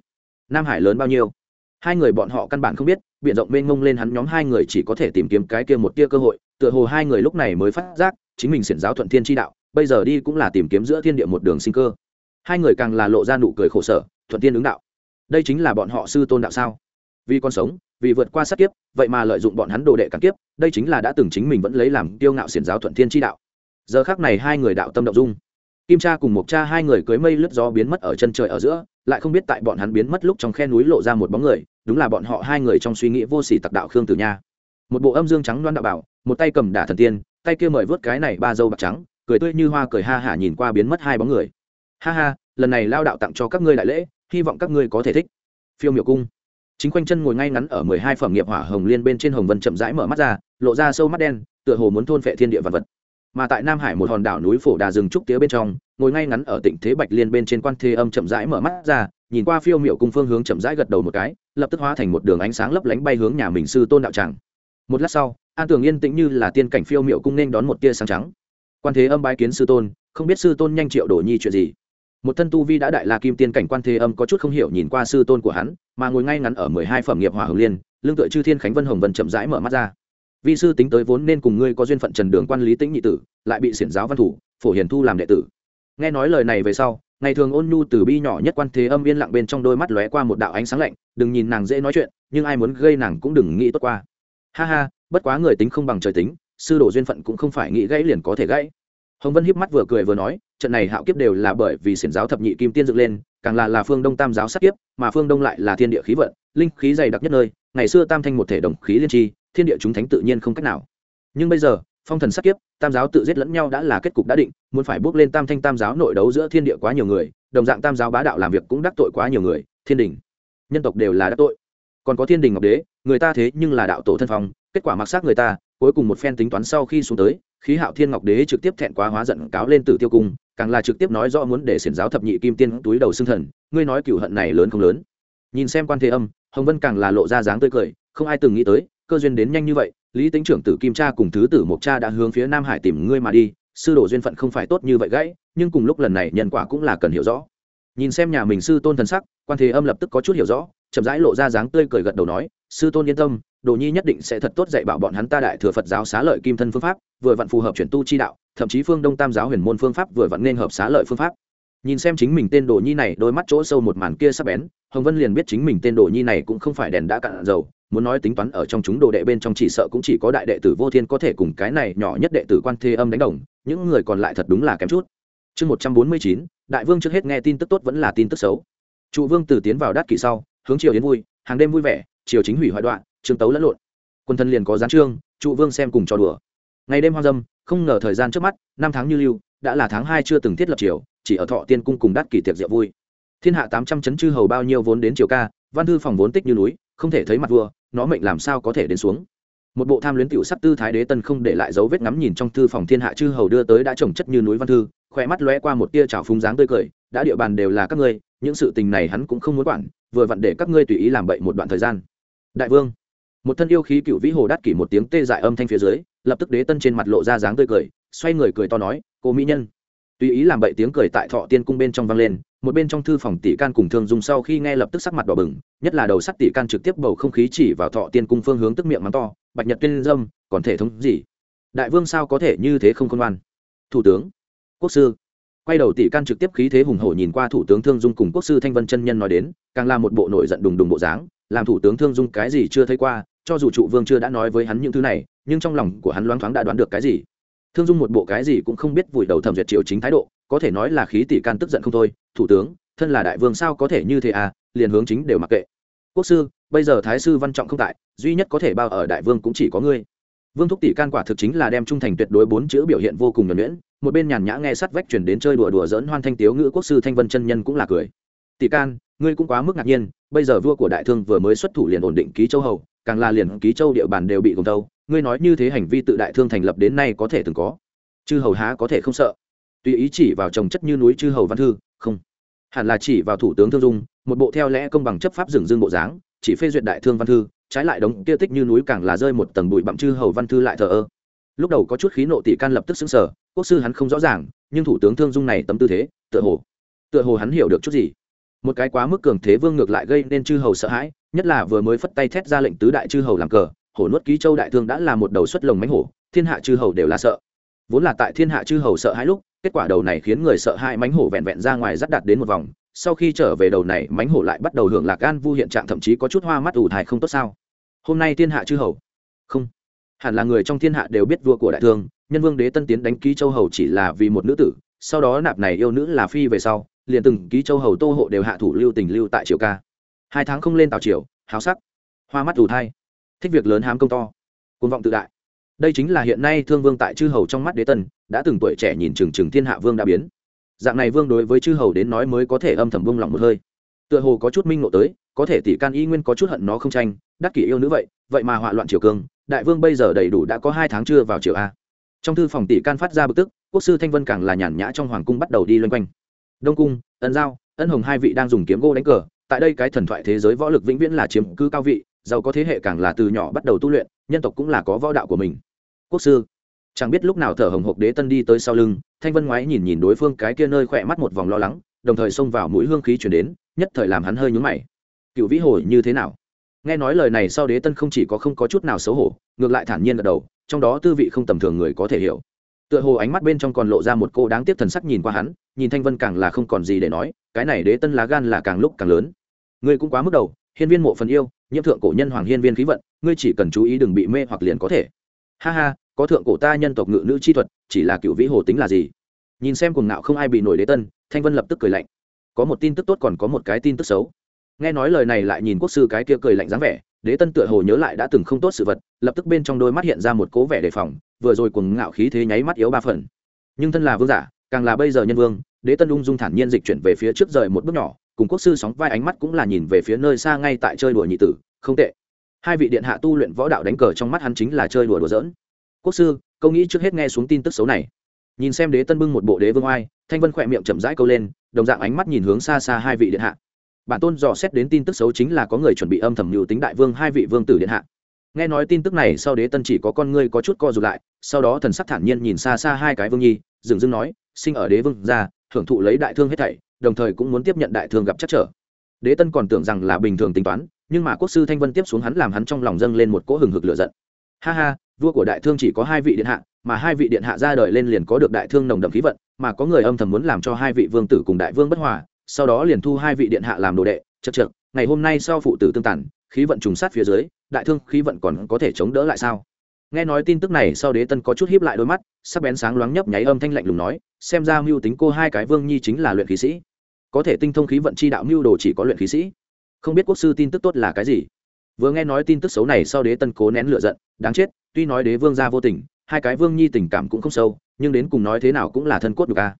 Nam hải lớn bao nhiêu? Hai người bọn họ căn bản không biết biện rộng mênh mông lên hắn nhóm hai người chỉ có thể tìm kiếm cái kia một tia cơ hội, tựa hồ hai người lúc này mới phát giác, chính mình xiển giáo thuận thiên tri đạo, bây giờ đi cũng là tìm kiếm giữa thiên địa một đường sinh cơ. Hai người càng là lộ ra nụ cười khổ sở, thuận tiên ứng đạo. Đây chính là bọn họ sư tôn đạo sao? Vì con sống vì vượt qua sát kiếp, vậy mà lợi dụng bọn hắn đồ đệ cản kiếp, đây chính là đã từng chính mình vẫn lấy làm tiêu ngạo xiển giáo thuận thiên tri đạo. Giờ khác này hai người đạo tâm động dung. Kim cha cùng một cha hai người cưới mây lướt gió biến mất ở chân trời ở giữa, lại không biết tại bọn hắn biến mất lúc trong khe núi lộ ra một bóng người, đúng là bọn họ hai người trong suy nghĩ vô sỉ tặc đạo khương tử nha. Một bộ âm dương trắng đoan đạo bảo, một tay cầm đả thần tiên, tay kia mời vớt cái này ba dâu bạc trắng, cười tươi như hoa cười ha hả nhìn qua biến mất hai bóng người. Ha ha, lần này lao đạo tặng cho các ngươi đại lễ, hy vọng các ngươi có thể thích. Phiêu miểu cung chính quanh chân ngồi ngay ngắn ở mười hai phẩm nghiệp hỏa hồng liên bên trên hồng vân chậm rãi mở mắt ra, lộ ra sâu mắt đen, tựa hồ muốn thôn phệ thiên địa vật vật. Mà tại nam hải một hòn đảo núi phổ đà rừng trúc tía bên trong, ngồi ngay ngắn ở tỉnh thế bạch liên bên trên quan thế âm chậm rãi mở mắt ra, nhìn qua phiêu miệu cung phương hướng chậm rãi gật đầu một cái, lập tức hóa thành một đường ánh sáng lấp lánh bay hướng nhà mình sư tôn đạo tràng. Một lát sau, an tường yên tĩnh như là tiên cảnh phiêu miệu cung nên đón một tia sáng trắng. Quan thế âm bái kiến sư tôn, không biết sư tôn nhanh triệu đổ nhi chuyện gì. Một thân tu vi đã đại la kim tiên cảnh quan thế âm có chút không hiểu nhìn qua sư tôn của hắn mà ngồi ngay ngắn ở mười hai phẩm nghiệp hỏa hồng liên, lương tựa chư thiên khánh vân hồng vân chậm rãi mở mắt ra. Vi sư tính tới vốn nên cùng ngươi có duyên phận trần đường quan lý tĩnh nhị tử, lại bị xiển giáo văn thủ, phổ hiền thu làm đệ tử. Nghe nói lời này về sau, ngày thường ôn nhu từ bi nhỏ nhất quan thế âm yên lặng bên trong đôi mắt lóe qua một đạo ánh sáng lạnh, đừng nhìn nàng dễ nói chuyện, nhưng ai muốn gây nàng cũng đừng nghĩ tốt qua. Ha ha, bất quá người tính không bằng trời tính, sư đồ duyên phận cũng không phải nghĩ gãy liền có thể gãy. Hồng vân hiếp mắt vừa cười vừa nói, trận này hạo kiếp đều là bởi vì xiển giáo thập nhị kim tiên dựng lên càng là là phương đông tam giáo sát kiếp, mà phương đông lại là thiên địa khí vận, linh khí dày đặc nhất nơi, ngày xưa tam thanh một thể đồng khí liên tri, thiên địa chúng thánh tự nhiên không cách nào. Nhưng bây giờ, phong thần sát kiếp, tam giáo tự giết lẫn nhau đã là kết cục đã định, muốn phải bước lên tam thanh tam giáo nội đấu giữa thiên địa quá nhiều người, đồng dạng tam giáo bá đạo làm việc cũng đắc tội quá nhiều người, thiên đình, nhân tộc đều là đắc tội. Còn có thiên đình ngọc đế, người ta thế nhưng là đạo tổ thân phong, kết quả mặc xác người ta, cuối cùng một phen tính toán sau khi xuống tới, khí hạo thiên ngọc đế trực tiếp thẹn quá hóa giận cáo lên tử tiêu cung càng là trực tiếp nói rõ muốn để xiển giáo thập nhị kim tiên túi đầu xương thần, ngươi nói cựu hận này lớn không lớn? Nhìn xem quan thế âm, hồng vân càng là lộ ra dáng tươi cười, không ai từng nghĩ tới, cơ duyên đến nhanh như vậy, lý tính trưởng tử kim cha cùng thứ tử mộc cha đã hướng phía nam hải tìm ngươi mà đi, sư đồ duyên phận không phải tốt như vậy gãy, nhưng cùng lúc lần này nhân quả cũng là cần hiểu rõ. Nhìn xem nhà mình sư tôn thần sắc, quan thế âm lập tức có chút hiểu rõ, chậm rãi lộ ra dáng tươi cười gật đầu nói, sư tôn yên tâm, đồ nhi nhất định sẽ thật tốt dạy bảo bọn hắn ta đại thừa phật giáo xá lợi kim thân phương pháp, vừa vặn phù hợp chuyển tu chi đạo thậm chí phương đông tam giáo huyền môn phương pháp vừa vặn nên hợp xá lợi phương pháp nhìn xem chính mình tên đồ nhi này đôi mắt chỗ sâu một màn kia sắp bén hồng vân liền biết chính mình tên đồ nhi này cũng không phải đèn đã cạn dầu muốn nói tính toán ở trong chúng đồ đệ bên trong chỉ sợ cũng chỉ có đại đệ tử vô thiên có thể cùng cái này nhỏ nhất đệ tử quan Thê âm đánh đồng những người còn lại thật đúng là kém chút chương một trăm bốn mươi chín đại vương trước hết nghe tin tức tốt vẫn là tin tức xấu trụ vương từ tiến vào đát kỷ sau hướng triều đến vui hàng đêm vui vẻ triều chính hủy hoại đoạn trương tấu lẫn lộn quân thân liền có gián trương trụ vương xem cùng trò đùa ngày đêm hoang dâm, không ngờ thời gian trước mắt, năm tháng như lưu, đã là tháng hai chưa từng thiết lập triều, chỉ ở thọ tiên cung cùng đắt kỷ tiệc rượu vui. Thiên hạ tám trăm chấn chư hầu bao nhiêu vốn đến triều ca, văn thư phòng vốn tích như núi, không thể thấy mặt vua, nó mệnh làm sao có thể đến xuống. Một bộ tham luyến tiểu sắc tư thái đế tân không để lại dấu vết ngắm nhìn trong thư phòng thiên hạ chư hầu đưa tới đã trồng chất như núi văn thư khỏe mắt lóe qua một tia trào phúng dáng tươi cười, đã địa bàn đều là các ngươi, những sự tình này hắn cũng không muốn quản, vừa vặn để các ngươi tùy ý làm bậy một đoạn thời gian. Đại vương một thân yêu khí cựu vĩ hồ đắt kỷ một tiếng tê dại âm thanh phía dưới, lập tức đế tân trên mặt lộ ra dáng tươi cười, xoay người cười to nói, cô mỹ nhân. Tùy ý làm bậy tiếng cười tại thọ tiên cung bên trong vang lên, một bên trong thư phòng tỷ can cùng thương dùng sau khi nghe lập tức sắc mặt đỏ bừng, nhất là đầu sắc tỷ can trực tiếp bầu không khí chỉ vào thọ tiên cung phương hướng tức miệng mắng to, bạch nhật tuyên dâm, còn thể thống gì? Đại vương sao có thể như thế không khôn ngoan? Thủ tướng. Quốc sư. Quay đầu tỷ can trực tiếp khí thế hùng hổ nhìn qua thủ tướng thương dung cùng quốc sư thanh vân chân nhân nói đến, càng là một bộ nổi giận đùng đùng bộ dáng, làm thủ tướng thương dung cái gì chưa thấy qua cho dù trụ vương chưa đã nói với hắn những thứ này, nhưng trong lòng của hắn loáng thoáng đã đoán được cái gì. Thương dung một bộ cái gì cũng không biết vùi đầu thẩm duyệt triệu chính thái độ, có thể nói là khí tỷ can tức giận không thôi. Thủ tướng, thân là đại vương sao có thể như thế à? Liền hướng chính đều mặc kệ. Quốc sư, bây giờ thái sư văn trọng không tại, duy nhất có thể bao ở đại vương cũng chỉ có ngươi. Vương thúc tỷ can quả thực chính là đem trung thành tuyệt đối bốn chữ biểu hiện vô cùng nhuẩn nhuyễn. Một bên nhàn nhã nghe sắt vách chuyển đến chơi đùa đùa dỡn hoan thanh tiếu ngữ quốc sư thanh vân chân nhân cũng là cười. Tỷ can, ngươi cũng quá mức ngạc nhiên, bây giờ vua của đại thương vừa mới xuất thủ liền ổn định ký châu hầu càng là liền ký châu địa bàn đều bị gồng tâu, ngươi nói như thế hành vi tự đại thương thành lập đến nay có thể từng có. Chư hầu há có thể không sợ? Tùy ý chỉ vào trồng chất như núi chư hầu văn thư, không. Hẳn là chỉ vào thủ tướng thương dung, một bộ theo lẽ công bằng chấp pháp dừng dương bộ dáng, chỉ phê duyệt đại thương văn thư, trái lại đống kia tích như núi càng là rơi một tầng bụi bặm chư hầu văn thư lại thờ ơ. Lúc đầu có chút khí nộ tỷ can lập tức xứng sở quốc sư hắn không rõ ràng, nhưng thủ tướng thương dung này tấm tư thế, tựa hồ tựa hồ hắn hiểu được chút gì một cái quá mức cường thế vương ngược lại gây nên chư hầu sợ hãi, nhất là vừa mới phất tay thét ra lệnh tứ đại chư hầu làm cờ, hổ nuốt ký châu đại thương đã là một đầu xuất lồng mánh hổ, thiên hạ chư hầu đều là sợ. Vốn là tại thiên hạ chư hầu sợ hãi lúc, kết quả đầu này khiến người sợ hãi mánh hổ vẹn vẹn ra ngoài dắt đặt đến một vòng, sau khi trở về đầu này mánh hổ lại bắt đầu hưởng lạc gan vu hiện trạng thậm chí có chút hoa mắt ủ thai không tốt sao. Hôm nay thiên hạ chư hầu. Không. Hẳn là người trong thiên hạ đều biết vua của đại thương, nhân vương đế tân tiến đánh ký châu hầu chỉ là vì một nữ tử, sau đó nạp này yêu nữ là phi về sau liền từng ký châu hầu tô hộ đều hạ thủ lưu tình lưu tại triều ca. Hai tháng không lên tàu triều, háo sắc, hoa mắt ủ thai thích việc lớn hám công to côn vọng tự đại. Đây chính là hiện nay thương vương tại chư hầu trong mắt đế tân, đã từng tuổi trẻ nhìn trừng trừng thiên hạ vương đã biến. Dạng này vương đối với chư hầu đến nói mới có thể âm thầm bông lòng một hơi. Tựa hồ có chút minh ngộ tới, có thể tỷ can y nguyên có chút hận nó không tranh, đắc kỷ yêu nữ vậy vậy mà họa loạn triều cương, đại vương bây giờ đầy đủ đã có hai tháng chưa vào triều a. Trong thư phòng tỷ can phát ra bực tức, quốc sư thanh vân càng là nhàn nhã trong hoàng cung bắt đầu đi loanh quanh đông cung, ân giao, ân hồng hai vị đang dùng kiếm gỗ đánh cờ. Tại đây cái thần thoại thế giới võ lực vĩnh viễn là chiếm cư cao vị, giàu có thế hệ càng là từ nhỏ bắt đầu tu luyện, nhân tộc cũng là có võ đạo của mình. Quốc sư, chẳng biết lúc nào thở hồng hộc đế tân đi tới sau lưng, thanh vân ngoái nhìn nhìn đối phương cái kia nơi khỏe mắt một vòng lo lắng, đồng thời xông vào mũi hương khí chuyển đến, nhất thời làm hắn hơi nhúng mày. Cựu vĩ hồ như thế nào? Nghe nói lời này sau đế tân không chỉ có không có chút nào xấu hổ, ngược lại thản nhiên gật đầu, trong đó tư vị không tầm thường người có thể hiểu tựa hồ ánh mắt bên trong còn lộ ra một cô đáng tiếc thần sắc nhìn qua hắn, nhìn thanh vân càng là không còn gì để nói, cái này đế tân lá gan là càng lúc càng lớn. Ngươi cũng quá mức đầu, hiên viên mộ phần yêu, nhiễm thượng cổ nhân hoàng hiên viên khí vận, ngươi chỉ cần chú ý đừng bị mê hoặc liền có thể. Ha ha, có thượng cổ ta nhân tộc ngự nữ chi thuật, chỉ là cựu vĩ hồ tính là gì? Nhìn xem cùng ngạo không ai bị nổi đế tân, thanh vân lập tức cười lạnh. Có một tin tức tốt còn có một cái tin tức xấu. Nghe nói lời này lại nhìn quốc sư cái kia cười lạnh dáng vẻ đế tân tựa hồ nhớ lại đã từng không tốt sự vật, lập tức bên trong đôi mắt hiện ra một cố vẻ đề phòng, vừa rồi cùng ngạo khí thế nháy mắt yếu ba phần. Nhưng thân là vương giả, càng là bây giờ nhân vương, đế tân ung dung thản nhiên dịch chuyển về phía trước rời một bước nhỏ, cùng quốc sư sóng vai ánh mắt cũng là nhìn về phía nơi xa ngay tại chơi đùa nhị tử, không tệ. Hai vị điện hạ tu luyện võ đạo đánh cờ trong mắt hắn chính là chơi đùa đùa giỡn. Quốc sư câu nghĩ trước hết nghe xuống tin tức xấu này. Nhìn xem đế tân bưng một bộ đế vương oai, thanh vân khỏe miệng chậm rãi câu lên, đồng dạng ánh mắt nhìn hướng xa xa hai vị điện hạ bản tôn dò xét đến tin tức xấu chính là có người chuẩn bị âm thầm mưu tính đại vương hai vị vương tử điện hạ. Nghe nói tin tức này, sau đế tân chỉ có con ngươi có chút co rụt lại, sau đó thần sắc thản nhiên nhìn xa xa hai cái vương nhi, dừng dưng nói, sinh ở đế vương ra hưởng thụ lấy đại thương hết thảy, đồng thời cũng muốn tiếp nhận đại thương gặp chắc trở. Đế tân còn tưởng rằng là bình thường tính toán, nhưng mà quốc sư thanh vân tiếp xuống hắn làm hắn trong lòng dâng lên một cỗ hừng hực lửa giận. Ha ha, vua của đại thương chỉ có hai vị điện hạ, mà hai vị điện hạ ra đời lên liền có được đại thương nồng đậm khí vận, mà có người âm thầm muốn làm cho hai vị vương tử cùng đại vương bất hòa sau đó liền thu hai vị điện hạ làm đồ đệ, chật chật ngày hôm nay sau phụ tử tương tản khí vận trùng sát phía dưới, đại thương khí vận còn có thể chống đỡ lại sao? Nghe nói tin tức này sau đế tân có chút hiếp lại đôi mắt, sắc bén sáng loáng nhấp nháy âm thanh lạnh lùng nói, xem ra mưu tính cô hai cái vương nhi chính là luyện khí sĩ. Có thể tinh thông khí vận chi đạo mưu đồ chỉ có luyện khí sĩ. Không biết quốc sư tin tức tốt là cái gì? Vừa nghe nói tin tức xấu này sau đế tân cố nén lựa giận, đáng chết, tuy nói đế vương gia vô tình, hai cái vương nhi tình cảm cũng không sâu, nhưng đến cùng nói thế nào cũng là thân cốt được a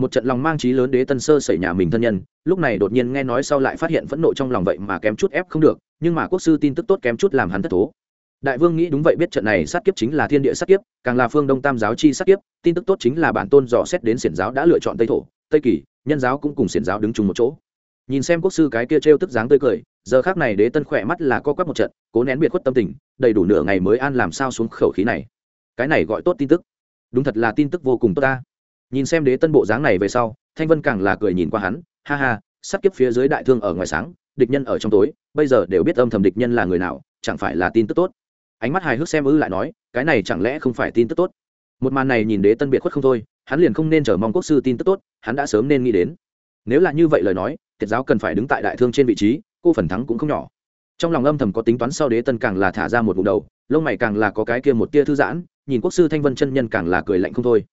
một trận lòng mang trí lớn đế tân sơ xảy nhà mình thân nhân, lúc này đột nhiên nghe nói sau lại phát hiện phẫn nộ trong lòng vậy mà kém chút ép không được, nhưng mà quốc sư tin tức tốt kém chút làm hắn thất thố. Đại vương nghĩ đúng vậy biết trận này sát kiếp chính là thiên địa sát kiếp, càng là phương đông tam giáo chi sát kiếp, tin tức tốt chính là bản tôn dò xét đến xiển giáo đã lựa chọn tây thổ, tây kỳ, nhân giáo cũng cùng xiển giáo đứng chung một chỗ. Nhìn xem quốc sư cái kia trêu tức dáng tươi cười, giờ khác này đế tân khỏe mắt là co quắp một trận, cố nén biệt khuất tâm tình, đầy đủ nửa ngày mới an làm sao xuống khẩu khí này. Cái này gọi tốt tin tức. Đúng thật là tin tức vô cùng tốt ta nhìn xem đế tân bộ dáng này về sau, thanh vân càng là cười nhìn qua hắn, ha ha sát kiếp phía dưới đại thương ở ngoài sáng, địch nhân ở trong tối, bây giờ đều biết âm thầm địch nhân là người nào, chẳng phải là tin tức tốt. Ánh mắt hài hước xem ư lại nói, cái này chẳng lẽ không phải tin tức tốt? Một màn này nhìn đế tân biệt khuất không thôi, hắn liền không nên chờ mong quốc sư tin tức tốt, hắn đã sớm nên nghĩ đến. Nếu là như vậy lời nói, thiệt giáo cần phải đứng tại đại thương trên vị trí, cô phần thắng cũng không nhỏ. Trong lòng âm thầm có tính toán sau đế tân càng là thả ra một vùng đầu, lông mày càng là có cái kia một tia thư giãn, nhìn quốc sư thanh vân chân nhân càng là cười lạnh không thôi.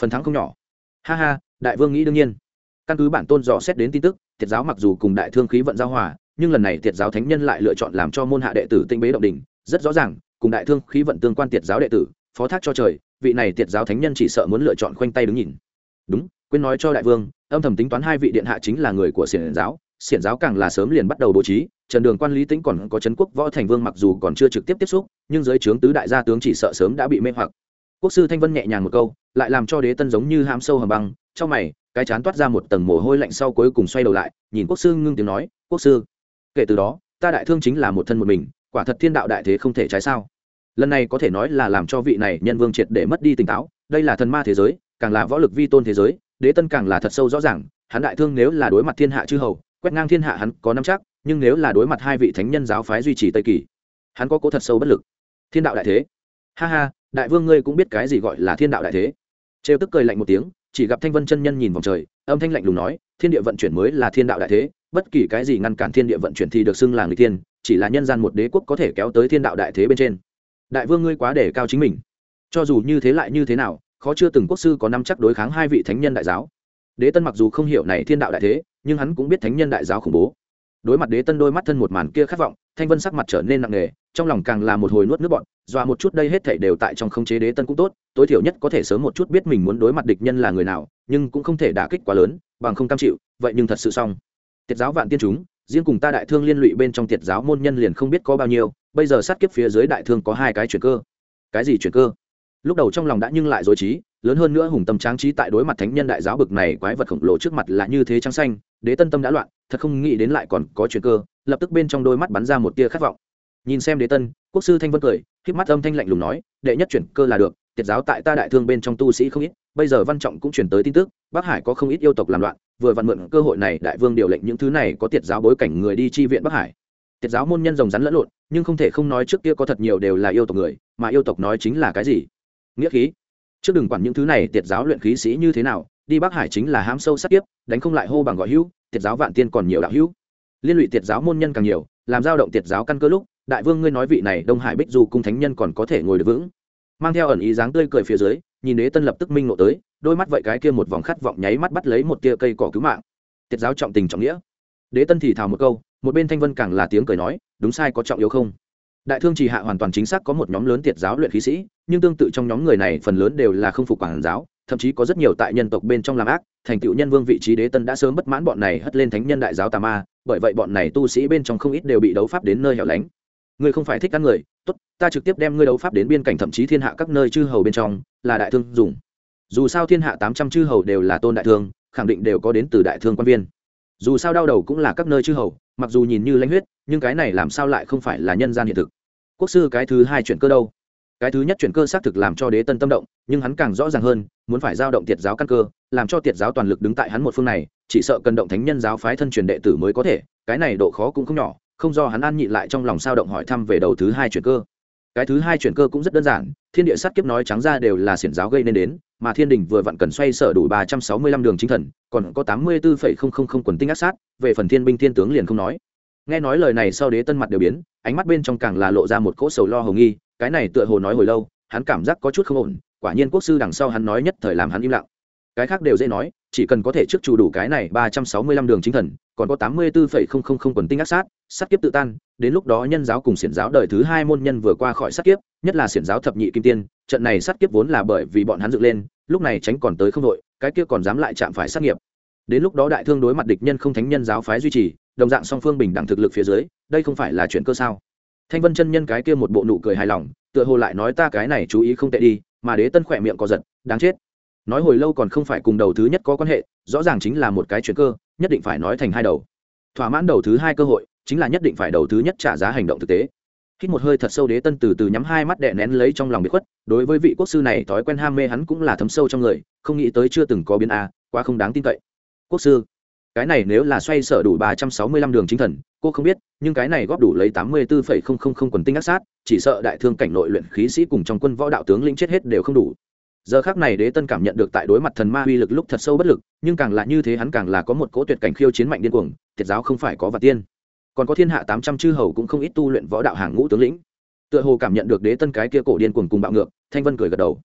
Phần thắng không nhỏ ha ha, đại vương nghĩ đương nhiên. Căn cứ bản tôn dò xét đến tin tức thiệt giáo mặc dù cùng đại thương khí vận giao hòa, nhưng lần này thiệt giáo thánh nhân lại lựa chọn làm cho môn hạ đệ tử tinh bế động đình rất rõ ràng, cùng đại thương khí vận tương quan thiệt giáo đệ tử, phó thác cho trời, vị này thiệt giáo thánh nhân chỉ sợ muốn lựa chọn khoanh tay đứng nhìn. Đúng, quên nói cho đại vương, âm thầm tính toán hai vị điện hạ chính là người của xiển giáo xiển giáo càng là sớm liền bắt đầu bố trí, trần đường quan lý tĩnh còn có trấn quốc võ thành vương mặc dù còn chưa trực tiếp tiếp xúc, nhưng giới trướng tứ đại gia tướng chỉ sợ sớm đã bị mê hoặc. Quốc sư thanh vân nhẹ nhàng một câu lại làm cho đế tân giống như ham sâu hầm băng trong mày, cái chán toát ra một tầng mồ hôi lạnh sau cuối cùng xoay đầu lại, nhìn quốc sư ngưng tiếng nói, quốc sư, kể từ đó, ta đại thương chính là một thân một mình, quả thật thiên đạo đại thế không thể trái sao? Lần này có thể nói là làm cho vị này nhân vương triệt để mất đi tỉnh táo, đây là thần ma thế giới, càng là võ lực vi tôn thế giới, đế tân càng là thật sâu rõ ràng, hắn đại thương nếu là đối mặt thiên hạ chư hầu, quét ngang thiên hạ hắn có năm chắc, nhưng nếu là đối mặt hai vị thánh nhân giáo phái duy trì tây kỳ, hắn có cố thật sâu bất lực. Thiên đạo đại thế? Ha ha, đại vương ngươi cũng biết cái gì gọi là thiên đạo đại thế? Trêu tức cười lạnh một tiếng, chỉ gặp thanh vân chân nhân nhìn vòng trời, âm thanh lạnh lùng nói, thiên địa vận chuyển mới là thiên đạo đại thế, bất kỳ cái gì ngăn cản thiên địa vận chuyển thì được xưng là người thiên, chỉ là nhân gian một đế quốc có thể kéo tới thiên đạo đại thế bên trên. Đại vương ngươi quá để cao chính mình. Cho dù như thế lại như thế nào, khó chưa từng quốc sư có năm chắc đối kháng hai vị thánh nhân đại giáo. Đế tân mặc dù không hiểu này thiên đạo đại thế, nhưng hắn cũng biết thánh nhân đại giáo khủng bố. Đối mặt đế tân đôi mắt thân một màn kia khát vọng thanh vân sắc mặt trở nên nặng nề, trong lòng càng là một hồi nuốt nước bọn dọa một chút đây hết thảy đều tại trong khống chế đế tân cũng tốt, tối thiểu nhất có thể sớm một chút biết mình muốn đối mặt địch nhân là người nào, nhưng cũng không thể đả kích quá lớn, bằng không cam chịu, vậy nhưng thật sự xong. Tiết giáo vạn tiên chúng, riêng cùng ta đại thương liên lụy bên trong tiệt giáo môn nhân liền không biết có bao nhiêu, bây giờ sát kiếp phía dưới đại thương có hai cái chuyển cơ. Cái gì chuyển cơ? Lúc đầu trong lòng đã nhưng lại dối trí, lớn hơn nữa hùng tâm tráng trí tại đối mặt thánh nhân đại giáo bực này quái vật khổng lồ trước mặt là như thế trắng xanh, đế tân tâm đã loạn, thật không nghĩ đến lại còn có chuyện cơ lập tức bên trong đôi mắt bắn ra một tia khát vọng. Nhìn xem đế tân, quốc sư thanh vân cười, híp mắt âm thanh lạnh lùng nói, đệ nhất chuyển cơ là được tiệt giáo tại ta đại thương bên trong tu sĩ không ít, bây giờ văn trọng cũng chuyển tới tin tức, bắc hải có không ít yêu tộc làm loạn, vừa vặn mượn cơ hội này đại vương điều lệnh những thứ này có tiệt giáo bối cảnh người đi chi viện bắc hải. Tiệt giáo môn nhân rồng rắn lẫn lộn, nhưng không thể không nói trước kia có thật nhiều đều là yêu tộc người, mà yêu tộc nói chính là cái gì? Nghĩa khí. Trước đừng quản những thứ này tiệt giáo luyện khí sĩ như thế nào, đi bắc hải chính là hám sâu sắc tiếp đánh không lại hô bằng gọi hữu tiệt giáo vạn tiên còn nhiều đạo hữu liên lụy tiệt giáo môn nhân càng nhiều, làm dao động tiệt giáo căn cơ lúc, đại vương ngươi nói vị này đông hải bích du cung thánh nhân còn có thể ngồi được vững. Mang theo ẩn ý dáng tươi cười phía dưới, nhìn đế tân lập tức minh nộ tới, đôi mắt vậy cái kia một vòng khát vọng nháy mắt bắt lấy một tia cây cỏ cứu mạng. Tiệt giáo trọng tình trọng nghĩa. Đế tân thì thào một câu, một bên thanh vân càng là tiếng cười nói, đúng sai có trọng yếu không? Đại thương trì hạ hoàn toàn chính xác có một nhóm lớn tiệt giáo luyện khí sĩ, nhưng tương tự trong nhóm người này phần lớn đều là không phục quản giáo thậm chí có rất nhiều tại nhân tộc bên trong làm ác, thành tựu nhân vương vị trí đế tân đã sớm bất mãn bọn này hất lên thánh nhân đại giáo tà ma, bởi vậy bọn này tu sĩ bên trong không ít đều bị đấu pháp đến nơi hẻo lánh. Ngươi không phải thích ăn người, tốt, ta trực tiếp đem ngươi đấu pháp đến biên cảnh thậm chí thiên hạ các nơi chư hầu bên trong, là đại thương dùng. Dù sao thiên hạ tám trăm chư hầu đều là tôn đại thương, khẳng định đều có đến từ đại thương quan viên. Dù sao đau đầu cũng là các nơi chư hầu, mặc dù nhìn như lãnh huyết, nhưng cái này làm sao lại không phải là nhân gian hiện thực? Quốc sư cái thứ hai chuyển cơ đâu? Cái thứ nhất chuyển cơ xác thực làm cho đế tân tâm động, nhưng hắn càng rõ ràng hơn, muốn phải giao động tiệt giáo căn cơ, làm cho tiệt giáo toàn lực đứng tại hắn một phương này, chỉ sợ cần động thánh nhân giáo phái thân truyền đệ tử mới có thể, cái này độ khó cũng không nhỏ, không do hắn an nhịn lại trong lòng sao động hỏi thăm về đầu thứ hai chuyển cơ. Cái thứ hai chuyển cơ cũng rất đơn giản, thiên địa sát kiếp nói trắng ra đều là xiển giáo gây nên đến, mà thiên đình vừa vặn cần xoay sở đủ ba trăm sáu mươi lăm đường chính thần, còn có tám mươi bốn phẩy không không không quần tinh ác sát, về phần thiên binh thiên tướng liền không nói. Nghe nói lời này sau đế tân mặt đều biến, ánh mắt bên trong càng là lộ ra một cỗ sầu lo hầu nghi cái này tựa hồ nói hồi lâu, hắn cảm giác có chút không ổn, quả nhiên quốc sư đằng sau hắn nói nhất thời làm hắn im lặng. Cái khác đều dễ nói, chỉ cần có thể trước chủ đủ cái này ba trăm sáu mươi lăm đường chính thần, còn có tám mươi bốn phẩy không không không quần tinh ác sát sát kiếp tự tan, đến lúc đó nhân giáo cùng xiển giáo đời thứ hai môn nhân vừa qua khỏi sát kiếp, nhất là xiển giáo thập nhị kim tiên, trận này sát kiếp vốn là bởi vì bọn hắn dựng lên, lúc này tránh còn tới không đội, cái kia còn dám lại chạm phải sát nghiệp. Đến lúc đó đại thương đối mặt địch nhân không thánh nhân giáo phái duy trì, đồng dạng song phương bình đẳng thực lực phía dưới, đây không phải là chuyện cơ sao? Thanh vân chân nhân cái kia một bộ nụ cười hài lòng, tựa hồ lại nói ta cái này chú ý không tệ đi, mà đế tân khỏe miệng có giật, đáng chết. Nói hồi lâu còn không phải cùng đầu thứ nhất có quan hệ, rõ ràng chính là một cái chuyện cơ, nhất định phải nói thành hai đầu. Thỏa mãn đầu thứ hai cơ hội, chính là nhất định phải đầu thứ nhất trả giá hành động thực tế. Hít một hơi thật sâu đế tân từ từ nhắm hai mắt đè nén lấy trong lòng bị khuất, đối với vị quốc sư này thói quen ham mê hắn cũng là thấm sâu trong người, không nghĩ tới chưa từng có biến a, quá không đáng tin cậy. Quốc sư, cái này nếu là xoay sở đủ ba trăm sáu mươi lăm đường chính thần cô không biết, nhưng cái này góp đủ lấy tám mươi bốn phẩy không không không quần tinh ác sát, chỉ sợ đại thương cảnh nội luyện khí sĩ cùng trong quân võ đạo tướng lĩnh chết hết đều không đủ. Giờ khác này đế tân cảm nhận được tại đối mặt thần ma uy lực lúc thật sâu bất lực, nhưng càng là như thế hắn càng là có một cỗ tuyệt cảnh khiêu chiến mạnh điên cuồng, thiệt giáo không phải có và tiên. Còn có thiên hạ tám trăm chư hầu cũng không ít tu luyện võ đạo hàng ngũ tướng lĩnh. Tựa hồ cảm nhận được đế tân cái kia cổ điên cuồng cùng bạo ngược, thanh vân cười gật đầu.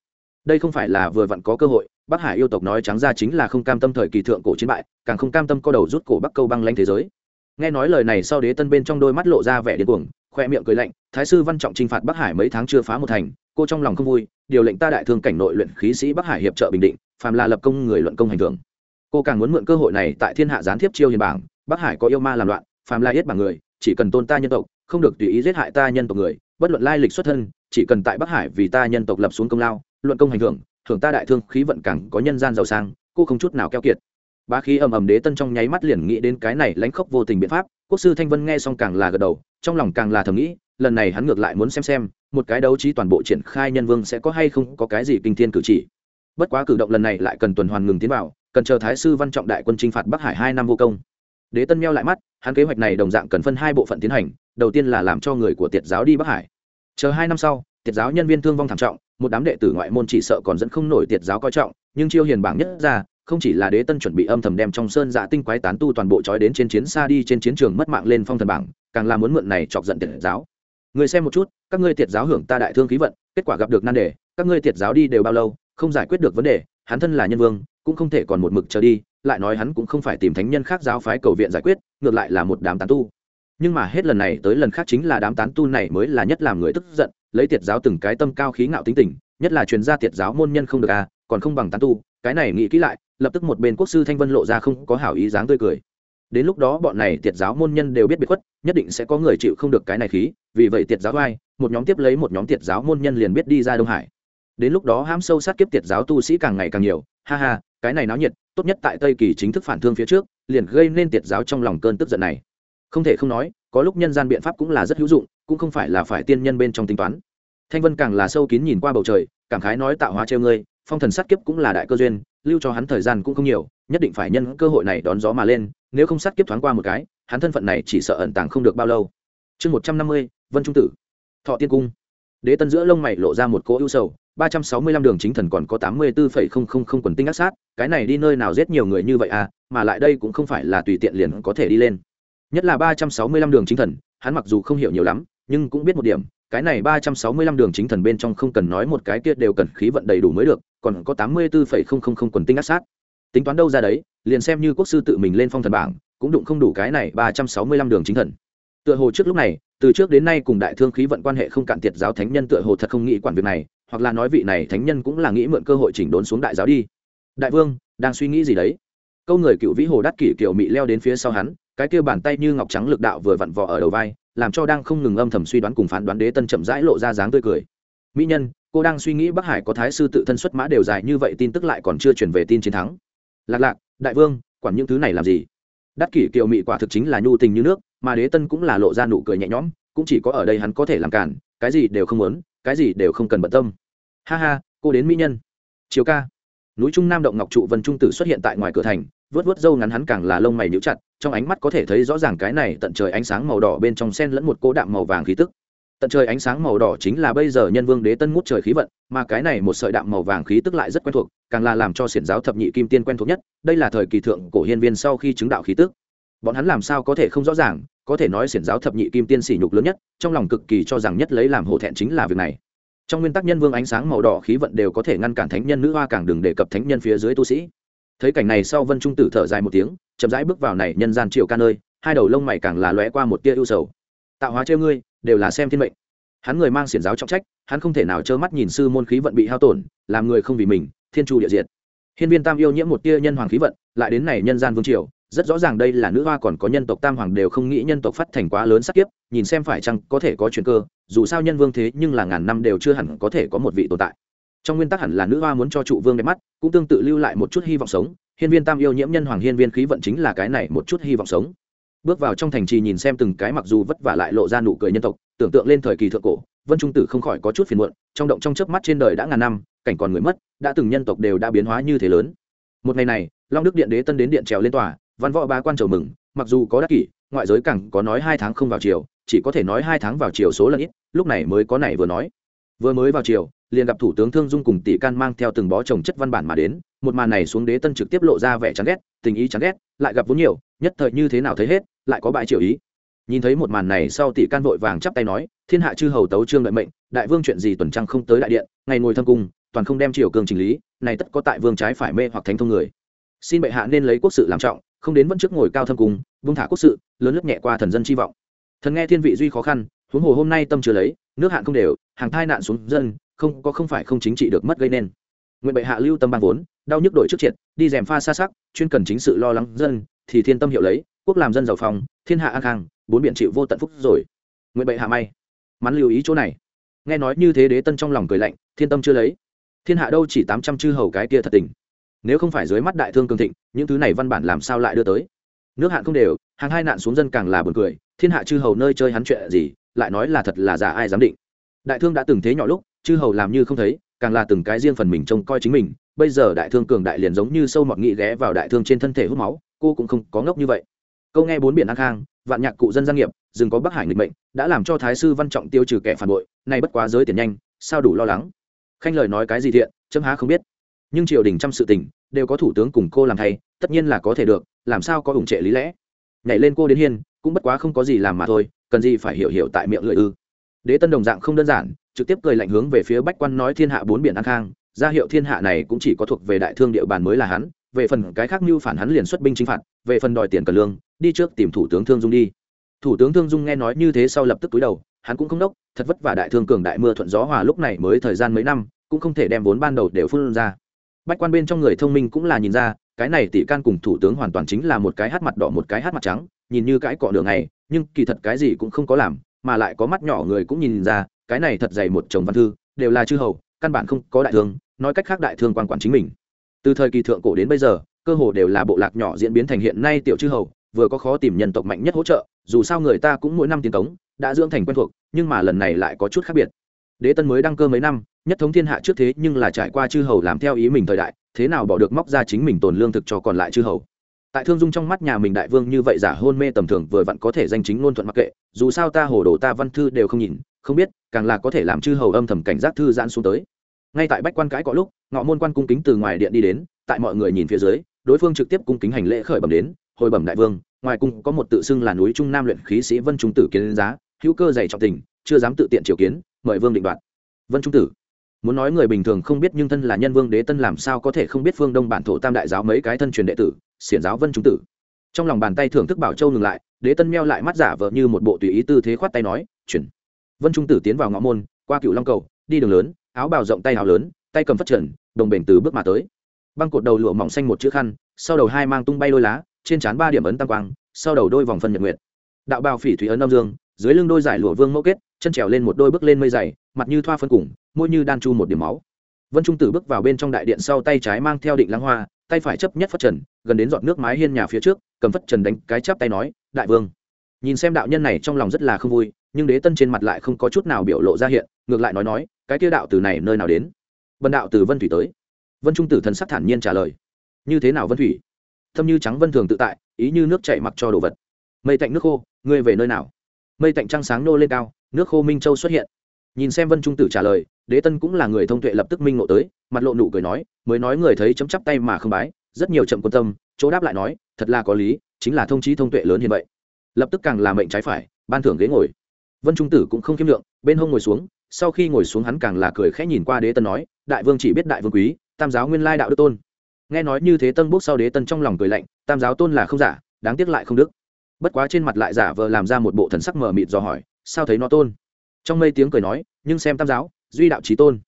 Đây không phải là vừa vặn có cơ hội, bắc hải yêu tộc nói trắng ra chính là không cam tâm thời kỳ thượng cổ chiến bại, càng không cam tâm co đầu rút cổ bắc câu băng lanh thế giới nghe nói lời này sau đế tân bên trong đôi mắt lộ ra vẻ điên cuồng, khoe miệng cười lạnh, thái sư văn trọng t r i n h phạt bắc hải mấy tháng chưa phá một thành, cô trong lòng không vui, điều lệnh ta đại thương cảnh nội luyện khí sĩ bắc hải hiệp trợ bình định, phàm là lập công người luận công hành thường cô càng muốn mượn cơ hội này tại thiên hạ gián thiếp chiêu hiền bảng, bắc hải có yêu ma làm loạn, phàm la yết bảng người, chỉ cần tôn ta nhân tộc, không được tùy ý giết hại ta nhân tộc người, bất luận lai lịch xuất thân, chỉ cần tại bắc hải vì ta nhân tộc lập xuống công lao, luận công hành thưởng thưởng ta đại thương khí vận càng có nhân gian giàu sang, cô không chút nào keo kiệt. Bá khí ầm ầm đế tân trong nháy mắt liền nghĩ đến cái này lãnh khốc vô tình biện pháp, quốc sư thanh vân nghe xong càng là gật đầu, trong lòng càng là thầm nghĩ, lần này hắn ngược lại muốn xem xem, một cái đấu trí toàn bộ triển khai nhân vương sẽ có hay không có cái gì kinh thiên cử chỉ. Bất quá cử động lần này lại cần tuần hoàn ngừng tiến vào, cần chờ thái sư văn trọng đại quân chinh phạt bắc hải hai năm vô công. Đế tân meo lại mắt, hắn kế hoạch này đồng dạng cần phân hai bộ phận tiến hành, đầu tiên là làm cho người của tiệt giáo đi bắc hải. Chờ hai năm sau, tiệt giáo nhân viên thương vong thảm trọng, một đám đệ tử ngoại môn chỉ sợ còn dẫn không nổi tiệt giáo coi trọng, nhưng chiêu hiền bảng nhất ra không chỉ là đế tân chuẩn bị âm thầm đem trong sơn dạ tinh quái tán tu toàn bộ trói đến trên chiến xa đi trên chiến trường mất mạng lên phong thần bảng, càng là muốn mượn này chọc giận tiệt giáo. Người xem một chút, các ngươi tiệt giáo hưởng ta đại thương khí vận, kết quả gặp được nan đề, các ngươi tiệt giáo đi đều bao lâu, không giải quyết được vấn đề, hắn thân là nhân vương, cũng không thể còn một mực chờ đi, lại nói hắn cũng không phải tìm thánh nhân khác giáo phái cầu viện giải quyết, ngược lại là một đám tán tu. Nhưng mà hết lần này tới lần khác chính là đám tán tu này mới là nhất làm người tức giận, lấy tiệt giáo từng cái tâm cao khí ngạo tính tình, nhất là truyền gia tiệt giáo môn nhân không được à còn không bằng tán tu, cái này nghĩ kỹ lại lập tức một bên quốc sư thanh vân lộ ra không có hảo ý dáng tươi cười. Đến lúc đó bọn này tiệt giáo môn nhân đều biết biệt khuất, nhất định sẽ có người chịu không được cái này khí, vì vậy tiệt giáo vai, một nhóm tiếp lấy một nhóm tiệt giáo môn nhân liền biết đi ra đông hải. Đến lúc đó ham sâu sát kiếp tiệt giáo tu sĩ càng ngày càng nhiều, ha ha, cái này náo nhiệt, tốt nhất tại tây kỳ chính thức phản thương phía trước, liền gây nên tiệt giáo trong lòng cơn tức giận này. Không thể không nói, có lúc nhân gian biện pháp cũng là rất hữu dụng, cũng không phải là phải tiên nhân bên trong tính toán. Thanh vân càng là sâu kín nhìn qua bầu trời, cảm khái nói tạo hóa treo ngươi phong thần sát kiếp cũng là đại cơ duyên, lưu cho hắn thời gian cũng không nhiều, nhất định phải nhân cơ hội này đón gió mà lên, nếu không sát kiếp thoáng qua một cái, hắn thân phận này chỉ sợ ẩn tàng không được bao lâu. Chương một trăm năm mươi, vân trung tử. Thọ tiên cung. Đế tân giữa lông mày lộ ra một cỗ ưu sầu, ba trăm sáu mươi lăm đường chính thần còn có tám mươi bốn phẩy không không không quần tinh ác sát, cái này đi nơi nào giết nhiều người như vậy à mà lại đây cũng không phải là tùy tiện liền có thể đi lên. Nhất là ba trăm sáu mươi lăm đường chính thần, hắn mặc dù không hiểu nhiều lắm, nhưng cũng biết một điểm cái này ba trăm sáu mươi lăm đường chính thần bên trong không cần nói một cái kia đều cần khí vận đầy đủ mới được, còn có tám mươi bốn phẩy không không không quần tinh ác sát. Tính toán đâu ra đấy, liền xem như quốc sư tự mình lên phong thần bảng, cũng đụng không đủ cái này ba trăm sáu mươi lăm đường chính thần. Tựa hồ trước lúc này, từ trước đến nay cùng đại thương khí vận quan hệ không cạn tiệt giáo thánh nhân tựa hồ thật không nghĩ quản việc này, hoặc là nói vị này thánh nhân cũng là nghĩ mượn cơ hội chỉnh đốn xuống đại giáo đi. Đại vương, đang suy nghĩ gì đấy? Câu người cựu vĩ hồ đắc kỷ kiểu mị leo đến phía sau hắn, cái kia bàn tay như ngọc trắng lực đạo vừa vặn vò ở đầu vai làm cho đang không ngừng âm thầm suy đoán cùng phán đoán đế tân chậm rãi lộ ra dáng tươi cười. Mỹ nhân, cô đang suy nghĩ bắc hải có thái sư tự thân xuất mã đều dài như vậy tin tức lại còn chưa chuyển về tin chiến thắng. Lạc lạc, đại vương, quản những thứ này làm gì? Đắc kỷ kiều mị quả thực chính là nhu tình như nước, mà đế tân cũng là lộ ra nụ cười nhẹ nhõm, cũng chỉ có ở đây hắn có thể làm cản, cái gì đều không muốn, cái gì đều không cần bận tâm. Ha ha, cô đến mỹ nhân. Chiều ca. Núi trung nam động ngọc trụ vân trung tử xuất hiện tại ngoài cửa thành vớt vớt râu ngắn hắn càng là lông mày níu chặt trong ánh mắt có thể thấy rõ ràng cái này tận trời ánh sáng màu đỏ bên trong sen lẫn một cố đạm màu vàng khí tức. Tận trời ánh sáng màu đỏ chính là bây giờ nhân vương đế tân ngút trời khí vận, mà cái này một sợi đạm màu vàng khí tức lại rất quen thuộc, càng là làm cho xiển giáo thập nhị kim tiên quen thuộc nhất, đây là thời kỳ thượng cổ hiên viên sau khi chứng đạo khí tức. Bọn hắn làm sao có thể không rõ ràng, có thể nói xiển giáo thập nhị kim tiên sỉ nhục lớn nhất, trong lòng cực kỳ cho rằng nhất lấy làm hổ thẹn chính là việc này. Trong nguyên tắc nhân vương ánh sáng màu đỏ khí vận đều có thể ngăn cản thánh nhân nữ hoa càng đừng đề cập thánh nhân phía dưới tu sĩ thấy cảnh này sau vân trung tử thở dài một tiếng, chậm rãi bước vào này nhân gian triệu ca nơi, hai đầu lông mày càng là lóe qua một tia ưu sầu. Tạo hóa trêu ngươi, đều là xem thiên mệnh. Hắn người mang xiển giáo trọng trách, hắn không thể nào trơ mắt nhìn sư môn khí vận bị hao tổn, làm người không vì mình, thiên chu địa diệt. Hiên viên tam yêu nhiễm một tia nhân hoàng khí vận, lại đến này nhân gian vương triều, rất rõ ràng đây là nữ hoa còn có nhân tộc tam hoàng đều không nghĩ nhân tộc phát thành quá lớn sắc kiếp, nhìn xem phải chăng có thể có chuyện cơ, dù sao nhân vương thế nhưng là ngàn năm đều chưa hẳn có thể có một vị tồn tại trong nguyên tắc hẳn là nữ hoa muốn cho trụ vương đẹp mắt, cũng tương tự lưu lại một chút hy vọng sống. Hiên viên tam yêu nhiễm nhân hoàng hiên viên khí vận chính là cái này một chút hy vọng sống. Bước vào trong thành trì nhìn xem từng cái mặc dù vất vả lại lộ ra nụ cười nhân tộc, tưởng tượng lên thời kỳ thượng cổ, vân trung tử không khỏi có chút phiền muộn, trong động trong chớp mắt trên đời đã ngàn năm, cảnh còn người mất, đã từng nhân tộc đều đã biến hóa như thế lớn. Một ngày này, long đức điện đế tân đến điện trèo lên tòa, văn võ ba quan chầu mừng, mặc dù có đắc kỷ, ngoại giới cẳng có nói hai tháng không vào chiều chỉ có thể nói hai tháng vào chiều số lần ít, lúc này mới có này vừa nói. Vừa mới vào chiều liền gặp thủ tướng thương dung cùng tỷ can mang theo từng bó trồng chất văn bản mà đến, một màn này xuống đế tân trực tiếp lộ ra vẻ chán ghét, tình ý chán ghét, lại gặp vốn nhiều, nhất thời như thế nào thấy hết, lại có bãi triệu ý. Nhìn thấy một màn này sau tỷ can vội vàng chắp tay nói, thiên hạ chư hầu tấu trương đợi mệnh, đại vương chuyện gì tuần trăng không tới đại điện, ngày ngồi thâm cung, toàn không đem triều cường trình lý, này tất có tại vương trái phải mê hoặc thánh thông người. Xin bệ hạ nên lấy quốc sự làm trọng, không đến vẫn trước ngồi cao thâm cung vương thả quốc sự, lớn lướt nhẹ qua thần dân chi vọng. Thần nghe thiên vị duy khó khăn, huống hồ hôm nay tâm chưa lấy, nước hạn không đều, hàng thai nạn xuống dân không, có không phải không chính trị được mất gây nên. Nguyện bệ hạ lưu tâm ban vốn, đau nhức đổi trước triệt, đi rèm pha xa sắc, chuyên cần chính sự lo lắng dân, thì thiên tâm hiệu lấy, quốc làm dân giàu phòng thiên hạ an khang, bốn biện chịu vô tận phúc rồi. Nguyện bệ hạ may. Mắn lưu ý chỗ này. Nghe nói như thế đế tân trong lòng cười lạnh, thiên tâm chưa lấy. Thiên hạ đâu chỉ tám trăm chư hầu cái kia thật tình. Nếu không phải dưới mắt đại thương cường thịnh, những thứ này văn bản làm sao lại đưa tới? Nước hạn không đều, hàng hai nạn xuống dân càng là buồn cười, thiên hạ chư hầu nơi chơi hắn chuyện gì, lại nói là thật là giả ai dám định. Đại thương đã từng thế nhỏ lúc chư hầu làm như không thấy, càng là từng cái riêng phần mình trông coi chính mình. Bây giờ đại thương cường đại liền giống như sâu mọt nghị ghé vào đại thương trên thân thể hút máu, cô cũng không có ngốc như vậy. Câu nghe bốn biển an khang, vạn nhạc cụ dân gia nghiệp dừng có bắc hải nghịch mệnh, đã làm cho thái sư văn trọng tiêu trừ kẻ phản bội, nay bất quá giới tiền nhanh, sao đủ lo lắng? Khanh lời nói cái gì thiện, chấm há không biết. Nhưng triều đình trăm sự tình, đều có thủ tướng cùng cô làm thay, tất nhiên là có thể được, làm sao có ủng trệ lý lẽ? Nhảy lên cô đến hiên, cũng bất quá không có gì làm mà thôi, cần gì phải hiểu hiểu tại miệng lưỡi ư? Đế tân đồng dạng không đơn giản, trực tiếp cười lạnh hướng về phía bách quan nói thiên hạ bốn biển an khang, ra hiệu thiên hạ này cũng chỉ có thuộc về đại thương địa bàn mới là hắn, về phần cái khác mưu phản hắn liền xuất binh chính phạt, về phần đòi tiền cần lương, đi trước tìm thủ tướng thương dung đi. Thủ tướng thương dung nghe nói như thế sau lập tức túi đầu, hắn cũng không đốc, thật vất vả đại thương cường đại mưa thuận gió hòa lúc này mới thời gian mấy năm, cũng không thể đem vốn ban đầu đều phun ra. Bách quan bên trong người thông minh cũng là nhìn ra, cái này tỷ can cùng thủ tướng hoàn toàn chính là một cái hát mặt đỏ một cái hát mặt trắng, nhìn như cái cọ đường này nhưng kỳ thật cái gì cũng không có làm mà lại có mắt nhỏ người cũng nhìn ra, cái này thật dày một chồng văn thư, đều là chư hầu, căn bản không có đại thương, nói cách khác đại thương quan quản chính mình. Từ thời kỳ thượng cổ đến bây giờ, cơ hồ đều là bộ lạc nhỏ diễn biến thành hiện nay tiểu chư hầu, vừa có khó tìm nhân tộc mạnh nhất hỗ trợ, dù sao người ta cũng mỗi năm tiến cống đã dưỡng thành quen thuộc, nhưng mà lần này lại có chút khác biệt. Đế tân mới đăng cơ mấy năm, nhất thống thiên hạ trước thế nhưng là trải qua chư hầu làm theo ý mình thời đại, thế nào bỏ được móc ra chính mình tồn lương thực cho còn lại chư hầu? Tại thương dung trong mắt nhà mình đại vương như vậy giả hôn mê tầm thường vừa vặn có thể danh chính ngôn thuận mặc kệ, dù sao ta hồ đồ ta văn thư đều không nhìn, không biết, càng là có thể làm chư hầu âm thầm cảnh giác thư giãn xuống tới. Ngay tại bách quan cãi có lúc, ngọ môn quan cung kính từ ngoài điện đi đến, tại mọi người nhìn phía dưới, đối phương trực tiếp cung kính hành lễ khởi bẩm đến, hồi bẩm đại vương, ngoài cung có một tự xưng là núi trung nam luyện khí sĩ vân trung tử kiến giá, hữu cơ dày trọng tình, chưa dám tự tiện triều kiến, mời vương định đoạt. Vân trung tử, muốn nói người bình thường không biết nhưng thân là nhân vương đế tân làm sao có thể không biết phương đông bản thổ tam đại giáo mấy cái thân truyền đệ tử xiển giáo vân trung tử. Trong lòng bàn tay thưởng thức bảo châu ngừng lại, đế tân meo lại mắt giả vờ như một bộ tùy ý tư thế khoát tay nói, chuyển. Vân trung tử tiến vào ngõ môn, qua cựu long cầu, đi đường lớn, áo bào rộng tay áo lớn, tay cầm phát trần, đồng bền từ bước mà tới. Băng cột đầu lụa mỏng xanh một chữ khăn, sau đầu hai mang tung bay đôi lá, trên trán ba điểm ấn tăng quang, sau đầu đôi vòng phân nhật nguyệt. Đạo bào phỉ thủy ấn âm dương, dưới lưng đôi giải lụa vương mẫu kết, chân trèo lên một đôi bước lên mây dày, mặt như thoa phân cùng, môi như đan chu một điểm máu. Vân trung tử bước vào bên trong đại điện sau tay trái mang theo định lăng hoa tay phải chấp nhất phất trần, gần đến giọt nước mái hiên nhà phía trước, cầm phất trần đánh cái chắp tay nói, đại vương. Nhìn xem đạo nhân này trong lòng rất là không vui, nhưng đế tân trên mặt lại không có chút nào biểu lộ ra hiện, ngược lại nói nói, cái kia đạo từ này nơi nào đến? Vân đạo từ vân thủy tới. Vân trung tử thần sắc thản nhiên trả lời, như thế nào vân thủy? Thâm như trắng vân thường tự tại, ý như nước chạy mặc cho đồ vật. Mây tạnh nước khô, ngươi về nơi nào? Mây tạnh trăng sáng nô lên cao, nước khô minh châu xuất hiện. Nhìn xem vân trung tử trả lời, đế tân cũng là người thông tuệ lập tức minh ngộ tới mặt lộ nụ cười nói, mới nói người thấy chấm chắp tay mà không bái, rất nhiều chậm quan tâm, chỗ đáp lại nói, thật là có lý, chính là thông trí thông tuệ lớn như vậy. Lập tức càng là mệnh trái phải, ban thưởng ghế ngồi. Vân trung tử cũng không kiêm lượng, bên hông ngồi xuống, sau khi ngồi xuống hắn càng là cười khẽ nhìn qua đế tân nói, đại vương chỉ biết đại vương quý, tam giáo nguyên lai đạo đức tôn. Nghe nói như thế tân bốc sau đế tân trong lòng cười lạnh, tam giáo tôn là không giả, đáng tiếc lại không đức. Bất quá trên mặt lại giả vờ làm ra một bộ thần sắc mờ mịt dò hỏi, sao thấy nó tôn? Trong mây tiếng cười nói, nhưng xem tam giáo, duy đạo trí tôn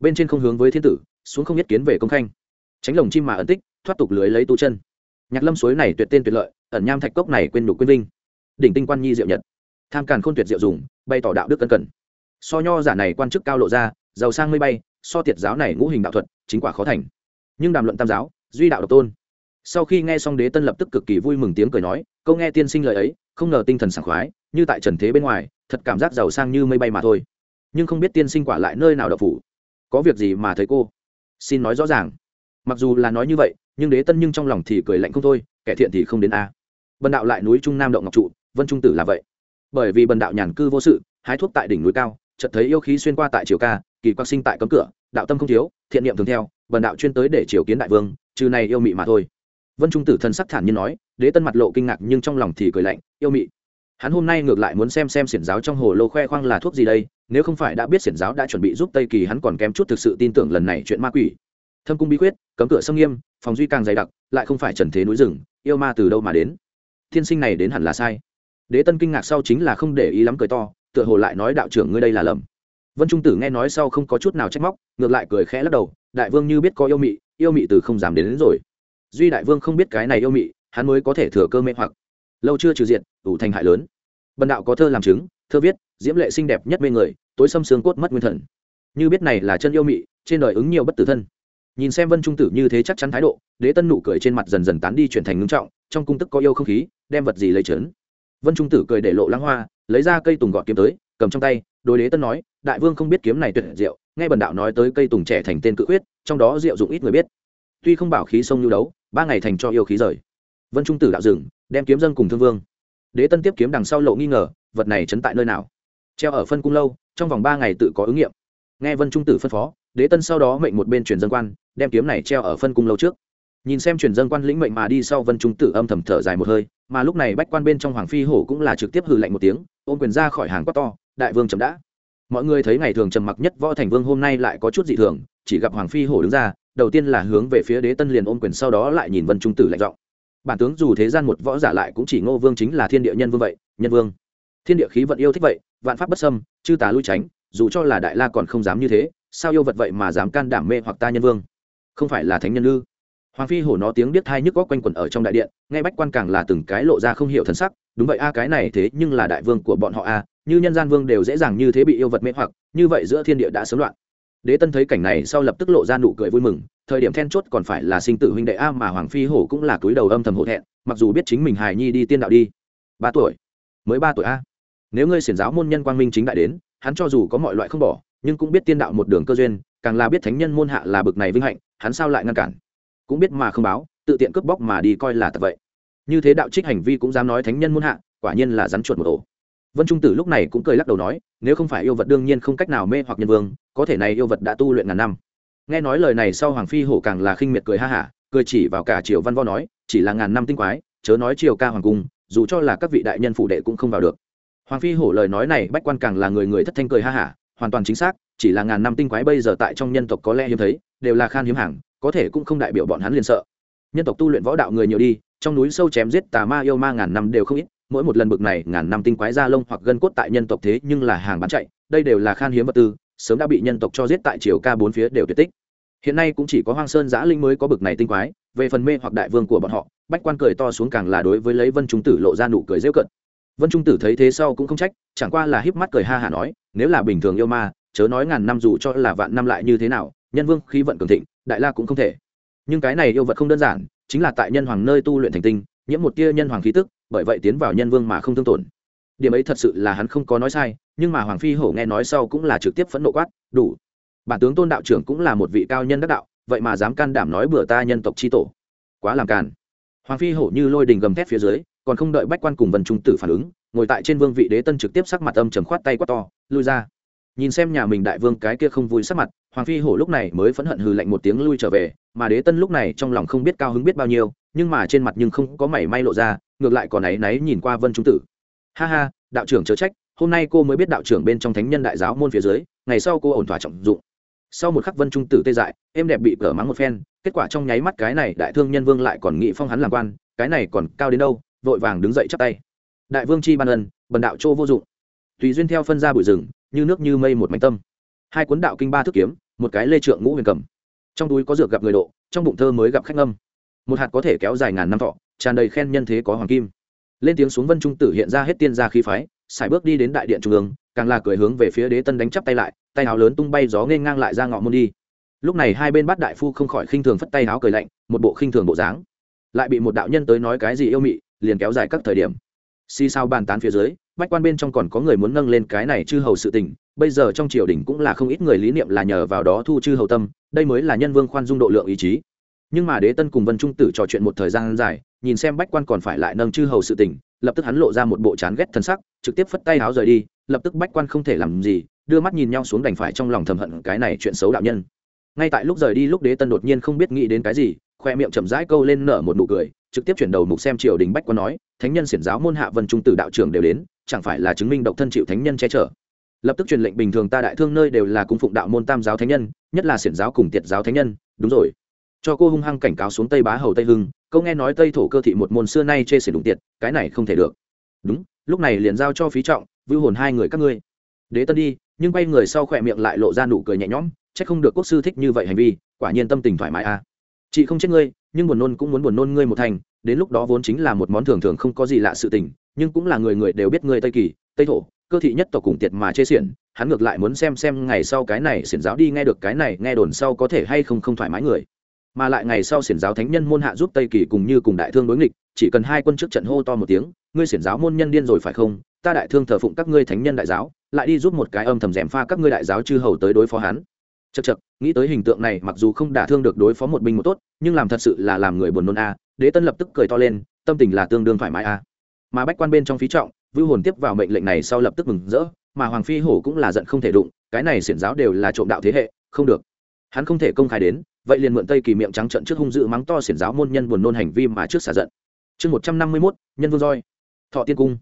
bên trên không hướng với thiên tử, xuống không nhất kiến về công khanh. Tránh lồng chim mà ẩn tích, thoát tục lưới lấy tu chân. Nhạc lâm suối này tuyệt tên tuyệt lợi, ẩn nham thạch cốc này quên đủ quên vinh. Đỉnh tinh quan nhi diệu nhật. Tham càn khôn tuyệt diệu dùng, bày tỏ đạo đức cân cẩn so nho giả này quan chức cao lộ ra, giàu sang mây bay, so tiệt giáo này ngũ hình đạo thuật, chính quả khó thành. Nhưng đàm luận tam giáo, duy đạo độc tôn. Sau khi nghe xong đế tân lập tức cực kỳ vui mừng tiếng cười nói, câu nghe tiên sinh lời ấy, không ngờ tinh thần sảng khoái, như tại trần thế bên ngoài, thật cảm giác giàu sang như mây bay mà thôi. Nhưng không biết tiên sinh quả lại nơi nào đậu phủ có việc gì mà thấy cô? Xin nói rõ ràng. Mặc dù là nói như vậy, nhưng đế tân nhưng trong lòng thì cười lạnh không thôi, kẻ thiện thì không đến a. Bần đạo lại núi trung nam động ngọc trụ, vân trung tử là vậy. Bởi vì bần đạo nhàn cư vô sự, hái thuốc tại đỉnh núi cao, chợt thấy yêu khí xuyên qua tại triều ca, kỳ quang sinh tại cấm cửa, đạo tâm không thiếu, thiện niệm thường theo, bần đạo chuyên tới để triều kiến đại vương, trừ này yêu mị mà thôi. Vân trung tử thần sắc thản nhiên nói, đế tân mặt lộ kinh ngạc nhưng trong lòng thì cười lạnh, yêu mị hắn hôm nay ngược lại muốn xem xem xiển giáo trong hồ lô khoe khoang là thuốc gì đây nếu không phải đã biết xiển giáo đã chuẩn bị giúp tây kỳ hắn còn kém chút thực sự tin tưởng lần này chuyện ma quỷ. Thâm cung bí quyết cấm cửa sâm nghiêm phòng duy càng dày đặc lại không phải trần thế núi rừng yêu ma từ đâu mà đến? Thiên sinh này đến hẳn là sai. Đế tân kinh ngạc sau chính là không để ý lắm cười to tựa hồ lại nói đạo trưởng ngươi đây là lầm. Vân trung tử nghe nói sau không có chút nào trách móc ngược lại cười khẽ lắc đầu đại vương như biết có yêu mị yêu mị từ không dám đến, đến rồi. Duy đại vương không biết cái này yêu mị hắn mới có thể thừa cơ mê hoặc lâu chưa trừ diện đủ thành hại lớn. Bần đạo có thơ làm chứng, thơ viết, diễm lệ xinh đẹp nhất mê người, tối xâm xương cốt mất nguyên thần. Như biết này là chân yêu mị, trên đời ứng nhiều bất tử thân. Nhìn xem vân trung tử như thế chắc chắn thái độ, đế tân nụ cười trên mặt dần dần tán đi chuyển thành ngưng trọng, trong cung tức có yêu không khí, đem vật gì lấy trấn. Vân trung tử cười để lộ lãng hoa, lấy ra cây tùng gọt kiếm tới, cầm trong tay đôi đế tân nói, đại vương không biết kiếm này tuyệt diệu. Nghe bần đạo nói tới cây tùng trẻ thành tên cự quyết trong đó diệu dụng ít người biết. Tuy không bảo khí sông nhu đấu, ba ngày thành cho yêu khí rời. Vân trung tử đạo rừng đem kiếm dân cùng thương vương. Đế tân tiếp kiếm đằng sau lộ nghi ngờ, vật này chấn tại nơi nào? Treo ở phân cung lâu, trong vòng ba ngày tự có ứng nghiệm. Nghe vân trung tử phân phó, đế tân sau đó mệnh một bên truyền dân quan, đem kiếm này treo ở phân cung lâu trước. Nhìn xem truyền dân quan lĩnh mệnh mà đi sau, vân trung tử âm thầm thở dài một hơi, mà lúc này bách quan bên trong hoàng phi hổ cũng là trực tiếp hừ lạnh một tiếng, ôm quyền ra khỏi hàng quát to, đại vương chậm đã. Mọi người thấy ngày thường trầm mặc nhất võ thành vương hôm nay lại có chút dị thường, chỉ gặp hoàng phi hổ đứng ra, đầu tiên là hướng về phía đế tân liền ôm quyền sau đó lại nhìn vân trung tử lạnh giọng bản tướng dù thế gian một võ giả lại cũng chỉ ngô vương chính là thiên địa nhân vương vậy, nhân vương. Thiên địa khí vận yêu thích vậy, vạn pháp bất xâm, chư tà lui tránh, dù cho là đại la còn không dám như thế, sao yêu vật vậy mà dám can đảm mê hoặc ta nhân vương? Không phải là thánh nhân ư? Hoàng phi hổ nó tiếng biết thai nhức góc quanh quẩn ở trong đại điện, nghe bách quan càng là từng cái lộ ra không hiểu thân sắc, đúng vậy a, cái này thế nhưng là đại vương của bọn họ a, như nhân gian vương đều dễ dàng như thế bị yêu vật mê hoặc, như vậy giữa thiên địa đã sớm loạn. Đế tân thấy cảnh này sau lập tức lộ ra nụ cười vui mừng thời điểm then chốt còn phải là sinh tử huynh đệ a mà hoàng phi hổ cũng là túi đầu âm thầm hổ thẹn, mặc dù biết chính mình hài nhi đi tiên đạo đi. Ba tuổi. Mới ba tuổi a. Nếu ngươi xiển giáo môn nhân quang minh chính đại đến, hắn cho dù có mọi loại không bỏ, nhưng cũng biết tiên đạo một đường cơ duyên, càng là biết thánh nhân môn hạ là bực này vinh hạnh, hắn sao lại ngăn cản? Cũng biết mà không báo, tự tiện cướp bóc mà đi coi là thật vậy. Như thế đạo trích hành vi cũng dám nói thánh nhân môn hạ, quả nhiên là rắn chuột một ổ. Vân trung tử lúc này cũng cười lắc đầu nói, nếu không phải yêu vật đương nhiên không cách nào mê hoặc nhân vương, có thể này yêu vật đã tu luyện ngàn năm nghe nói lời này sau hoàng phi hổ càng là khinh miệt cười ha hả, cười chỉ vào cả triều văn võ nói, chỉ là ngàn năm tinh quái, chớ nói triều ca hoàng cung, dù cho là các vị đại nhân phụ đệ cũng không vào được. Hoàng phi hổ lời nói này bách quan càng là người người thất thanh cười ha hả, hoàn toàn chính xác, chỉ là ngàn năm tinh quái bây giờ tại trong nhân tộc có lẽ hiếm thấy, đều là khan hiếm hàng, có thể cũng không đại biểu bọn hắn liền sợ. Nhân tộc tu luyện võ đạo người nhiều đi, trong núi sâu chém giết tà ma yêu ma ngàn năm đều không ít, mỗi một lần bực này ngàn năm tinh quái da lông hoặc gân cốt tại nhân tộc thế nhưng là hàng bán chạy, đây đều là khan hiếm vật tư sớm đã bị nhân tộc cho giết tại triều ca bốn phía đều tuyệt tích. Hiện nay cũng chỉ có hoang sơn giã linh mới có bực này tinh quái, về phần mê hoặc đại vương của bọn họ, bách quan cười to xuống càng là đối với lấy vân trung tử lộ ra nụ cười rêu cận vân trung tử thấy thế sau cũng không trách, chẳng qua là híp mắt cười ha hả nói, nếu là bình thường yêu ma, chớ nói ngàn năm dù cho là vạn năm lại như thế nào, nhân vương khí vận cường thịnh, đại la cũng không thể. Nhưng cái này yêu vật không đơn giản, chính là tại nhân hoàng nơi tu luyện thành tinh, nhiễm một tia nhân hoàng khí tức, bởi vậy tiến vào nhân vương mà không thương tổn. Điểm ấy thật sự là hắn không có nói sai nhưng mà hoàng phi hổ nghe nói sau cũng là trực tiếp phẫn nộ quát, đủ, bản tướng tôn đạo trưởng cũng là một vị cao nhân đắc đạo, vậy mà dám can đảm nói bừa ta nhân tộc tri tổ. Quá làm càn. Hoàng phi hổ như lôi đình gầm thét phía dưới, còn không đợi bách quan cùng vần trung tử phản ứng, ngồi tại trên vương vị đế tân trực tiếp sắc mặt âm trầm khoát tay quát to, lui ra. Nhìn xem nhà mình đại vương cái kia không vui sắc mặt, hoàng phi hổ lúc này mới phẫn hận hừ lạnh một tiếng lui trở về, mà đế tân lúc này trong lòng không biết cao hứng biết bao nhiêu, nhưng mà trên mặt nhưng không có mảy may lộ ra, ngược lại còn áy náy nhìn qua vân trung tử. Ha ha, đạo trưởng chớ trách hôm nay cô mới biết đạo trưởng bên trong thánh nhân đại giáo môn phía dưới, ngày sau cô ổn thỏa trọng dụng. Sau một khắc vân trung tử tê dại em đẹp bị cờ mắng một phen, kết quả trong nháy mắt cái này đại thương nhân vương lại còn nghị phong hắn làm quan, cái này còn cao đến đâu, vội vàng đứng dậy chắp tay. Đại vương chi ban ân, bần đạo châu vô dụng. Tùy duyên theo phân ra bụi rừng, như nước như mây một mảnh tâm. Hai cuốn đạo kinh ba thức kiếm, một cái lê trượng ngũ huyền cầm. Trong túi có dược gặp người độ, trong bụng thơ mới gặp khách âm một hạt có thể kéo dài ngàn năm thọ, tràn đầy khen nhân thế có hoàng kim. Lên tiếng xuống vân trung tử hiện ra hết tiên gia khí phái xài bước đi đến đại điện trung ương, càng là cười hướng về phía đế tân đánh chắp tay lại, tay áo lớn tung bay gió nên ngang lại ra ngọ môn đi. Lúc này hai bên bắt đại phu không khỏi khinh thường phất tay áo cười lạnh, một bộ khinh thường bộ dáng. Lại bị một đạo nhân tới nói cái gì yêu mị, liền kéo dài các thời điểm. Xì sao bàn tán phía dưới, bách quan bên trong còn có người muốn nâng lên cái này chư hầu sự tình, bây giờ trong triều đình cũng là không ít người lý niệm là nhờ vào đó thu chư hầu tâm, đây mới là nhân vương khoan dung độ lượng ý chí. Nhưng mà đế tân cùng vân trung tử trò chuyện một thời gian dài, nhìn xem bách quan còn phải lại nâng chư hầu sự tình, lập tức hắn lộ ra một bộ chán ghét thân sắc trực tiếp phất tay áo rời đi, lập tức bách quan không thể làm gì, đưa mắt nhìn nhau xuống đành phải trong lòng thầm hận cái này chuyện xấu đạo nhân. Ngay tại lúc rời đi lúc đế tân đột nhiên không biết nghĩ đến cái gì, khoe miệng chậm rãi câu lên nở một nụ cười, trực tiếp chuyển đầu mục xem triều đình bách quan nói, thánh nhân xiển giáo môn hạ vân trung tử đạo trưởng đều đến, chẳng phải là chứng minh độc thân chịu thánh nhân che chở? Lập tức truyền lệnh bình thường ta đại thương nơi đều là cung phụng đạo môn tam giáo thánh nhân, nhất là xiển giáo cùng tiệt giáo thánh nhân, đúng rồi. Cho cô hung hăng cảnh cáo xuống tây bá hầu tây hưng, câu nghe nói tây thổ cơ thị một môn xưa nay chê xỉn đụng tiệt, cái này không thể được. Đúng lúc này liền giao cho phí trọng, vưu hồn hai người các ngươi đế tân đi, nhưng quay người sau khỏe miệng lại lộ ra nụ cười nhẹ nhõm c h ắ c không được quốc sư thích như vậy hành vi, quả nhiên tâm tình thoải mái à. chị không chết ngươi, nhưng buồn nôn cũng muốn buồn nôn ngươi một thành, đến lúc đó vốn chính là một món thường thường không có gì lạ sự tình, nhưng cũng là người người đều biết ngươi tây kỳ, tây thổ, cơ thị nhất tộc cùng tiệt mà chê xiển, hắn ngược lại muốn xem xem ngày sau cái này xiển giáo đi nghe được cái này, nghe đồn sau có thể hay không không thoải mái người mà lại ngày sau xiển giáo thánh nhân môn hạ giúp tây kỳ cùng như cùng đại thương đối nghịch, chỉ cần hai quân trước trận hô to một tiếng, ngươi xiển giáo môn nhân điên rồi phải không? Ta đại thương thờ phụng các ngươi thánh nhân đại giáo, lại đi giúp một cái âm thầm rèm pha các ngươi đại giáo chư hầu tới đối phó hắn. Chật chật nghĩ tới hình tượng này, mặc dù không đả thương được đối phó một binh một tốt, nhưng làm thật sự là làm người buồn nôn a, đế tân lập tức cười to lên, tâm tình là tương đương thoải mái a. Mà bách quan bên trong phí trọng, vưu hồn tiếp vào mệnh lệnh này sau lập tức mừng rỡ, mà hoàng phi hổ cũng là giận không thể đụng, cái này xiển giáo đều là trộm đạo thế hệ, không được. Hắn không thể công khai đến vậy liền mượn tây kỳ miệng trắng trận trước hung dữ mắng to xiển giáo môn nhân buồn nôn hành vi mà trước xả giận. Chương một trăm năm mươi mốt, nhân vương roi. Thọ tiên cung.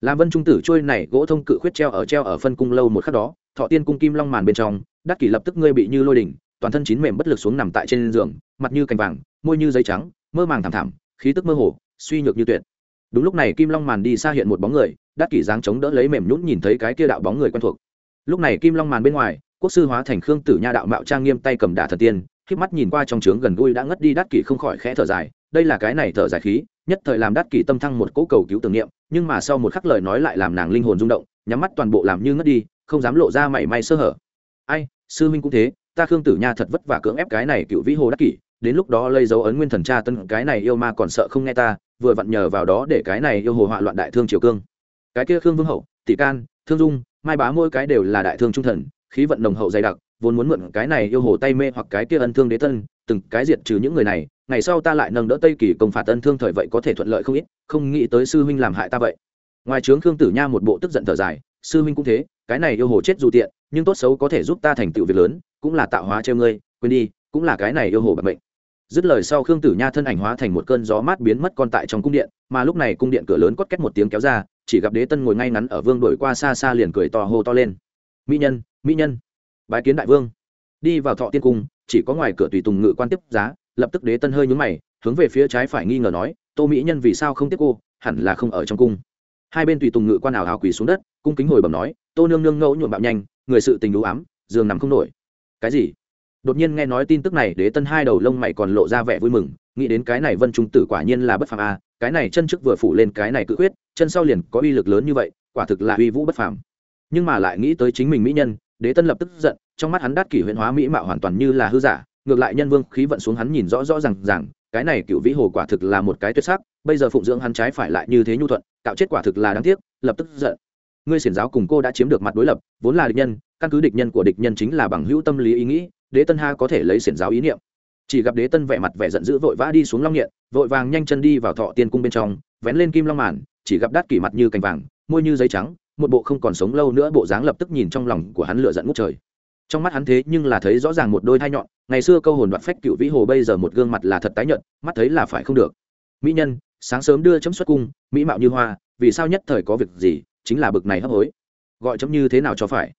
Làm vân trung tử trôi này gỗ thông cự khuyết treo ở treo ở phân cung lâu một khắc đó, thọ tiên cung kim long màn bên trong, đắc kỷ lập tức ngươi bị như lôi đỉnh, toàn thân chín mềm bất lực xuống nằm tại trên giường, mặt như cành vàng, môi như giấy trắng, mơ màng thảm thảm, khí tức mơ hồ, suy nhược như tuyệt. Đúng lúc này kim long màn đi xa hiện một bóng người, đắc kỷ dáng chống đỡ lấy mềm nhũn nhìn thấy cái kia đạo bóng người quen thuộc. Lúc này kim long màn bên ngoài, quốc sư hóa thành khương tử nha đạo mạo trang nghiêm tay cầm đả thần tiên khi mắt nhìn qua trong trướng gần gũi đã ngất đi đát kỷ không khỏi khẽ thở dài, đây là cái này thở dài khí, nhất thời làm đát kỷ tâm thăng một cỗ cầu cứu tưởng niệm, nhưng mà sau một khắc lời nói lại làm nàng linh hồn rung động, nhắm mắt toàn bộ làm như ngất đi, không dám lộ ra mảy may sơ hở. Ai, sư minh cũng thế, ta khương tử nha thật vất vả cưỡng ép cái này cựu vĩ hồ đắc kỷ, đến lúc đó lây dấu ấn nguyên thần cha tân cái này yêu ma còn sợ không nghe ta, vừa vặn nhờ vào đó để cái này yêu hồ họa loạn đại thương triều cương. Cái kia khương vương hậu, tỷ can, thương dung, mai bá mỗi cái đều là đại thương trung thần, khí vận nồng hậu dày đặc vốn muốn mượn cái này yêu hồ tay mê hoặc cái kia ân thương đế tân từng cái diệt trừ những người này, ngày sau ta lại nâng đỡ tây kỳ công phạt ân thương thời vậy có thể thuận lợi không ít, không nghĩ tới sư huynh làm hại ta vậy. Ngoài trướng khương tử nha một bộ tức giận thở dài, sư huynh cũng thế, cái này yêu hồ chết dù tiện, nhưng tốt xấu có thể giúp ta thành tựu việc lớn, cũng là tạo hóa treo ngươi, quên đi, cũng là cái này yêu hồ bạc bệnh dứt lời sau khương tử nha thân ảnh hóa thành một cơn gió mát biến mất con tại trong cung điện, mà lúc này cung điện cửa lớn cốt két một tiếng kéo ra, chỉ gặp đế tân ngồi ngay ngắn ở vương đổi qua xa xa liền cười to hô to lên. Mỹ nhân mỹ nhân bái kiến đại vương. Đi vào thọ tiên cung, chỉ có ngoài cửa tùy tùng ngự quan tiếp giá, lập tức đế tân hơi nhúng mày, hướng về phía trái phải nghi ngờ nói, tô mỹ nhân vì sao không tiếp cô, hẳn là không ở trong cung. Hai bên tùy tùng ngự quan ảo hào quỳ xuống đất, cung kính hồi bẩm nói, tô nương nương ngẫu nhuộm bạo nhanh, người sự tình đủ ám, giường nằm không nổi. Cái gì? Đột nhiên nghe nói tin tức này, đế tân hai đầu lông mày còn lộ ra vẻ vui mừng, nghĩ đến cái này vân trung tử quả nhiên là bất phàm a, cái này chân trước vừa phủ lên cái này cự quyết chân sau liền có uy lực lớn như vậy, quả thực là uy vũ bất phàm. Nhưng mà lại nghĩ tới chính mình mỹ nhân đế tân lập tức giận, trong mắt hắn đắt kỷ huyện hóa mỹ mạo hoàn toàn như là hư giả, ngược lại nhân vương khí vận xuống hắn nhìn rõ rõ rằng rằng cái này cựu vĩ hồ quả thực là một cái tuyệt sắc, bây giờ phụng dưỡng hắn trái phải lại như thế nhu thuận, cạo chết quả thực là đáng tiếc, lập tức giận. Ngươi xiển giáo cùng cô đã chiếm được mặt đối lập, vốn là địch nhân, căn cứ địch nhân của địch nhân chính là bằng hữu tâm lý ý nghĩ, đế tân ha có thể lấy xiển giáo ý niệm. Chỉ gặp đế tân vẻ mặt vẻ giận dữ vội vã đi xuống long nghiện, vội vàng nhanh chân đi vào thọ tiên cung bên trong, vén lên kim long màn, chỉ gặp đắt kỷ mặt như cành vàng, môi như giấy trắng một bộ không còn sống lâu nữa bộ dáng lập tức nhìn trong lòng của hắn lựa giận ngút trời. Trong mắt hắn thế nhưng là thấy rõ ràng một đôi thai nhọn, ngày xưa câu hồn đoạt phách cựu vĩ hồ bây giờ một gương mặt là thật tái nhợt, mắt thấy là phải không được. Mỹ nhân, sáng sớm đưa chấm xuất cung, mỹ mạo như hoa, vì sao nhất thời có việc gì, chính là bực này hấp hối. Gọi chấm như thế nào cho phải?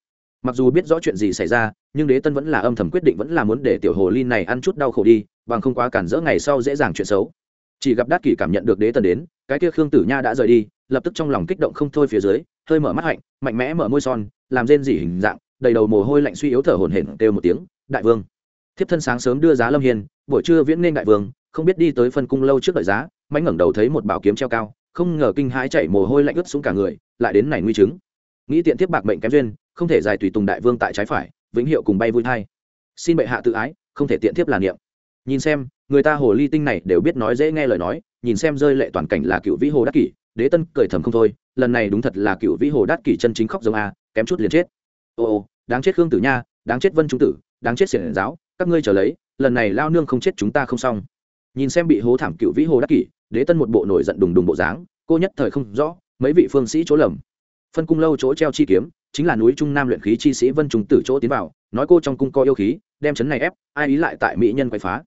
Mặc dù biết rõ chuyện gì xảy ra, nhưng đế tân vẫn là âm thầm quyết định vẫn là muốn để tiểu hồ ly này ăn chút đau khổ đi, bằng không quá cản rỡ ngày sau dễ dàng chuyện xấu. Chỉ gặp đát kỷ cảm nhận được đế tân đến, cái kia khương tử nha đã rời đi, lập tức trong lòng kích động không thôi phía dưới hơi mở mắt hạnh, mạnh mẽ mở môi son, làm rên dỉ hình dạng, đầy đầu mồ hôi lạnh suy yếu thở hổn hển kêu một tiếng, đại vương. Thiếp thân sáng sớm đưa giá lâm hiền buổi trưa viễn nên đại vương, không biết đi tới phân cung lâu trước đợi giá mánh ngẩng đầu thấy một bảo kiếm treo cao, không ngờ kinh hãi chảy mồ hôi lạnh ướt xuống cả người, lại đến này nguy chứng. Nghĩ tiện tiếp bạc mệnh kém duyên, không thể dài tùy tùng đại vương tại trái phải, vĩnh hiệu cùng bay vui thai. Xin bệ hạ tự ái, không thể tiện tiếp là niệm. Nhìn xem, người ta hồ ly tinh này đều biết nói dễ nghe lời nói, nhìn xem rơi lệ toàn cảnh là cựu vĩ hồ đắc kỷ, đế tân cười thầm không thôi lần này đúng thật là cựu vĩ hồ đát kỷ chân chính khóc giống a, kém chút liền chết. Ô ô, đáng chết khương tử nha, đáng chết vân trung tử, đáng chết xiển giáo, các ngươi trở lấy, lần này lao nương không chết chúng ta không xong. Nhìn xem bị hố thảm cựu vĩ hồ đắc kỷ, đế tân một bộ nổi giận đùng đùng bộ dáng, cô nhất thời không rõ, mấy vị phương sĩ chỗ lầm. Phân cung lâu chỗ treo chi kiếm, chính là núi trung nam luyện khí chi sĩ vân trung tử chỗ tiến vào, nói cô trong cung có yêu khí, đem chấn này ép, ai ý lại tại mỹ nhân quay phá.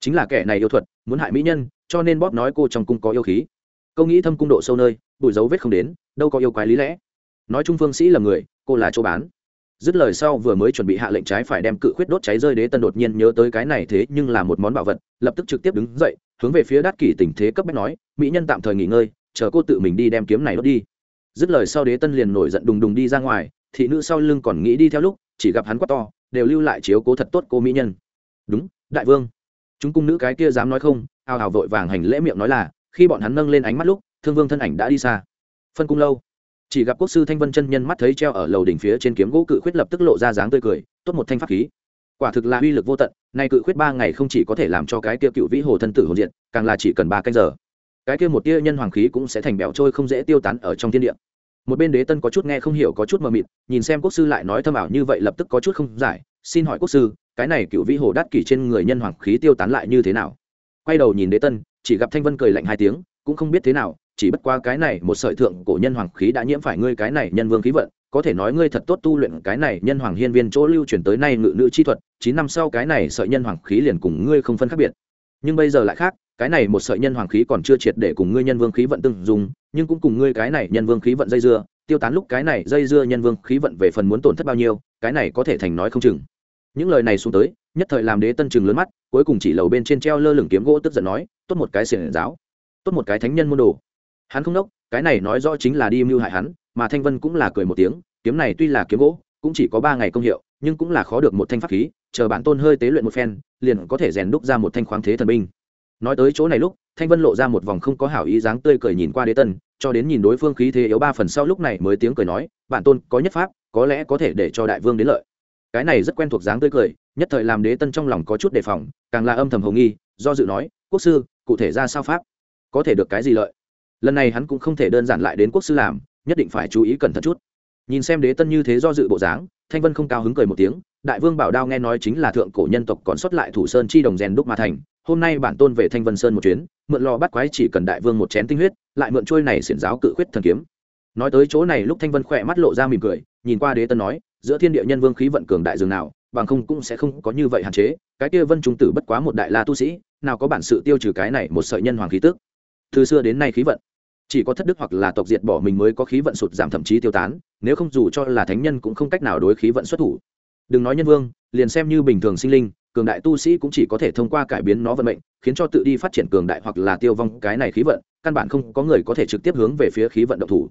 Chính là kẻ này yêu thuật, muốn hại mỹ nhân, cho nên bóp nói cô trong cung có yêu khí câu nghĩ thâm cung độ sâu nơi, bụi dấu vết không đến, đâu có yêu quái lý lẽ. Nói trung phương sĩ là người, cô là chỗ bán. Dứt lời sau vừa mới chuẩn bị hạ lệnh trái phải đem cự khuyết đốt cháy rơi đế tân đột nhiên nhớ tới cái này thế nhưng là một món bảo vật, lập tức trực tiếp đứng dậy, hướng về phía đát kỷ tình thế cấp bách nói, mỹ nhân tạm thời nghỉ ngơi, chờ cô tự mình đi đem kiếm này đốt đi. Dứt lời sau đế tân liền nổi giận đùng đùng đi ra ngoài, thị nữ sau lưng còn nghĩ đi theo lúc, chỉ gặp hắn quát to, đều lưu lại chiếu cố thật tốt cô mỹ nhân. Đúng, đại vương. Chúng cung nữ cái kia dám nói không ào ào vội vàng hành lễ miệng nói là khi bọn hắn nâng lên ánh mắt lúc, thương vương thân ảnh đã đi xa. Phân cung lâu. Chỉ gặp quốc sư thanh vân chân nhân mắt thấy treo ở lầu đỉnh phía trên kiếm gỗ cự khuyết lập tức lộ ra dáng tươi cười, tốt một thanh pháp khí. Quả thực là uy lực vô tận, nay cự khuyết ba ngày không chỉ có thể làm cho cái kia cựu vĩ hồ thân tử hồn diện càng là chỉ cần ba canh giờ. Cái kia một tia nhân hoàng khí cũng sẽ thành bẹo trôi không dễ tiêu tán ở trong thiên địa. Một bên đế tân có chút nghe không hiểu, có chút mờ mịt, nhìn xem quốc sư lại nói thâm ảo như vậy lập tức có chút không giải, xin hỏi quốc sư, cái này cựu vĩ hồ đắt kỷ trên người nhân hoàng khí tiêu tán lại như thế nào? Quay đầu nhìn đế tân chỉ gặp thanh vân cười lạnh hai tiếng, cũng không biết thế nào, chỉ bất qua cái này một sợi thượng cổ nhân hoàng khí đã nhiễm phải ngươi cái này nhân vương khí vận, có thể nói ngươi thật tốt tu luyện cái này nhân hoàng hiên viên chỗ lưu truyền tới nay ngự nữ chi thuật, chín năm sau cái này sợi nhân hoàng khí liền cùng ngươi không phân khác biệt. Nhưng bây giờ lại khác, cái này một sợi nhân hoàng khí còn chưa triệt để cùng ngươi nhân vương khí vận tương dùng nhưng cũng cùng ngươi cái này nhân vương khí vận dây dưa, tiêu tán lúc cái này dây dưa nhân vương khí vận về phần muốn tổn thất bao nhiêu, cái này có thể thành nói không chừng. Những lời này xuống tới, nhất thời làm đế tân chừng lớn mắt, cuối cùng chỉ lầu bên trên treo lơ lửng kiếm gỗ tức giận nói tốt một cái xiển giáo, tốt một cái thánh nhân môn đồ. Hắn không đốc, cái này nói rõ chính là đi mưu hại hắn, mà thanh vân cũng là cười một tiếng, kiếm này tuy là kiếm gỗ, cũng chỉ có ba ngày công hiệu, nhưng cũng là khó được một thanh pháp khí, chờ bản tôn hơi tế luyện một phen, liền có thể rèn đúc ra một thanh khoáng thế thần binh. Nói tới chỗ này lúc, thanh vân lộ ra một vòng không có hảo ý dáng tươi cười nhìn qua đế tân, cho đến nhìn đối phương khí thế yếu ba phần sau lúc này mới tiếng cười nói, bản tôn, có nhất pháp, có lẽ có thể để cho đại vương đến lợi. Cái này rất quen thuộc dáng tươi cười, nhất thời làm đế tân trong lòng có chút đề phòng, càng là âm thầm hồng nghi, do dự nói, quốc sư cụ thể ra sao pháp? Có thể được cái gì lợi? Lần này hắn cũng không thể đơn giản lại đến quốc sư làm, nhất định phải chú ý cẩn thận chút. Nhìn xem đế tân như thế do dự bộ dáng, thanh vân không cao hứng cười một tiếng, đại vương bảo đao nghe nói chính là thượng cổ nhân tộc còn xuất lại thủ sơn chi đồng rèn đúc mà thành, hôm nay bản tôn về thanh vân sơn một chuyến, mượn lò bắt quái chỉ cần đại vương một chén tinh huyết, lại mượn trôi này xiển giáo cự khuyết thần kiếm. Nói tới chỗ này lúc thanh vân khỏe mắt lộ ra mỉm cười, nhìn qua đế tân nói, giữa thiên địa nhân vương khí vận cường đại dường nào, bằng không cũng sẽ không có như vậy hạn chế, cái kia vân trung tử bất quá một đại la tu sĩ nào có bản sự tiêu trừ cái này một sợi nhân hoàng khí tức. Từ xưa đến nay khí vận, chỉ có thất đức hoặc là tộc diệt bỏ mình mới có khí vận sụt giảm thậm chí tiêu tán, nếu không dù cho là thánh nhân cũng không cách nào đối khí vận xuất thủ. Đừng nói nhân vương, liền xem như bình thường sinh linh, cường đại tu sĩ cũng chỉ có thể thông qua cải biến nó vận mệnh, khiến cho tự đi phát triển cường đại hoặc là tiêu vong cái này khí vận, căn bản không có người có thể trực tiếp hướng về phía khí vận động thủ.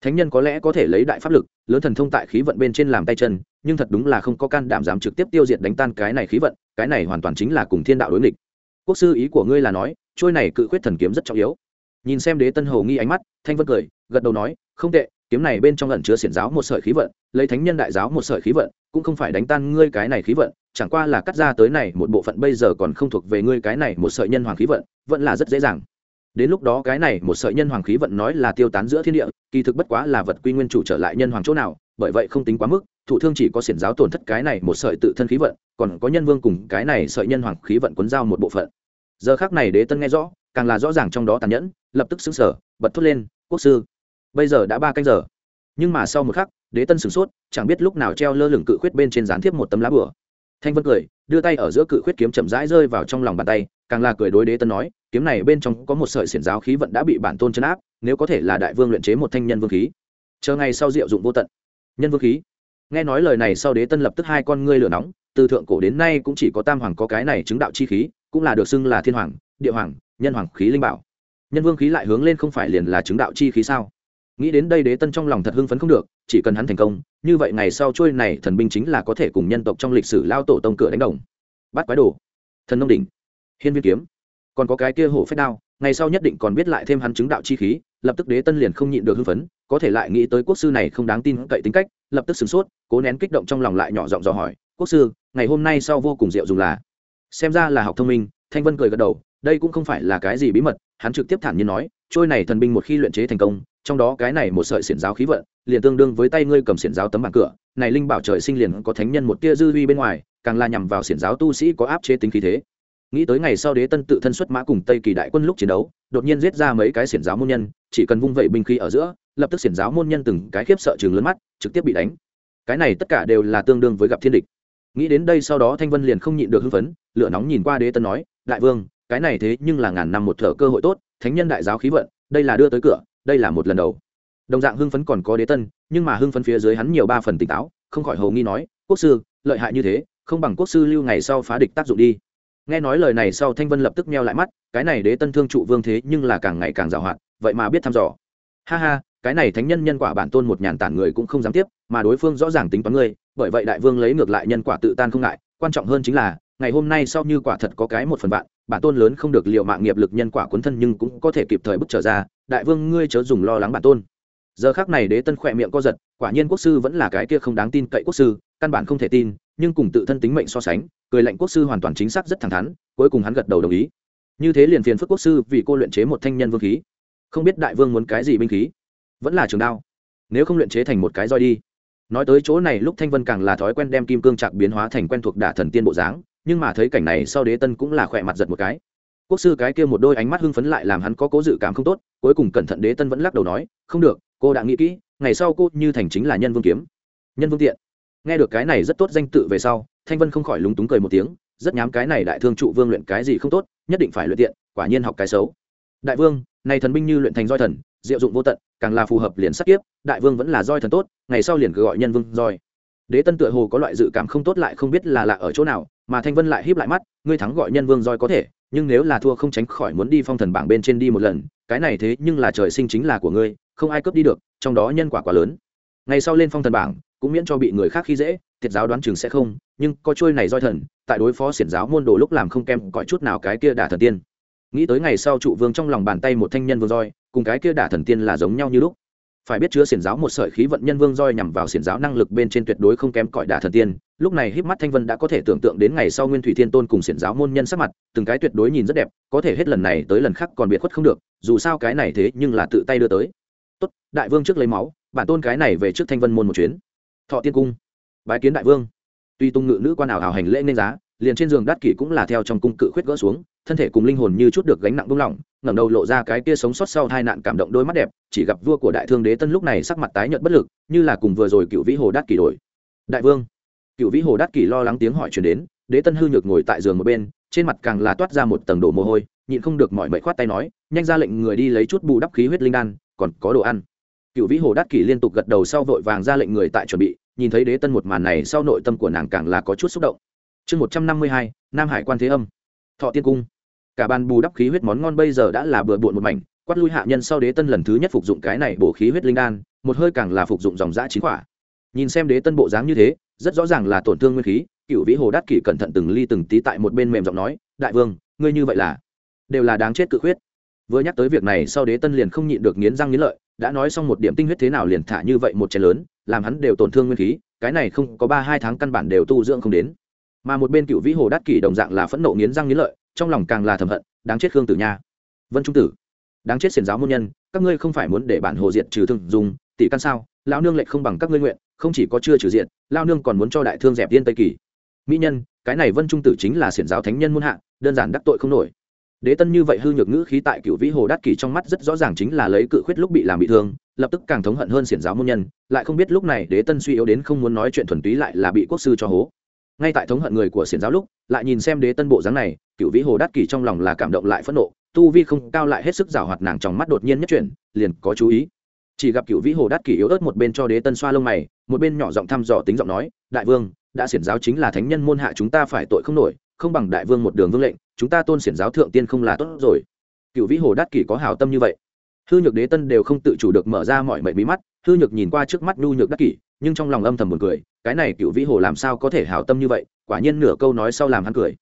Thánh nhân có lẽ có thể lấy đại pháp lực, lớn thần thông tại khí vận bên trên làm tay chân, nhưng thật đúng là không có can đảm dám trực tiếp tiêu diệt đánh tan cái này khí vận, cái này hoàn toàn chính là cùng thiên đạo đối nghịch quốc sư ý của ngươi là nói, trôi này cự khuyết thần kiếm rất trọng yếu. Nhìn xem đế tân hầu nghi ánh mắt, thanh vân cười, gật đầu nói, không tệ, kiếm này bên trong ẩn chứa xiển giáo một sợi khí vận, lấy thánh nhân đại giáo một sợi khí vận, cũng không phải đánh tan ngươi cái này khí vận, chẳng qua là cắt ra tới này một bộ phận bây giờ còn không thuộc về ngươi cái này một sợi nhân hoàng khí vận, vẫn là rất dễ dàng. Đến lúc đó cái này một sợi nhân hoàng khí vận nói là tiêu tán giữa thiên địa, kỳ thực bất quá là vật quy nguyên chủ trở lại nhân hoàng chỗ nào, bởi vậy không tính quá mức thủ thương chỉ có xiển giáo tổn thất cái này một sợi tự thân khí vận, còn có nhân vương cùng cái này sợi nhân hoàng khí vận cuốn giao một bộ phận giờ khác này đế tân nghe rõ càng là rõ ràng trong đó tàn nhẫn lập tức xứng sở bật thốt lên quốc sư bây giờ đã ba canh giờ nhưng mà sau một khắc đế tân sửng sốt chẳng biết lúc nào treo lơ lửng cự khuyết bên trên gián thiếp một tấm lá bửa thanh vân cười đưa tay ở giữa cự khuyết kiếm chậm rãi rơi vào trong lòng bàn tay càng là cười đối đế tân nói kiếm này bên trong có một sợi xiển giáo khí vận đã bị bản tôn chấn áp nếu có thể là đại vương luyện chế một thanh nhân vương khí chờ ngày sau diệu dụng vô tận nhân vương khí nghe nói lời này sau đế tân lập tức hai con ngươi lửa nóng từ thượng cổ đến nay cũng chỉ có tam hoàng có cái này chứng đạo chi khí cũng là được xưng là thiên hoàng, địa hoàng, nhân hoàng khí linh bảo. Nhân vương khí lại hướng lên không phải liền là chứng đạo chi khí sao? Nghĩ đến đây đế tân trong lòng thật hưng phấn không được, chỉ cần hắn thành công, như vậy ngày sau trôi này thần binh chính là có thể cùng nhân tộc trong lịch sử lao tổ tông cửa đánh đồng. Bắt quái đồ. Thần nông đỉnh. Hiên viên kiếm. Còn có cái kia hổ phách đao, ngày sau nhất định còn biết lại thêm hắn chứng đạo chi khí, lập tức đế tân liền không nhịn được hưng phấn, có thể lại nghĩ tới quốc sư này không đáng tin cậy tính cách, lập tức sửng sốt, cố nén kích động trong lòng lại nhỏ giọng dò hỏi, quốc sư, ngày hôm nay sau vô cùng rượu dùng là xem ra là học thông minh, thanh vân cười gật đầu, đây cũng không phải là cái gì bí mật, hắn trực tiếp thản nhiên nói, trôi này thần binh một khi luyện chế thành công, trong đó cái này một sợi xiển giáo khí vận, liền tương đương với tay ngươi cầm xiển giáo tấm bảng cửa, này linh bảo trời sinh liền có thánh nhân một tia dư huy bên ngoài, càng là nhằm vào xiển giáo tu sĩ có áp chế tính khí thế. Nghĩ tới ngày sau đế tân tự thân xuất mã cùng tây kỳ đại quân lúc chiến đấu, đột nhiên giết ra mấy cái xiển giáo môn nhân, chỉ cần vung vẩy binh khí ở giữa, lập tức xiển giáo môn nhân từng cái khiếp sợ chừng lớn mắt, trực tiếp bị đánh. Cái này tất cả đều là tương đương với gặp thiên địch nghĩ đến đây sau đó thanh vân liền không nhịn được hưng phấn, lửa nóng nhìn qua đế tân nói, đại vương, cái này thế nhưng là ngàn năm một thở cơ hội tốt, thánh nhân đại giáo khí vận, đây là đưa tới cửa, đây là một lần đầu. Đồng dạng hưng phấn còn có đế tân, nhưng mà hưng phấn phía dưới hắn nhiều ba phần tỉnh táo, không khỏi hầu nghi nói, quốc sư, lợi hại như thế, không bằng quốc sư lưu ngày sau phá địch tác dụng đi. Nghe nói lời này sau thanh vân lập tức meo lại mắt, cái này đế tân thương trụ vương thế nhưng là càng ngày càng giàu hạn, vậy mà biết thăm dò. Ha ha, cái này thánh nhân nhân quả bản tôn một nhàn tản người cũng không dám tiếp, mà đối phương rõ ràng tính toán ngươi bởi vậy đại vương lấy ngược lại nhân quả tự tan không ngại, quan trọng hơn chính là, ngày hôm nay sau như quả thật có cái một phần bạn bản tôn lớn không được liệu mạng nghiệp lực nhân quả cuốn thân nhưng cũng có thể kịp thời bức trở ra, đại vương ngươi chớ dùng lo lắng bản tôn. Giờ khác này đế tân khỏe miệng co giật, quả nhiên quốc sư vẫn là cái kia không đáng tin cậy quốc sư, căn bản không thể tin, nhưng cùng tự thân tính mệnh so sánh, cười lệnh quốc sư hoàn toàn chính xác rất thẳng thắn, cuối cùng hắn gật đầu đồng ý. Như thế liền phiền phức quốc sư vì cô luyện chế một thanh nhân vương khí. Không biết đại vương muốn cái gì binh khí? Vẫn là trường đao. Nếu không luyện chế thành một cái roi đi nói tới chỗ này lúc thanh vân càng là thói quen đem kim cương trạc biến hóa thành quen thuộc đả thần tiên bộ dáng, nhưng mà thấy cảnh này sau đế tân cũng là khỏe mặt giật một cái. Quốc sư cái kia một đôi ánh mắt hưng phấn lại làm hắn có cố dự cảm không tốt, cuối cùng cẩn thận đế tân vẫn lắc đầu nói, không được, cô đã nghĩ kỹ, ngày sau cô như thành chính là nhân vương kiếm. Nhân vương tiện. Nghe được cái này rất tốt danh tự về sau, thanh vân không khỏi lúng túng cười một tiếng, rất nhám cái này đại thương trụ vương luyện cái gì không tốt, nhất định phải luyện tiện, quả nhiên học cái xấu. Đại vương, này thần binh như luyện thành roi thần diệu dụng vô tận càng là phù hợp liền sắc tiếp, đại vương vẫn là roi thần tốt ngày sau liền cứ gọi nhân vương roi. Đế tân tựa hồ có loại dự cảm không tốt lại không biết là lạ ở chỗ nào mà thanh vân lại híp lại mắt ngươi thắng gọi nhân vương roi có thể nhưng nếu là thua không tránh khỏi muốn đi phong thần bảng bên trên đi một lần cái này thế nhưng là trời sinh chính là của ngươi không ai cướp đi được trong đó nhân quả quá lớn. Ngày sau lên phong thần bảng cũng miễn cho bị người khác khi dễ thiệt giáo đoán chừng sẽ không nhưng có trôi này roi thần tại đối phó xiển giáo môn đồ lúc làm không kem cõi chút nào cái kia đả thần tiên. Nghĩ tới ngày sau trụ vương trong lòng bàn tay một thanh nhân vương roi cùng cái kia đả thần tiên là giống nhau như lúc. Phải biết chứa xiển giáo một sợi khí vận nhân vương roi nhằm vào xiển giáo năng lực bên trên tuyệt đối không kém cỏi đả thần tiên. Lúc này híp mắt thanh vân đã có thể tưởng tượng đến ngày sau nguyên thủy thiên tôn cùng xiển giáo môn nhân sắc mặt, từng cái tuyệt đối nhìn rất đẹp, có thể hết lần này tới lần khác còn biệt khuất không được, dù sao cái này thế nhưng là tự tay đưa tới. Tốt, đại vương trước lấy máu, bản tôn cái này về trước thanh vân môn một chuyến. Thọ tiên cung. Bái kiến đại vương. Tuy tung ngự nữ quan ảo hành lễ nên giá, liền trên giường đát kỷ cũng là theo trong cung cự khuyết gỡ xuống thân thể cùng linh hồn như chút được gánh nặng buông lỏng, ngẩng đầu lộ ra cái kia sống sót sau hai nạn cảm động đôi mắt đẹp, chỉ gặp vua của đại thương đế tân lúc này sắc mặt tái nhợt bất lực, như là cùng vừa rồi cựu vĩ hồ đát kỷ đổi. Đại vương. Cựu vĩ hồ đát kỷ lo lắng tiếng hỏi chuyển đến, đế tân hư nhược ngồi tại giường một bên, trên mặt càng là toát ra một tầng đổ mồ hôi, nhịn không được mọi mệnh khoát tay nói, nhanh ra lệnh người đi lấy chút bù đắp khí huyết linh đan, còn có đồ ăn. Cựu vĩ hồ đát kỷ liên tục gật đầu sau vội vàng ra lệnh người tại chuẩn bị, nhìn thấy đế tân một màn này sau nội tâm của nàng càng là có chút xúc động. Chương một trăm năm mươi hai, nam hải quan thế âm. Thọ tiên cung cả bàn bù đắp khí huyết món ngon bây giờ đã là bừa bộn một mảnh, quát lui hạ nhân sau đế tân lần thứ nhất phục dụng cái này bổ khí huyết linh đan, một hơi càng là phục dụng dòng giã chín quả. Nhìn xem đế tân bộ dáng như thế, rất rõ ràng là tổn thương nguyên khí, cựu vĩ hồ đát kỷ cẩn thận từng ly từng tí tại một bên mềm giọng nói, đại vương, ngươi như vậy là, đều là đáng chết cự huyết vừa nhắc tới việc này sau đế tân liền không nhịn được nghiến răng nghiến lợi, đã nói xong một điểm tinh huyết thế nào liền thả như vậy một chén lớn, làm hắn đều tổn thương nguyên khí, cái này không có ba hai tháng căn bản đều tu dưỡng không đến. Mà một bên cựu vĩ hồ đát kỷ đồng dạng là phẫn nộ nghiến răng nghiến lợi trong lòng càng là thầm hận, đáng chết khương tử nha. Vân trung tử, đáng chết xiển giáo môn nhân, các ngươi không phải muốn để bản hồ diện trừ thương dùng, tỷ căn sao? Lão nương lệ không bằng các ngươi nguyện, không chỉ có chưa trừ diện lao nương còn muốn cho đại thương dẹp viên tây kỳ. Mỹ nhân, cái này vân trung tử chính là xiển giáo thánh nhân muôn hạ, đơn giản đắc tội không nổi. Đế tân như vậy hư nhược ngữ khí tại cựu vĩ hồ đát kỳ trong mắt rất rõ ràng chính là lấy cự khuyết lúc bị làm bị thương, lập tức càng thống hận hơn xiển giáo môn nhân, lại không biết lúc này đế tân suy yếu đến không muốn nói chuyện thuần túy lại là bị quốc sư cho hố ngay tại thống hận người của xiển giáo lúc, lại nhìn xem đế tân bộ dáng này, cựu vĩ hồ đát kỳ trong lòng là cảm động lại phẫn nộ, tu vi không cao lại hết sức rào hoạt nàng trong mắt đột nhiên nhất chuyển, liền có chú ý. Chỉ gặp cựu vĩ hồ đát kỳ yếu ớt một bên cho đế tân xoa lông mày, một bên nhỏ giọng thăm dò tính giọng nói, đại vương, đã xiển giáo chính là thánh nhân môn hạ chúng ta phải tội không nổi, không bằng đại vương một đường vương lệnh, chúng ta tôn xiển giáo thượng tiên không là tốt rồi. Cựu vĩ hồ đắc kỷ có hào tâm như vậy. Hư nhược đế tân đều không tự chủ được mở ra mọi mệnh bí mắt, hư nhược nhìn qua trước mắt nhu nhược đắc kỷ nhưng trong lòng âm thầm buồn cười, cái này cựu vĩ hồ làm sao có thể hảo tâm như vậy, quả nhiên nửa câu nói sau làm hắn cười.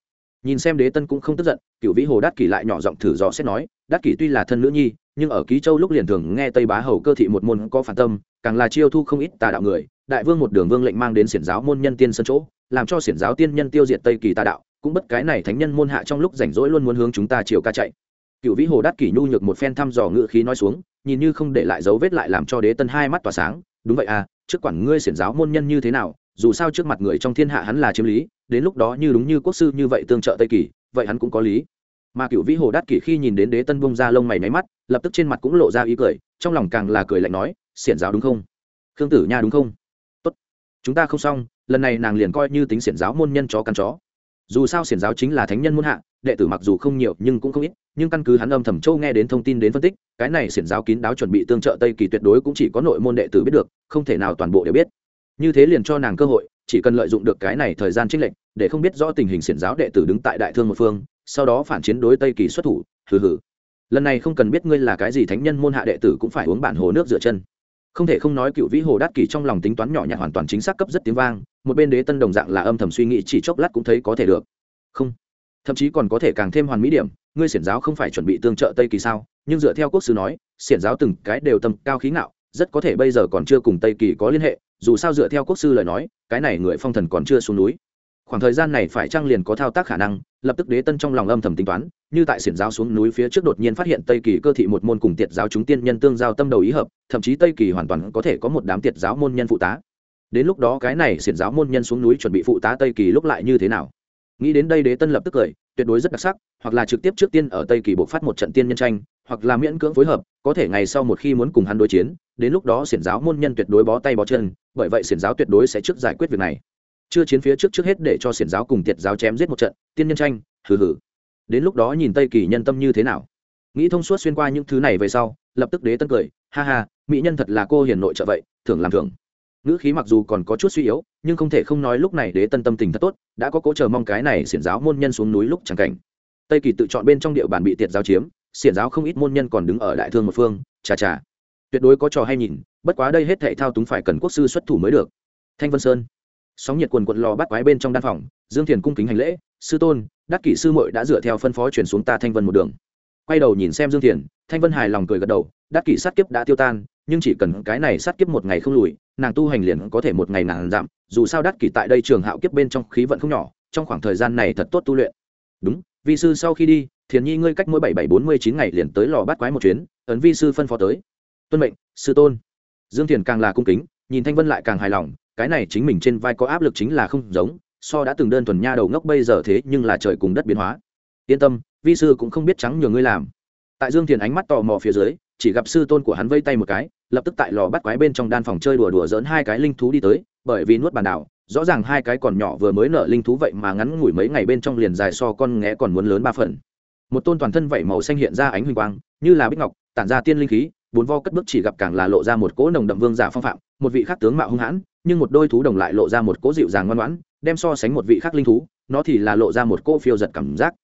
Nhìn xem đế tân cũng không tức giận, cựu vĩ hồ đắc kỷ lại nhỏ giọng thử dò xét nói đắc kỷ tuy là thân nữ nhi, nhưng ở ký châu lúc liền thường nghe tây bá hầu cơ thị một môn có phản tâm, càng là chiêu thu không ít tà đạo người, đại vương một đường vương lệnh mang đến xiển giáo môn nhân tiên sân chỗ, làm cho xiển giáo tiên nhân tiêu diệt tây kỳ tà đạo, cũng bất cái này thánh nhân môn hạ trong lúc rảnh rỗi luôn muốn hướng chúng ta chiều ca chạy. Cựu vĩ hồ đắc kỷ nhu nhược một phen thăm dò ngự khí nói xuống, nhìn như không để lại dấu vết lại làm cho đế tân hai mắt tỏa sáng, đúng vậy à trước quản ngươi xiển giáo môn nhân như thế nào, dù sao trước mặt người trong thiên hạ hắn là chiếm lý, đến lúc đó như đúng như quốc sư như vậy tương trợ tây kỳ, vậy hắn cũng có lý. Mà cựu vĩ hồ đát kỷ khi nhìn đến đế tân bông ra lông mày máy mắt, lập tức trên mặt cũng lộ ra ý cười, trong lòng càng là cười lạnh nói, xiển giáo đúng không? Khương tử nha đúng không? Tốt, chúng ta không xong, lần này nàng liền coi như tính xiển giáo môn nhân chó căn chó dù sao xiển giáo chính là thánh nhân muôn hạ, đệ tử mặc dù không nhiều nhưng cũng không ít, nhưng căn cứ hắn âm thầm châu nghe đến thông tin đến phân tích, cái này xiển giáo kín đáo chuẩn bị tương trợ tây kỳ tuyệt đối cũng chỉ có nội môn đệ tử biết được, không thể nào toàn bộ đều biết. Như thế liền cho nàng cơ hội, chỉ cần lợi dụng được cái này thời gian trích lệnh để không biết rõ tình hình xiển giáo đệ tử đứng tại đại thương một phương, sau đó phản chiến đối tây kỳ xuất thủ, hừ hừ. Lần này không cần biết ngươi là cái gì thánh nhân môn hạ đệ tử cũng phải uống bản hồ nước rửa chân. Không thể không nói cựu vĩ hồ đắc kỷ trong lòng tính toán nhỏ nhặt hoàn toàn chính xác cấp rất tiếng vang một bên đế tân đồng dạng là âm thầm suy nghĩ chỉ chốc lát cũng thấy có thể được. Không. Thậm chí còn có thể càng thêm hoàn mỹ điểm, ngươi xiển giáo không phải chuẩn bị tương trợ tây kỳ sao? Nhưng dựa theo quốc sư nói, xiển giáo từng cái đều tầm cao khí ngạo, rất có thể bây giờ còn chưa cùng tây kỳ có liên hệ, dù sao dựa theo quốc sư lời nói, cái này người phong thần còn chưa xuống núi. Khoảng thời gian này phải trang liền có thao tác khả năng, lập tức đế tân trong lòng âm thầm tính toán, như tại xiển giáo xuống núi phía trước đột nhiên phát hiện tây kỳ cơ thị một môn cùng tiệt giáo chúng tiên nhân tương giao tâm đầu ý hợp, thậm chí tây kỳ hoàn toàn có thể có một đám tiệt giáo môn nhân phụ tá đến lúc đó cái này xiển giáo môn nhân xuống núi chuẩn bị phụ tá tây kỳ lúc lại như thế nào? Nghĩ đến đây đế tân lập tức cười, tuyệt đối rất đặc sắc, hoặc là trực tiếp trước tiên ở tây kỳ buộc phát một trận tiên nhân tranh, hoặc là miễn cưỡng phối hợp, có thể ngày sau một khi muốn cùng hắn đối chiến, đến lúc đó xiển giáo môn nhân tuyệt đối bó tay bó chân, bởi vậy xiển giáo tuyệt đối sẽ trước giải quyết việc này. Chưa chiến phía trước trước hết để cho xiển giáo cùng tiệt giáo chém giết một trận, tiên nhân tranh, hừ hừ. Đến lúc đó nhìn tây kỳ nhân tâm như thế nào? Nghĩ thông suốt xuyên qua những thứ này về sau, lập tức đế tân cười, ha ha, mỹ nhân thật là cô hiền nội trợ vậy thường làm thường ngữ khí mặc dù còn có chút suy yếu, nhưng không thể không nói lúc này đế tân tâm tình thật tốt, đã có cố chờ mong cái này xiển giáo môn nhân xuống núi lúc chẳng cảnh. Tây kỳ tự chọn bên trong địa bàn bị tiệt giáo chiếm, xiển giáo không ít môn nhân còn đứng ở đại thương một phương, chà chà. Tuyệt đối có trò hay nhìn, bất quá đây hết thệ thao túng phải cần quốc sư xuất thủ mới được. Thanh vân sơn. Sóng nhiệt quần quận lò bắt quái bên trong đan phòng, dương thiền cung kính hành lễ, sư tôn, đắc kỷ sư muội đã dựa theo phân phó chuyển xuống ta thanh vân một đường. Quay đầu nhìn xem dương thiền, thanh vân hài lòng cười gật đầu, đắc kỷ sát kiếp đã tiêu tan, nhưng chỉ cần cái này sát kiếp một ngày không lùi nàng tu hành liền có thể một ngày nàng giảm, dù sao đắc kỷ tại đây trường hạo kiếp bên trong khí vận không nhỏ, trong khoảng thời gian này thật tốt tu luyện. Đúng, vi sư sau khi đi, thiền nhi ngươi cách mỗi bảy bảy bốn mươi chín ngày liền tới lò bắt quái một chuyến, ấn vi sư phân phó tới. Tuân mệnh, sư tôn. Dương thiền càng là cung kính, nhìn thanh vân lại càng hài lòng, cái này chính mình trên vai có áp lực chính là không giống, so đã từng đơn thuần nha đầu ngốc bây giờ thế nhưng là trời cùng đất biến hóa. Yên tâm, vi sư cũng không biết trắng nhường ngươi làm. Tại dương thiền ánh mắt tò mò phía dưới, chỉ gặp sư tôn của hắn vây tay một cái lập tức tại lò bắt quái bên trong đan phòng chơi đùa đùa dỡn hai cái linh thú đi tới, bởi vì nuốt bàn đảo, rõ ràng hai cái còn nhỏ vừa mới nở linh thú vậy mà ngắn ngủi mấy ngày bên trong liền dài so con nghé còn muốn lớn ba phần. Một tôn toàn thân vảy màu xanh hiện ra ánh huỳnh quang, như là bích ngọc, tản ra tiên linh khí, bốn vo cất bước chỉ gặp càng là lộ ra một cỗ nồng đậm vương giả phong phạm, một vị khác tướng mạo hung hãn, nhưng một đôi thú đồng lại lộ ra một cỗ dịu dàng ngoan ngoãn, đem so sánh một vị khác linh thú, nó thì là lộ ra một cỗ phiêu giật cảm giác.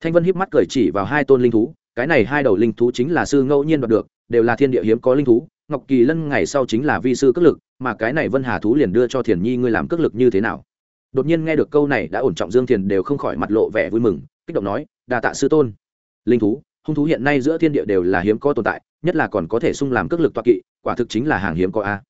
Thanh vân híp mắt cười chỉ vào hai tôn linh thú, cái này hai đầu linh thú chính là sư ngẫu nhiên đoạt được, đều là thiên địa hiếm có linh thú ngọc kỳ lân ngày sau chính là vi sư cước lực, mà cái này vân hà thú liền đưa cho thiền nhi ngươi làm cước lực như thế nào? Đột nhiên nghe được câu này đã ổn trọng dương thiền đều không khỏi mặt lộ vẻ vui mừng, kích động nói đà tạ sư tôn. Linh thú, hung thú hiện nay giữa thiên địa đều là hiếm có tồn tại, nhất là còn có thể sung làm cước lực toa kỵ, quả thực chính là hàng hiếm có a.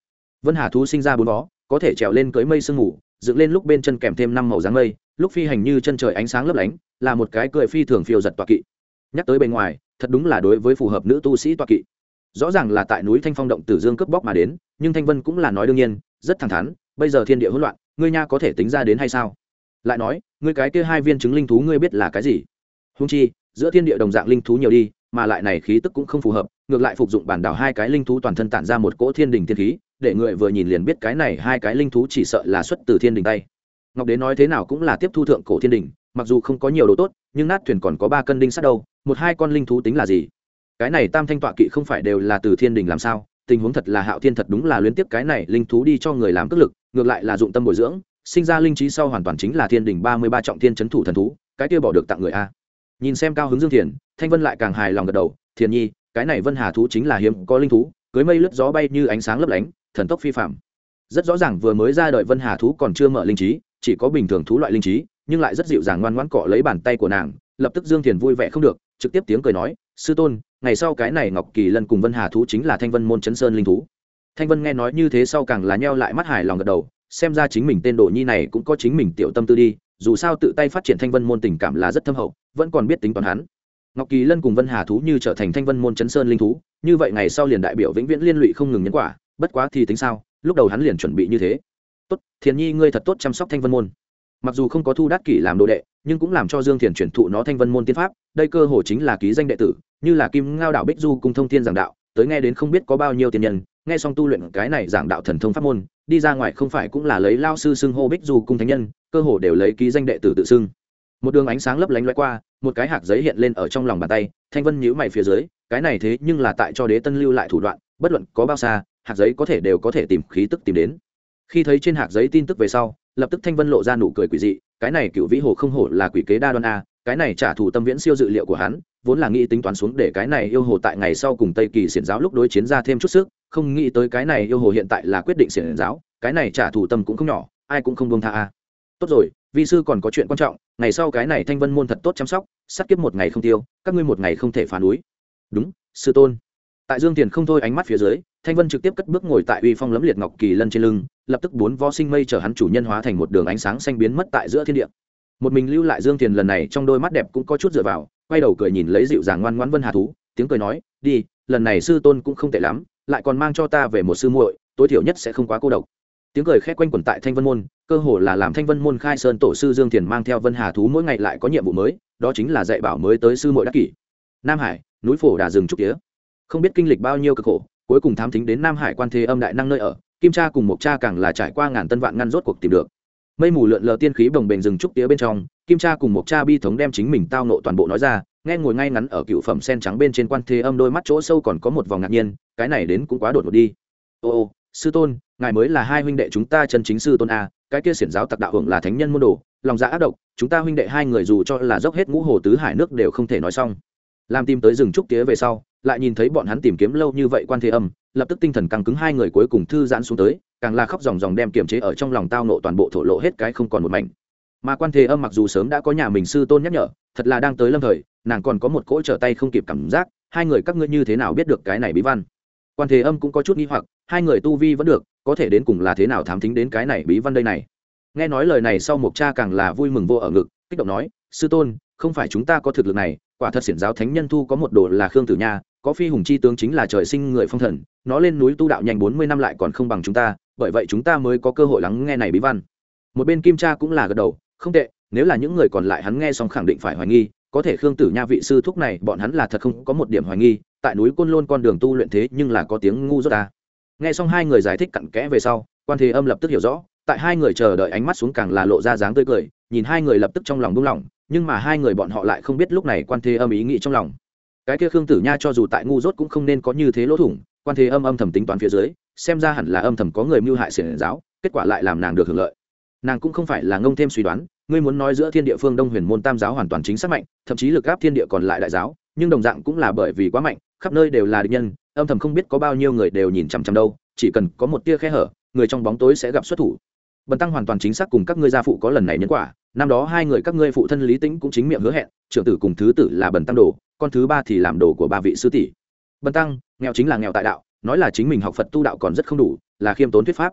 Vân hà thú sinh ra bốn bó, có thể trèo lên cưới mây sương mù, dựng lên lúc bên chân kèm thêm năm màu dáng mây, lúc phi hành như chân trời ánh sáng lấp lánh, là một cái cười phi thường phiêu giật toa kỵ. Nhắc tới bề ngoài, thật đúng là đối với phù hợp nữ tu sĩ toa kỵ rõ ràng là tại núi thanh phong động tử dương cướp bóc mà đến, nhưng thanh vân cũng là nói đương nhiên, rất thẳng thắn, bây giờ thiên địa hỗn loạn, ngươi nha có thể tính ra đến hay sao? Lại nói, ngươi cái kia hai viên chứng linh thú ngươi biết là cái gì? Húng chi, giữa thiên địa đồng dạng linh thú nhiều đi, mà lại này khí tức cũng không phù hợp, ngược lại phục dụng bản đảo hai cái linh thú toàn thân tản ra một cỗ thiên đình thiên khí, để người vừa nhìn liền biết cái này hai cái linh thú chỉ sợ là xuất từ thiên đình tay. Ngọc đế nói thế nào cũng là tiếp thu thượng cổ thiên đình, mặc dù không có nhiều đồ tốt, nhưng nát thuyền còn có ba cân đinh sắt đâu, một hai con linh thú tính là gì? Cái này tam thanh tọa kỵ không phải đều là từ thiên đình làm sao? Tình huống thật là hạo thiên thật đúng là liên tiếp cái này linh thú đi cho người làm cất lực, ngược lại là dụng tâm bồi dưỡng, sinh ra linh trí sau hoàn toàn chính là thiên đình ba mươi ba trọng thiên c thủ thần thú, cái kia bỏ được tặng người a. Nhìn xem cao hứng dương thiền, thanh vân lại càng hài lòng gật đầu, thiền nhi, cái này vân hà thú chính là hiếm, có linh thú, cưới mây lướt gió bay như ánh sáng lấp lánh, thần tốc phi phạm. Rất rõ ràng vừa mới ra đời vân hà thú còn chưa mở linh trí, chỉ có bình thường thú loại linh trí, nhưng lại rất dịu dàng ngoan ngoãn cọ lấy bàn tay của nàng, lập tức dương thiền vui vẻ không được trực tiếp tiếng cười nói, sư tôn, ngày sau cái này ngọc kỳ lân cùng vân hà thú chính là thanh vân môn chấn sơn linh thú. Thanh vân nghe nói như thế sau càng là nheo lại mắt hài lòng gật đầu, xem ra chính mình tên đồ nhi này cũng có chính mình tiểu tâm tư đi, dù sao tự tay phát triển thanh vân môn tình cảm là rất thâm hậu, vẫn còn biết tính toán hắn. Ngọc kỳ lân cùng vân hà thú như trở thành thanh vân môn chấn sơn linh thú, như vậy ngày sau liền đại biểu vĩnh viễn liên lụy không ngừng nhân quả, bất quá thì tính sao, lúc đầu hắn liền chuẩn bị như thế. Tốt, thiền nhi ngươi thật tốt chăm sóc thanh vân môn mặc dù không có thu đát kỷ làm đồ đệ, nhưng cũng làm cho dương thiền chuyển thụ nó thanh vân môn tiên pháp, đây cơ hồ chính là ký danh đệ tử, như là kim ngao đạo bích du cùng thông thiên giảng đạo, tới nghe đến không biết có bao nhiêu tiền nhân, nghe xong tu luyện cái này giảng đạo thần thông pháp môn, đi ra ngoài không phải cũng là lấy lao sư xưng hô bích du cung thánh nhân, cơ hồ đều lấy ký danh đệ tử tự xưng. Một đường ánh sáng lấp lánh loay qua, một cái hạt giấy hiện lên ở trong lòng bàn tay, thanh vân nhíu mày phía dưới, cái này thế nhưng là tại cho đế tân lưu lại thủ đoạn, bất luận có bao xa hạt giấy có thể đều có thể tìm khí tức tìm đến. Khi thấy trên hạt giấy tin tức về sau lập tức thanh vân lộ ra nụ cười quỷ dị, cái này cựu vĩ hồ không hổ là quỷ kế đa đoan a, cái này trả thù tâm viễn siêu dự liệu của hắn, vốn là nghĩ tính toán xuống để cái này yêu hồ tại ngày sau cùng tây kỳ xiển giáo lúc đối chiến ra thêm chút sức, không nghĩ tới cái này yêu hồ hiện tại là quyết định xiển giáo, cái này trả thù tâm cũng không nhỏ, ai cũng không buông tha a. Tốt rồi, vi sư còn có chuyện quan trọng, ngày sau cái này thanh vân môn thật tốt chăm sóc, sắt kiếp một ngày không tiêu, các ngươi một ngày không thể phá núi. Đúng, sư tôn. Tại dương tiền không thôi ánh mắt phía dưới, thanh vân trực tiếp cất bước ngồi tại uy phong lấm liệt ngọc kỳ lân trên lưng lập tức bốn vó sinh mây chở hắn chủ nhân hóa thành một đường ánh sáng xanh biến mất tại giữa thiên địa. Một mình lưu lại dương tiền lần này trong đôi mắt đẹp cũng có chút dựa vào, quay đầu cười nhìn lấy dịu dàng ngoan ngoãn vân hà thú, tiếng cười nói, đi, lần này sư tôn cũng không tệ lắm, lại còn mang cho ta về một sư muội, tối thiểu nhất sẽ không quá cô độc. Tiếng cười khét quanh quẩn tại thanh vân môn, cơ hồ là làm thanh vân môn khai sơn tổ sư dương thiền mang theo vân hà thú mỗi ngày lại có nhiệm vụ mới, đó chính là dạy bảo mới tới sư muội đắc kỷ. Nam hải, núi phổ đà rừng trúc tía. Không biết kinh lịch bao nhiêu cực khổ, cuối cùng thám thính đến nam hải quan thế âm đại năng nơi ở kim cha cùng một cha càng là trải qua ngàn tân vạn ngăn rốt cuộc tìm được. Mây mù lượn lờ tiên khí bồng bềnh rừng trúc tía bên trong, kim cha cùng một cha bi thống đem chính mình tao nộ toàn bộ nói ra, nghe ngồi ngay ngắn ở cựu phẩm sen trắng bên trên quan thế âm đôi mắt chỗ sâu còn có một vòng ngạc nhiên, cái này đến cũng quá đột ngột đi. Ô ô, sư tôn, ngài mới là hai huynh đệ chúng ta chân chính sư tôn a, cái kia xiển giáo tặc đạo hưởng là thánh nhân môn đồ, lòng dạ ác độc, chúng ta huynh đệ hai người dù cho là dốc hết ngũ hồ tứ hải nước đều không thể nói xong. Làm tìm tới rừng trúc tía về sau, lại nhìn thấy bọn hắn tìm kiếm lâu như vậy quan thế âm lập tức tinh thần căng cứng hai người cuối cùng thư giãn xuống tới, càng là khóc dòng dòng đem kiềm chế ở trong lòng tao nộ toàn bộ thổ lộ hết cái không còn một mảnh. Mà quan thế âm mặc dù sớm đã có nhà mình sư tôn nhắc nhở, thật là đang tới lâm thời, nàng còn có một cỗ trở tay không kịp cảm giác, hai người các ngươi như thế nào biết được cái này bí văn? Quan thế âm cũng có chút nghi hoặc, hai người tu vi vẫn được, có thể đến cùng là thế nào thám thính đến cái này bí văn đây này? Nghe nói lời này sau một cha càng là vui mừng vô ở ngực, kích động nói, sư tôn, không phải chúng ta có thực lực này, quả thật xiển giáo thánh nhân thu có một đồ là khương tử nha có phi hùng chi tướng chính là trời sinh người phong thần, nó lên núi tu đạo nhanh bốn mươi năm lại còn không bằng chúng ta, bởi vậy chúng ta mới có cơ hội lắng nghe này bí văn. Một bên kim cha cũng là gật đầu, không tệ, nếu là những người còn lại hắn nghe xong khẳng định phải hoài nghi, có thể khương tử nha vị sư thúc này, bọn hắn là thật không có một điểm hoài nghi, tại núi côn lôn con đường tu luyện thế nhưng là có tiếng ngu dốt ta. Nghe xong hai người giải thích cặn kẽ về sau, quan thế âm lập tức hiểu rõ, tại hai người chờ đợi ánh mắt xuống càng là lộ ra dáng tươi cười, nhìn hai người lập tức trong lòng buông lỏng, nhưng mà hai người bọn họ lại không biết lúc này quan thế âm ý nghĩ trong lòng cái kia khương tử nha cho dù tại ngu dốt cũng không nên có như thế lỗ thủng, quan thế âm âm thầm tính toán phía dưới, xem ra hẳn là âm thầm có người mưu hại xiển giáo, kết quả lại làm nàng được hưởng lợi. Nàng cũng không phải là ngông thêm suy đoán, ngươi muốn nói giữa thiên địa phương đông huyền môn tam giáo hoàn toàn chính xác mạnh, thậm chí lực gáp thiên địa còn lại đại giáo, nhưng đồng dạng cũng là bởi vì quá mạnh, khắp nơi đều là địch nhân, âm thầm không biết có bao nhiêu người đều nhìn chằm chằm đâu, chỉ cần có một tia khe hở, người trong bóng tối sẽ gặp xuất thủ bần tăng hoàn toàn chính xác cùng các ngươi gia phụ có lần này nhân quả, năm đó hai người các ngươi phụ thân lý tĩnh cũng chính miệng hứa hẹn, trưởng tử cùng thứ tử là bần tăng đồ, con thứ ba thì làm đồ của ba vị sư tỷ. Bần tăng, nghèo chính là nghèo tại đạo, nói là chính mình học phật tu đạo còn rất không đủ, là khiêm tốn thuyết pháp.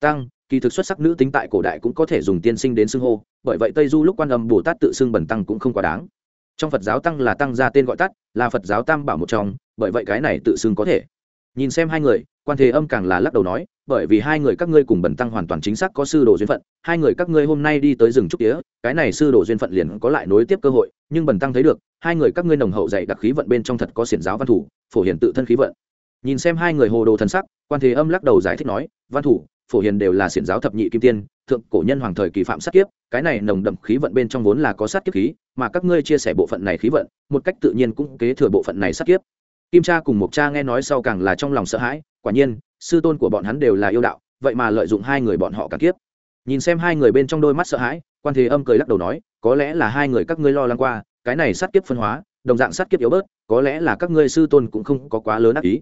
Tăng, kỳ thực xuất sắc nữ tính tại cổ đại cũng có thể dùng tiên sinh đến xưng hô, bởi vậy tây du lúc quan âm bồ tát tự xưng bần tăng cũng không quá đáng. Trong phật giáo tăng là tăng ra tên gọi tắt, là phật giáo tam bảo một trong, bởi vậy cái này tự xưng có thể. Nhìn xem hai người, quan thế âm càng là lắc đầu nói bởi vì hai người các ngươi cùng bần tăng hoàn toàn chính xác có sư đồ duyên phận, hai người các ngươi hôm nay đi tới rừng trúc tía, cái này sư đồ duyên phận liền có lại nối tiếp cơ hội, nhưng bần tăng thấy được, hai người các ngươi nồng hậu dạy đặc khí vận bên trong thật có xiển giáo văn thủ, phổ hiền tự thân khí vận. Nhìn xem hai người hồ đồ thần sắc, quan thế âm lắc đầu giải thích nói, văn thủ, phổ hiền đều là xiển giáo thập nhị kim tiên, thượng cổ nhân hoàng thời kỳ phạm sát kiếp, cái này nồng đậm khí vận bên trong vốn là có sát kiếp khí, mà các ngươi chia sẻ bộ phận này khí vận, một cách tự nhiên cũng kế thừa bộ phận này sát kiếp. Kim cha cùng một cha nghe nói sau càng là trong lòng sợ hãi, quả nhiên sư tôn của bọn hắn đều là yêu đạo, vậy mà lợi dụng hai người bọn họ cả kiếp. Nhìn xem hai người bên trong đôi mắt sợ hãi, quan thế âm cười lắc đầu nói, có lẽ là hai người các ngươi lo lắng qua, cái này sát kiếp phân hóa, đồng dạng sát kiếp yếu bớt, có lẽ là các ngươi sư tôn cũng không có quá lớn ác ý.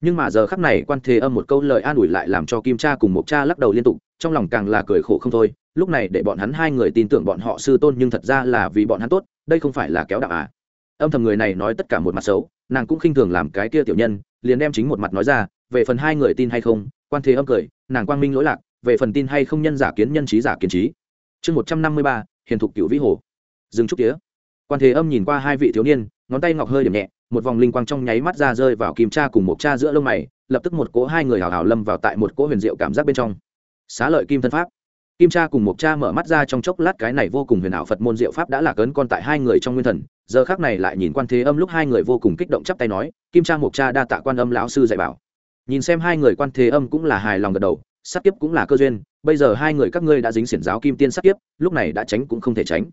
Nhưng mà giờ khắc này quan thế âm một câu lời an ủi lại làm cho kim cha cùng mộc cha lắc đầu liên tục, trong lòng càng là cười khổ không thôi, lúc này để bọn hắn hai người tin tưởng bọn họ sư tôn nhưng thật ra là vì bọn hắn tốt, đây không phải là kéo đạo à. Âm thầm người này nói tất cả một mặt xấu, nàng cũng khinh thường làm cái kia tiểu nhân, liền đem chính một mặt nói ra về phần hai người tin hay không, quan thế âm cười, nàng quang minh lỗi lạc, về phần tin hay không nhân giả kiến nhân trí giả kiến trí. Chương một trăm năm mươi ba, hiền thục cựu vĩ hồ. Dừng trúc tía. Quan thế âm nhìn qua hai vị thiếu niên, ngón tay ngọc hơi điểm nhẹ, một vòng linh quang trong nháy mắt ra rơi vào kim cha cùng một cha giữa lông mày, lập tức một cỗ hai người hào hào lâm vào tại một cỗ huyền diệu cảm giác bên trong. Xá lợi kim thân pháp. Kim cha cùng một cha mở mắt ra trong chốc lát cái này vô cùng huyền ảo phật môn diệu pháp đã là cấn con tại hai người trong nguyên thần, giờ khác này lại nhìn quan thế âm lúc hai người vô cùng kích động chắp tay nói, kim cha một cha đa tạ quan âm lão sư dạy bảo nhìn xem hai người quan thế âm cũng là hài lòng gật đầu, sát kiếp cũng là cơ duyên, bây giờ hai người các ngươi đã dính xiển giáo kim tiên sát kiếp, lúc này đã tránh cũng không thể tránh.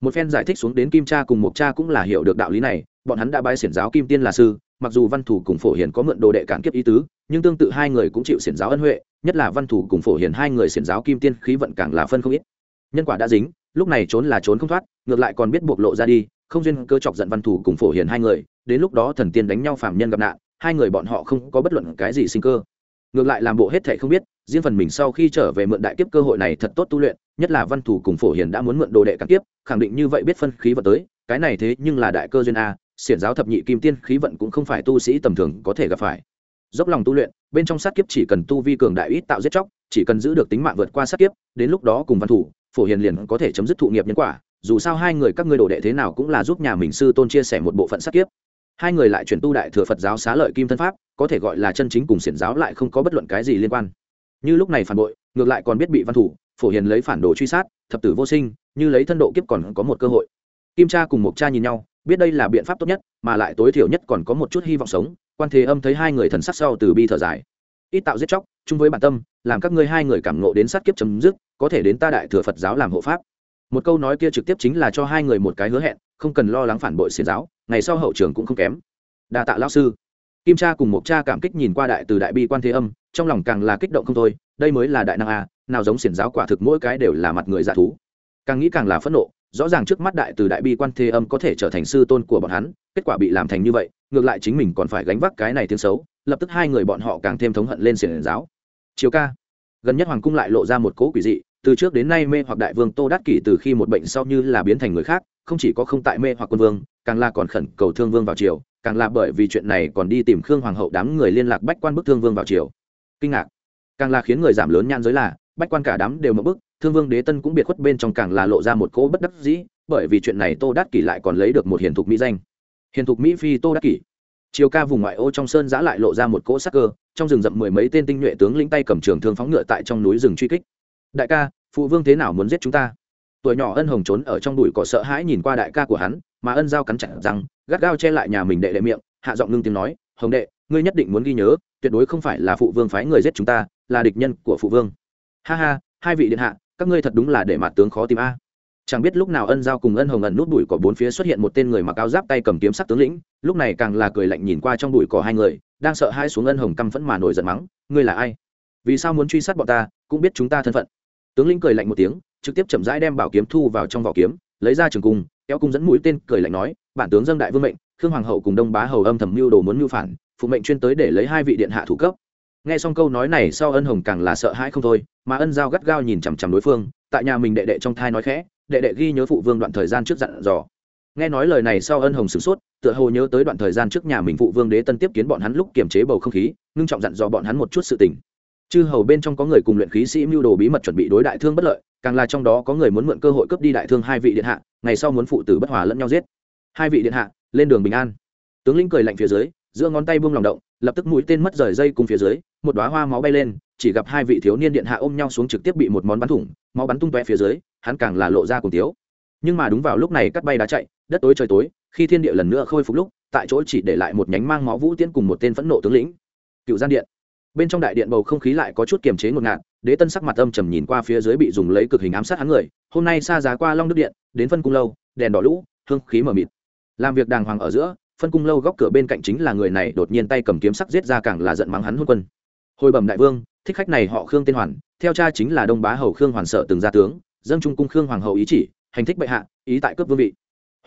Một phen giải thích xuống đến kim cha cùng một cha cũng là hiểu được đạo lý này, bọn hắn đã bái xiển giáo kim tiên là sư, mặc dù văn thủ cùng phổ hiền có mượn đồ đệ cản kiếp ý tứ, nhưng tương tự hai người cũng chịu xiển giáo ân huệ, nhất là văn thủ cùng phổ hiền hai người xiển giáo kim tiên khí vận càng là phân không ít. Nhân quả đã dính, lúc này trốn là trốn không thoát, ngược lại còn biết bộc lộ ra đi, không duyên cơ chọc giận văn thủ cùng phổ hiền hai người, đến lúc đó thần tiên đánh nhau phạm nhân gặp nạn hai người bọn họ không có bất luận cái gì sinh cơ. Ngược lại làm bộ hết thệ không biết, riêng phần mình sau khi trở về mượn đại kiếp cơ hội này thật tốt tu luyện, nhất là văn thủ cùng phổ hiền đã muốn mượn đồ đệ cản kiếp, khẳng định như vậy biết phân khí vận tới, cái này thế nhưng là đại cơ duyên a, xiển giáo thập nhị kim tiên khí vận cũng không phải tu sĩ tầm thường có thể gặp phải. Dốc lòng tu luyện, bên trong sát kiếp chỉ cần tu vi cường đại ít tạo giết chóc, chỉ cần giữ được tính mạng vượt qua sát kiếp, đến lúc đó cùng văn thủ, phổ hiền liền có thể chấm dứt thụ nghiệp nhân quả, dù sao hai người các ngươi đồ đệ thế nào cũng là giúp nhà mình sư tôn chia sẻ một bộ phận sát kiếp hai người lại chuyển tu đại thừa phật giáo xá lợi kim thân pháp, có thể gọi là chân chính cùng xiển giáo lại không có bất luận cái gì liên quan. Như lúc này phản bội, ngược lại còn biết bị văn thủ, phổ hiền lấy phản đồ truy sát, thập tử vô sinh, như lấy thân độ kiếp còn có một cơ hội. Kim cha cùng mộc cha nhìn nhau, biết đây là biện pháp tốt nhất, mà lại tối thiểu nhất còn có một chút hy vọng sống, quan thế âm thấy hai người thần sắc sau từ bi thở dài. Ít tạo giết chóc, chung với bản tâm, làm các ngươi hai người cảm ngộ đến sát kiếp chấm dứt, có thể đến ta đại thừa phật giáo làm hộ pháp. Một câu nói kia trực tiếp chính là cho hai người một cái hứa hẹn, không cần lo lắng phản bội xiển giáo ngày sau hậu trường cũng không kém. Đa tạ lao sư. Kim cha cùng một cha cảm kích nhìn qua đại từ đại bi quan thế âm, trong lòng càng là kích động không thôi, đây mới là đại năng a, nào giống xiển giáo quả thực mỗi cái đều là mặt người dạ thú. Càng nghĩ càng là phẫn nộ, rõ ràng trước mắt đại từ đại bi quan thế âm có thể trở thành sư tôn của bọn hắn, kết quả bị làm thành như vậy, ngược lại chính mình còn phải gánh vác cái này tiếng xấu, lập tức hai người bọn họ càng thêm thống hận lên xiển giáo. Chiều ca. Gần nhất hoàng cung lại lộ ra một cố quỷ dị, từ trước đến nay mê hoặc đại vương tô đắc kỷ từ khi một bệnh sau như là biến thành người khác, không chỉ có không tại mê hoặc quân vương càng là còn khẩn cầu thương vương vào triều, càng là bởi vì chuyện này còn đi tìm khương hoàng hậu đám người liên lạc bách quan bức thương vương vào triều. Kinh ngạc. Càng là khiến người giảm lớn nhan giới là, bách quan cả đám đều mất bức, thương vương đế tân cũng biệt khuất bên trong càng là lộ ra một cỗ bất đắc dĩ, bởi vì chuyện này tô đắc kỷ lại còn lấy được một hiền thục mỹ danh. Hiền thục mỹ phi tô đắc kỷ. Chiều ca vùng ngoại ô trong sơn giã lại lộ ra một cỗ sắc cơ, trong rừng rậm mười mấy tên tinh nhuệ tướng lĩnh tay cầm trường thương phóng ngựa tại trong núi rừng truy kích. Đại ca, phụ vương thế nào muốn giết chúng ta? Tuổi nhỏ ân hồng trốn ở trong đùi cỏ sợ hãi nhìn qua đại ca của hắn mà ân giao cắn chặt rằng gắt gao che lại nhà mình đệ đệ miệng, hạ giọng ngưng tiếng nói, hồng đệ, ngươi nhất định muốn ghi nhớ, tuyệt đối không phải là phụ vương phái người giết chúng ta, là địch nhân của phụ vương. Ha ha, hai vị điện hạ, các ngươi thật đúng là để mặt tướng khó tìm a. Chẳng biết lúc nào ân giao cùng ân hồng ẩn nút bụi cỏ bốn phía xuất hiện một tên người mặc áo giáp tay cầm kiếm sắc tướng lĩnh, lúc này càng là cười lạnh nhìn qua trong bụi cỏ hai người, đang sợ hai xuống ân hồng căm phẫn mà nổi giận mắng, ngươi là ai? Vì sao muốn truy sát bọn ta, cũng biết chúng ta thân phận. Tướng lĩnh cười lạnh một tiếng, trực tiếp chậm rãi đem bảo kiếm thu vào trong vỏ kiếm, lấy ra trường cung kéo cung dẫn mũi tên cười lạnh nói, bản tướng dâng đại vương mệnh, khương hoàng hậu cùng đông bá hầu âm thầm mưu đồ muốn mưu phản, phụ mệnh chuyên tới để lấy hai vị điện hạ thủ cấp. Nghe xong câu nói này sau ân hồng càng là sợ hãi không thôi, mà ân giao gắt gao nhìn chằm chằm đối phương, tại nhà mình đệ đệ trong thai nói khẽ, đệ đệ ghi nhớ phụ vương đoạn thời gian trước dặn dò. Nghe nói lời này sau ân hồng sửng sốt, tựa hồ nhớ tới đoạn thời gian trước nhà mình phụ vương đế tân tiếp kiến bọn hắn lúc kiềm chế bầu không khí, ngưng trọng dặn dò bọn hắn một chút sự tình. Chư hầu bên trong có người cùng luyện khí sĩ mưu đồ bí mật chuẩn bị đối đại thương bất lợi, càng là trong đó có người muốn mượn cơ hội cướp đi đại thương hai vị điện hạ ngày sau muốn phụ tử bất hòa lẫn nhau giết. Hai vị điện hạ, lên đường bình an. Tướng lĩnh cười lạnh phía dưới, giữa ngón tay buông lòng động, lập tức mũi tên mất rời dây cùng phía dưới, một đoá hoa máu bay lên, chỉ gặp hai vị thiếu niên điện hạ ôm nhau xuống trực tiếp bị một món bắn thủng, máu bắn tung toe phía dưới, hắn càng là lộ ra cùng tiếu. Nhưng mà đúng vào lúc này cắt bay đá chạy, đất tối trời tối, khi thiên địa lần nữa khôi phục lúc, tại chỗ chỉ để lại một nhánh mang máu vũ tiễn cùng một tên phẫn nộ tướng lĩnh. Cựu gian điện bên trong đại điện bầu không khí lại có chút kiềm chế ngột ngạt, đế tân sắc mặt âm trầm nhìn qua phía dưới bị dùng lấy cực hình ám sát hắn người, hôm nay xa giá qua long đức điện, đến phân cung lâu, đèn đỏ lũ, hương khí mờ mịt. Làm việc đàng hoàng ở giữa, phân cung lâu góc cửa bên cạnh chính là người này đột nhiên tay cầm kiếm sắc giết ra càng là giận mắng hắn hôn quân. Hồi bẩm đại vương, thích khách này họ khương tên hoàn, theo cha chính là đông bá hầu khương hoàn sợ từng gia tướng, dân trung cung khương hoàng hậu ý chỉ, hành thích bệ hạ, ý tại cướp vương vị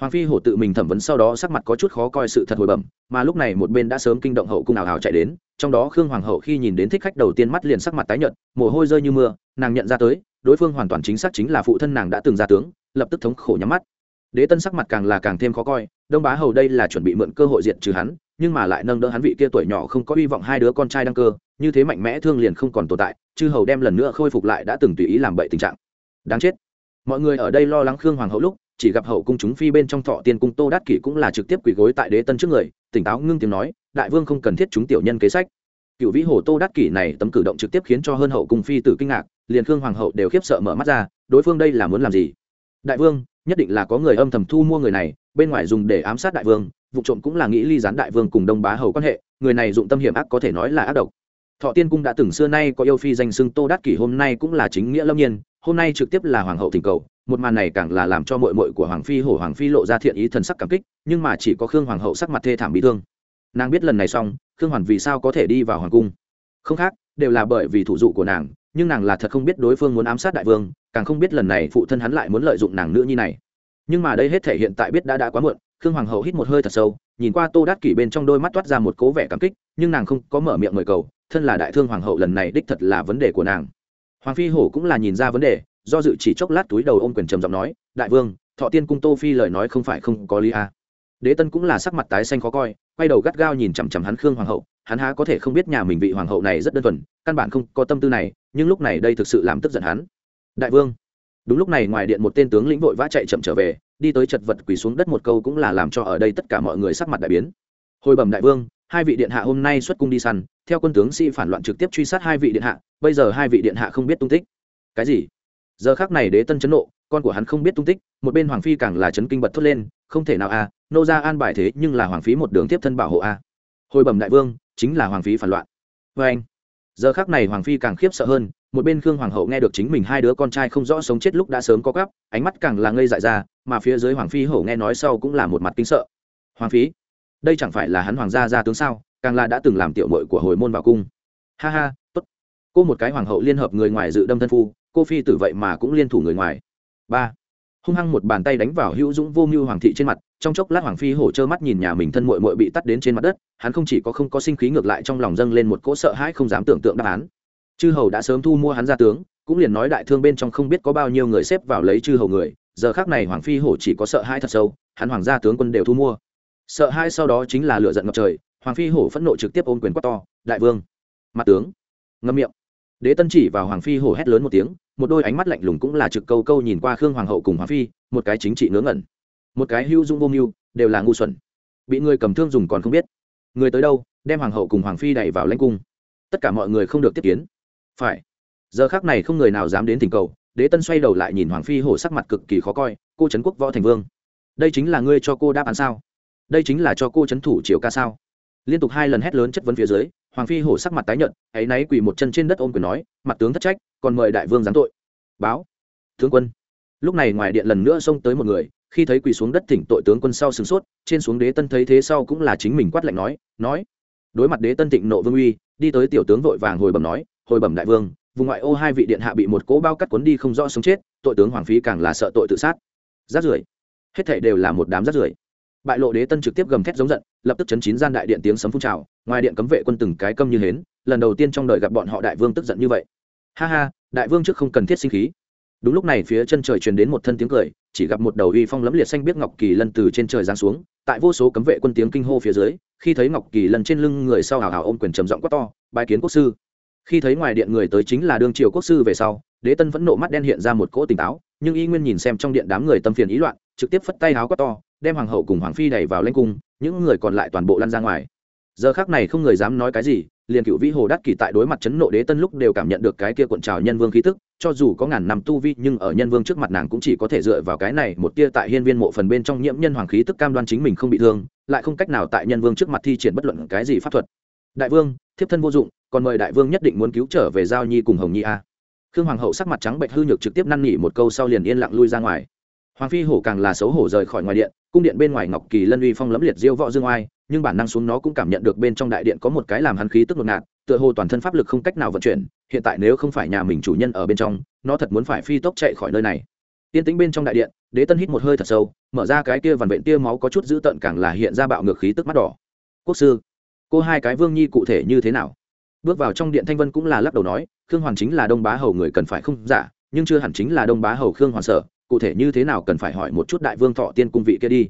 hoàng phi hổ tự mình thẩm vấn sau đó sắc mặt có chút khó coi sự thật hồi bẩm, mà lúc này một bên đã sớm kinh động hậu cung ảo ảo chạy đến, trong đó khương hoàng hậu khi nhìn đến thích khách đầu tiên mắt liền sắc mặt tái nhợt, mồ hôi rơi như mưa, nàng nhận ra tới, đối phương hoàn toàn chính xác chính là phụ thân nàng đã từng ra tướng, lập tức thống khổ nhắm mắt. Đế tân sắc mặt càng là càng thêm khó coi, đông bá hầu đây là chuẩn bị mượn cơ hội diện trừ hắn, nhưng mà lại nâng đỡ hắn vị kia tuổi nhỏ không có hy vọng hai đứa con trai đăng cơ, như thế mạnh mẽ thương liền không còn tồn tại, chư hầu đem lần nữa khôi phục lại đã từng tùy ý làm bậy tình trạng. Đáng chết. Mọi người ở đây lo lắng khương hoàng hậu lúc chỉ gặp hậu cung chúng phi bên trong thọ tiên cung tô đát kỷ cũng là trực tiếp quỳ gối tại đế tân trước người, tỉnh táo ngưng tiếng nói, đại vương không cần thiết chúng tiểu nhân kế sách. Cựu vĩ hồ tô đát kỷ này tấm cử động trực tiếp khiến cho hơn hậu cung phi tử kinh ngạc, liền khương hoàng hậu đều khiếp sợ mở mắt ra, đối phương đây là muốn làm gì? Đại vương, nhất định là có người âm thầm thu mua người này, bên ngoài dùng để ám sát đại vương, vụ trộm cũng là nghĩ ly gián đại vương cùng đông bá hầu quan hệ, người này dụng tâm hiểm ác có thể nói là ác độc thọ tiên cung đã từng xưa nay có yêu phi danh xưng tô đát kỷ, hôm nay cũng là chính nghĩa lâm nhiên, hôm nay trực tiếp là hoàng hậu thỉnh cầu, một màn này càng là làm cho mội mội của hoàng phi hổ, hoàng phi lộ ra thiện ý thần sắc cảm kích, nhưng mà chỉ có khương hoàng hậu sắc mặt thê thảm bị thương. Nàng biết lần này xong, khương hoàn vì sao có thể đi vào hoàng cung? Không khác, đều là bởi vì thủ dụ của nàng, nhưng nàng là thật không biết đối phương muốn ám sát đại vương, càng không biết lần này phụ thân hắn lại muốn lợi dụng nàng nữ nhi này. Nhưng mà đây hết thể hiện tại biết đã đã quá muộn, khương hoàng hậu hít một hơi thật sâu nhìn qua tô đát kỷ bên trong đôi mắt toát ra một cố vẻ cảm kích, nhưng nàng không có mở miệng mời cầu, thân là đại thương hoàng hậu lần này đích thật là vấn đề của nàng. Hoàng phi hổ cũng là nhìn ra vấn đề, do dự chỉ chốc lát túi đầu ôm quyền trầm giọng nói, đại vương, thọ tiên cung tô phi lời nói không phải không có lý a à. đế tân cũng là sắc mặt tái xanh khó coi, quay đầu gắt gao nhìn chằm chằm hắn khương hoàng hậu, hắn há có thể không biết nhà mình vị hoàng hậu này rất đơn thuần, căn bản không có tâm tư này, nhưng lúc này đây thực sự làm tức giận hắn. Đại vương. Đúng lúc này ngoài điện một tên tướng lĩnh vội vã chạy chậm trở về đi tới chật vật quỳ xuống đất một câu cũng là làm cho ở đây tất cả mọi người sắc mặt đại biến. Hồi bẩm đại vương, hai vị điện hạ hôm nay xuất cung đi săn, theo quân tướng sĩ phản loạn trực tiếp truy sát hai vị điện hạ, bây giờ hai vị điện hạ không biết tung tích. Cái gì? Giờ khác này đế tân chấn nộ, con của hắn không biết tung tích, một bên hoàng phi càng là chấn kinh bật thốt lên, không thể nào a nô ra an bài thế nhưng là hoàng phí một đường tiếp thân bảo hộ a hồi bẩm đại vương, chính là hoàng phí phản loạn. Vê anh giờ khác này hoàng phi càng khiếp sợ hơn, một bên khương hoàng hậu nghe được chính mình hai đứa con trai không rõ sống chết lúc đã sớm có gắp ánh mắt càng là ngây dại ra, mà phía dưới hoàng phi hậu nghe nói sau cũng là một mặt kinh sợ. Hoàng phí đây chẳng phải là hắn hoàng gia gia tướng sao? Càng là đã từng làm tiểu mội của hồi môn vào cung. Ha ha, tốt. Cô một cái hoàng hậu liên hợp người ngoài dự đâm thân phu, cô phi tử vậy mà cũng liên thủ người ngoài. Ba hung hăng một bàn tay đánh vào hữu dũng vô mưu hoàng thị trên mặt, trong chốc lát hoàng phi hổ trơ mắt nhìn nhà mình thân mội mội bị tắt đến trên mặt đất, hắn không chỉ có không có sinh khí ngược lại trong lòng dâng lên một cỗ sợ hãi không dám tưởng tượng đáp án. Chư hầu đã sớm thu mua hắn ra tướng, cũng liền nói đại thương bên trong không biết có bao nhiêu người xếp vào lấy chư hầu người, giờ khác này hoàng phi hổ chỉ có sợ hãi thật sâu, hắn hoàng gia tướng quân đều thu mua. Sợ hãi sau đó chính là lựa giận ngập trời, hoàng phi hổ phẫn nộ trực tiếp ôm quyền quát to, đại vương! Mặt tướng! Ngâm miệng. Đế tân chỉ vào hoàng phi hổ hét lớn một tiếng một đôi ánh mắt lạnh lùng cũng là trực câu câu nhìn qua khương hoàng hậu cùng hoàng phi, một cái chính trị ngớ ngẩn. Một cái hưu dung vô mưu, đều là ngu xuẩn. Bị người cầm thương dùng còn không biết. Người tới đâu, đem hoàng hậu cùng hoàng phi đẩy vào lãnh cung. Tất cả mọi người không được tiếp kiến. Phải. Giờ khác này không người nào dám đến thỉnh cầu, đế tân xoay đầu lại nhìn hoàng phi hổ sắc mặt cực kỳ khó coi, cô trấn quốc võ thành vương, đây chính là ngươi cho cô đáp án sao? Đây chính là cho cô trấn thủ triều ca sao? Liên tục hai lần hét lớn chất vấn phía dưới hoàng phi hổ sắc mặt tái nhợt, ấy náy quỳ một chân trên đất ôm quyền nói, mặt tướng thất trách, còn mời đại vương giáng tội. Báo, tướng quân. Lúc này ngoài điện lần nữa xông tới một người, khi thấy quỳ xuống đất thỉnh tội tướng quân sau sửng sốt, trên xuống đế tân thấy thế sau cũng là chính mình quát lạnh nói nói. Đối mặt đế tân thịnh nộ vương uy, đi tới tiểu tướng vội vàng hồi bẩm nói, hồi bẩm đại vương, vùng ngoại ô hai vị điện hạ bị một cỗ bao cắt cuốn đi không rõ sống chết, tội tướng hoàng phí càng là sợ tội tự sát. Rát rưởi. Hết thảy đều là một đám rát rưởi bại lộ đế tân trực tiếp gầm thét giống giận, lập tức chấn chín gian đại điện tiếng sấm phun trào, ngoài điện cấm vệ quân từng cái câm như hến, lần đầu tiên trong đời gặp bọn họ đại vương tức giận như vậy. Ha ha, đại vương trước không cần thiết sinh khí. Đúng lúc này phía chân trời truyền đến một thân tiếng cười, chỉ gặp một đầu uy phong lẫm liệt xanh biết ngọc kỳ lân từ trên trời giáng xuống, tại vô số cấm vệ quân tiếng kinh hô phía dưới, khi thấy ngọc kỳ lân trên lưng người sau hào hào ôm quyền trầm giọng quát to bài kiến quốc sư. Khi thấy ngoài điện người tới chính là đương triều quốc sư về sau, đế tân vẫn nộ mắt đen hiện ra một cỗ tỉnh táo, nhưng y nguyên nhìn xem trong điện đám người tâm phiền ý loạn, trực tiếp phất tay háo quát to đem hoàng hậu cùng hoàng phi đẩy vào lên cung, những người còn lại toàn bộ lăn ra ngoài. Giờ khác này không người dám nói cái gì, liền cựu vĩ hồ đắc kỷ tại đối mặt chấn nộ đế tân lúc đều cảm nhận được cái kia cuộn trào nhân vương khí tức, cho dù có ngàn năm tu vi nhưng ở nhân vương trước mặt nàng cũng chỉ có thể dựa vào cái này một tia tại hiên viên mộ phần bên trong nhiễm nhân hoàng khí tức cam đoan chính mình không bị thương, lại không cách nào tại nhân vương trước mặt thi triển bất luận cái gì pháp thuật. Đại vương, thiếp thân vô dụng, còn mời đại vương nhất định muốn cứu trở về giao nhi cùng hồng nhi a. Khương hoàng hậu sắc mặt trắng bệnh hư nhược trực tiếp năn nỉ một câu sau liền yên lặng lui ra ngoài. Hoàng phi hổ càng là xấu hổ rời khỏi ngoài điện cung điện bên ngoài ngọc kỳ lân uy phong lẫm liệt diêu võ dương oai, nhưng bản năng xuống nó cũng cảm nhận được bên trong đại điện có một cái làm hắn khí tức ngột ngạt, tựa hồ toàn thân pháp lực không cách nào vận chuyển, hiện tại nếu không phải nhà mình chủ nhân ở bên trong, nó thật muốn phải phi tốc chạy khỏi nơi này. Tiên tĩnh bên trong đại điện, đế tân hít một hơi thật sâu, mở ra cái kia vằn vện tia máu có chút dữ tợn càng là hiện ra bạo ngược khí tức mắt đỏ. Quốc sư, cô hai cái vương nhi cụ thể như thế nào? Bước vào trong điện thanh vân cũng là lắc đầu nói, khương hoàn chính là đông bá hầu người cần phải không giả, nhưng chưa hẳn chính là đông bá hầu khương hoàn sở cụ thể như thế nào cần phải hỏi một chút đại vương thọ tiên cung vị kia đi.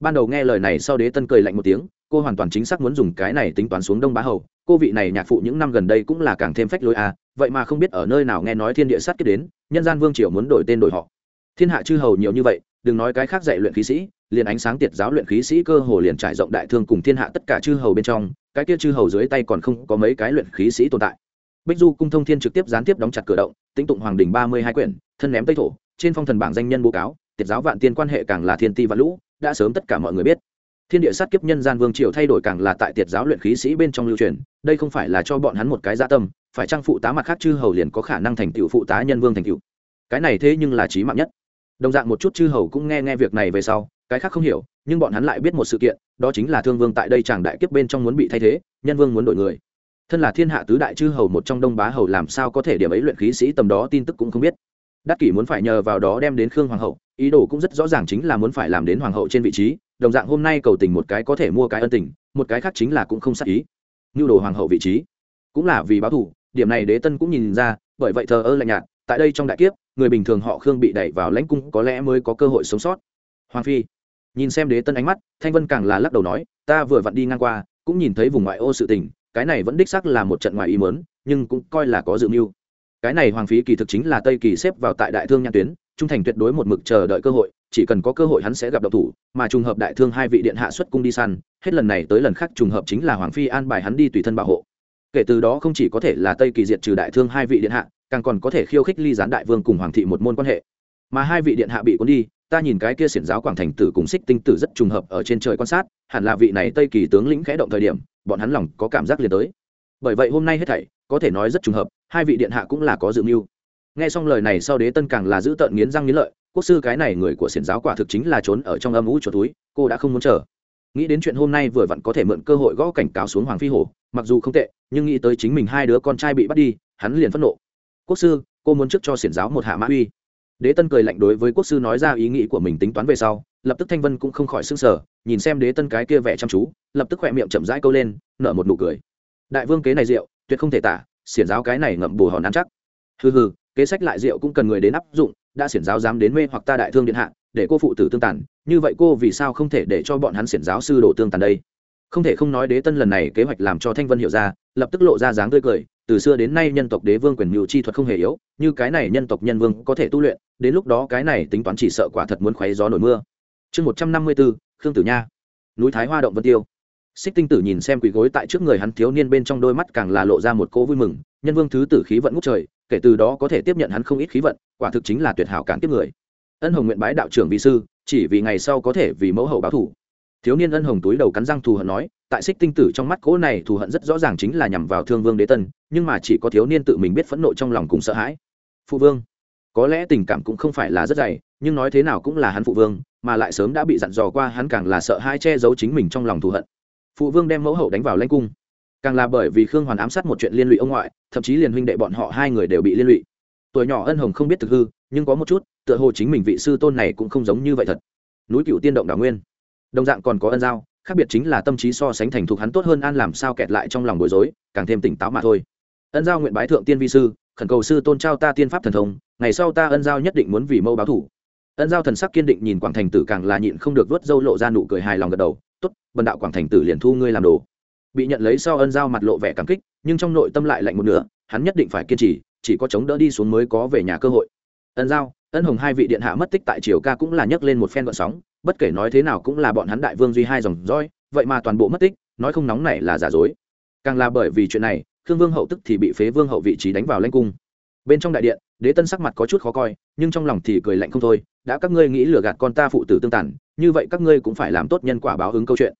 Ban đầu nghe lời này sau đế tân cười lạnh một tiếng, cô hoàn toàn chính xác muốn dùng cái này tính toán xuống đông bá hầu. Cô vị này nhạc phụ những năm gần đây cũng là càng thêm phách lối à vậy mà không biết ở nơi nào nghe nói thiên địa sát kết đến, nhân gian vương triều muốn đổi tên đổi họ. Thiên hạ chư hầu nhiều như vậy, đừng nói cái khác dạy luyện khí sĩ, liền ánh sáng tiệt giáo luyện khí sĩ cơ hồ liền trải rộng đại thương cùng thiên hạ tất cả chư hầu bên trong, cái kia chư hầu dưới tay còn không có mấy cái luyện khí sĩ tồn tại. Bích du cung thông thiên trực tiếp gián tiếp đóng chặt cửa động, tĩnh tụng hoàng đình ba mươi hai quyển, thân ném tây thổ trên phong thần bảng danh nhân bố cáo, tiệt giáo vạn tiên quan hệ càng là thiên ti và lũ, đã sớm tất cả mọi người biết. Thiên địa sát kiếp nhân gian vương triều thay đổi càng là tại tiệt giáo luyện khí sĩ bên trong lưu truyền, đây không phải là cho bọn hắn một cái gia dạ tâm, phải trang phụ tá mặt khác chư hầu liền có khả năng thành tựu phụ tá nhân vương thành tựu? Cái này thế nhưng là trí mạng nhất. Đồng dạng một chút chư hầu cũng nghe nghe việc này về sau, cái khác không hiểu, nhưng bọn hắn lại biết một sự kiện, đó chính là thương vương tại đây chàng đại kiếp bên trong muốn bị thay thế, nhân vương muốn đổi người. Thân là thiên hạ tứ đại chư hầu một trong đông bá hầu làm sao có thể điểm ấy luyện khí sĩ tầm đó tin tức cũng không biết đắc kỷ muốn phải nhờ vào đó đem đến khương hoàng hậu, ý đồ cũng rất rõ ràng chính là muốn phải làm đến hoàng hậu trên vị trí, đồng dạng hôm nay cầu tình một cái có thể mua cái ân tình, một cái khác chính là cũng không sát ý. Nhu đồ hoàng hậu vị trí cũng là vì báo thù, điểm này đế tân cũng nhìn ra, bởi vậy thờ ơ lạnh nhạt, tại đây trong đại kiếp, người bình thường họ khương bị đẩy vào lãnh cung có lẽ mới có cơ hội sống sót. Hoàng phi, nhìn xem đế tân ánh mắt, thanh vân càng là lắc đầu nói, ta vừa vặn đi ngang qua, cũng nhìn thấy vùng ngoại ô sự tình, cái này vẫn đích xác là một trận ngoài ý mớn nhưng cũng coi là có dự mưu cái này hoàng phí kỳ thực chính là tây kỳ xếp vào tại đại thương nhãn tuyến, trung thành tuyệt đối một mực chờ đợi cơ hội, chỉ cần có cơ hội hắn sẽ gặp độc thủ, mà trùng hợp đại thương hai vị điện hạ xuất cung đi săn, hết lần này tới lần khác trùng hợp chính là hoàng phi an bài hắn đi tùy thân bảo hộ. Kể từ đó không chỉ có thể là tây kỳ diệt trừ đại thương hai vị điện hạ, càng còn có thể khiêu khích ly gián đại vương cùng hoàng thị một môn quan hệ. Mà hai vị điện hạ bị cuốn đi, ta nhìn cái kia xiển giáo quảng thành tử cùng xích tinh tử rất trùng hợp ở trên trời quan sát, hẳn là vị này tây kỳ tướng lĩnh khẽ động thời điểm, bọn hắn lòng có cảm giác liền tới. Bởi vậy hôm nay hết thảy, có thể nói rất trùng hợp hai vị điện hạ cũng là có dự mưu. Nghe xong lời này sau đế tân càng là giữ tợn nghiến răng nghiến lợi, quốc sư cái này người của xiển giáo quả thực chính là trốn ở trong âm ủ chuột túi, cô đã không muốn chờ. Nghĩ đến chuyện hôm nay vừa vặn có thể mượn cơ hội gõ cảnh cáo xuống hoàng phi hổ mặc dù không tệ, nhưng nghĩ tới chính mình hai đứa con trai bị bắt đi, hắn liền phẫn nộ. Quốc sư, cô muốn trước cho xiển giáo một hạ mã uy. Đế tân cười lạnh đối với quốc sư nói ra ý nghĩ của mình tính toán về sau, lập tức thanh vân cũng không khỏi s ư n g sở nhìn xem đế tân cái kia vẻ chăm chú, lập tức khỏe miệng chậm rãi câu lên, nở một nụ cười. Đại vương kế này rượu, tuyệt không thể tả xiển giáo cái này ngậm bù hòn ăn chắc. Hừ hừ, kế sách lại rượu cũng cần người đến áp dụng, đã xiển giáo dám đến mê hoặc ta đại thương điện hạ, để cô phụ tử tương tàn, như vậy cô vì sao không thể để cho bọn hắn xiển giáo sư đồ tương tàn đây? Không thể không nói đế tân lần này kế hoạch làm cho thanh vân hiểu ra, lập tức lộ ra dáng tươi cười, từ xưa đến nay nhân tộc đế vương quyền mưu chi thuật không hề yếu, như cái này nhân tộc nhân vương có thể tu luyện, đến lúc đó cái này tính toán chỉ sợ quả thật muốn khoáy gió nổi mưa. Chương một trăm năm mươi bốn khương tử nha. Núi thái hoa động vân tiêu xích tinh tử nhìn xem quỳ gối tại trước người hắn thiếu niên bên trong đôi mắt càng là lộ ra một cỗ vui mừng, nhân vương thứ tử khí vận ngút trời, kể từ đó có thể tiếp nhận hắn không ít khí vận, quả thực chính là tuyệt hảo cản tiếp người. Ân hồng nguyện bái đạo trưởng vi sư, chỉ vì ngày sau có thể vì mẫu hậu báo thủ. Thiếu niên ân hồng túi đầu cắn răng thù hận nói, tại xích tinh tử trong mắt cỗ này thù hận rất rõ ràng chính là nhằm vào thương vương đế tân, nhưng mà chỉ có thiếu niên tự mình biết phẫn nộ trong lòng cùng sợ hãi. Phụ vương, có lẽ tình cảm cũng không phải là rất dày, nhưng nói thế nào cũng là hắn phụ vương, mà lại sớm đã bị dặn dò qua hắn càng là sợ hai che giấu chính mình trong lòng thù hận phụ vương đem mẫu hậu đánh vào lanh cung. Càng là bởi vì khương hoàn ám sát một chuyện liên lụy ông ngoại, thậm chí liền huynh đệ bọn họ hai người đều bị liên lụy. Tuổi nhỏ ân hồng không biết thực hư, nhưng có một chút, tựa hồ chính mình vị sư tôn này cũng không giống như vậy thật. Núi cựu tiên động đảo nguyên. Đồng dạng còn có ân giao, khác biệt chính là tâm trí so sánh thành thục hắn tốt hơn an làm sao kẹt lại trong lòng bối rối, càng thêm tỉnh táo mà thôi. Ân giao nguyện bái thượng tiên vi sư, khẩn cầu sư tôn trao ta tiên pháp thần thông, ngày sau ta ân giao nhất định muốn vì mâu báo thủ. Ân giao thần sắc kiên định nhìn quảng thành tử càng là nhịn không được vớt dâu lộ ra nụ cười hài lòng gật đầu tốt, bần đạo quảng thành tử liền thu ngươi làm đồ. Bị nhận lấy sau ân giao mặt lộ vẻ cảm kích, nhưng trong nội tâm lại lạnh một nửa, hắn nhất định phải kiên trì, chỉ có chống đỡ đi xuống mới có về nhà cơ hội. Ân giao, ân hồng hai vị điện hạ mất tích tại triều ca cũng là nhấc lên một phen gọn sóng, bất kể nói thế nào cũng là bọn hắn đại vương duy hai dòng roi vậy mà toàn bộ mất tích, nói không nóng này là giả dối. Càng là bởi vì chuyện này, khương vương hậu tức thì bị phế vương hậu vị trí đánh vào lanh cung. Bên trong đại điện đế tân sắc mặt có chút khó coi, nhưng trong lòng thì cười lạnh không thôi, đã các ngươi nghĩ lừa gạt con ta phụ tử tương tàn, như vậy các ngươi cũng phải làm tốt nhân quả báo ứng câu chuyện.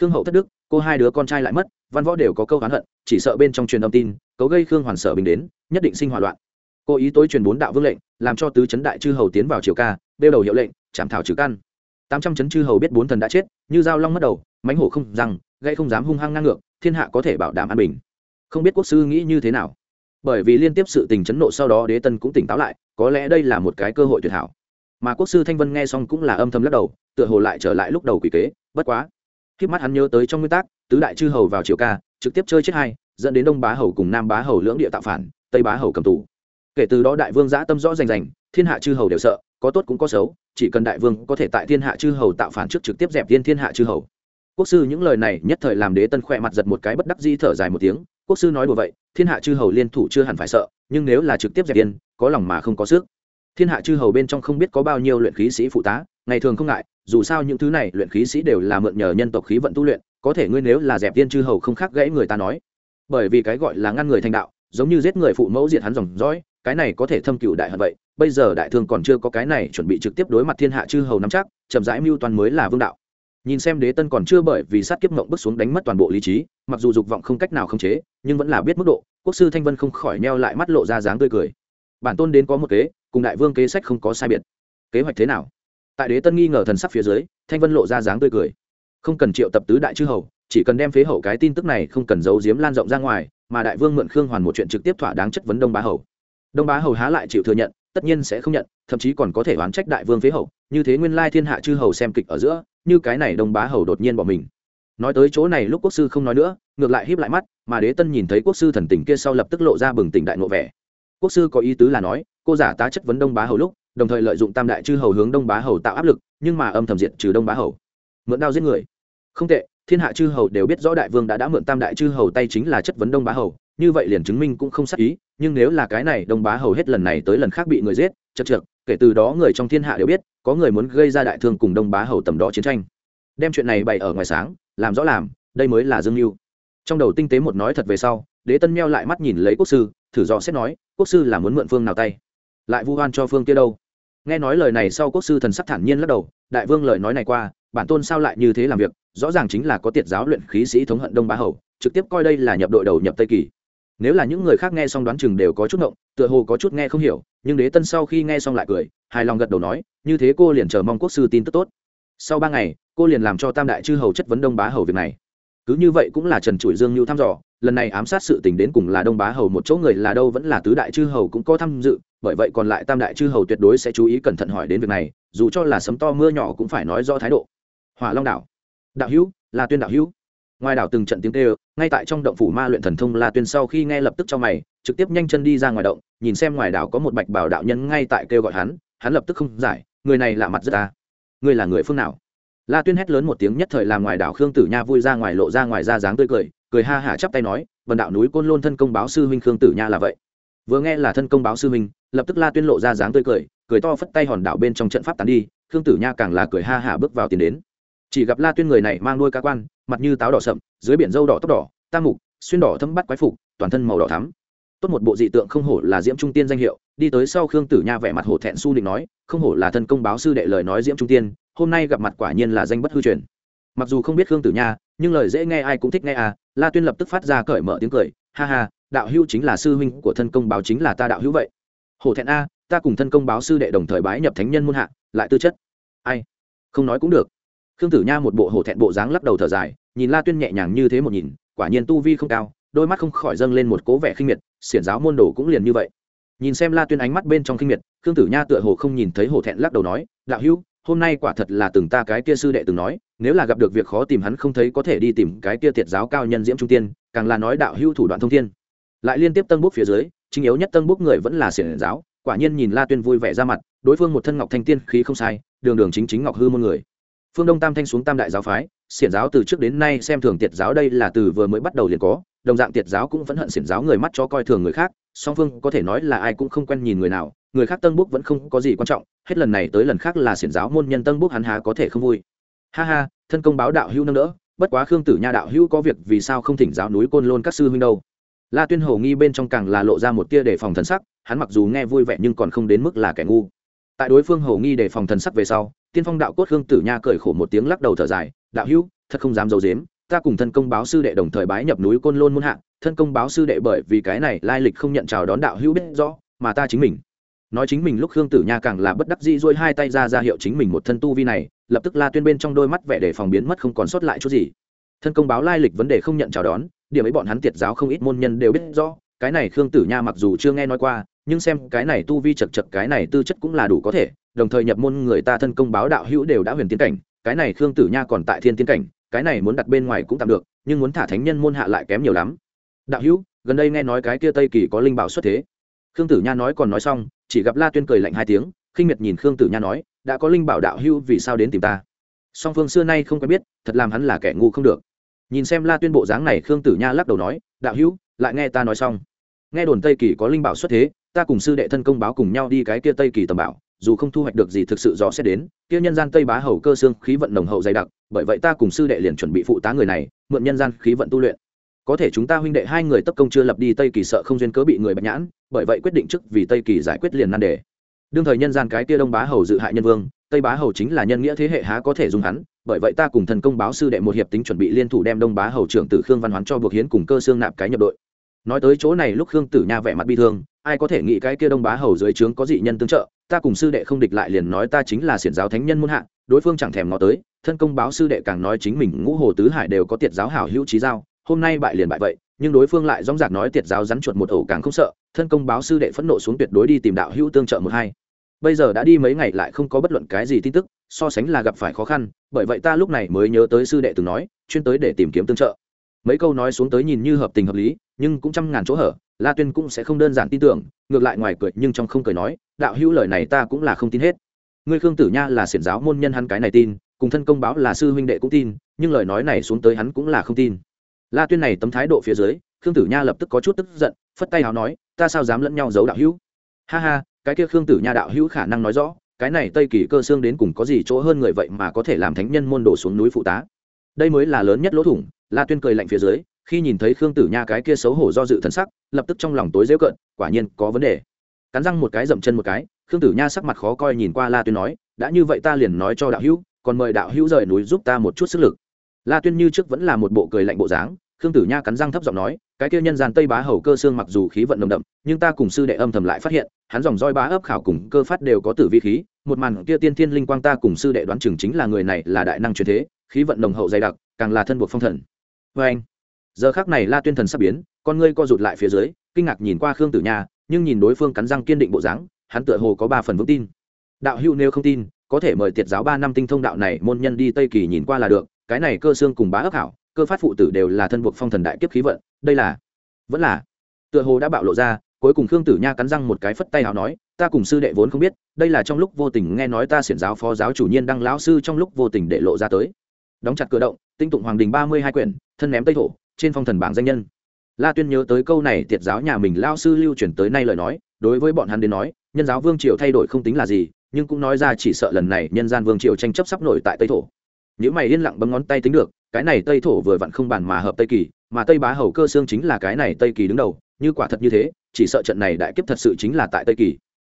Khương hậu thất đức, cô hai đứa con trai lại mất, văn võ đều có câu oán hận, chỉ sợ bên trong truyền âm tin, cấu gây khương hoàn sở bình đến, nhất định sinh hỏa loạn. Cô ý tối truyền bốn đạo vương lệnh, làm cho tứ chấn đại chư hầu tiến vào triều ca đeo đầu hiệu lệnh, chạm thảo trừ căn. Tám trăm chấn chư hầu biết bốn thần đã chết, như dao long mất đầu mánh hổ không rằng gây không dám hung hăng ngang ngược, thiên hạ có thể bảo đảm an bình. Không biết quốc sư nghĩ như thế nào bởi vì liên tiếp sự tình chấn nộ sau đó đế tân cũng tỉnh táo lại, có lẽ đây là một cái cơ hội tuyệt hảo. Mà quốc sư thanh vân nghe xong cũng là âm thầm lắc đầu, tựa hồ lại trở lại lúc đầu quỷ kế, bất quá. Khiếp mắt hắn nhớ tới trong nguyên tắc, tứ đại chư hầu vào triều ca, trực tiếp chơi chết hai, dẫn đến đông bá hầu cùng nam bá hầu lưỡng địa tạo phản, tây bá hầu cầm tù. Kể từ đó đại vương giã tâm rõ rành rành, thiên hạ chư hầu đều sợ, có tốt cũng có xấu, chỉ cần đại vương có thể tại thiên hạ chư hầu tạo phản trước trực tiếp dẹp viên thiên hạ chư hầu. Quốc sư những lời này nhất thời làm đế tân khỏe mặt giật một cái bất đắc di thở dài một tiếng quốc sư nói đùa vậy thiên hạ chư hầu liên thủ chưa hẳn phải sợ nhưng nếu là trực tiếp dẹp yên, có lòng mà không có sức. Thiên hạ chư hầu bên trong không biết có bao nhiêu luyện khí sĩ phụ tá ngày thường không ngại dù sao những thứ này luyện khí sĩ đều là mượn nhờ nhân tộc khí vận tu luyện có thể ngươi nếu là dẹp tiên chư hầu không khác gãy người ta nói. Bởi vì cái gọi là ngăn người thành đạo giống như giết người phụ mẫu diệt hắn dòng dõi cái này có thể thâm cựu đại hận vậy bây giờ đại thương còn chưa có cái này chuẩn bị trực tiếp đối mặt thiên hạ chư hầu nắm chắc chậm rãi mưu toàn mới là vương đạo nhìn xem đế tân còn chưa bởi vì sát kiếp mộng bước xuống đánh mất toàn bộ lý trí, mặc dù dục vọng không cách nào khống chế, nhưng vẫn là biết mức độ, quốc sư thanh vân không khỏi neo lại mắt lộ ra dáng tươi cười. Bản tôn đến có một kế, cùng đại vương kế sách không có sai biệt. Kế hoạch thế nào? Tại đế tân nghi ngờ thần sắc phía dưới, thanh vân lộ ra dáng tươi cười. Không cần triệu tập tứ đại chư hầu, chỉ cần đem phế hậu cái tin tức này không cần giấu giếm lan rộng ra ngoài, mà đại vương mượn khương hoàn một chuyện trực tiếp thỏa đáng chất vấn đông bá hầu. Đông bá hầu há lại chịu thừa nhận, tất nhiên sẽ không nhận, thậm chí còn có thể oán trách đại vương phế hậu, như thế nguyên lai thiên hạ chư hầu xem kịch ở giữa như cái này đông bá hầu đột nhiên bỏ mình. Nói tới chỗ này lúc quốc sư không nói nữa, ngược lại híp lại mắt, mà đế tân nhìn thấy quốc sư thần tình kia sau lập tức lộ ra bừng tỉnh đại ngộ vẻ. Quốc sư có ý tứ là nói, cô giả tá chất vấn đông bá hầu lúc, đồng thời lợi dụng tam đại chư hầu hướng đông bá hầu tạo áp lực, nhưng mà âm thầm diệt trừ đông bá hầu. Mượn đao giết người. Không tệ, thiên hạ chư hầu đều biết rõ đại vương đã đã mượn tam đại chư hầu tay chính là chất vấn đông bá hầu, như vậy liền chứng minh cũng không xác ý, nhưng nếu là cái này đông bá hầu hết lần này tới lần khác bị người giết, chật trượt kể từ đó người trong thiên hạ đều biết có người muốn gây ra đại thương cùng đông bá hầu tầm đó chiến tranh. Đem chuyện này bày ở ngoài sáng, làm rõ làm, đây mới là dương mưu trong đầu tinh tế một nói thật về sau, đế tân meo lại mắt nhìn lấy quốc sư, thử dò xét nói, quốc sư là muốn mượn phương nào tay? Lại vu oan cho phương kia đâu? Nghe nói lời này sau quốc sư thần sắc thản nhiên lắc đầu, đại vương lời nói này qua, bản tôn sao lại như thế làm việc? Rõ ràng chính là có tiệt giáo luyện khí sĩ thống hận đông bá hầu, trực tiếp coi đây là nhập đội đầu nhập tây kỳ nếu là những người khác nghe xong đoán chừng đều có chút ngộng, tựa hồ có chút nghe không hiểu, nhưng đế tân sau khi nghe xong lại cười, hài lòng gật đầu nói, như thế cô liền chờ mong quốc sư tin tức tốt. Sau ba ngày, cô liền làm cho tam đại chư hầu chất vấn đông bá hầu việc này. Cứ như vậy cũng là trần trụi dương lưu thăm dò, lần này ám sát sự tình đến cùng là đông bá hầu một chỗ người là đâu vẫn là tứ đại chư hầu cũng có tham dự, bởi vậy còn lại tam đại chư hầu tuyệt đối sẽ chú ý cẩn thận hỏi đến việc này, dù cho là sấm to mưa nhỏ cũng phải nói rõ thái độ. Hỏa long đảo. Đạo hữu, là tuyên đạo hữu ngoài đảo từng trận tiếng kêu, ngay tại trong động phủ ma luyện thần thông la tuyên sau khi nghe lập tức cho mày, trực tiếp nhanh chân đi ra ngoài động, nhìn xem ngoài đảo có một bạch bảo đạo nhân ngay tại kêu gọi hắn hắn lập tức không giải, người này lạ mặt rất à. ta người là người phương nào? La tuyên hét lớn một tiếng nhất thời làm ngoài đảo khương tử nha vui ra ngoài lộ ra ngoài ra dáng tươi cười cười ha hả chắp tay nói vần đạo núi côn lôn thân công báo sư huynh khương tử nha là vậy. Vừa nghe là thân công báo sư huynh, lập tức la tuyên lộ ra dáng tươi cười cười to phất tay hòn đảo bên trong trận pháp tán đi, khương tử nha càng là cười ha hả bước vào tiền đến. Chỉ gặp la tuyên người này mang đuôi cá quan mặt như táo đỏ sậm, dưới biển dâu đỏ tóc đỏ tam mục, xuyên đỏ thâm bắt quái phục, toàn thân màu đỏ thắm. Tốt một bộ dị tượng không hổ là diễm trung tiên danh hiệu, đi tới sau khương tử nha vẻ mặt hổ thẹn su định nói, không hổ là thân công báo sư đệ lời nói diễm trung tiên, hôm nay gặp mặt quả nhiên là danh bất hư truyền. Mặc dù không biết khương tử nha, nhưng lời dễ nghe ai cũng thích nghe à la tuyên lập tức phát ra cởi mở tiếng cười, ha ha, đạo hữu chính là sư huynh của thân công báo chính là ta đạo hữu vậy. Hổ thẹn a, ta cùng thân công báo sư đệ đồng thời bái nhập thánh nhân muôn hạ, lại tư chất. Ai? Không nói cũng được khương tử nha một bộ hổ thẹn bộ dáng lắc đầu thở dài, nhìn la tuyên nhẹ nhàng như thế một nhìn, quả nhiên tu vi không cao, đôi mắt không khỏi dâng lên một cố vẻ khinh miệt, xiển giáo môn đồ cũng liền như vậy. Nhìn xem la tuyên ánh mắt bên trong khinh miệt, khương tử nha tựa hồ không nhìn thấy hổ thẹn lắc đầu nói, đạo hữu, hôm nay quả thật là từng ta cái kia sư đệ từng nói, nếu là gặp được việc khó tìm hắn không thấy có thể đi tìm cái kia tiệt giáo cao nhân diễm trung tiên, càng là nói đạo hữu thủ đoạn thông thiên. Lại liên tiếp tân bút phía dưới, chính yếu nhất tân bút người vẫn là xiển giáo, quả nhiên nhìn la tuyên vui vẻ ra mặt, đối phương một thân ngọc thanh tiên khí không sai, đường đường chính chính ngọc hư môn người phương đông tam thanh xuống tam đại giáo phái, xiển giáo từ trước đến nay xem thường tiệt giáo đây là từ vừa mới bắt đầu liền có, đồng dạng tiệt giáo cũng vẫn hận xiển giáo người mắt cho coi thường người khác, song phương có thể nói là ai cũng không quen nhìn người nào, người khác tân búc vẫn không có gì quan trọng, hết lần này tới lần khác là xiển giáo môn nhân tân búc hắn há có thể không vui. Ha ha, thân công báo đạo hữu nâng đỡ, bất quá khương tử nha đạo hữu có việc vì sao không thỉnh giáo núi côn lôn các sư huynh đâu? La tuyên hầu nghi bên trong càng là lộ ra một tia đề phòng thần sắc, hắn mặc dù nghe vui vẻ nhưng còn không đến mức là kẻ ngu. Tại đối phương hầu nghi đề phòng thần sắc về sau tiên phong đạo cốt khương tử nha cười khổ một tiếng lắc đầu thở dài, đạo hữu, thật không dám d i ấ u dếm ta cùng thân công báo sư đệ đồng thời bái nhập núi côn lôn muôn hạ, thân công báo sư đệ bởi vì cái này lai lịch không nhận chào đón đạo hữu biết rõ, mà ta chính mình. Nói chính mình lúc khương tử nha càng là bất đắc dĩ dôi hai tay ra ra hiệu chính mình một thân tu vi này, lập tức la tuyên bên trong đôi mắt vẻ để phòng biến mất không còn sót lại chút gì. Thân công báo lai lịch vấn đề không nhận chào đón, điểm ấy bọn hắn tiệt giáo không ít môn nhân đều biết rõ, cái này khương tử nha mặc dù chưa nghe nói qua nhưng xem cái này tu vi chật chật, cái này tư chất cũng là đủ có thể, đồng thời nhập môn người ta thân công báo đạo hữu đều đã huyền tiến cảnh, cái này khương tử nha còn tại thiên tiến cảnh, cái này muốn đặt bên ngoài cũng tạm được, nhưng muốn thả thánh nhân môn hạ lại kém nhiều lắm. Đạo hữu, gần đây nghe nói cái kia tây kỳ có linh bảo xuất thế. Khương tử nha nói còn nói xong, chỉ gặp la tuyên cười lạnh hai tiếng, khinh miệt nhìn khương tử nha nói, đã có linh bảo đạo hữu vì sao đến tìm ta? Song phương xưa nay không quen biết, thật làm hắn là kẻ ngu không được. Nhìn xem la tuyên bộ dáng này, khương tử nha lắc đầu nói, đạo hữu, lại nghe ta nói xong. Nghe đồn tây kỳ có linh bảo xuất thế ta cùng sư đệ thân công báo cùng nhau đi cái kia tây kỳ tầm bảo, dù không thu hoạch được gì thực sự rõ sẽ đến, kia nhân gian tây bá hầu cơ xương khí vận nồng hậu dày đặc, bởi vậy ta cùng sư đệ liền chuẩn bị phụ tá người này, mượn nhân gian khí vận tu luyện. Có thể chúng ta huynh đệ hai người tấp công chưa lập đi tây kỳ sợ không duyên cớ bị người bạch nhãn, bởi vậy quyết định trước vì tây kỳ giải quyết liền nan đề. Đương thời nhân gian cái kia đông bá hầu dự hại nhân vương, tây bá hầu chính là nhân nghĩa thế hệ há có thể dùng hắn, bởi vậy ta cùng thần công báo sư đệ một hiệp tính chuẩn bị liên thủ đem đông bá hầu trưởng tử khương văn hoán cho buộc hiến cùng cơ xương nạp cái nhập đội nói tới chỗ này lúc khương tử nha vẻ mặt bi thương, ai có thể nghĩ cái kia đông bá hầu dưới trướng có dị nhân tương trợ, ta cùng sư đệ không địch lại liền nói ta chính là xiển giáo thánh nhân muôn hạ, đối phương chẳng thèm ngó tới, thân công báo sư đệ càng nói chính mình ngũ hồ tứ hải đều có tiệt giáo hảo hữu trí giao, hôm nay bại liền bại vậy, nhưng đối phương lại dóng dạc nói tiệt giáo rắn chuột một ổ càng không sợ, thân công báo sư đệ phẫn nộ xuống tuyệt đối đi tìm đạo hữu tương trợ một hai. Bây giờ đã đi mấy ngày lại không có bất luận cái gì tin tức, so sánh là gặp phải khó khăn, bởi vậy ta lúc này mới nhớ tới sư đệ từng nói, chuyên tới để tìm kiếm tương trợ mấy câu nói xuống tới nhìn như hợp tình hợp lý, nhưng cũng trăm ngàn chỗ hở, la tuyên cũng sẽ không đơn giản tin tưởng, ngược lại ngoài cười nhưng trong không cười nói, đạo hữu lời này ta cũng là không tin hết. Ngươi khương tử nha là xiển giáo môn nhân hắn cái này tin, cùng thân công báo là sư huynh đệ cũng tin, nhưng lời nói này xuống tới hắn cũng là không tin. La tuyên này tấm thái độ phía dưới, khương tử nha lập tức có chút tức giận, phất tay hào nói, ta sao dám lẫn nhau giấu đạo hữu? Ha ha, cái kia khương tử nha đạo hữu khả năng nói rõ, cái này tây kỳ cơ xương đến cùng có gì chỗ hơn người vậy mà có thể làm thánh nhân môn đổ xuống núi phụ tá. Đây mới là lớn nhất lỗ thủng la tuyên cười lạnh phía dưới, khi nhìn thấy khương tử nha cái kia xấu hổ do dự thân sắc, lập tức trong lòng tối dễ cận quả nhiên có vấn đề. Cắn răng một cái dậm chân một cái, khương tử nha sắc mặt khó coi nhìn qua la tuyên nói, đã như vậy ta liền nói cho đạo hữu, còn mời đạo hữu rời núi giúp ta một chút sức lực. La tuyên như trước vẫn là một bộ cười lạnh bộ dáng, khương tử nha cắn răng thấp giọng nói, cái kia nhân gian tây bá hầu cơ xương mặc dù khí vận nồng đậm, nhưng ta cùng sư đệ âm thầm lại phát hiện, hắn dòng roi bá ấp khảo cùng cơ phát đều có tử vi khí, một màn kia tiên thiên linh quang ta cùng sư đệ đoán chừng chính là người này là đại năng truyền thế, khí vận nồng hậu dày đặc, càng là thân buộc phong thần vê anh. Giờ khác này la tuyên thần sắp biến, con ngươi co rụt lại phía dưới, kinh ngạc nhìn qua khương tử nha, nhưng nhìn đối phương cắn răng kiên định bộ dáng, hắn tựa hồ có ba phần vững tin. Đạo hữu nếu không tin, có thể mời tiệt giáo ba năm tinh thông đạo này, môn nhân đi tây kỳ nhìn qua là được, cái này cơ xương cùng bá ấp hảo, cơ phát phụ tử đều là thân buộc phong thần đại kiếp khí vận, đây là, vẫn là. Tựa hồ đã bạo lộ ra, cuối cùng khương tử nha cắn răng một cái phất tay nào nói, ta cùng sư đệ vốn không biết, đây là trong lúc vô tình nghe nói ta xiển giáo phó giáo chủ nhiên đăng lão sư trong lúc vô tình để lộ ra tới. Đóng chặt cửa động, tinh tụng hoàng đình ba mươi hai quyển thân ném tây thổ, trên phong thần bảng danh nhân. La tuyên nhớ tới câu này, tiệt giáo nhà mình lao sư lưu truyền tới nay lời nói, đối với bọn hắn đến nói, nhân giáo vương triều thay đổi không tính là gì, nhưng cũng nói ra chỉ sợ lần này nhân gian vương triều tranh chấp sắp nổi tại tây thổ. Nếu mày yên lặng bấm ngón tay tính được, cái này tây thổ vừa vặn không bàn mà hợp tây kỳ, mà tây bá hầu cơ xương chính là cái này tây kỳ đứng đầu, như quả thật như thế, chỉ sợ trận này đại kiếp thật sự chính là tại tây kỳ.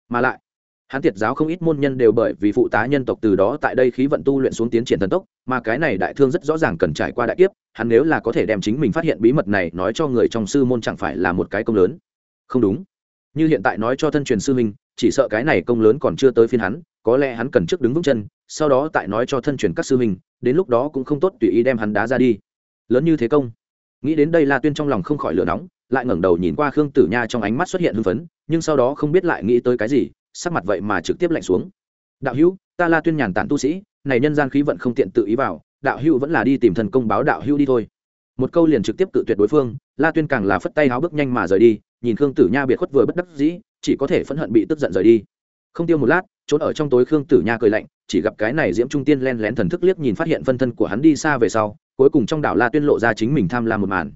Mà lại hắn tiệt giáo không ít môn nhân đều bởi vì phụ tá nhân tộc từ đó tại đây khí vận tu luyện xuống tiến triển thần tốc, mà cái này đại thương rất rõ ràng cần trải qua đại kiếp, hắn nếu là có thể đem chính mình phát hiện bí mật này nói cho người trong sư môn chẳng phải là một cái công lớn. Không đúng. Như hiện tại nói cho thân truyền sư minh chỉ sợ cái này công lớn còn chưa tới phiên hắn, có lẽ hắn cần trước đứng vững chân, sau đó tại nói cho thân truyền các sư minh đến lúc đó cũng không tốt tùy ý đem hắn đá ra đi. Lớn như thế công. Nghĩ đến đây la tuyên trong lòng không khỏi lửa nóng, lại ngẩng đầu nhìn qua khương tử nha trong ánh mắt xuất hiện hưng phấn, nhưng sau đó không biết lại nghĩ tới cái gì sắc mặt vậy mà trực tiếp lạnh xuống. Đạo hữu, ta la tuyên nhàn tản tu sĩ, này nhân gian khí vận không tiện tự ý vào, đạo hữu vẫn là đi tìm thần công báo đạo hữu đi thôi. Một câu liền trực tiếp tự tuyệt đối phương, la tuyên càng là phất tay háo bước nhanh mà rời đi, nhìn khương tử nha biệt khuất vừa bất đắc dĩ, chỉ có thể phẫn hận bị tức giận rời đi. Không tiêu một lát, trốn ở trong tối khương tử nha cười lạnh, chỉ gặp cái này diễm trung tiên len lén thần thức liếc nhìn phát hiện phân thân của hắn đi xa về sau, cuối cùng trong đảo la tuyên lộ ra chính mình tham lam một màn.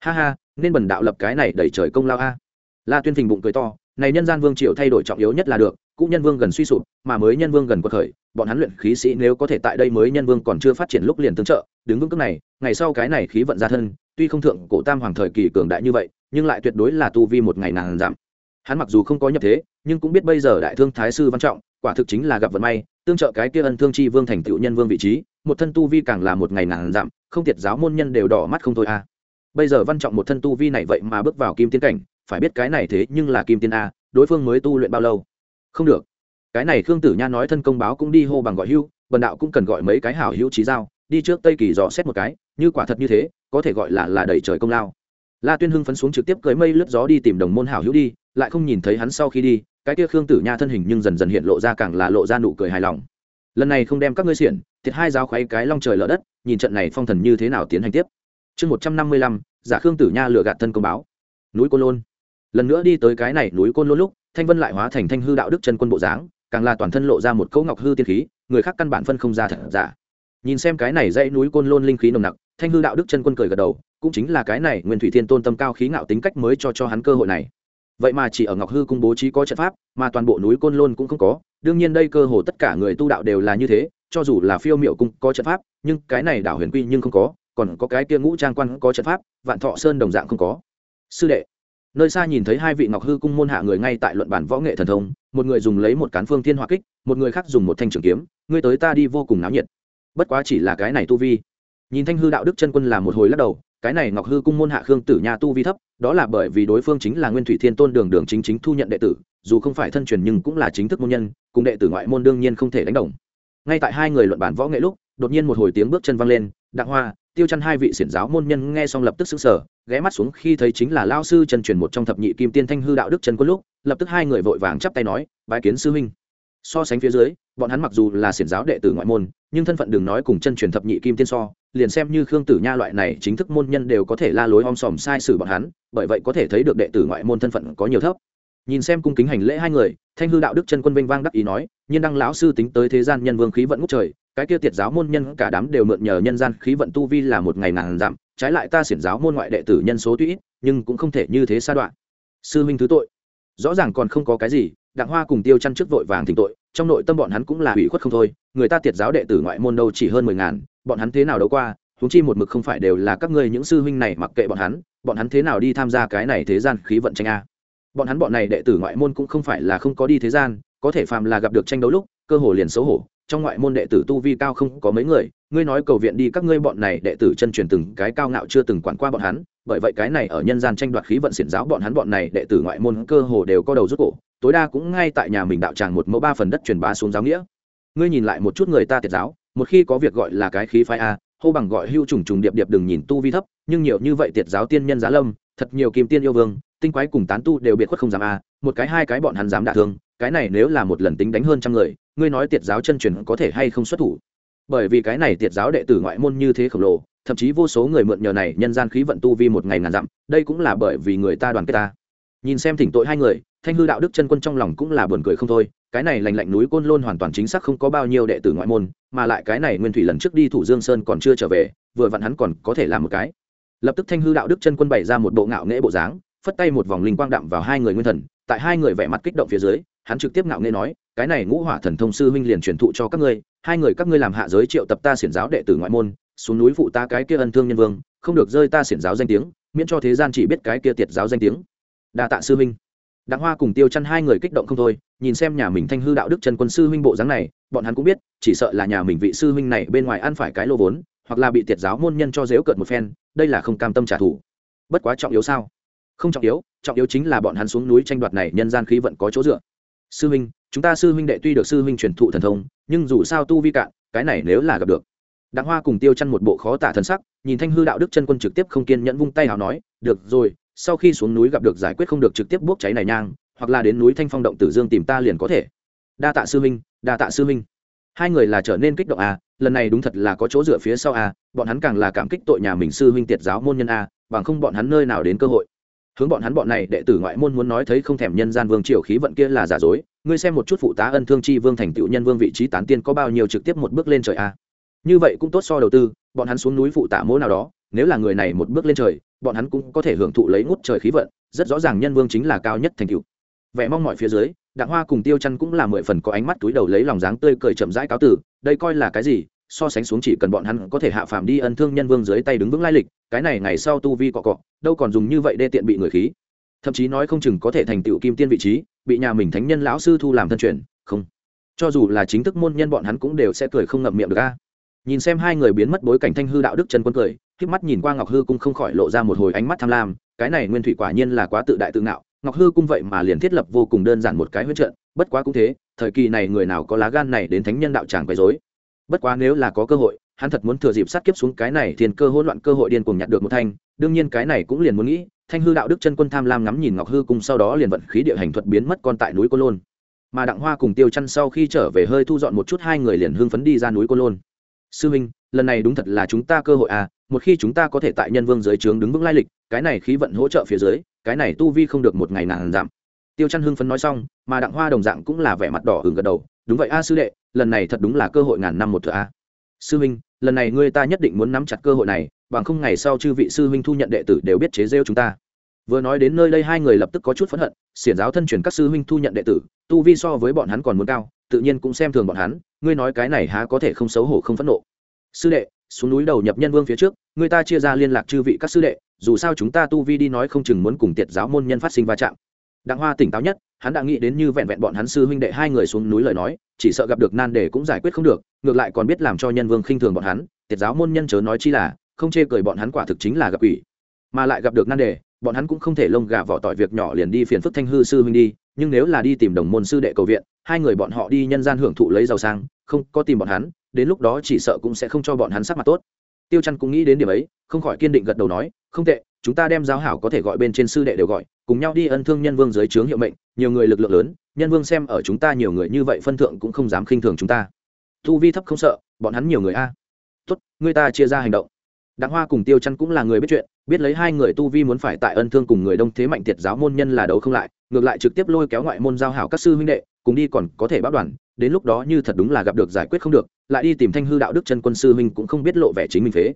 Ha ha, nên bần đạo lập cái này đẩy trời công lao a. La tuyên phình bụng cười to này nhân gian vương triều thay đổi trọng yếu nhất là được, cũ nhân vương gần suy sụp, mà mới nhân vương gần quật khởi, bọn hắn luyện khí sĩ nếu có thể tại đây mới nhân vương còn chưa phát triển lúc liền tương trợ, đứng vững cước này, ngày sau cái này khí vận ra thân, tuy không thượng cổ tam hoàng thời kỳ cường đại như vậy, nhưng lại tuyệt đối là tu vi một ngày nàng giảm. Hắn mặc dù không có nhập thế, nhưng cũng biết bây giờ đại thương thái sư văn trọng, quả thực chính là gặp vận may, tương trợ cái kia ân thương chi vương thành tựu nhân vương vị trí, một thân tu vi càng là một ngày nàng giảm, không thiệt giáo môn nhân đều đỏ mắt không thôi a. Bây giờ văn trọng một thân tu vi này vậy mà bước vào kim tiến cảnh phải biết cái này thế nhưng là kim tiên a, đối phương mới tu luyện bao lâu? Không được. Cái này khương tử nha nói thân công báo cũng đi hô bằng gọi hưu, bần đạo cũng cần gọi mấy cái hảo hữu trí giao, đi trước tây kỳ dò xét một cái, như quả thật như thế, có thể gọi là là đẩy trời công lao. La tuyên hưng phấn xuống trực tiếp cưới mây lướt gió đi tìm đồng môn hảo hữu đi, lại không nhìn thấy hắn sau khi đi, cái kia khương tử nha thân hình nhưng dần dần hiện lộ ra càng là lộ ra nụ cười hài lòng. Lần này không đem các ngươi xiển, thiệt hai giáo khoáy cái long trời lở đất, nhìn trận này phong thần như thế nào tiến hành tiếp. Chương một trăm năm mươi lăm, giả khương tử nha lừa gạt thân công báo. Núi côn lôn lần nữa đi tới cái này núi côn lôn lúc, thanh vân lại hóa thành thanh hư đạo đức chân quân bộ dáng, càng là toàn thân lộ ra một cấu ngọc hư tiên khí, người khác căn bản phân không ra thật giả. Nhìn xem cái này dãy núi côn lôn linh khí nồng nặc, thanh hư đạo đức chân quân cười gật đầu, cũng chính là cái này nguyên thủy thiên tôn tâm cao khí ngạo tính cách mới cho cho hắn cơ hội này. Vậy mà chỉ ở ngọc hư cung bố trí có trận pháp, mà toàn bộ núi côn lôn cũng không có, đương nhiên đây cơ hồ tất cả người tu đạo đều là như thế, cho dù là phiêu miệu cung có trận pháp, nhưng cái này đảo huyền quy nhưng không có, còn có cái kia ngũ trang quan có trận pháp, vạn thọ sơn đồng dạng không có. Sư đệ nơi xa nhìn thấy hai vị ngọc hư cung môn hạ người ngay tại luận bản võ nghệ thần thông, một người dùng lấy một cán phương thiên hỏa kích, một người khác dùng một thanh trường kiếm, ngươi tới ta đi vô cùng náo nhiệt. Bất quá chỉ là cái này tu vi. Nhìn thanh hư đạo đức chân quân là một hồi lắc đầu, cái này ngọc hư cung môn hạ khương tử nha tu vi thấp, đó là bởi vì đối phương chính là nguyên thủy thiên tôn đường đường chính chính thu nhận đệ tử, dù không phải thân truyền nhưng cũng là chính thức môn nhân, cùng đệ tử ngoại môn đương nhiên không thể đánh đồng. Ngay tại hai người luận bản võ nghệ lúc, đột nhiên một hồi tiếng bước chân văng lên, đặng hoa tiêu chăn hai vị xiển giáo môn nhân nghe xong lập tức xứng sở ghé mắt xuống khi thấy chính là lao sư Trần truyền một trong thập nhị kim tiên thanh hư đạo đức Trần quân lúc, lập tức hai người vội vàng chắp tay nói, bái kiến sư huynh. So sánh phía dưới, bọn hắn mặc dù là xiển giáo đệ tử ngoại môn, nhưng thân phận đừng nói cùng chân truyền thập nhị kim tiên so, liền xem như khương tử nha loại này chính thức môn nhân đều có thể la lối om sòm sai sử bọn hắn, bởi vậy có thể thấy được đệ tử ngoại môn thân phận có nhiều thấp. Nhìn xem cung kính hành lễ hai người, thanh hư đạo đức chân quân vinh vang đắc ý nói, nhiên đăng lão sư tính tới thế gian nhân vương khí vận ngút trời cái kia tiệt giáo môn nhân cả đám đều mượn nhờ nhân gian khí vận tu vi là một ngày ngàn dặm, trái lại ta xiển giáo môn ngoại đệ tử nhân số tuy ít, nhưng cũng không thể như thế sa đoạn. Sư minh thứ tội. Rõ ràng còn không có cái gì, đặng hoa cùng tiêu chăn trước vội vàng thỉnh tội, trong nội tâm bọn hắn cũng là hủy khuất không thôi, người ta tiệt giáo đệ tử ngoại môn đâu chỉ hơn mười ngàn, bọn hắn thế nào đấu qua thúng chi một mực không phải đều là các ngươi những sư huynh này mặc kệ bọn hắn bọn hắn thế nào đi tham gia cái này thế gian khí vận tranh a. Bọn hắn bọn này đệ tử ngoại môn cũng không phải là không có đi thế gian, có thể phàm là gặp được tranh đấu lúc, cơ hồ liền xấu hổ trong ngoại môn đệ tử tu vi cao không có mấy người, ngươi nói cầu viện đi, các ngươi bọn này đệ tử chân truyền từng cái cao ngạo chưa từng quản qua bọn hắn, bởi vậy cái này ở nhân gian tranh đoạt khí vận xiển giáo bọn hắn bọn này đệ tử ngoại môn cơ hồ đều có đầu rút cổ, tối đa cũng ngay tại nhà mình đạo tràng một mẫu ba phần đất truyền bá xuống giáo nghĩa. Ngươi nhìn lại một chút người ta tiệt giáo, một khi có việc gọi là cái khí phái a, hô bằng gọi hưu trùng trùng điệp điệp đừng nhìn tu vi thấp, nhưng nhiều như vậy tiệt giáo tiên nhân giá lâm, thật nhiều kim tiên yêu vương, tinh quái cùng tán tu đều biệt khuất không dám a, một cái hai cái bọn hắn dám đả thương cái này nếu là một lần tính đánh hơn trăm người, ngươi nói tiệt giáo chân truyền có thể hay không xuất thủ? Bởi vì cái này tiệt giáo đệ tử ngoại môn như thế khổng lồ, thậm chí vô số người mượn nhờ này nhân gian khí vận tu vi một ngày ngàn dặm, đây cũng là bởi vì người ta đoàn kết ta. Nhìn xem thỉnh tội hai người, thanh hư đạo đức chân quân trong lòng cũng là buồn cười không thôi, cái này lành lạnh núi côn lôn hoàn toàn chính xác không có bao nhiêu đệ tử ngoại môn, mà lại cái này nguyên thủy lần trước đi thủ dương sơn còn chưa trở về, vừa vặn hắn còn có thể làm một cái. Lập tức thanh hư đạo đức chân quân bày ra một bộ ngạo nghễ bộ dáng, phất tay một vòng linh quang đạm vào hai người nguyên thần, tại hai người vẻ mặt kích động phía dưới hắn trực tiếp ngạo nghễ nói, cái này ngũ hỏa thần thông sư huynh liền truyền thụ cho các ngươi, hai người các ngươi làm hạ giới triệu tập ta xiển giáo đệ tử ngoại môn, xuống núi phụ ta cái kia ân thương nhân vương, không được rơi ta xiển giáo danh tiếng, miễn cho thế gian chỉ biết cái kia tiệt giáo danh tiếng. Đa tạ sư huynh. Đặng hoa cùng tiêu chăn hai người kích động không thôi, nhìn xem nhà mình thanh hư đạo đức trần quân sư huynh bộ dáng này, bọn hắn cũng biết, chỉ sợ là nhà mình vị sư huynh này bên ngoài ăn phải cái lô vốn, hoặc là bị tiệt giáo môn nhân cho dếu cợt một phen, đây là không cam tâm trả thù. Bất quá trọng yếu sao? Không trọng yếu trọng yếu chính là bọn hắn xuống núi tranh đoạt này nhân gian khí vận có chỗ dựa sư huynh, chúng ta sư huynh đệ tuy được sư huynh truyền thụ thần thông, nhưng dù sao tu vi cạn, cái này nếu là gặp được. Đặng hoa cùng tiêu chăn một bộ khó tả thần sắc, nhìn thanh hư đạo đức chân quân trực tiếp không kiên nhẫn vung tay hào nói, được rồi, sau khi xuống núi gặp được giải quyết không được trực tiếp bốc cháy này nhang, hoặc là đến núi thanh phong động tử dương tìm ta liền có thể. Đa tạ sư minh đa tạ sư minh hai người là trở nên kích động à lần này đúng thật là có chỗ dựa phía sau à bọn hắn càng là cảm kích tội nhà mình sư huynh tiệt giáo môn nhân à bằng không bọn hắn nơi nào đến cơ hội hướng bọn hắn bọn này đệ tử ngoại môn muốn nói thấy không thèm nhân gian vương triều khí vận kia là giả dối, ngươi xem một chút phụ tá ân thương chi vương thành tựu nhân vương vị trí tán tiên có bao nhiêu trực tiếp một bước lên trời à như vậy cũng tốt so đầu tư, bọn hắn xuống núi phụ tạ mỗ nào đó, nếu là người này một bước lên trời, bọn hắn cũng có thể hưởng thụ lấy ngút trời khí vận, rất rõ ràng nhân vương chính là cao nhất thành tựu. Vẻ mong mọi phía dưới, đặng hoa cùng tiêu chăn cũng là mười phần có ánh mắt túi đầu lấy lòng dáng tươi cười chậm rãi cáo tử đây coi là cái gì so sánh xuống chỉ cần bọn hắn có thể hạ phàm đi ân thương nhân vương dưới tay đứng vững lai lịch, cái này ngày sau tu vi cọ cọ, đâu còn dùng như vậy đê tiện bị người khí. Thậm chí nói không chừng có thể thành tựu kim tiên vị trí, bị nhà mình thánh nhân lão sư thu làm thân truyền, không. Cho dù là chính thức môn nhân bọn hắn cũng đều sẽ cười không ngậm miệng được a. Nhìn xem hai người biến mất bối cảnh thanh hư đạo đức trần quân cười k mắt nhìn qua ngọc hư cung không khỏi lộ ra một hồi ánh mắt tham lam, cái này nguyên thủy quả nhiên là quá tự đại tự ngạo, ngọc hư cung vậy mà liền thiết lập vô cùng đơn giản một cái huyết trận, bất quá cũng thế, thời kỳ này người nào có lá gan này đến thánh nhân đạo tràng quấy dối bất quá nếu là có cơ hội, hắn thật muốn thừa dịp sát kiếp xuống cái này thiên cơ hỗn loạn cơ hội điên cuồng nhặt được một thanh, đương nhiên cái này cũng liền muốn nghĩ, thanh hư đạo đức chân quân tham lam ngắm nhìn ngọc hư cùng sau đó liền vận khí địa hành thuật biến mất con tại núi côn lôn. Mà đặng hoa cùng tiêu chăn sau khi trở về hơi thu dọn một chút hai người liền hưng phấn đi ra núi côn lôn. Sư huynh, lần này đúng thật là chúng ta cơ hội à một khi chúng ta có thể tại nhân vương dưới trướng đứng vững lai lịch, cái này khí vận hỗ trợ phía dưới, cái này tu vi không được một ngày nàng giảm. Tiêu chăn hưng phấn nói xong, mà đặng hoa đồng dạng cũng là vẻ mặt đỏ hừng gật đầu, đúng vậy a sư đệ lần này thật đúng là cơ hội ngàn năm một thửa a. Sư huynh, lần này ngươi ta nhất định muốn nắm chặt cơ hội này, bằng không ngày sau chư vị sư huynh thu nhận đệ tử đều biết chế rêu chúng ta. Vừa nói đến nơi đây hai người lập tức có chút phẫn hận, xiển giáo thân truyền các sư huynh thu nhận đệ tử, tu vi so với bọn hắn còn muốn cao, tự nhiên cũng xem thường bọn hắn, ngươi nói cái này há có thể không xấu hổ không phẫn nộ. Sư đệ, xuống núi đầu nhập nhân vương phía trước người ta chia ra liên lạc chư vị các sư đệ, dù sao chúng ta tu vi đi nói không chừng muốn cùng tiệt giáo môn nhân phát sinh va chạm đặng hoa tỉnh táo nhất, hắn đã nghĩ đến như vẹn vẹn bọn hắn sư huynh đệ hai người xuống núi lời nói, chỉ sợ gặp được nan đề cũng giải quyết không được, ngược lại còn biết làm cho nhân vương khinh thường bọn hắn, tiệt giáo môn nhân chớ nói chi là, không chê cười bọn hắn quả thực chính là gặp ủy mà lại gặp được nan đề, bọn hắn cũng không thể lông gà vỏ tỏi việc nhỏ liền đi phiền phức thanh hư sư huynh đi, nhưng nếu là đi tìm đồng môn sư đệ cầu viện, hai người bọn họ đi nhân gian hưởng thụ lấy giàu sang, không có tìm bọn hắn, đến lúc đó chỉ sợ cũng sẽ không cho bọn hắn sắc mặt tốt. Tiêu chăn cũng nghĩ đến điểm ấy, không khỏi kiên định gật đầu nói, không tệ, chúng ta đem giáo hảo có thể gọi bên trên sư đệ đều gọi cùng nhau đi ân thương nhân vương dưới trướng hiệu mệnh, nhiều người lực lượng lớn, nhân vương xem ở chúng ta nhiều người như vậy phân thượng cũng không dám khinh thường chúng ta. Thu vi thấp không sợ, bọn hắn nhiều người a. Tốt, người ta chia ra hành động. Đặng hoa cùng tiêu chăn cũng là người biết chuyện, biết lấy hai người tu vi muốn phải tại ân thương cùng người đông thế mạnh tiệt giáo môn nhân là đấu không lại, ngược lại trực tiếp lôi kéo ngoại môn giao hảo các sư huynh đệ, cùng đi còn có thể báo đoàn, đến lúc đó như thật đúng là gặp được giải quyết không được, lại đi tìm thanh hư đạo đức chân quân sư huynh cũng không biết lộ vẻ chính mình phế.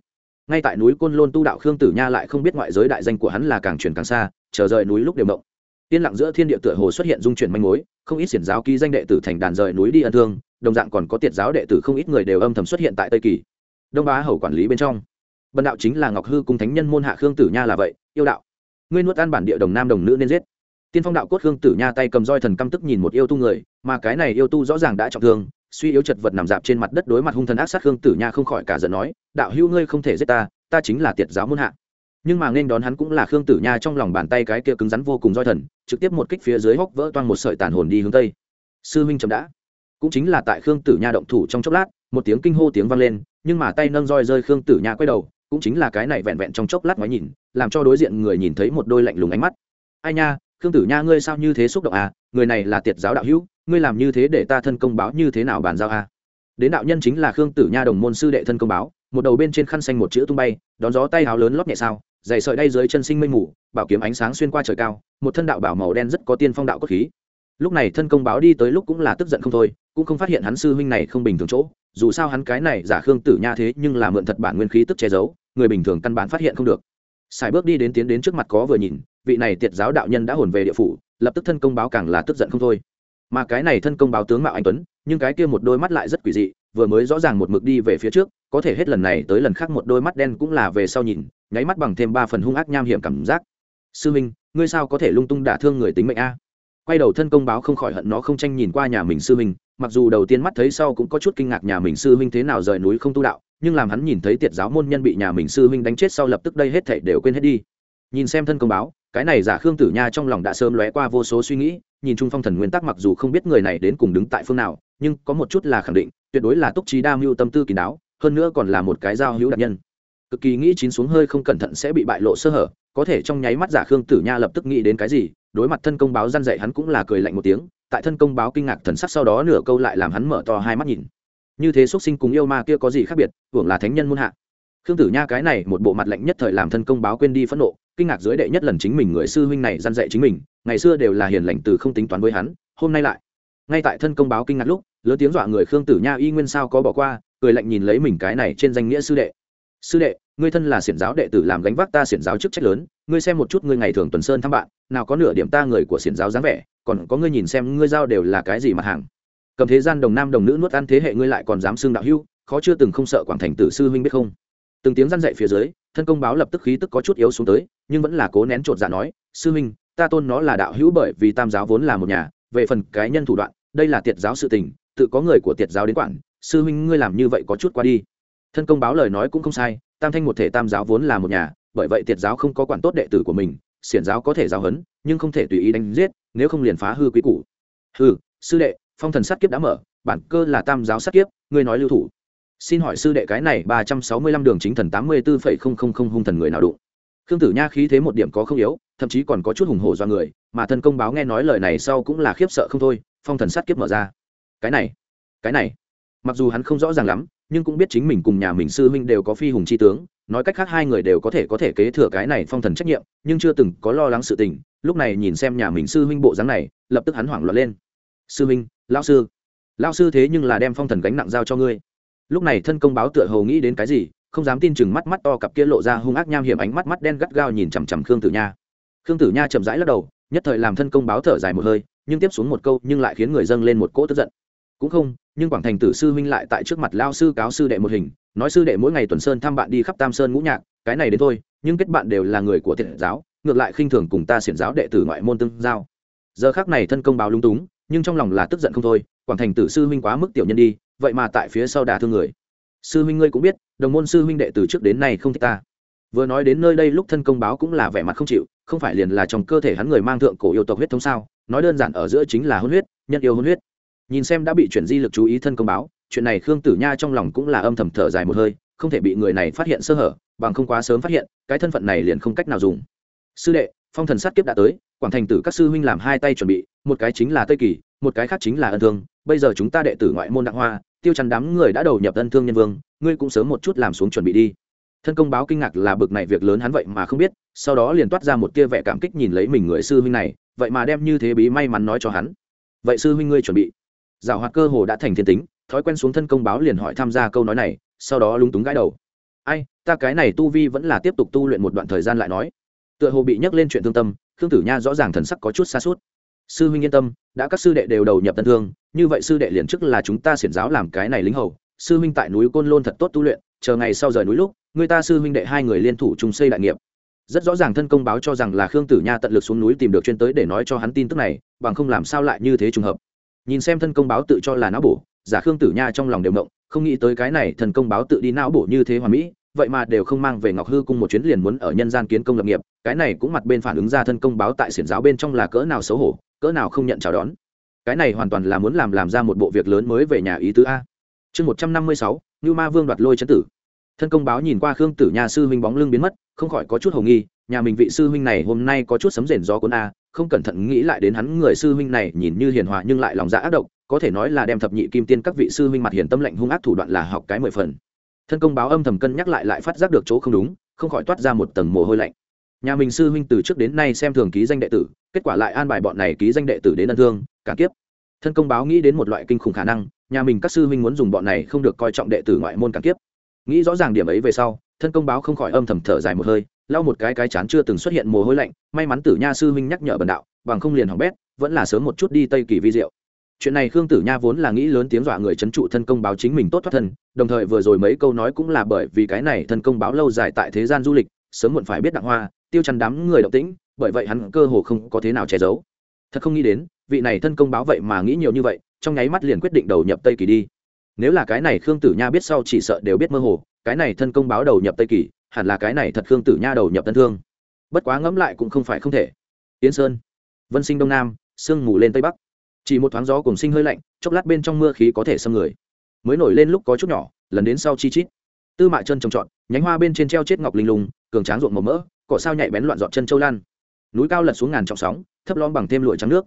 Ngay tại núi côn lôn tu đạo khương tử nha lại không biết ngoại giới đại danh của hắn là càng truyền càng xa chờ rời núi lúc đều động. Yên lặng giữa thiên địa tựa hồ xuất hiện dung chuyển manh mối, không ít xiển giáo ký danh đệ tử thành đàn rời núi đi ân thương, đồng dạng còn có tiệt giáo đệ tử không ít người đều âm thầm xuất hiện tại tây kỳ. Đông bá hầu quản lý bên trong. Bần đạo chính là ngọc hư cùng thánh nhân môn hạ khương tử nha là vậy, yêu đạo. Ngươi nuốt ăn bản địa đồng nam đồng nữ nên giết. Tiên phong đạo cốt khương tử nha tay cầm roi thần căm tức nhìn một yêu tu người, mà cái này yêu tu rõ ràng đã trọng thương, suy yếu chật vật nằm dạp trên mặt đất đối mặt hung thần ác sát khương tử nha không khỏi cả giận nói, đạo hữu ngươi không thể giết ta ta chính là tiệt giáo môn hạ nhưng mà nên đón hắn cũng là khương tử nha trong lòng bàn tay cái kia cứng rắn vô cùng roi thần, trực tiếp một kích phía dưới hốc vỡ toang một sợi tàn hồn đi hướng tây. Sư huynh chậm đã. Cũng chính là tại khương tử nha động thủ trong chốc lát, một tiếng kinh hô tiếng vang lên, nhưng mà tay nâng roi rơi khương tử nha quay đầu, cũng chính là cái này vẹn vẹn trong chốc lát ngoái nhìn, làm cho đối diện người nhìn thấy một đôi lạnh lùng ánh mắt. Ai nha, khương tử nha ngươi sao như thế xúc động à? Người này là tiệt giáo đạo hữu, ngươi làm như thế để ta thân công báo như thế nào bàn giao à? Đến đạo nhân chính là khương tử nha đồng môn sư đệ thân công báo một đầu bên trên khăn xanh một chữ tung bay, đón gió tay áo lớn lót nhẹ sao, dày sợi đay dưới chân sinh mây mù, bảo kiếm ánh sáng xuyên qua trời cao, một thân đạo bảo màu đen rất có tiên phong đạo cốt khí. Lúc này thân công báo đi tới lúc cũng là tức giận không thôi, cũng không phát hiện hắn sư huynh này không bình thường chỗ, dù sao hắn cái này giả khương tử nha thế nhưng là mượn thật bản nguyên khí tức che giấu, người bình thường căn bản phát hiện không được. Sài bước đi đến tiến đến trước mặt có vừa nhìn, vị này tiệt giáo đạo nhân đã hồn về địa phủ, lập tức thân công báo càng là tức giận không thôi. Mà cái này thân công báo tướng mạo anh tuấn, nhưng cái kia một đôi mắt lại rất quỷ dị, vừa mới rõ ràng một mực đi về phía trước có thể hết lần này tới lần khác một đôi mắt đen cũng là về sau nhìn, nháy mắt bằng thêm ba phần hung ác nham hiểm cảm giác. Sư minh, ngươi sao có thể lung tung đả thương người tính mệnh a? Quay đầu thân công báo không khỏi hận nó không tranh nhìn qua nhà mình sư minh, mặc dù đầu tiên mắt thấy sau cũng có chút kinh ngạc nhà mình sư minh thế nào rời núi không tu đạo, nhưng làm hắn nhìn thấy tiệt giáo môn nhân bị nhà mình sư minh đánh chết sau lập tức đây hết thảy đều quên hết đi. Nhìn xem thân công báo, cái này giả khương tử nha trong lòng đã sớm lóe qua vô số suy nghĩ, nhìn trung phong thần nguyên tắc mặc dù không biết người này đến cùng đứng tại phương nào, nhưng có một chút là khẳng định, tuyệt đối là túc trí đa mưu tâm tư kỳ đáo hơn nữa còn là một cái giao hữu đặc nhân. Cực kỳ nghĩ chín xuống hơi không cẩn thận sẽ bị bại lộ sơ hở, có thể trong nháy mắt giả khương tử nha lập tức nghĩ đến cái gì, đối mặt thân công báo răn dạy hắn cũng là cười lạnh một tiếng, tại thân công báo kinh ngạc thần sắc sau đó nửa câu lại làm hắn mở to hai mắt nhìn. Như thế xuất sinh cùng yêu ma kia có gì khác biệt, hưởng là thánh nhân muôn hạ. Khương tử nha cái này một bộ mặt lạnh nhất thời làm thân công báo quên đi phẫn nộ, kinh ngạc dưới đệ nhất lần chính mình người sư huynh này gian dạy chính mình, ngày xưa đều là hiền lành từ không tính toán với hắn, hôm nay lại. Ngay tại thân công báo kinh ngạc lúc, lớn tiếng dọa người khương tử nha y nguyên sao có bỏ qua cười lạnh nhìn lấy mình cái này trên danh nghĩa sư đệ. Sư đệ, ngươi thân là xiển giáo đệ tử làm gánh vác ta xiển giáo chức trách lớn, ngươi xem một chút ngươi ngày thường tuần sơn thăm bạn, nào có nửa điểm ta người của xiển giáo dáng vẻ, còn có ngươi nhìn xem ngươi giao đều là cái gì mặt hàng. Cầm thế gian đồng nam đồng nữ nuốt ăn thế hệ ngươi lại còn dám xưng đạo hưu khó chưa từng không sợ quảng thành tử sư huynh biết không? Từng tiếng răn dậy phía dưới, thân công báo lập tức khí tức có chút yếu xuống tới, nhưng vẫn là cố nén chột dạ nói, sư huynh, ta tôn nó là đạo hữu bởi vì tam giáo vốn là một nhà, về phần cái nhân thủ đoạn, đây là tiệt giáo sự tình, tự có người của tiệt giáo đến quản sư huynh ngươi làm như vậy có chút qua đi. Thân công báo lời nói cũng không sai, tam thanh một thể tam giáo vốn là một nhà, bởi vậy tiệt giáo không có quản tốt đệ tử của mình, xiển giáo có thể giáo hấn nhưng không thể tùy ý đánh giết, nếu không liền phá hư quý củ. Hư sư đệ, phong thần sát kiếp đã mở, bản cơ là tam giáo sát kiếp, ngươi nói lưu thủ. Xin hỏi sư đệ cái này ba trăm sáu mươi lăm đường chính thần tám mươi bốn phẩy không không không hung thần người nào đụng? Khương tử nha khí thế một điểm có không yếu, thậm chí còn có chút hùng hổ do người, mà thân công báo nghe nói lời này sau cũng là khiếp sợ không thôi, phong thần sát kiếp mở ra. Cái này cái này mặc dù hắn không rõ ràng lắm, nhưng cũng biết chính mình cùng nhà mình sư huynh đều có phi hùng chi tướng, nói cách khác hai người đều có thể có thể kế thừa cái này phong thần trách nhiệm, nhưng chưa từng có lo lắng sự tình, lúc này nhìn xem nhà mình sư huynh bộ dáng này, lập tức hắn hoảng loạn lên. Sư huynh, lão sư lão sư thế nhưng là đem phong thần gánh nặng giao cho ngươi. Lúc này thân công báo tựa hầu nghĩ đến cái gì, không dám tin chừng mắt mắt to cặp kia lộ ra hung ác nham hiểm ánh mắt mắt đen gắt gao nhìn chằm chằm khương tử nha. Khương tử nha chậm rãi lắc đầu, nhất thời làm thân công báo thở dài một hơi, nhưng tiếp xuống một câu nhưng lại khiến người dâng lên một cỗ tức giận. Cũng không nhưng quảng thành tử sư huynh lại tại trước mặt lao sư cáo sư đệ một hình, nói sư đệ mỗi ngày tuần sơn thăm bạn đi khắp tam sơn ngũ nhạc, cái này đến thôi, nhưng kết bạn đều là người của thiện giáo, ngược lại khinh thường cùng ta xiển giáo đệ tử ngoại môn tương giao. Giờ khác này thân công báo lung túng, nhưng trong lòng là tức giận không thôi, quảng thành tử sư huynh quá mức tiểu nhân đi, vậy mà tại phía sau đả thương người. Sư huynh ngươi cũng biết, đồng môn sư huynh đệ từ trước đến nay không thích ta. Vừa nói đến nơi đây lúc thân công báo cũng là vẻ mặt không chịu, không phải liền là trong cơ thể hắn người mang thượng cổ yêu tộc huyết thống sao, nói đơn giản ở giữa chính là hôn huyết, nhân yêu hôn huyết nhìn xem đã bị chuyển di lực chú ý thân công báo, chuyện này khương tử nha trong lòng cũng là âm thầm thở dài một hơi, không thể bị người này phát hiện sơ hở, bằng không quá sớm phát hiện, cái thân phận này liền không cách nào dùng. Sư đệ, phong thần sát kiếp đã tới, quảng thành tử các sư huynh làm hai tay chuẩn bị, một cái chính là tây kỳ, một cái khác chính là ân thương, bây giờ chúng ta đệ tử ngoại môn đặng hoa, tiêu chắn đám người đã đầu nhập ân thương nhân vương, ngươi cũng sớm một chút làm xuống chuẩn bị đi. Thân công báo kinh ngạc là bực này việc lớn hắn vậy mà không biết, sau đó liền toát ra một tia vẻ cảm kích nhìn lấy mình người sư huynh này, vậy mà đem như thế bí may mắn nói cho hắn. Vậy sư huynh ngươi chuẩn bị giảo hoạt cơ hồ đã thành thiên tính, thói quen xuống thân công báo liền hỏi tham gia câu nói này, sau đó lúng túng gãi đầu. Ai, ta cái này tu vi vẫn là tiếp tục tu luyện một đoạn thời gian lại nói. Tựa hồ bị nhắc lên chuyện thương tâm, khương tử nha rõ ràng thần sắc có chút xa suốt sư huynh yên tâm, đã các sư đệ đều đầu nhập tân thương, như vậy sư đệ liền chức là chúng ta xiển giáo làm cái này lính hầu. Sư huynh tại núi côn lôn thật tốt tu luyện, chờ ngày sau rời núi lúc, người ta sư huynh đệ hai người liên thủ chung xây đại nghiệp. Rất rõ ràng thân công báo cho rằng là khương tử nha tận lực xuống núi tìm được chuyên tới để nói cho hắn tin tức này, bằng không làm sao lại như thế trùng hợp nhìn xem thân công báo tự cho là não bổ, giả khương tử nha trong lòng đều mộng không nghĩ tới cái này thần công báo tự đi não bổ như thế hoàn mỹ, vậy mà đều không mang về ngọc hư cung một chuyến liền muốn ở nhân gian kiến công lập nghiệp, cái này cũng mặt bên phản ứng ra thân công báo tại xiển giáo bên trong là cỡ nào xấu hổ, cỡ nào không nhận chào đón. Cái này hoàn toàn là muốn làm làm ra một bộ việc lớn mới về nhà ý tứ a. Chương một trăm năm mươi sáu như ma vương đoạt lôi chấn tử. Thân công báo nhìn qua khương tử nhà sư huynh bóng lưng biến mất, không khỏi có chút hầu nghi nhà mình vị sư huynh này hôm nay có chút sấm rền gió cuốn a, không cẩn thận nghĩ lại đến hắn người sư huynh này nhìn như hiền hòa nhưng lại lòng dạ ác độc, có thể nói là đem thập nhị kim tiên các vị sư huynh mặt hiền tâm lệnh hung ác thủ đoạn là học cái mười phần. Thân công báo âm thầm cân nhắc lại lại phát giác được chỗ không đúng, không khỏi toát ra một tầng mồ hôi lạnh. Nhà mình sư huynh từ trước đến nay xem thường ký danh đệ tử, kết quả lại an bài bọn này ký danh đệ tử đến ân thương, cả kiếp. Thân công báo nghĩ đến một loại kinh khủng khả năng, nhà mình các sư huynh muốn dùng bọn này không được coi trọng đệ tử ngoại môn cả kiếp. Nghĩ rõ ràng điểm ấy về sau, thân công báo không khỏi âm thầm thở dài một hơi lau một cái cái chán chưa từng xuất hiện mồ hôi lạnh, may mắn tử nha sư huynh nhắc nhở bần đạo, bằng không liền hỏng bét, vẫn là sớm một chút đi tây kỳ vi diệu. Chuyện này khương tử nha vốn là nghĩ lớn tiếng dọa người c h ấ n trụ thân công báo chính mình tốt thoát thân, đồng thời vừa rồi mấy câu nói cũng là bởi vì cái này thân công báo lâu dài tại thế gian du lịch, sớm muộn phải biết đặng hoa, tiêu chăn đám người động tĩnh, bởi vậy hắn cơ hồ không có thế nào che giấu. Thật không nghĩ đến, vị này thân công báo vậy mà nghĩ nhiều như vậy, trong nháy mắt liền quyết định đầu nhập tây kỳ đi. Nếu là cái này khương tử nha biết sau chỉ sợ đều biết mơ hồ, cái này thân công báo đầu nhập tây kỳ hẳn là cái này thật khương tử nha đầu nhập tân thương. Bất quá ngẫm lại cũng không phải không thể. Yến sơn, vân sinh đông nam, sương mù lên tây bắc. Chỉ một thoáng gió cùng sinh hơi lạnh, chốc lát bên trong mưa khí có thể xâm người. Mới nổi lên lúc có chút nhỏ, lần đến sau chi chít. Tư mạ chân trồng trọt, nhánh hoa bên trên treo chết ngọc linh lùng cường tráng ruộng màu mỡ, cỏ sao nhạy bén loạn dọn chân châu lan. Núi cao lật xuống ngàn trọng sóng, thấp lom bằng thêm lụi trắng nước.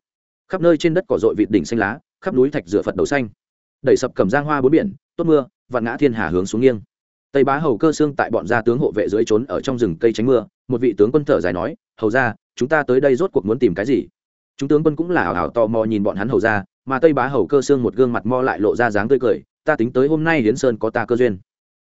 Khắp nơi trên đất cỏ dội vịt đỉnh xanh lá, khắp núi thạch rửa phật đầu xanh. Đẩy sập cầm giang hoa bốn biển, tốt mưa, vạn ngã thiên hà hướng xuống nghiêng tây bá hầu cơ xương tại bọn gia tướng hộ vệ dưới trốn ở trong rừng cây tránh mưa, một vị tướng quân thở dài nói, hầu ra chúng ta tới đây rốt cuộc muốn tìm cái gì? Chúng tướng quân cũng là ảo ảo tò mò nhìn bọn hắn hầu ra mà tây bá hầu cơ xương một gương mặt mo lại lộ ra dáng tươi cười, ta tính tới hôm nay hiến sơn có ta cơ duyên.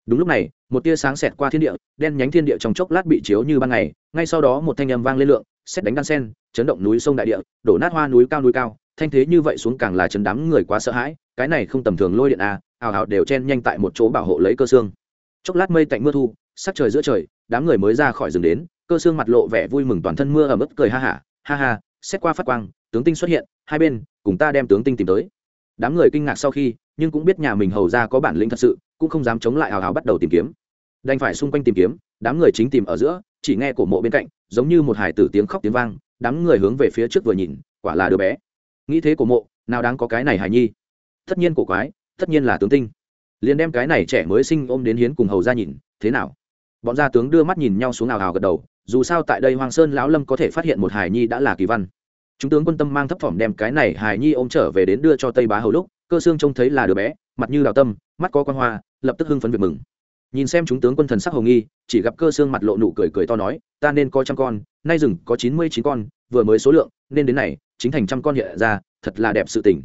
Đúng lúc này, một tia sáng xẹt qua thiên địa, đen nhánh thiên địa trong chốc lát bị chiếu như ban ngày, ngay sau đó một thanh âm vang lên lượng, xét đánh đan sen, chấn động núi sông đại địa, đổ nát hoa núi cao núi cao, thanh thế như vậy xuống càng là chấn đám người quá sợ hãi, cái này không tầm thường lôi điện à ảo ảo đều chen nhanh tại một chỗ bảo hộ lấy cơ xương chốc lát mây tạnh mưa thu, sắc trời giữa trời, đám người mới ra khỏi rừng đến, cơ xương mặt lộ vẻ vui mừng toàn thân mưa ở mức cười ha hả, ha ha, xét qua phát quang, tướng tinh xuất hiện, hai bên, cùng ta đem tướng tinh tìm tới. Đám người kinh ngạc sau khi, nhưng cũng biết nhà mình hầu ra có bản lĩnh thật sự, cũng không dám chống lại hào hào bắt đầu tìm kiếm. Đành phải xung quanh tìm kiếm, đám người chính tìm ở giữa, chỉ nghe cổ mộ bên cạnh, giống như một hải tử tiếng khóc tiếng vang, đám người hướng về phía trước vừa nhìn, quả là đứa bé. Nghĩ thế cổ mộ, nào đáng có cái này hài nhi. Tất nhiên cổ quái, tất nhiên là tướng tinh liền đem cái này trẻ mới sinh ôm đến hiến cùng hầu ra nhìn, thế nào? Bọn gia tướng đưa mắt nhìn nhau xuống ào ào gật đầu, dù sao tại đây hoàng sơn lão lâm có thể phát hiện một hài nhi đã là kỳ văn. Chúng tướng quân tâm mang thấp thỏm đem cái này hài nhi ôm trở về đến đưa cho tây bá hầu lúc, cơ xương trông thấy là đứa bé, mặt như đào tâm, mắt có quan hoa, lập tức hưng phấn việc mừng. Nhìn xem chúng tướng quân thần sắc hồng nghi, chỉ gặp cơ xương mặt lộ nụ cười cười to nói, ta nên có trăm con, nay rừng có chín mươi chín con, vừa mới số lượng, nên đến này, chính thành trăm con hiện ra, thật là đẹp sự tình.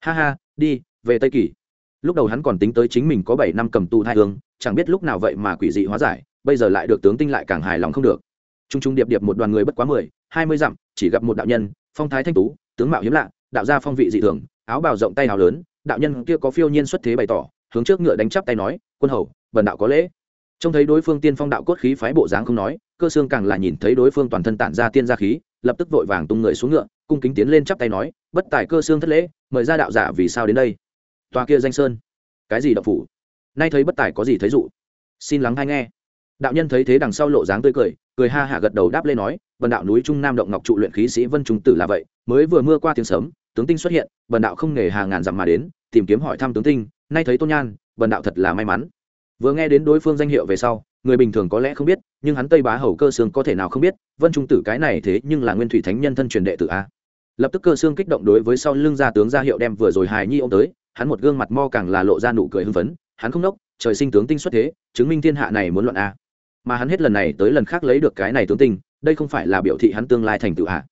Ha ha, đi, về tây kỳ lúc đầu hắn còn tính tới chính mình có bảy năm cầm tù thai hương, chẳng biết lúc nào vậy mà quỷ dị hóa giải, bây giờ lại được tướng tinh lại càng hài lòng không được. T r u n g t r u n g điệp điệp một đoàn người bất quá mười, hai mươi dặm, chỉ gặp một đạo nhân, phong thái thanh tú, tướng mạo hiếm lạ, đạo gia phong vị dị thường, áo bào rộng tay hào lớn, đạo nhân kia có phiêu nhiên xuất thế bày tỏ, hướng trước ngựa đánh chắp tay nói, quân hầu, bần đạo có lễ. Trông thấy đối phương tiên phong đạo cốt khí phái bộ dáng không nói, cơ xương càng là nhìn thấy đối phương toàn thân tản ra tiên gia khí, lập tức vội vàng tung người xuống ngựa, cung kính tiến lên chắp tay nói, bất tài cơ xương thất lễ, mời ra đạo giả vì sao đến đây? Tòa kia danh sơn. Cái gì động phủ? Nay thấy bất tài có gì thấy dụ? Xin lắng hay nghe. Đạo nhân thấy thế đằng sau lộ dáng tươi cười cười ha hả gật đầu đáp lên nói vần đạo núi trung nam động ngọc trụ luyện khí sĩ vân trung tử là vậy, mới vừa mưa qua tiếng sớm tướng tinh xuất hiện vần đạo không nghề hàng ngàn dặm mà đến, tìm kiếm hỏi thăm tướng tinh, nay thấy tôn nhan vần đạo thật là may mắn. Vừa nghe đến đối phương danh hiệu về sau, người bình thường có lẽ không biết, nhưng hắn tây bá hầu cơ xương có thể nào không biết, vân trung tử cái này thế nhưng là nguyên thủy thánh nhân thân truyền đệ tử a. Lập tức cơ xương kích động đối với sau lưng gia tướng gia hiệu đem vừa rồi hài nhi ô m tới hắn một gương mặt mo càng là lộ ra nụ cười hưng phấn, hắn không nốc, trời sinh tướng tinh xuất thế, chứng minh thiên hạ này muốn luận a. Mà hắn hết lần này tới lần khác lấy được cái này tướng tinh, đây không phải là biểu thị hắn tương lai thành tựu hạ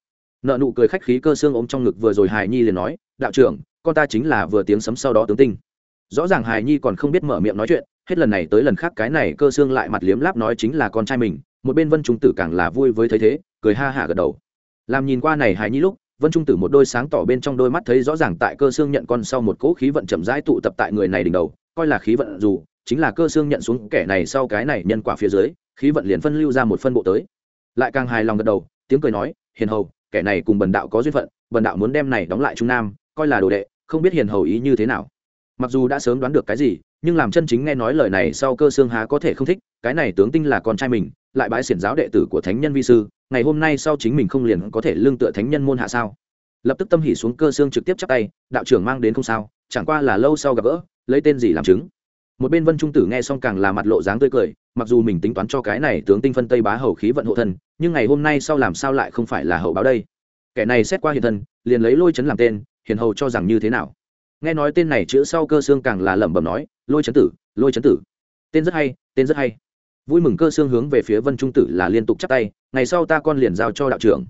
nợ nụ cười khách khí cơ xương ôm trong ngực vừa rồi hài nhi liền nói, đạo trưởng, con ta chính là vừa tiếng sấm sau đó tướng tinh. Rõ ràng hài nhi còn không biết mở miệng nói chuyện, hết lần này tới lần khác cái này cơ xương lại mặt liếm láp nói chính là con trai mình, một bên vân trung tử càng là vui với thấy thế, cười ha hả gật đầu. Làm nhìn qua này hài nhi lúc vân trung tử một đôi sáng tỏ bên trong đôi mắt thấy rõ ràng tại cơ xương nhận con sau một cỗ khí vận chậm rãi tụ tập tại người này đỉnh đầu, coi là khí vận dù, chính là cơ xương nhận xuống kẻ này sau cái này nhân quả phía dưới, khí vận liền phân lưu ra một phân bộ tới. Lại càng hài lòng gật đầu, tiếng cười nói, hiền hầu, kẻ này cùng bần đạo có duyên phận, bần đạo muốn đem này đóng lại trung nam, coi là đồ đệ, không biết hiền hầu ý như thế nào. Mặc dù đã sớm đoán được cái gì nhưng làm chân chính nghe nói lời này sau cơ xương há có thể không thích, cái này tướng tinh là con trai mình, lại bái xiển giáo đệ tử của thánh nhân vi sư, ngày hôm nay sau chính mình không liền có thể lương tựa thánh nhân môn hạ sao? Lập tức tâm hỉ xuống cơ xương trực tiếp chắp tay, đạo trưởng mang đến không sao, chẳng qua là lâu sau gặp gỡ, lấy tên gì làm chứng. Một bên vân trung tử nghe xong càng là mặt lộ dáng tươi cười, mặc dù mình tính toán cho cái này tướng tinh phân tây bá hầu khí vận hộ thân, nhưng ngày hôm nay sau làm sao lại không phải là hậu báo đây? Kẻ này xét qua hiện thân, liền lấy lôi chấn làm tên, hiền hầu cho rằng như thế nào? Nghe nói tên này chữ sau cơ xương càng là lẩm bẩm nói lôi chấn tử, lôi chấn tử. Tên rất hay, tên rất hay. Vui mừng cơ xương hướng về phía vân trung tử là liên tục chắp tay, ngày sau ta con liền giao cho đạo trưởng.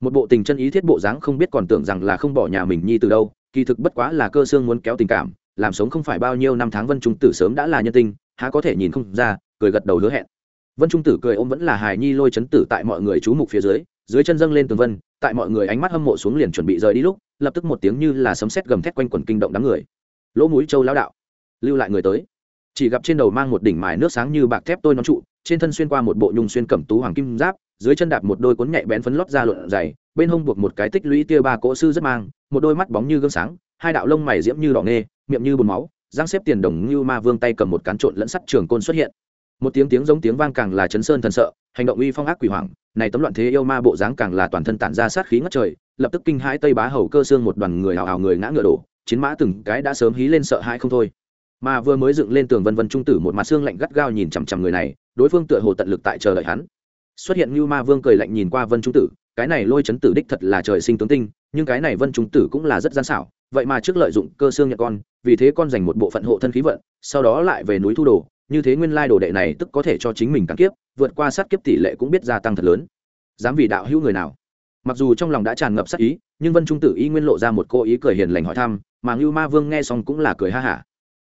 Một bộ tình chân ý thiết bộ dáng không biết còn tưởng rằng là không bỏ nhà mình nhi từ đâu, kỳ thực bất quá là cơ xương muốn kéo tình cảm, làm sống không phải bao nhiêu năm tháng vân trung tử sớm đã là nhân tinh, há có thể nhìn không ra, cười gật đầu hứa hẹn. Vân trung tử cười ôm vẫn là hài nhi lôi chấn tử tại mọi người chú mục phía dưới dưới chân dâng lên tường vân, tại mọi người ánh mắt hâm mộ xuống liền chuẩn bị rời đi lúc, lập tức một tiếng như là sấm sét gầm thét quanh quần kinh động đám người. Lỗ mũi châu lão đạo lưu lại người tới. Chỉ gặp trên đầu mang một đỉnh mài nước sáng như bạc thép tôi nón trụ, trên thân xuyên qua một bộ nhung xuyên cẩm tú hoàng kim giáp, dưới chân đạp một đôi cuốn nhạy bén phấn lót ra luận dày, bên hông buộc một cái tích lũy tia ba cỗ sư rất mang, một đôi mắt bóng như gương sáng, hai đạo lông mày diễm như đỏ nghê, miệng như bùn máu giang xếp tiền đồng như ma vương tay cầm một cán trộn lẫn sắt trường côn xuất hiện. Một tiếng tiếng giống tiếng vang càng là chấn sơn thần sợ, hành động uy phong ác quỷ hoàng này tấm loạn thế yêu ma bộ dáng càng là toàn thân tản ra sát khí ngất trời, lập tức kinh hãi tây bá hầu cơ xương một đoàn người hào hào người ngã ngựa đổ, chiến mã từng cái đã sớm hí lên sợ hãi không thôi mà vừa mới dựng lên tường vân vân trung tử một mặt xương lạnh gắt gao nhìn chằm chằm người này, đối phương tựa hồ tận lực tại chờ đợi hắn. Xuất hiện như ma vương cười lạnh nhìn qua vân trung tử, cái này lôi chấn tử đích thật là trời sinh tướng tinh, nhưng cái này vân trung tử cũng là rất gian xảo, vậy mà trước lợi dụng cơ xương nhận con, vì thế con dành một bộ phận hộ thân khí vận, sau đó lại về núi thu đồ, như thế nguyên lai đồ đệ này tức có thể cho chính mình càng kiếp, vượt qua sát kiếp tỷ lệ cũng biết gia tăng thật lớn. Dám vì đạo hữu người nào? Mặc dù trong lòng đã tràn ngập sát ý, nhưng vân trung tử y nguyên lộ ra một cô ý cười hiền lành hỏi thăm, mà ngưu ma vương nghe xong cũng là cười ha hả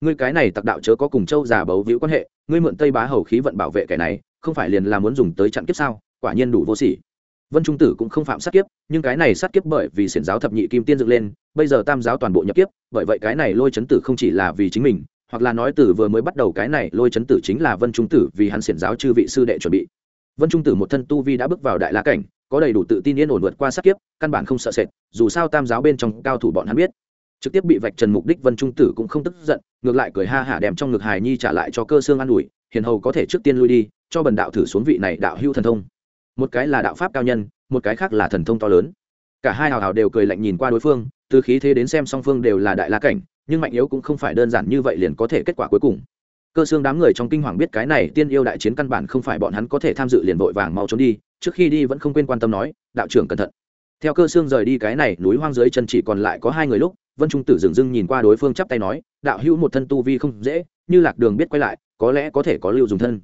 ngươi cái này tặc đạo chớ có cùng châu già bấu víu quan hệ, ngươi mượn tây bá hầu khí vận bảo vệ kẻ này, không phải liền là muốn dùng tới chặn kiếp sao? Quả nhiên đủ vô sỉ. Vân trung tử cũng không phạm sát kiếp, nhưng cái này sát kiếp bởi vì xiển giáo thập nhị kim tiên dựng lên, bây giờ tam giáo toàn bộ nhập kiếp, bởi vậy cái này lôi chấn tử không chỉ là vì chính mình, hoặc là nói tử vừa mới bắt đầu cái này lôi chấn tử chính là vân trung tử vì hắn xiển giáo chư vị sư đệ chuẩn bị. Vân trung tử một thân tu vi đã bước vào đại la cảnh, có đầy đủ tự tin yên ổn vượt qua sát kiếp, căn bản không sợ sệt, dù sao tam giáo bên trong cao thủ bọn hắn biết trực tiếp bị vạch trần mục đích vân trung tử cũng không tức giận, ngược lại cười ha hả đem trong ngực hài nhi trả lại cho cơ xương an ủi, hiền hầu có thể trước tiên lui đi, cho bần đạo thử xuống vị này đạo hưu thần thông. Một cái là đạo pháp cao nhân, một cái khác là thần thông to lớn. Cả hai hào hào đều cười lạnh nhìn qua đối phương, từ khí thế đến xem song phương đều là đại la cảnh, nhưng mạnh yếu cũng không phải đơn giản như vậy liền có thể kết quả cuối cùng. Cơ xương đám người trong kinh hoàng biết cái này tiên yêu đại chiến căn bản không phải bọn hắn có thể tham dự liền vội vàng mau trốn đi, trước khi đi vẫn không quên quan tâm nói, đạo trưởng cẩn thận. Theo cơ xương rời đi cái này núi hoang dưới chân chỉ còn lại có hai người lúc vân trung tử dừng dưng nhìn qua đối phương chắp tay nói, đạo hữu một thân tu vi không dễ, như lạc đường biết quay lại, có lẽ có thể có lưu dùng thân.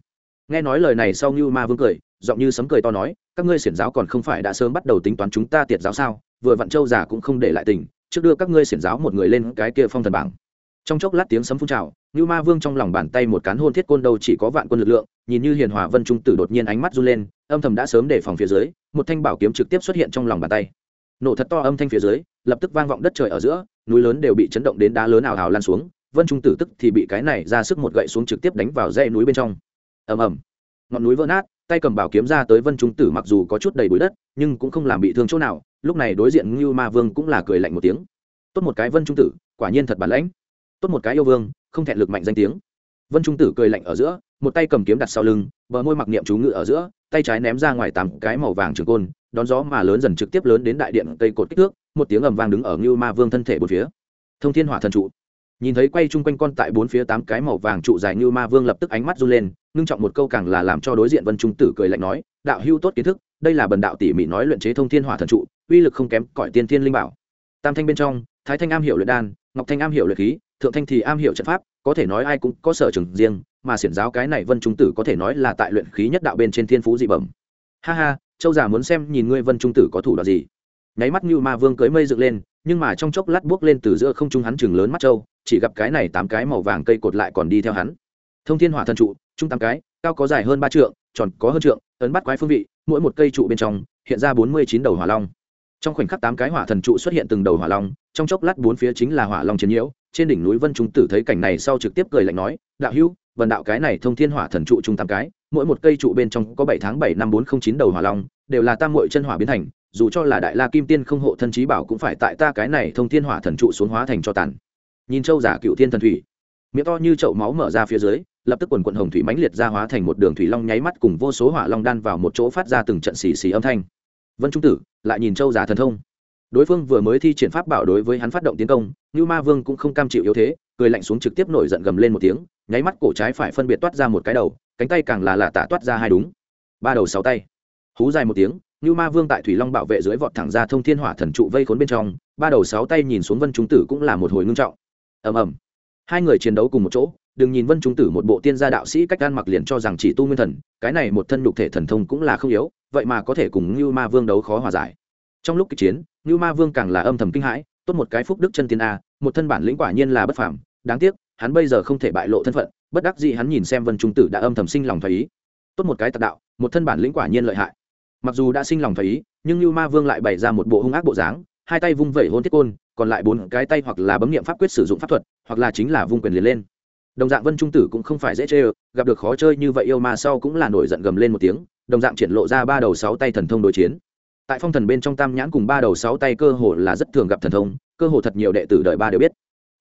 Nghe nói lời này sau như ma vương cười, giọng như sấm cười to nói, các ngươi xiển giáo còn không phải đã sớm bắt đầu tính toán chúng ta tiệt giáo sao? Vừa vặn châu già cũng không để lại tình, trước đưa các ngươi xiển giáo một người lên cái kia phong thần bảng. Trong chốc lát tiếng sấm phun trào như ma vương trong lòng bàn tay một cán hôn thiết côn đầu chỉ có vạn quân lực lượng, nhìn như hiền hòa vân trung tử đột nhiên ánh mắt run lên, âm thầm đã sớm để phòng phía dưới, một thanh bảo kiếm trực tiếp xuất hiện trong lòng bàn tay. Nổ thật to âm thanh phía dưới lập tức vang vọng đất trời ở giữa, núi lớn đều bị chấn động đến đá lớn ào ào lan xuống. Vân trung tử tức thì bị cái này ra sức một gậy xuống trực tiếp đánh vào dãy núi bên trong. Ầm ầm. Ngọn núi vỡ nát, tay cầm bảo kiếm ra tới vân trung tử mặc dù có chút đầy bụi đất, nhưng cũng không làm bị thương chỗ nào, lúc này đối diện như ma vương cũng là cười lạnh một tiếng. Tốt một cái vân trung tử, quả nhiên thật bản lãnh. Tốt một cái yêu vương, không thẹn lực mạnh danh tiếng. Vân trung tử cười lạnh ở giữa, một tay cầm kiếm đặt sau lưng, bờ môi mặc niệm chú ngự ở giữa, tay trái ném ra ngoài tám cái màu vàng trường côn, đón gió mà lớn dần trực tiếp lớn đến đại điện cây cột kích thước một tiếng ầm vang đứng ở Ngưu ma vương thân thể bốn phía. Thông thiên hỏa thần trụ. Nhìn thấy quay chung quanh con tại bốn phía tám cái màu vàng trụ dài Ngưu ma vương lập tức ánh mắt run lên, ngưng trọng một câu càng là làm cho đối diện vân trung tử cười lạnh nói, đạo hưu tốt kiến thức, đây là bần đạo tỉ mỉ nói luyện chế thông thiên hỏa thần trụ, uy lực không kém cõi tiên thiên linh bảo. Tam thanh bên trong, thái thanh am hiểu luyện đan, ngọc thanh am hiểu luyện khí, thượng thanh thì am hiểu trận pháp, có thể nói ai cũng có sở trường riêng, mà xiển giáo cái này vân trung tử có thể nói là tại luyện khí nhất đạo bên trên thiên phú dị bẩm. Ha ha, châu già muốn xem nhìn ngươi vân trung tử có thủ đoạn gì nháy mắt như ma vương cưới mây dựng lên, nhưng mà trong chốc lát buốc lên từ giữa không trung hắn chừng lớn mắt châu chỉ gặp cái này tám cái màu vàng cây cột lại còn đi theo hắn. Thông thiên hỏa thần trụ, trung tám cái, cao có dài hơn ba trượng, tròn có hơn trượng, ấn bắt quái phương vị, mỗi một cây trụ bên trong, hiện ra bốn mươi chín đầu hỏa long. Trong khoảnh khắc tám cái hỏa thần trụ xuất hiện từng đầu hỏa long, trong chốc lát bốn phía chính là hỏa long chiến nhiễu, trên đỉnh núi vân trung tử thấy cảnh này sau trực tiếp cười lạnh nói, đạo hữu, vần đạo cái này thông thiên hỏa thần trụ trung tám cái, mỗi một cây trụ bên trong có bảy tháng bảy năm bốn không chín đầu hỏa long, đều là tam mội chân hỏa biến thành dù cho là đại la kim tiên không hộ thân trí bảo cũng phải tại ta cái này thông thiên hỏa thần trụ xuống hóa thành cho tàn. Nhìn châu giả cựu thiên thần thủy, miệng to như chậu máu mở ra phía dưới, lập tức quần quận hồng thủy mãnh liệt ra hóa thành một đường thủy long nháy mắt cùng vô số hỏa long đan vào một chỗ phát ra từng trận xì xì âm thanh. Vân trung tử, lại nhìn châu giả thần thông. Đối phương vừa mới thi triển pháp bảo đối với hắn phát động tiến công như ma vương cũng không cam chịu yếu thế, cười lạnh xuống trực tiếp nổi giận gầm lên một tiếng, nháy mắt cổ trái phải phân biệt toát ra một cái đầu, cánh tay càng là lạ tả toát ra hai đúng. Ba đầu sáu tay. Hú dài một tiếng như ma vương tại thủy long bảo vệ dưới vọt thẳng ra thông thiên hỏa thần trụ vây khốn bên trong, ba đầu sáu tay nhìn xuống vân trung tử cũng là một hồi ngưng trọng. Ầm ầm. Hai người chiến đấu cùng một chỗ, đừng nhìn vân trung tử một bộ tiên gia đạo sĩ cách ăn mặc liền cho rằng chỉ tu nguyên thần, cái này một thân nhục thể thần thông cũng là không yếu, vậy mà có thể cùng như ma vương đấu khó hòa giải. Trong lúc kịch chiến, như ma vương càng là âm thầm kinh hãi, tốt một cái phúc đức chân tiên a, một thân bản lĩnh quả nhiên là bất phàm, đáng tiếc, hắn bây giờ không thể bại lộ thân phận, bất đắc dĩ hắn nhìn xem vân trung tử đã âm thầm sinh lòng thấy ý. Tốt một cái tạc đạo, một thân bản lĩnh quả nhiên lợi hại mặc dù đã sinh lòng thấy ý, nhưng như ma vương lại bày ra một bộ hung ác bộ dáng, hai tay vung vẩy hôn thiết côn, còn lại bốn cái tay hoặc là bấm nghiệm pháp quyết sử dụng pháp thuật, hoặc là chính là vung quyền liền lên. Đồng dạng vân trung tử cũng không phải dễ chơi, gặp được khó chơi như vậy yêu ma sau cũng là nổi giận gầm lên một tiếng, đồng dạng triển lộ ra ba đầu sáu tay thần thông đối chiến. Tại phong thần bên trong tam nhãn cùng ba đầu sáu tay cơ hồ là rất thường gặp thần thông, cơ hồ thật nhiều đệ tử đợi ba đều biết.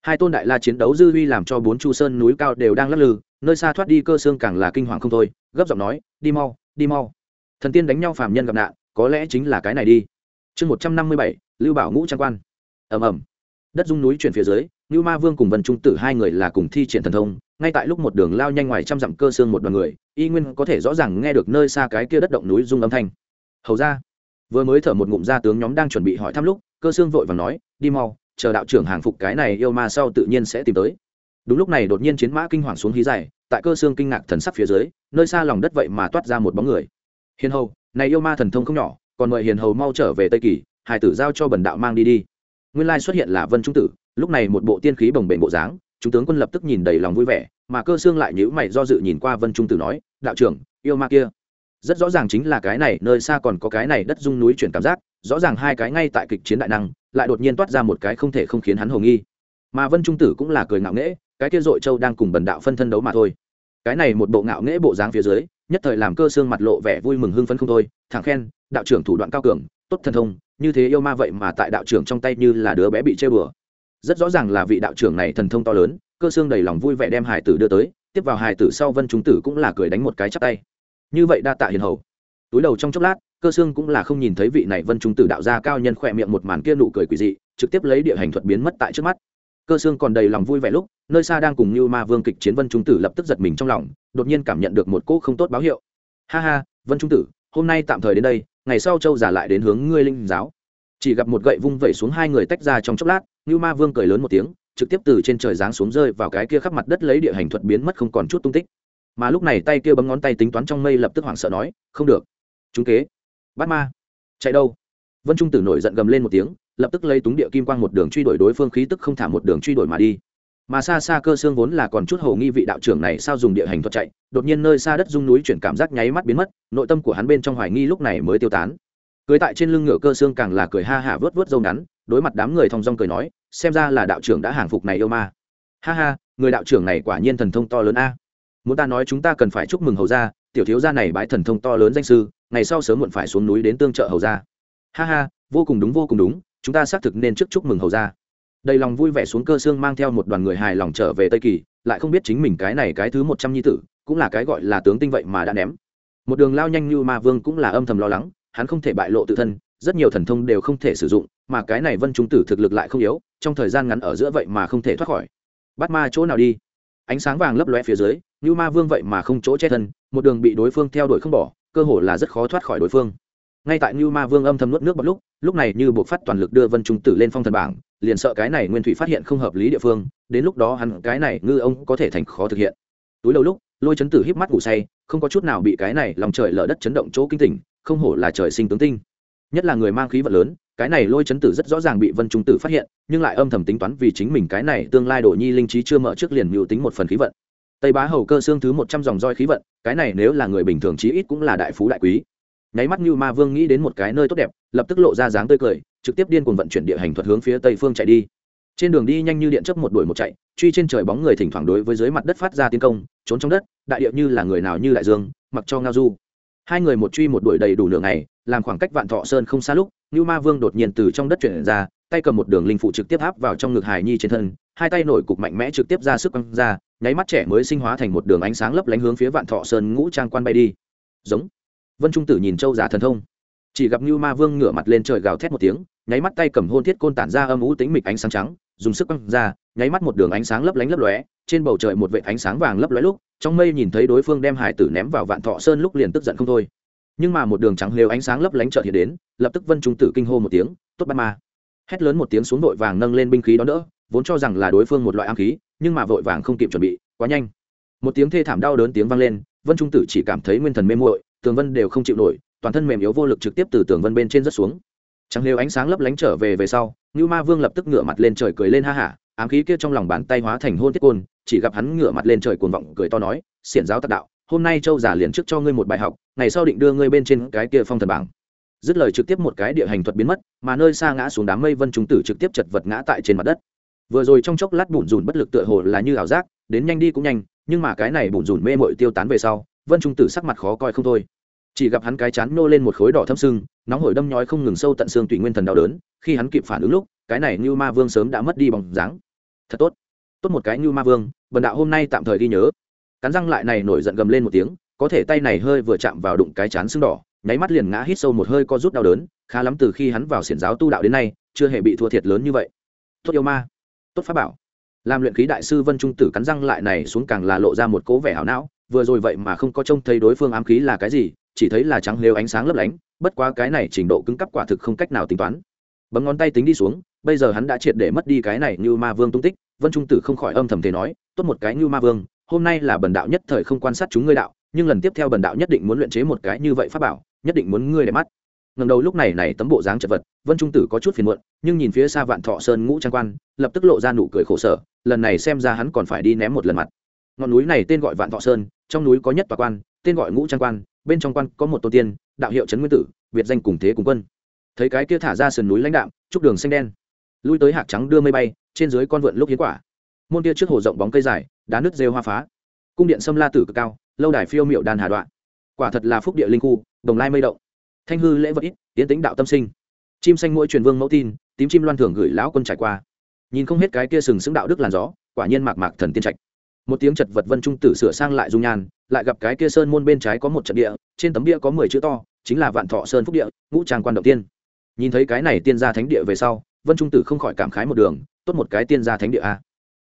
Hai tôn đại la chiến đấu dư huy làm cho bốn chu sơn núi cao đều đang lắc lư, nơi xa thoát đi cơ xương càng là kinh hoàng không thôi, gấp giọng nói, đi mau đi mau thần tiên đánh nhau phàm nhân gặp nạn, có lẽ chính là cái này đi. Chương một trăm năm mươi bảy, lưu bảo ngũ trang quan. Ầm ầm. Đất dung núi chuyển phía dưới như ma vương cùng vân trung tử hai người là cùng thi triển thần thông, ngay tại lúc một đường lao nhanh ngoài trăm dặm cơ xương một đoàn người, y nguyên có thể rõ ràng nghe được nơi xa cái kia đất động núi rung âm thanh. Hầu ra. Vừa mới thở một ngụm ra tướng nhóm đang chuẩn bị hỏi thăm lúc, cơ xương vội và nói, đi mau, chờ đạo trưởng hàng phục cái này yêu ma sau tự nhiên sẽ tìm tới. Đúng lúc này đột nhiên chiến mã kinh hoàng xuống hí dài, tại cơ xương kinh ngạc thần sắc phía dưới, nơi xa lòng đất vậy mà toát ra một bóng người hiền hầu, này yêu ma thần thông không nhỏ, còn mời hiền hầu mau trở về tây kỳ hải tử giao cho bần đạo mang đi đi. Nguyên lai xuất hiện là vân trung tử, lúc này một bộ tiên khí bồng bềnh bộ dáng, chúng tướng quân lập tức nhìn đầy lòng vui vẻ, mà cơ xương lại nhữ mày do dự nhìn qua vân trung tử nói, đạo trưởng, yêu ma kia. Rất rõ ràng chính là cái này, nơi xa còn có cái này đất dung núi chuyển cảm giác, rõ ràng hai cái ngay tại kịch chiến đại năng, lại đột nhiên toát ra một cái không thể không khiến hắn hồ nghi. Mà vân trung tử cũng là cười ngạo nghễ, cái kia dội châu đang cùng bần đạo phân thân đấu mà thôi cái này một bộ ngạo nghễ bộ dáng phía dưới, nhất thời làm cơ xương mặt lộ vẻ vui mừng hưng phấn không thôi, thẳng khen, đạo trưởng thủ đoạn cao cường, tốt thần thông, như thế yêu ma vậy mà tại đạo trưởng trong tay như là đứa bé bị chơi bừa. Rất rõ ràng là vị đạo trưởng này thần thông to lớn, cơ xương đầy lòng vui vẻ đem hải tử đưa tới, tiếp vào hải tử sau vân trung tử cũng là cười đánh một cái chắp tay. Như vậy đa tạ hiền hầu. Túi đầu trong chốc lát, cơ xương cũng là không nhìn thấy vị này vân trung tử đạo gia cao nhân khỏe miệng một màn kia nụ cười quỷ dị, trực tiếp lấy địa hành thuật biến mất tại trước mắt cơ xương còn đầy lòng vui vẻ lúc, nơi xa đang cùng như ma vương kịch chiến vân trung tử lập tức giật mình trong lòng, đột nhiên cảm nhận được một cỗ không tốt báo hiệu. Ha ha, vân trung tử, hôm nay tạm thời đến đây, ngày sau châu giả lại đến hướng ngươi linh giáo. Chỉ gặp một gậy vung vẩy xuống hai người tách ra trong chốc lát, như ma vương cười lớn một tiếng, trực tiếp từ trên trời giáng xuống rơi vào cái kia khắp mặt đất lấy địa hành thuật biến mất không còn chút tung tích. Mà lúc này tay kia bấm ngón tay tính toán trong mây lập tức hoảng sợ nói, không được. Chúng kế bắt ma, chạy đâu? Vân trung tử nổi giận gầm lên một tiếng lập tức lấy túng địa kim quang một đường truy đuổi đối phương, khí tức không thả một đường truy đuổi mà đi. Mà xa xa cơ xương vốn là còn chút hầu nghi vị đạo trưởng này sao dùng địa hành thuật chạy, đột nhiên nơi xa đất dung núi chuyển cảm giác nháy mắt biến mất, nội tâm của hắn bên trong hoài nghi lúc này mới tiêu tán. Cưới tại trên lưng ngựa cơ xương càng là cười ha hả vớt vớt dâu ngắn, đối mặt đám người thong dong cười nói, xem ra là đạo trưởng đã hàng phục này yêu ma. Ha ha, người đạo trưởng này quả nhiên thần thông to lớn a. Muốn ta nói chúng ta cần phải chúc mừng hầu gia, tiểu thiếu gia này bái thần thông to lớn danh sư, ngày sau sớm muộn phải xuống núi đến tương trợ hầu gia. Ha ha, vô cùng đúng, vô cùng đúng chúng ta xác thực nên trước chúc mừng hầu gia. Đầy lòng vui vẻ xuống cơ xương mang theo một đoàn người hài lòng trở về tây kỳ, lại không biết chính mình cái này cái thứ một trăm nhi tử, cũng là cái gọi là tướng tinh vậy mà đã ném. Một đường lao nhanh như ma vương cũng là âm thầm lo lắng, hắn không thể bại lộ tự thân, rất nhiều thần thông đều không thể sử dụng, mà cái này vân trung tử thực lực lại không yếu, trong thời gian ngắn ở giữa vậy mà không thể thoát khỏi. Bắt ma chỗ nào đi? Ánh sáng vàng lấp loe phía dưới, như ma vương vậy mà không chỗ che thân, một đường bị đối phương theo đuổi không bỏ, cơ hồ là rất khó thoát khỏi đối phương ngay tại như ma vương âm thầm nuốt nước bọt lúc lúc này như buộc phát toàn lực đưa vân trung tử lên phong thần bảng, liền sợ cái này nguyên thủy phát hiện không hợp lý địa phương, đến lúc đó hắn, cái này ngư ông có thể thành khó thực hiện. Túi lâu lúc, lôi chấn tử híp mắt ngủ say, không có chút nào bị cái này lòng trời lở đất chấn động chỗ kinh tỉnh, không hổ là trời sinh tướng tinh. Nhất là người mang khí vật lớn, cái này lôi chấn tử rất rõ ràng bị vân trung tử phát hiện, nhưng lại âm thầm tính toán vì chính mình cái này tương lai đổ nhi linh trí chưa mở trước liền mưu tính một phần khí vận. Tây bá hầu cơ xương thứ một trăm dòng roi khí vận, cái này nếu là người bình thường chí ít cũng là đại phú đại quý nháy mắt như ma vương nghĩ đến một cái nơi tốt đẹp, lập tức lộ ra dáng tươi cười, trực tiếp điên cuồng vận chuyển địa hành thuật hướng phía tây phương chạy đi. Trên đường đi nhanh như điện chấp một đuổi một chạy, truy trên trời bóng người thỉnh thoảng đối với dưới mặt đất phát ra tiến công, trốn trong đất, đại địa như là người nào như đại dương, mặc cho ngao du. Hai người một truy một đuổi đầy đủ nửa ngày, làm khoảng cách vạn thọ sơn không xa lúc như ma vương đột nhiên từ trong đất chuyển ra, tay cầm một đường linh phụ trực tiếp áp vào trong ngực hải nhi trên thân, hai tay nổi cục mạnh mẽ trực tiếp ra sức quăng ra, nháy mắt trẻ mới sinh hóa thành một đường ánh sáng lấp lánh hướng phía vạn thọ sơn ngũ trang quan bay đi. Giống vân trung tử nhìn châu giả thần thông. Chỉ gặp như ma vương ngửa mặt lên trời gào thét một tiếng, nháy mắt tay cầm hôn thiết côn tản ra âm ú tính mịch ánh sáng trắng, dùng sức quăng ra, nháy mắt một đường ánh sáng lấp lánh lấp lóe, trên bầu trời một vệ ánh sáng vàng lấp lóe lúc, trong mây nhìn thấy đối phương đem hải tử ném vào vạn thọ sơn lúc liền tức giận không thôi. Nhưng mà một đường trắng lều ánh sáng lấp lánh chợt hiện đến, lập tức vân trung tử kinh hô một tiếng, tốt bắt ma! Hét lớn một tiếng xuống vội vàng nâng lên binh khí đó đỡ, vốn cho rằng là đối phương một loại am khí, nhưng mà vội vàng không kịp chuẩn bị, quá nhanh. Một tiếng thê thảm đau đớn tiếng vang lên, vân trung tử chỉ cảm thấy nguyên thần mê muội tường vân đều không chịu nổi, toàn thân mềm yếu vô lực trực tiếp từ tường vân bên trên rất xuống. Chẳng nếu ánh sáng lấp lánh trở về về sau như ma vương lập tức ngửa mặt lên trời cười lên ha hả, ám khí kia trong lòng bàn tay hóa thành hôn tiết côn, chỉ gặp hắn ngửa mặt lên trời cuồng vọng cười to nói, xiển giáo tạc đạo, hôm nay châu giả liền trước cho ngươi một bài học, ngày sau định đưa ngươi bên trên cái kia phong thần bảng. Dứt lời trực tiếp một cái địa hành thuật biến mất, mà nơi xa ngã xuống đám mây vân chúng tử trực tiếp chật vật ngã tại trên mặt đất. Vừa rồi trong chốc lát bùn rùn bất lực tựa hồ là như ảo giác, đến nhanh đi cũng nhanh, nhưng mà cái này bùn rùn mê mội tiêu tán về sau vân trung tử sắc mặt khó coi không thôi. Chỉ gặp hắn cái chán nô lên một khối đỏ thâm sưng, nóng hổi đâm nhói không ngừng sâu tận xương tùy nguyên thần đau đớn, khi hắn kịp phản ứng lúc, cái này như ma vương sớm đã mất đi bóng dáng. Thật tốt. Tốt một cái như ma vương, bần đạo hôm nay tạm thời ghi nhớ. Cắn răng lại này nổi giận gầm lên một tiếng, có thể tay này hơi vừa chạm vào đụng cái chán sưng đỏ, nháy mắt liền ngã hít sâu một hơi co rút đau đớn, khá lắm từ khi hắn vào xiển giáo tu đạo đến nay, chưa hề bị thua thiệt lớn như vậy. Tốt yêu ma. Tốt pháp bảo. Làm luyện khí đại sư vân trung tử cắn răng lại này xuống càng là lộ ra một cố vẻ hảo não vừa rồi vậy mà không có trông thấy đối phương ám khí là cái gì, chỉ thấy là trắng lêu ánh sáng lấp lánh, bất quá cái này trình độ cứng cắp quả thực không cách nào tính toán. Bấm ngón tay tính đi xuống, bây giờ hắn đã triệt để mất đi cái này như ma vương tung tích, vân trung tử không khỏi âm thầm thế nói, tốt một cái như ma vương, hôm nay là bần đạo nhất thời không quan sát chúng ngươi đạo, nhưng lần tiếp theo bần đạo nhất định muốn luyện chế một cái như vậy pháp bảo, nhất định muốn ngươi để mắt. Ngầm đầu lúc này này tấm bộ dáng chật vật, vân trung tử có chút phiền muộn, nhưng nhìn phía xa vạn thọ sơn ngũ trang quan, lập tức lộ ra nụ cười khổ sở, lần này xem ra hắn còn phải đi ném một lần mặt ngọn núi này tên gọi vạn thọ sơn, trong núi có nhất tòa quan, tên gọi ngũ trang quan, bên trong quan có một tôn tiên, đạo hiệu trấn nguyên tử, biệt danh cùng thế cùng quân. Thấy cái kia thả ra sườn núi lãnh đạm, trúc đường xanh đen. Lui tới hạc trắng đưa mây bay, trên dưới con vượn lúc hiến quả. Môn kia trước hồ rộng bóng cây dài, đá nước rêu hoa phá. Cung điện sâm la tử cực cao, lâu đài phiêu miệu đàn hà đoạn. Quả thật là phúc địa linh khu, đồng lai mây động. Thanh hư lễ vật ít tiến tính đạo tâm sinh. Chim xanh mỗi truyền vương mẫu tin, tím chim loan thường gửi lão quân trải qua. Nhìn không hết cái kia sừng sững đạo đức làn gió, quả nhiên mạc mạc thần tiên trạch một tiếng chật vật vân trung tử sửa sang lại dung nhan, lại gặp cái kia sơn môn bên trái có một trận địa, trên tấm địa có mười chữ to, chính là vạn thọ sơn phúc địa, ngũ trang quan động tiên. Nhìn thấy cái này tiên gia thánh địa về sau, vân trung tử không khỏi cảm khái một đường, tốt một cái tiên gia thánh địa a.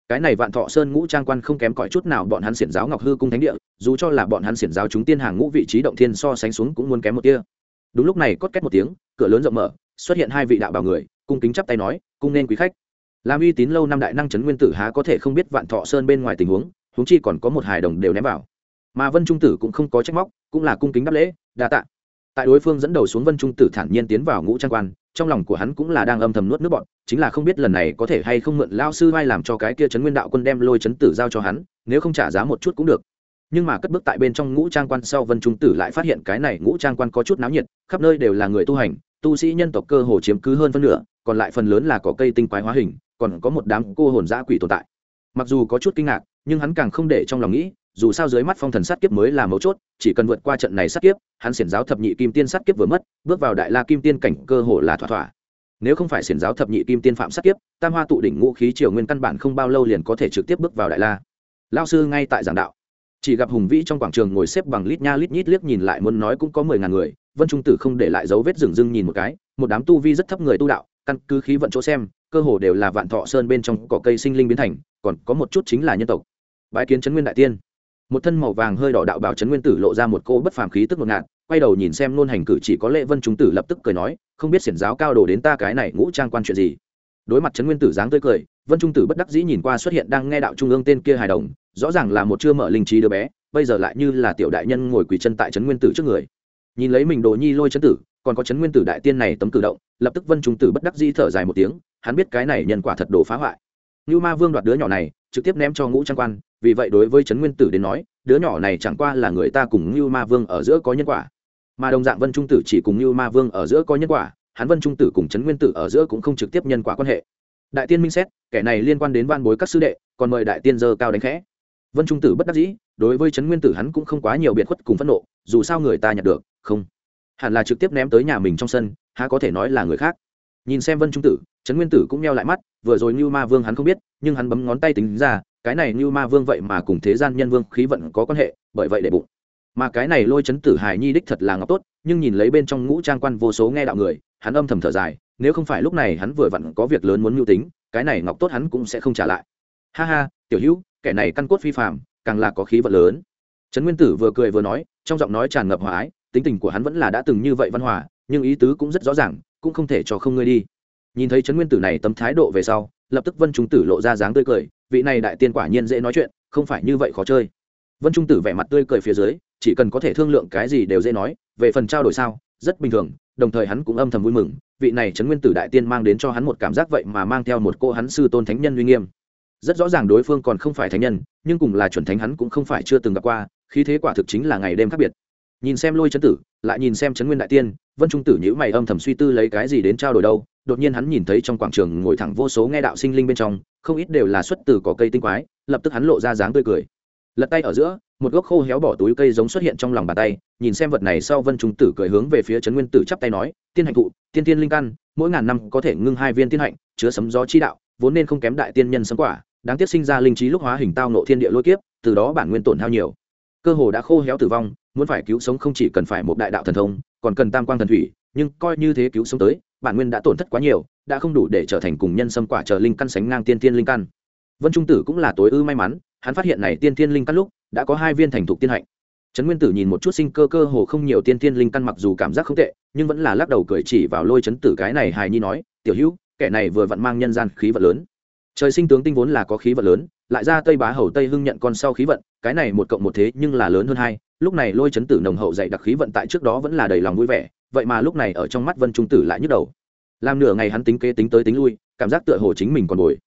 Cái này vạn thọ sơn ngũ trang quan không kém cỏi chút nào bọn hắn xiển giáo ngọc hư cung thánh địa, dù cho là bọn hắn xiển giáo chúng tiên hàng ngũ vị trí động thiên so sánh xuống cũng muốn kém một tia. Đúng lúc này cốt két một tiếng, cửa lớn rộng mở, xuất hiện hai vị đạo bảo người, cung kính chắp tay nói, cung nên quý khách làm uy tín lâu năm đại năng trấn nguyên tử há có thể không biết vạn thọ sơn bên ngoài tình huống huống chi còn có một hài đồng đều ném vào. Mà vân trung tử cũng không có trách móc, cũng là cung kính đáp lễ, đa tạ. Tại đối phương dẫn đầu xuống vân trung tử thản nhiên tiến vào ngũ trang quan, trong lòng của hắn cũng là đang âm thầm nuốt nước bọn chính là không biết lần này có thể hay không mượn lao sư vai làm cho cái kia trấn nguyên đạo quân đem lôi trấn tử giao cho hắn, nếu không trả giá một chút cũng được. Nhưng mà cất bước tại bên trong ngũ trang quan sau vân trung tử lại phát hiện cái này ngũ trang quan có chút náo nhiệt, khắp nơi đều là người tu hành, tu sĩ nhân tộc cơ hồ chiếm cứ hơn phân nửa, còn lại phần lớn là có cây tinh quái hóa hình còn có một đám cô hồn dã quỷ tồn tại. Mặc dù có chút kinh ngạc, nhưng hắn càng không để trong lòng nghĩ, dù sao dưới mắt phong thần sát kiếp mới là mấu chốt, chỉ cần vượt qua trận này sát kiếp, hắn xiển giáo thập nhị kim tiên sát kiếp vừa mất, bước vào đại la kim tiên cảnh cơ hồ là thỏa thỏa. Nếu không phải xiển giáo thập nhị kim tiên phạm sát kiếp, tam hoa tụ đỉnh ngũ khí triều nguyên căn bản không bao lâu liền có thể trực tiếp bước vào đại la. Lao sư ngay tại giảng đạo. Chỉ gặp hùng vĩ trong quảng trường ngồi xếp bằng lít nha lít nhít liếc nhìn lại muốn nói cũng có mười ngàn người, vân trung tử không để lại dấu vết rừng rưng nhìn một cái, một đám tu vi rất thấp người tu đạo, căn cứ khí vận chỗ xem cơ hồ đều là vạn thọ sơn bên trong cỏ cây sinh linh biến thành, còn có một chút chính là nhân tộc. Bái kiến trấn nguyên đại tiên. Một thân màu vàng hơi đỏ đạo bảo trấn nguyên tử lộ ra một cô bất phàm khí tức ngột ngạt, quay đầu nhìn xem nôn hành cử chỉ có lệ vân trung tử lập tức cười nói, không biết xiển giáo cao đồ đến ta cái này ngũ trang quan chuyện gì? Đối mặt trấn nguyên tử dáng tươi cười, vân trung tử bất đắc dĩ nhìn qua xuất hiện đang nghe đạo trung ương tên kia hài đồng, rõ ràng là một chưa mở linh trí đứa bé, bây giờ lại như là tiểu đại nhân ngồi quỳ chân tại trấn nguyên tử trước người. Nhìn lấy mình đồ nhi lôi trấn tử còn có chấn nguyên tử đại tiên này tấm cử động, lập tức vân trung tử bất đắc dĩ thở dài một tiếng, hắn biết cái này nhân quả thật đồ phá hoại. Như ma vương đoạt đứa nhỏ này, trực tiếp ném cho ngũ trang quan, vì vậy đối với trấn nguyên tử đến nói, đứa nhỏ này chẳng qua là người ta cùng như ma vương ở giữa có nhân quả. Mà đồng dạng vân trung tử chỉ cùng như ma vương ở giữa có nhân quả, hắn vân trung tử cùng trấn nguyên tử ở giữa cũng không trực tiếp nhân quả quan hệ. Đại tiên minh xét, kẻ này liên quan đến van bối các sư đệ, còn mời đại tiên dơ cao đánh khẽ. Vân trung tử bất đắc dĩ, đối với trấn nguyên tử hắn cũng không quá nhiều biệt khuất cùng phẫn nộ, dù sao người ta nhặt được, không hẳn là trực tiếp ném tới nhà mình trong sân, há có thể nói là người khác. Nhìn xem vân trung tử, trấn nguyên tử cũng meo lại mắt, vừa rồi như ma vương hắn không biết, nhưng hắn bấm ngón tay tính ra, cái này như ma vương vậy mà cùng thế gian nhân vương khí vận có quan hệ, bởi vậy để bụng. Mà cái này lôi chấn tử hài nhi đích thật là ngọc tốt, nhưng nhìn lấy bên trong ngũ trang quan vô số nghe đạo người, hắn âm thầm thở dài, nếu không phải lúc này hắn vừa vặn có việc lớn muốn mưu tính, cái này ngọc tốt hắn cũng sẽ không trả lại. Ha ha, tiểu hữu, kẻ này căn cốt phi phạm càng là có khí vận lớn. Trấn nguyên tử vừa cười vừa nói, trong giọng nói tràn ngập hòa ái tính tình của hắn vẫn là đã từng như vậy văn hòa, nhưng ý tứ cũng rất rõ ràng, cũng không thể cho không ngươi đi. Nhìn thấy trấn nguyên tử này tấm thái độ về sau, lập tức vân trung tử lộ ra dáng tươi cười, vị này đại tiên quả nhiên dễ nói chuyện, không phải như vậy khó chơi. Vân trung tử vẻ mặt tươi cười phía dưới, chỉ cần có thể thương lượng cái gì đều dễ nói, về phần trao đổi sao, rất bình thường, đồng thời hắn cũng âm thầm vui mừng, vị này trấn nguyên tử đại tiên mang đến cho hắn một cảm giác vậy mà mang theo một cô hắn sư tôn thánh nhân uy nghiêm. Rất rõ ràng đối phương còn không phải thánh nhân, nhưng cùng là chuẩn thánh hắn cũng không phải chưa từng gặp qua, khí thế quả thực chính là ngày đêm khác biệt nhìn xem lôi chấn tử, lại nhìn xem chấn nguyên đại tiên, vân trung tử nhữ mày âm thầm suy tư lấy cái gì đến trao đổi đâu, đột nhiên hắn nhìn thấy trong quảng trường ngồi thẳng vô số nghe đạo sinh linh bên trong, không ít đều là xuất từ cỏ cây tinh quái, lập tức hắn lộ ra dáng tươi cười. Lật tay ở giữa, một gốc khô héo bỏ túi cây giống xuất hiện trong lòng bàn tay, nhìn xem vật này sau vân trung tử cười hướng về phía trấn nguyên tử chắp tay nói, tiên hạnh thụ, tiên tiên linh căn, mỗi ngàn năm có thể ngưng hai viên tiên hạnh, chứa sấm gió chi đạo, vốn nên không kém đại tiên nhân sấm quả, đáng tiếc sinh ra linh trí lúc hóa hình tao nộ thiên địa lôi kiếp, từ đó bản nguyên tổn hao nhiều. Cơ hồ đã khô héo tử vong muốn phải cứu sống không chỉ cần phải một đại đạo thần thông, còn cần tam quang thần thủy, nhưng coi như thế cứu sống tới, bản nguyên đã tổn thất quá nhiều, đã không đủ để trở thành cùng nhân sâm quả chờ linh căn sánh ngang tiên tiên linh căn. Vân trung tử cũng là tối ư may mắn, hắn phát hiện này tiên tiên linh căn lúc, đã có hai viên thành thục tiên hạnh. Trấn nguyên tử nhìn một chút sinh cơ cơ hồ không nhiều tiên tiên linh căn mặc dù cảm giác không tệ, nhưng vẫn là lắc đầu cười chỉ vào lôi chấn tử cái này hài nhi nói, tiểu hữu, kẻ này vừa vặn mang nhân gian khí vật lớn. Trời sinh tướng tinh vốn là có khí vật lớn lại ra tây bá hầu tây hưng nhận con sau khí vận, cái này một cộng một thế nhưng là lớn hơn hai, lúc này lôi chấn tử nồng hậu dạy đặc khí vận tại trước đó vẫn là đầy lòng vui vẻ, vậy mà lúc này ở trong mắt vân trung tử lại nhức đầu. Làm nửa ngày hắn tính kế tính tới tính lui, cảm giác tựa hồ chính mình còn bồi.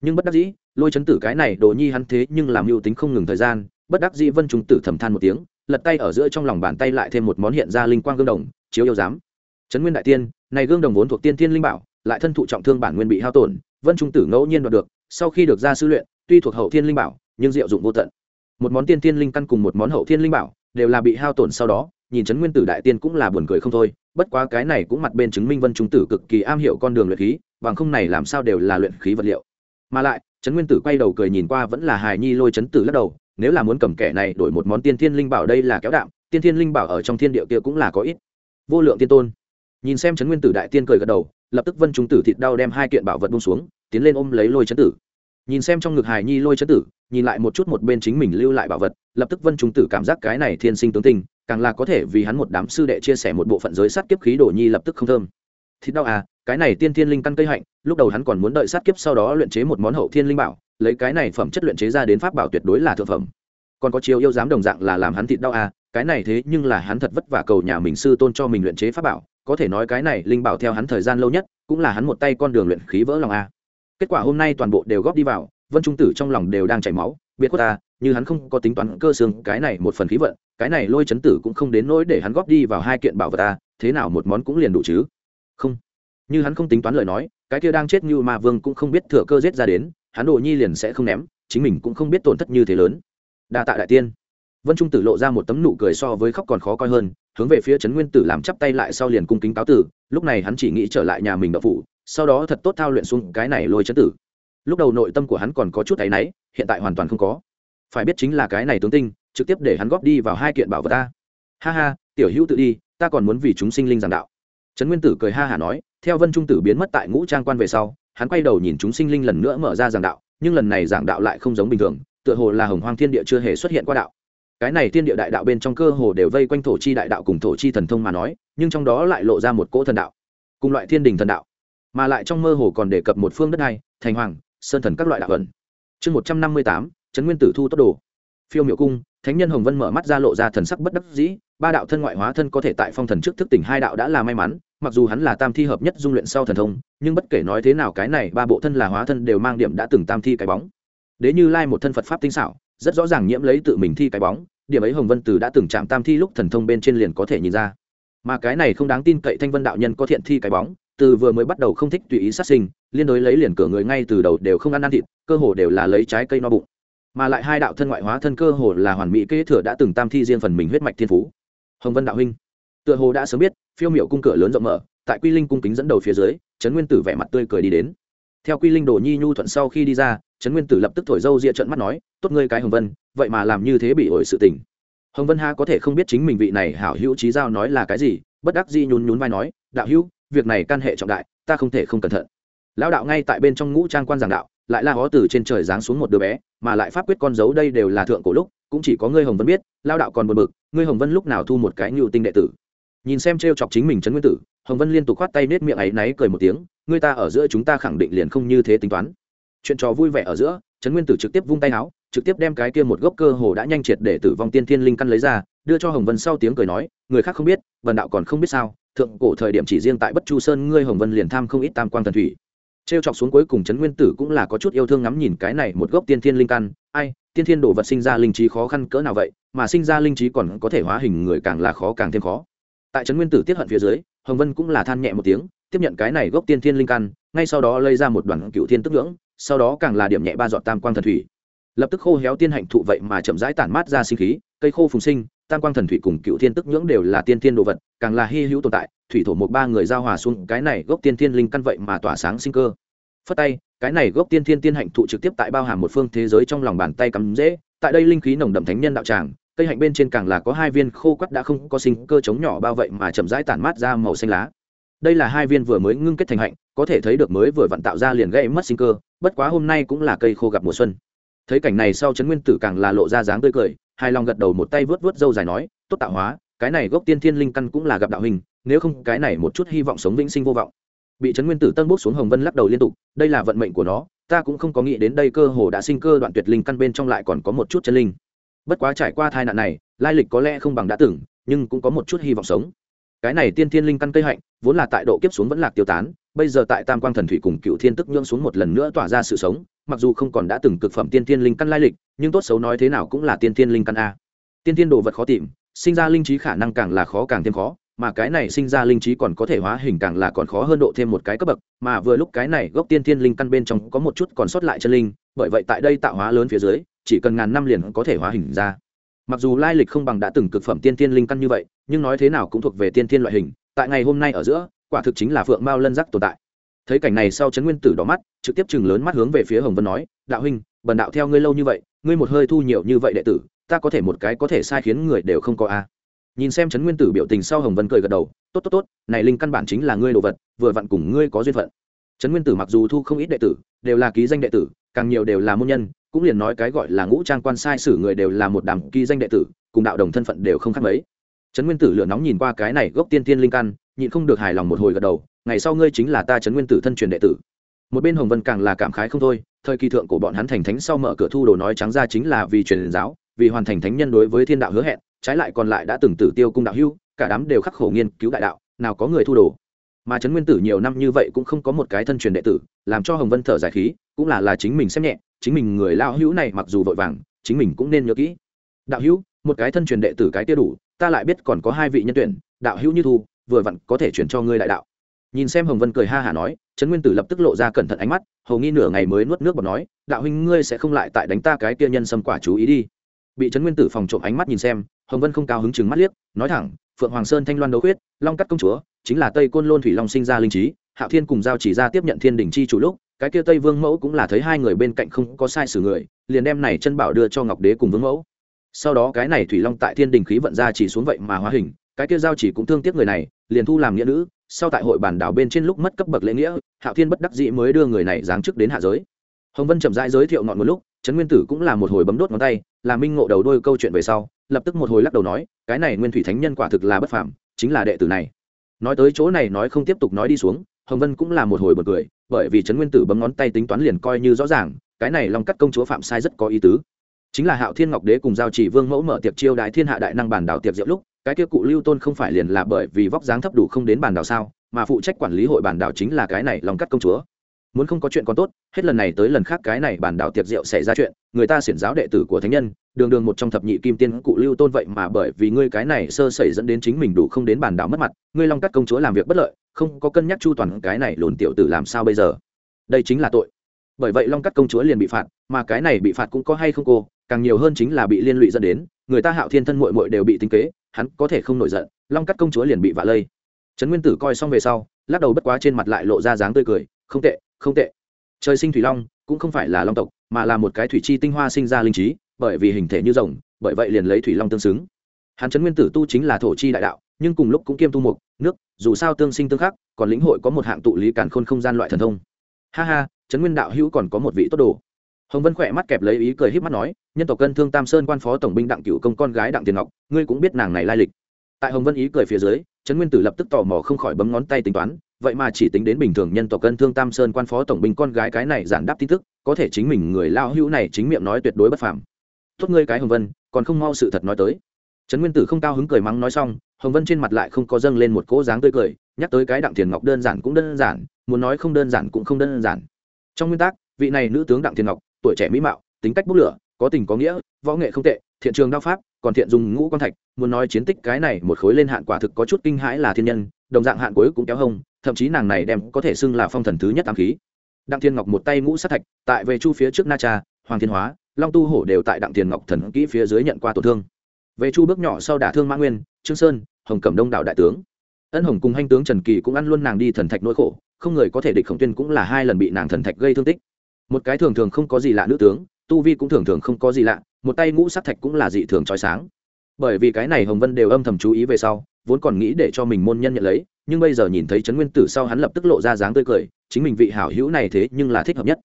Nhưng bất đắc dĩ, lôi chấn tử cái này đồ nhi hắn thế nhưng làm mưu tính không ngừng thời gian, bất đắc dĩ vân trung tử thầm than một tiếng, lật tay ở giữa trong lòng bàn tay lại thêm một món hiện ra linh quang gương đồng, chiếu yêu giám. Trấn nguyên đại tiên, này gương đồng vốn thuộc tiên thiên linh bảo, lại thân thụ trọng thương bản nguyên bị hao tổn, vân trung tử ngẫu nhiên đoạt được, sau khi được ra sư luyện tuy thuộc hậu thiên linh bảo, nhưng diệu dụng vô tận. Một món tiên thiên linh căn cùng một món hậu thiên linh bảo đều là bị hao tổn sau đó, nhìn trấn nguyên tử đại tiên cũng là buồn cười không thôi, bất quá cái này cũng mặt bên chứng minh vân trung tử cực kỳ am hiểu con đường luyện khí, bằng không này làm sao đều là luyện khí vật liệu. Mà lại trấn nguyên tử quay đầu cười nhìn qua vẫn là hài nhi lôi trấn tử lắc đầu, nếu là muốn cầm kẻ này đổi một món tiên thiên linh bảo đây là kéo đạm, tiên thiên linh bảo ở trong thiên địa kia cũng là có ít. Vô lượng tiên tôn. Nhìn xem trấn nguyên tử đại tiên cười gật đầu, lập tức vân trung tử thịt đau đem hai kiện bảo vật bung xuống, tiến lên ôm lấy lôi chấn tử nhìn xem trong ngực hài nhi lôi chấn tử, nhìn lại một chút một bên chính mình lưu lại bảo vật, lập tức vân trung tử cảm giác cái này thiên sinh tướng tình, càng là có thể vì hắn một đám sư đệ chia sẻ một bộ phận giới sát kiếp khí đồ nhi lập tức không thơm. Thịt đau à cái này tiên thiên linh căn cây hạnh, lúc đầu hắn còn muốn đợi sát kiếp sau đó luyện chế một món hậu thiên linh bảo, lấy cái này phẩm chất luyện chế ra đến pháp bảo tuyệt đối là thượng phẩm. Còn có chiều yêu dám đồng dạng là làm hắn thịt đau à cái này thế nhưng là hắn thật vất vả cầu nhà mình sư tôn cho mình luyện chế pháp bảo, có thể nói cái này linh bảo theo hắn thời gian lâu nhất, cũng là hắn một tay con đường luyện khí vỡ lòng a kết quả hôm nay toàn bộ đều góp đi vào, vân trung tử trong lòng đều đang chảy máu biết quất ta, như hắn không có tính toán cơ xương, cái này một phần khí vận, cái này lôi chấn tử cũng không đến nỗi để hắn góp đi vào hai kiện bảo vật ta, thế nào một món cũng liền đủ chứ? Không. Như hắn không tính toán lời nói, cái kia đang chết như ma vương cũng không biết thừa cơ giết ra đến, hắn đồ nhi liền sẽ không ném, chính mình cũng không biết tổn thất như thế lớn. Đa tạ đại tiên. Vân trung tử lộ ra một tấm nụ cười so với khóc còn khó coi hơn, hướng về phía trấn nguyên tử làm chắp tay lại sau liền cung kính cáo tử lúc này hắn chỉ nghĩ trở lại nhà mình đậu phụ sau đó thật tốt thao luyện xuống cái này lôi chấn tử. Lúc đầu nội tâm của hắn còn có chút áy náy, hiện tại hoàn toàn không có. Phải biết chính là cái này tướng tinh, trực tiếp để hắn góp đi vào hai kiện bảo vật ta. Ha ha, tiểu hữu tự đi, ta còn muốn vì chúng sinh linh giảng đạo. Trấn nguyên tử cười ha hả nói, theo vân trung tử biến mất tại ngũ trang quan về sau, hắn quay đầu nhìn chúng sinh linh lần nữa mở ra giảng đạo, nhưng lần này giảng đạo lại không giống bình thường, tựa hồ là hồng hoang thiên địa chưa hề xuất hiện qua đạo. Cái này thiên địa đại đạo bên trong cơ hồ đều vây quanh thổ chi đại đạo cùng thổ chi thần thông mà nói, nhưng trong đó lại lộ ra một cỗ thần đạo, cùng loại thiên đình thần đạo mà lại trong mơ hồ còn đề cập một phương đất này thành hoàng, sơn thần các loại đạo ẩn. Chương một trăm năm mươi tám, trấn nguyên tử thu tốt đồ. Phiêu miệu cung, thánh nhân hồng vân mở mắt ra lộ ra thần sắc bất đắc dĩ, ba đạo thân ngoại hóa thân có thể tại phong thần trước thức tỉnh hai đạo đã là may mắn, mặc dù hắn là tam thi hợp nhất dung luyện sau thần thông, nhưng bất kể nói thế nào cái này ba bộ thân là hóa thân đều mang điểm đã từng tam thi cái bóng. Đế như lai một thân phật pháp tinh xảo, rất rõ ràng nhiễm lấy tự mình thi cái bóng, điểm ấy hồng vân từ đã từng chạm tam thi lúc thần thông bên trên liền có thể nhìn ra. Mà cái này không đáng tin cậy thanh vân đạo nhân có thiện thi cái bóng từ vừa mới bắt đầu không thích tùy ý sát sinh, liên đối lấy liền cửa người ngay từ đầu đều không ăn ăn thịt, cơ hồ đều là lấy trái cây no bụng. Mà lại hai đạo thân ngoại hóa thân cơ hồ là hoàn mỹ kế thừa đã từng tam thi riêng phần mình huyết mạch thiên phú. Hồng vân đạo huynh, tựa hồ đã sớm biết, phiêu miệu cung cửa lớn rộng mở, tại quy linh cung kính dẫn đầu phía dưới, trấn nguyên tử vẻ mặt tươi cười đi đến. Theo quy linh đồ nhi nhu thuận sau khi đi ra, trấn nguyên tử lập tức thổi dâu ria trận mắt nói, tốt ngươi cái hồng vân, vậy mà làm như thế bị ổi sự tình. Hồng vân ha có thể không biết chính mình vị này hảo hữu trí giao nói là cái gì, bất đắc dĩ nhún nhún vai nói, đạo hữu việc này can hệ trọng đại, ta không thể không cẩn thận. Lão đạo ngay tại bên trong ngũ trang quan giảng đạo, lại la hó từ trên trời giáng xuống một đứa bé, mà lại pháp quyết con dấu đây đều là thượng cổ lúc, cũng chỉ có ngươi hồng vân biết lao đạo còn buồn bực, ngươi hồng vân lúc nào thu một cái ngưu tinh đệ tử? Nhìn xem t chọc chính mình trấn nguyên tử, hồng vân liên tục khoát tay nết miệng ấy náy cười một tiếng, ngươi ta ở giữa chúng ta khẳng định liền không như thế tính toán. Chuyện trò vui vẻ ở giữa, trấn nguyên tử trực tiếp vung tay áo trực tiếp đem cái kia một gốc cơ hồ đã nhanh triệt để tử vong tiên thiên linh căn lấy ra, đưa cho hồng vân sau tiếng cười nói, người khác không biết vần đạo còn không biết sao thượng cổ thời điểm chỉ riêng tại bất chu sơn ngươi hồng vân liền tham không ít tam quang thần thủy. Trêu chọc xuống cuối cùng trấn nguyên tử cũng là có chút yêu thương ngắm nhìn cái này một gốc tiên thiên linh căn. Ai, tiên thiên đồ vật sinh ra linh trí khó khăn cỡ nào vậy, mà sinh ra linh trí còn có thể hóa hình người càng là khó càng thêm khó. Tại trấn nguyên tử tiết hận phía dưới, hồng vân cũng là than nhẹ một tiếng, tiếp nhận cái này gốc tiên thiên linh căn, ngay sau đó lây ra một đoàn cựu thiên tức ngưỡng, sau đó càng là điểm nhẹ ba dọn tam quang thần thủy. Lập tức khô héo tiên hạnh thụ vậy mà chậm rãi tản mát ra sinh khí, cây khô phùng sinh tam quang thần thủy cùng cựu thiên tức nhưỡng đều là tiên thiên đồ vật, càng là hy hữu tồn tại, thủy thổ một ba người giao hòa xuống, cái này gốc tiên thiên linh căn vậy mà tỏa sáng sinh cơ. Phất tay, cái này gốc tiên thiên tiên hạnh thụ trực tiếp tại bao hàm một phương thế giới trong lòng bàn tay cắm dễ tại đây linh khí nồng đậm thánh nhân đạo tràng, cây hạnh bên trên càng là có hai viên khô quắt đã không có sinh cơ chống nhỏ bao vậy mà chậm rãi tản mát ra màu xanh lá. Đây là hai viên vừa mới ngưng kết thành hạnh, có thể thấy được mới vừa vặn tạo ra liền gây mất sinh cơ, bất quá hôm nay cũng là cây khô gặp mùa xuân. Thấy cảnh này sau trấn nguyên tử càng là lộ ra dáng tươi cười hài lòng gật đầu một tay vớt vớt râu dài nói tốt tạo hóa cái này gốc tiên thiên linh căn cũng là gặp đạo hình nếu không cái này một chút hy vọng sống vĩnh sinh vô vọng. Bị trấn nguyên tử tân bốc xuống hồng vân lắc đầu liên tục đây là vận mệnh của nó ta cũng không có nghĩ đến đây cơ hồ đã sinh cơ đoạn tuyệt linh căn bên trong lại còn có một chút chân linh. Bất quá trải qua tai nạn này lai lịch có lẽ không bằng đã tưởng, nhưng cũng có một chút hy vọng sống. Cái này tiên thiên linh căn cây hạnh vốn là tại độ kiếp xuống vẫn lạc tiêu tán bây giờ tại tam quang thần thủy cùng cựu thiên tức nhưỡng xuống một lần nữa tỏa ra sự sống mặc dù không còn đã từng cực phẩm tiên thiên linh căn lai lịch, nhưng tốt xấu nói thế nào cũng là tiên thiên linh căn a. Tiên thiên đồ vật khó tìm, sinh ra linh trí khả năng càng là khó càng thêm khó, mà cái này sinh ra linh trí còn có thể hóa hình càng là còn khó hơn độ thêm một cái cấp bậc, mà vừa lúc cái này gốc tiên thiên linh căn bên trong có một chút còn sót lại chân linh, bởi vậy tại đây tạo hóa lớn phía dưới, chỉ cần ngàn năm liền có thể hóa hình ra. Mặc dù lai lịch không bằng đã từng cực phẩm tiên thiên linh căn như vậy, nhưng nói thế nào cũng thuộc về tiên thiên loại hình, tại ngày hôm nay ở giữa, quả thực chính là phượng mao lân giác tồn tại thấy cảnh này sau trấn nguyên tử đỏ mắt, trực tiếp chừng lớn mắt hướng về phía hồng vân nói, đạo huynh, bần đạo theo ngươi lâu như vậy, ngươi một hơi thu nhiều như vậy đệ tử, ta có thể một cái có thể sai khiến người đều không có a. Nhìn xem trấn nguyên tử biểu tình sau hồng vân cười gật đầu, tốt tốt tốt, này linh căn bản chính là ngươi đồ vật, vừa vặn cùng ngươi có duyên phận. Trấn nguyên tử mặc dù thu không ít đệ tử, đều là ký danh đệ tử, càng nhiều đều là môn nhân, cũng liền nói cái gọi là ngũ trang quan sai sử người đều là một đám ký danh đệ tử, cùng đạo đồng thân phận đều không khác mấy. Trấn nguyên tử lửa nóng nhìn qua cái này gốc tiên tiên linh căn, nhịn không được hài lòng một hồi gật đầu ngày sau ngươi chính là ta trấn nguyên tử thân truyền đệ tử. Một bên hồng vân càng là cảm khái không thôi, thời kỳ thượng của bọn hắn thành thánh sau mở cửa thu đồ nói trắng ra chính là vì truyền giáo, vì hoàn thành thánh nhân đối với thiên đạo hứa hẹn, trái lại còn lại đã từng tử tiêu cung đạo hưu cả đám đều khắc khổ nghiên cứu đại đạo, nào có người thu đồ. Mà trấn nguyên tử nhiều năm như vậy cũng không có một cái thân truyền đệ tử, làm cho hồng vân thở dài khí, cũng là là chính mình xem nhẹ, chính mình người lao hữu này mặc dù vội vàng, chính mình cũng nên nhớ kỹ. Đạo hữu, một cái thân truyền đệ tử cái tiêu đủ, ta lại biết còn có hai vị nhân tuyển, đạo hữu như thu, vừa vặn có thể chuyển cho ngươi đại đạo nhìn xem hồng vân cười ha hả nói, trấn nguyên tử lập tức lộ ra cẩn thận ánh mắt, hầu nghi nửa ngày mới nuốt nước bọt nói, đạo huynh ngươi sẽ không lại tại đánh ta cái kia nhân xâm quả chú ý đi. Bị trấn nguyên tử phòng trộm ánh mắt nhìn xem, hồng vân không cao hứng chừng mắt liếc, nói thẳng, phượng hoàng sơn thanh loan đấu huyết long cắt công chúa, chính là tây côn lôn thủy long sinh ra linh trí, hạo thiên cùng giao chỉ ra tiếp nhận thiên đình chi chủ lúc, cái kia tây vương mẫu cũng là thấy hai người bên cạnh không có sai sử người, liền đem này chân bảo đưa cho ngọc đế cùng vương mẫu. Sau đó cái này thủy long tại thiên đình khí vận ra chỉ xuống vậy mà hóa hình, cái kia giao chỉ cũng thương tiếc người này, liền thu làm nghĩa nữ sau tại hội bản đảo bên trên lúc mất cấp bậc lễ nghĩa, hạo thiên bất đắc dĩ mới đưa người này giáng chức đến hạ giới. Hồng vân chậm rãi giới thiệu ngọn một lúc, trấn nguyên tử cũng là một hồi bấm đốt ngón tay, là minh ngộ đầu đôi câu chuyện về sau, lập tức một hồi lắc đầu nói, cái này nguyên thủy thánh nhân quả thực là bất phàm, chính là đệ tử này. Nói tới chỗ này nói không tiếp tục nói đi xuống, hồng vân cũng là một hồi bật cười, bởi vì trấn nguyên tử bấm ngón tay tính toán liền coi như rõ ràng, cái này long cắt công chúa phạm sai rất có ý tứ. Chính là hạo thiên ngọc đế cùng giao chỉ vương mẫu mở tiệc chiêu đại thiên hạ đại năng bản đảo tiệc diệu lúc cái kia cụ lưu tôn không phải liền là bởi vì vóc dáng thấp đủ không đến bản đảo sao, mà phụ trách quản lý hội bản đảo chính là cái này long cắt công chúa. Muốn không có chuyện còn tốt, hết lần này tới lần khác cái này bản đảo tiệc rượu xảy ra chuyện, người ta xiển giáo đệ tử của thánh nhân, đường đường một trong thập nhị kim tiên cụ lưu tôn vậy mà bởi vì ngươi cái này sơ sẩy dẫn đến chính mình đủ không đến bản đảo mất mặt, ngươi long cắt công chúa làm việc bất lợi, không có cân nhắc chu toàn cái này lồn tiểu tử làm sao bây giờ? Đây chính là tội. Bởi vậy long cắt công chúa liền bị phạt, mà cái này bị phạt cũng có hay không cô, càng nhiều hơn chính là bị liên lụy dẫn đến, người ta hạo thiên thân mội mội đều bị tính kế hắn có thể không nổi giận, long cắt công chúa liền bị vạ lây. Trấn nguyên tử coi xong về sau, lắc đầu bất quá trên mặt lại lộ ra dáng tươi cười, không tệ không tệ. Trời sinh thủy long, cũng không phải là long tộc, mà là một cái thủy chi tinh hoa sinh ra linh trí, bởi vì hình thể như rồng, bởi vậy liền lấy thủy long tương xứng. Hắn trấn nguyên tử tu chính là thổ chi đại đạo, nhưng cùng lúc cũng kiêm tu mục, nước, dù sao tương sinh tương khắc, còn lĩnh hội có một hạng tụ lý cản khôn không gian loại thần thông. Ha ha, trấn nguyên đạo hữu còn có một vị tốt đồ hồng vân khỏe mắt kẹp lấy ý cười h í p mắt nói, nhân tộc cân thương tam sơn quan phó tổng binh đặng cựu công con gái đặng tiền ngọc, ngươi cũng biết nàng này lai lịch. Tại hồng vân ý cười phía dưới, trấn nguyên tử lập tức tò mò không khỏi bấm ngón tay tính toán, vậy mà chỉ tính đến bình thường nhân tộc cân thương tam sơn quan phó tổng binh con gái cái này giản đáp tin tức, có thể chính mình người lao hữu này chính miệng nói tuyệt đối bất phàm. Tốt ngươi cái hồng vân, còn không mau sự thật nói tới. Trấn nguyên tử không cao hứng cười mắng nói xong, hồng vân trên mặt lại không có dâng lên một cỗ dáng tươi cười, nhắc tới cái đặng tiền ngọc đơn giản cũng đơn giản, muốn nói không đơn giản cũng không đơn giản. Trong nguyên tắc, vị này nữ tướng đặng tiền ngọc tuổi trẻ mỹ mạo, tính cách bốc lửa, có tình có nghĩa, võ nghệ không tệ, thiện trường đao pháp, còn thiện dùng ngũ quan thạch, muốn nói chiến tích cái này một khối lên hạn quả thực có chút kinh hãi là thiên nhân, đồng dạng hạn cuối cũng kéo hông, thậm chí nàng này đem có thể xưng là phong thần thứ nhất tam khí. Đặng thiên ngọc một tay ngũ sát thạch, tại về chu phía trước na cha, hoàng thiên hóa, long tu hổ đều tại đặng thiên ngọc thần kỹ phía dưới nhận qua tổn thương. Về chu bước nhỏ sau đả thương mã nguyên, trương sơn, hồng cẩm đông đảo đại tướng. Ân hồng cùng hành tướng trần kỳ cũng ăn luôn nàng đi thần thạch nỗi khổ, không người có thể địch khổng tuyên cũng là hai lần bị nàng thần thạch gây thương tích một cái thường thường không có gì lạ nữ tướng, tu vi cũng thường thường không có gì lạ, một tay ngũ sát thạch cũng là dị thường trói sáng. Bởi vì cái này hồng vân đều âm thầm chú ý về sau, vốn còn nghĩ để cho mình môn nhân nhận lấy, nhưng bây giờ nhìn thấy trấn nguyên tử sau hắn lập tức lộ ra dáng tươi cười, chính mình vị hảo hữu này thế nhưng là thích hợp nhất.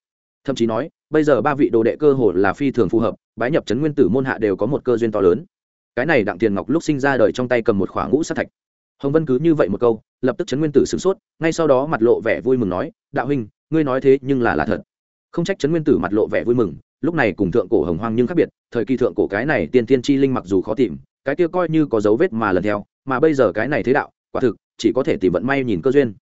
Thậm chí nói, bây giờ ba vị đồ đệ cơ hồ là phi thường phù hợp, bái nhập trấn nguyên tử môn hạ đều có một cơ duyên to lớn. Cái này đặng tiền ngọc lúc sinh ra đời trong tay cầm một khoảng ngũ sát thạch. Hồng vân cứ như vậy một câu, lập tức trấn nguyên tử sửng sốt, ngay sau đó mặt lộ vẻ vui mừng nói, đạo huynh, ngươi nói thế nhưng là là thật không trách trấn nguyên tử mặt lộ vẻ vui mừng, lúc này cùng thượng cổ hồng hoang nhưng khác biệt, thời kỳ thượng cổ cái này tiên tiên chi linh mặc dù khó tìm, cái kia coi như có dấu vết mà lần theo, mà bây giờ cái này thế đạo, quả thực, chỉ có thể tìm vận may nhìn cơ duyên.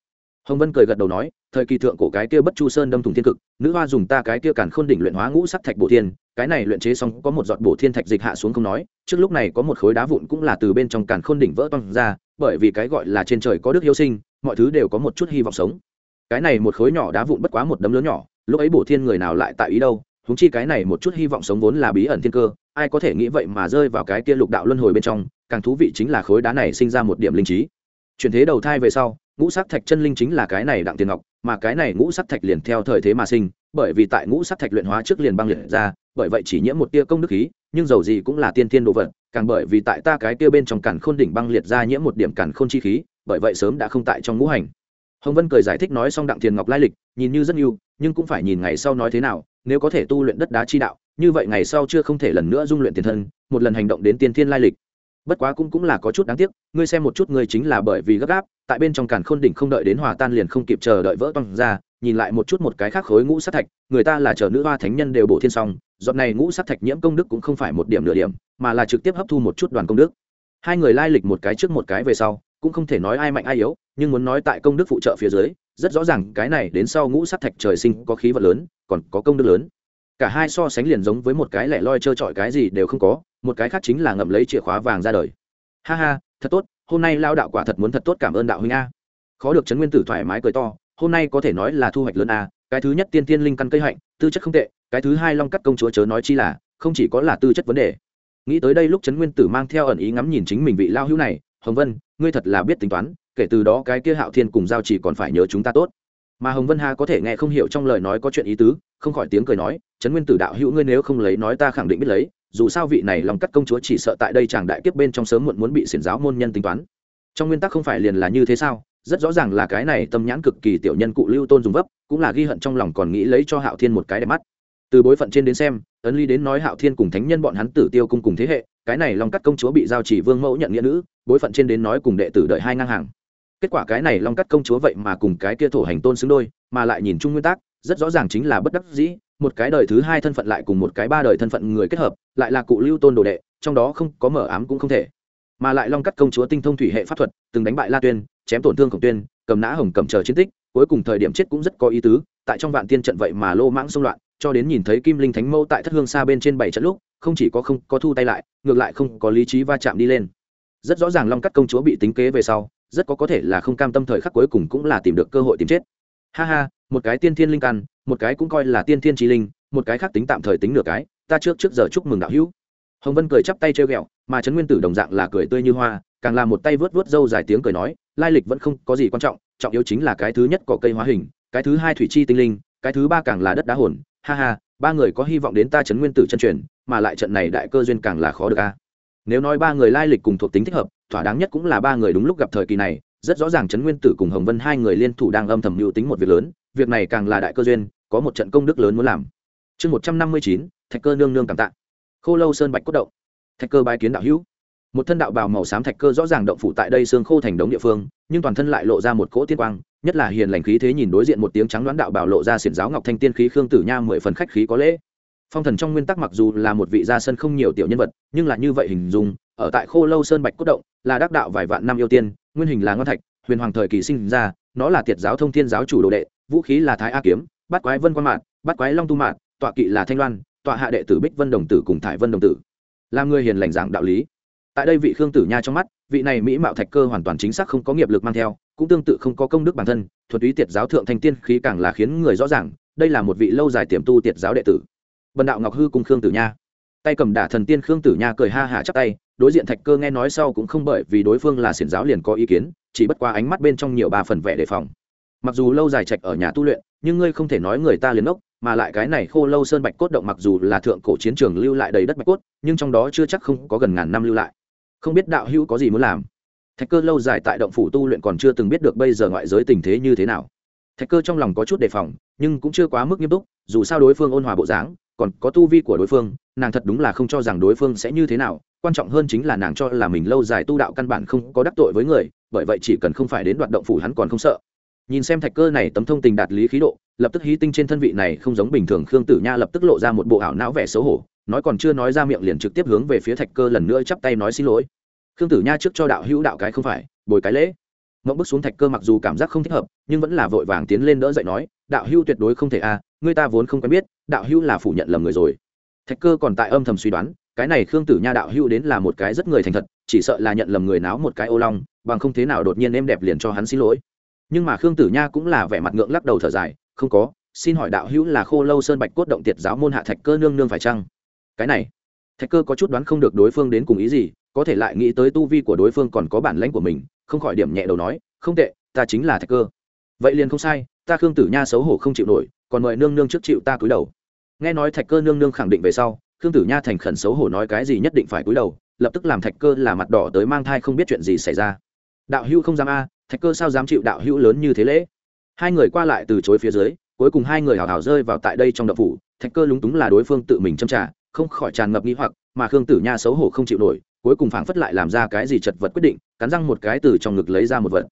Hồng vân cười gật đầu nói, thời kỳ thượng cổ cái kia bất chu sơn đâm thùng thiên cực, nữ hoa dùng ta cái kia càn khôn đỉnh luyện hóa ngũ sắc thạch bổ thiên, cái này luyện chế xong có một giọt bổ thiên thạch dịch hạ xuống không nói, trước lúc này có một khối đá vụn cũng là từ bên trong càn khôn đỉnh vỡ toang ra, bởi vì cái gọi là trên trời có đức yêu sinh, mọi thứ đều có một chút hy vọng sống. Cái này một khối nhỏ đá vụn bất quá một đấm lớn nhỏ lúc ấy bổ thiên người nào lại tại ý đâu húng chi cái này một chút hy vọng sống vốn là bí ẩn thiên cơ, ai có thể nghĩ vậy mà rơi vào cái kia lục đạo luân hồi bên trong, càng thú vị chính là khối đá này sinh ra một điểm linh trí. Chuyển thế đầu thai về sau, ngũ sắc thạch chân linh chính là cái này đặng tiền ngọc, mà cái này ngũ sắc thạch liền theo thời thế mà sinh, bởi vì tại ngũ sắc thạch luyện hóa trước liền băng liệt ra, bởi vậy chỉ nhiễm một tia công đức khí, nhưng dầu gì cũng là tiên thiên đồ vật, càng bởi vì tại ta cái kia bên trong càn khôn đỉnh băng liệt ra nhiễm một điểm càn khôn chi khí, bởi vậy sớm đã không tại trong ngũ hành hồng vân cười giải thích nói xong đặng thiền ngọc lai lịch, nhìn như rất yêu nhưng cũng phải nhìn ngày sau nói thế nào, nếu có thể tu luyện đất đá chi đạo, như vậy ngày sau chưa không thể lần nữa dung luyện tiền thân, một lần hành động đến tiên thiên lai lịch. Bất quá cũng cũng là có chút đáng tiếc, ngươi xem một chút ngươi chính là bởi vì gấp gáp, tại bên trong càn khôn đỉnh không đợi đến hòa tan liền không kịp chờ đợi vỡ toang ra, nhìn lại một chút một cái khác khối ngũ sát thạch, người ta là chờ nữ hoa thánh nhân đều bổ thiên xong dọn này ngũ sát thạch nhiễm công đức cũng không phải một điểm nửa điểm, mà là trực tiếp hấp thu một chút đoàn công đức. Hai người lai lịch một cái trước một cái về sau cũng không thể nói ai mạnh ai yếu, nhưng muốn nói tại công đức phụ trợ phía dưới, rất rõ ràng cái này đến sau ngũ sát thạch trời sinh có khí vật lớn, còn có công đức lớn. Cả hai so sánh liền giống với một cái lẻ loi trơ trọi cái gì đều không có, một cái khác chính là ngậm lấy chìa khóa vàng ra đời. Ha ha, thật tốt, hôm nay lao đạo quả thật muốn thật tốt cảm ơn đạo huynh a. Khó được trấn nguyên tử thoải mái cười to, hôm nay có thể nói là thu hoạch lớn a, cái thứ nhất tiên tiên linh căn cây hạnh, tư chất không tệ, cái thứ hai long cắt công chúa chớ nói chi là, không chỉ có là tư chất vấn đề. Nghĩ tới đây lúc trấn nguyên tử mang theo ẩn ý ngắm nhìn chính mình vị lao hữu này hồng vân, ngươi thật là biết tính toán, kể từ đó cái kia hạo thiên cùng giao chỉ còn phải nhớ chúng ta tốt. Mà hồng vân ha có thể nghe không hiểu trong lời nói có chuyện ý tứ, không khỏi tiếng cười nói, trấn nguyên tử đạo hữu ngươi nếu không lấy nói ta khẳng định biết lấy, dù sao vị này lòng cắt công chúa chỉ sợ tại đây chàng đại kiếp bên trong sớm muộn muốn bị xiển giáo môn nhân tính toán. Trong nguyên tắc không phải liền là như thế sao? Rất rõ ràng là cái này tâm nhãn cực kỳ tiểu nhân cụ lưu tôn dùng vấp, cũng là ghi hận trong lòng còn nghĩ lấy cho hạo thiên một cái đẹp mắt từ bối phận trên đến xem, ấn ly đến nói hạo thiên cùng thánh nhân bọn hắn tử tiêu cung cùng thế hệ, cái này long cắt công chúa bị giao chỉ vương mẫu nhận nghĩa nữ, bối phận trên đến nói cùng đệ tử đợi hai ngang hàng. Kết quả cái này long cắt công chúa vậy mà cùng cái kia thổ hành tôn xứng đôi, mà lại nhìn chung nguyên tắc, rất rõ ràng chính là bất đắc dĩ, một cái đời thứ hai thân phận lại cùng một cái ba đời thân phận người kết hợp, lại là cụ lưu tôn đồ đệ, trong đó không có mở ám cũng không thể. Mà lại long cắt công chúa tinh thông thủy hệ pháp thuật, từng đánh bại la tuyên, chém tổn thương khổng tuyên, cầm nã hồng cầm chờ chiến tích, cuối cùng thời điểm chết cũng rất có ý tứ, tại trong vạn tiên trận vậy mà lô mãng xung loạn cho đến nhìn thấy kim linh thánh mâu tại thất hương xa bên trên bảy trận lúc, không chỉ có không có thu tay lại, ngược lại không có lý trí va chạm đi lên. Rất rõ ràng long cắt công chúa bị tính kế về sau, rất có có thể là không cam tâm thời khắc cuối cùng cũng là tìm được cơ hội tìm chết. Ha ha, một cái tiên thiên linh căn, một cái cũng coi là tiên thiên trí linh, một cái khác tính tạm thời tính nửa cái, ta trước trước giờ chúc mừng đạo hữu. Hồng vân cười chắp tay chơi ghẹo, mà trấn nguyên tử đồng dạng là cười tươi như hoa, càng là một tay vớt vớt râu dài tiếng cười nói, lai lịch vẫn không có gì quan trọng trọng yếu chính là cái thứ nhất có cây hóa hình, cái thứ hai thủy chi tinh linh, cái thứ ba càng là đất đá hồn ha ha, ba người có hy vọng đến ta trấn nguyên tử chân truyền, mà lại trận này đại cơ duyên càng là khó được a. Nếu nói ba người lai lịch cùng thuộc tính thích hợp, thỏa đáng nhất cũng là ba người đúng lúc gặp thời kỳ này, rất rõ ràng trấn nguyên tử cùng hồng vân hai người liên thủ đang âm thầm mưu tính một việc lớn, việc này càng là đại cơ duyên, có một trận công đức lớn muốn làm. Chương một trăm năm mươi chín, thạch cơ nương nương cảm tạ. Khô lâu sơn bạch cốt động. Thạch cơ bái kiến đạo hữu. Một thân đạo bào màu xám thạch cơ rõ ràng động phủ tại đây xương khô thành đống địa phương, nhưng toàn thân lại lộ ra một cỗ tiên quang nhất là hiền lành khí thế nhìn đối diện một tiếng trắng đoán đạo bảo lộ ra xiển giáo ngọc thanh tiên khí khương tử nha mười phần khách khí có lễ. Phong thần trong nguyên tắc mặc dù là một vị gia sân không nhiều tiểu nhân vật, nhưng là như vậy hình dung, ở tại khô lâu sơn bạch cốt động, là đắc đạo vài vạn năm yêu tiên, nguyên hình là ngon thạch, huyền hoàng thời kỳ sinh ra, nó là tiệt giáo thông thiên giáo chủ đồ đệ, vũ khí là thái a kiếm, bắt quái vân quan mạn, bắt quái long tu mạn, tọa kỵ là thanh loan, tọa hạ đệ tử bích vân đồng tử cùng thải vân đồng tử. Làm người hiền lành giảng đạo lý. Tại đây vị khương tử nha trong mắt vị này mỹ mạo thạch cơ hoàn toàn chính xác không có nghiệp lực mang theo, cũng tương tự không có công đức bản thân thuật ý tiệt giáo thượng thanh tiên khí càng là khiến người rõ ràng, đây là một vị lâu dài tiềm tu tiệt giáo đệ tử. Bần đạo ngọc hư cùng khương tử nha. Tay cầm đả thần tiên khương tử nha cười ha hả chắc tay, đối diện thạch cơ nghe nói sau cũng không bởi vì đối phương là xiển giáo liền có ý kiến, chỉ bất qua ánh mắt bên trong nhiều ba phần vẻ đề phòng. Mặc dù lâu dài trạch ở nhà tu luyện, nhưng ngươi không thể nói người ta liền ốc, mà lại cái này khô lâu sơn bạch cốt động mặc dù là thượng cổ chiến trường lưu lại đầy đất bạch cốt, nhưng trong đó chưa chắc không có gần ngàn năm lưu lại không biết đạo hữu có gì muốn làm. Thạch cơ lâu dài tại động phủ tu luyện còn chưa từng biết được bây giờ ngoại giới tình thế như thế nào. Thạch cơ trong lòng có chút đề phòng, nhưng cũng chưa quá mức nghiêm túc, dù sao đối phương ôn hòa bộ dáng, còn có tu vi của đối phương, nàng thật đúng là không cho rằng đối phương sẽ như thế nào, quan trọng hơn chính là nàng cho là mình lâu dài tu đạo căn bản không có đắc tội với người, bởi vậy chỉ cần không phải đến đoạn động phủ hắn còn không sợ. Nhìn xem thạch cơ này tấm thông tình đạt lý khí độ, lập tức hí tinh trên thân vị này không giống bình thường khương tử nha lập tức lộ ra một bộ ảo não vẻ xấu hổ nói còn chưa nói ra miệng liền trực tiếp hướng về phía thạch cơ lần nữa chắp tay nói xin lỗi. Khương tử nha trước cho đạo hữu đạo cái không phải bồi cái lễ. Mộng bước xuống thạch cơ mặc dù cảm giác không thích hợp nhưng vẫn là vội vàng tiến lên đỡ dậy nói đạo hữu tuyệt đối không thể a à, người ta vốn không quen biết đạo hữu là phủ nhận lầm người rồi. Thạch cơ còn tại âm thầm suy đoán cái này khương tử nha đạo hữu đến là một cái rất người thành thật chỉ sợ là nhận lầm người náo một cái ô long bằng không thế nào đột nhiên em đẹp liền cho hắn xin lỗi. Nhưng mà khương tử nha cũng là vẻ mặt ngượng lắc đầu thở dài không có xin hỏi đạo hữu là khô lâu sơn bạch cốt động tiệt giáo môn hạ thạch cơ nương nương phải chăng? Cái này. Thạch cơ có chút đoán không được đối phương đến cùng ý gì, có thể lại nghĩ tới tu vi của đối phương còn có bản lãnh của mình, không khỏi điểm nhẹ đầu nói, không tệ, ta chính là thạch cơ. Vậy liền không sai, ta khương tử nha xấu hổ không chịu nổi, còn mời nương nương trước chịu ta cúi đầu. Nghe nói thạch cơ nương nương khẳng định về sau, khương tử nha thành khẩn xấu hổ nói cái gì nhất định phải cúi đầu, lập tức làm thạch cơ là mặt đỏ tới mang thai không biết chuyện gì xảy ra. Đạo hữu không dám a, thạch cơ sao dám chịu đạo hữu lớn như thế lễ? Hai người qua lại từ chối phía dưới, cuối cùng hai người hào hào rơi vào tại đây trong đậu phủ, thạch cơ lúng túng là đối phương tự mình châm trả không khỏi tràn ngập nghi hoặc, mà khương tử nha xấu hổ không chịu nổi, cuối cùng phảng phất lại làm ra cái gì chật vật quyết định, cắn răng một cái từ trong ngực lấy ra một vật.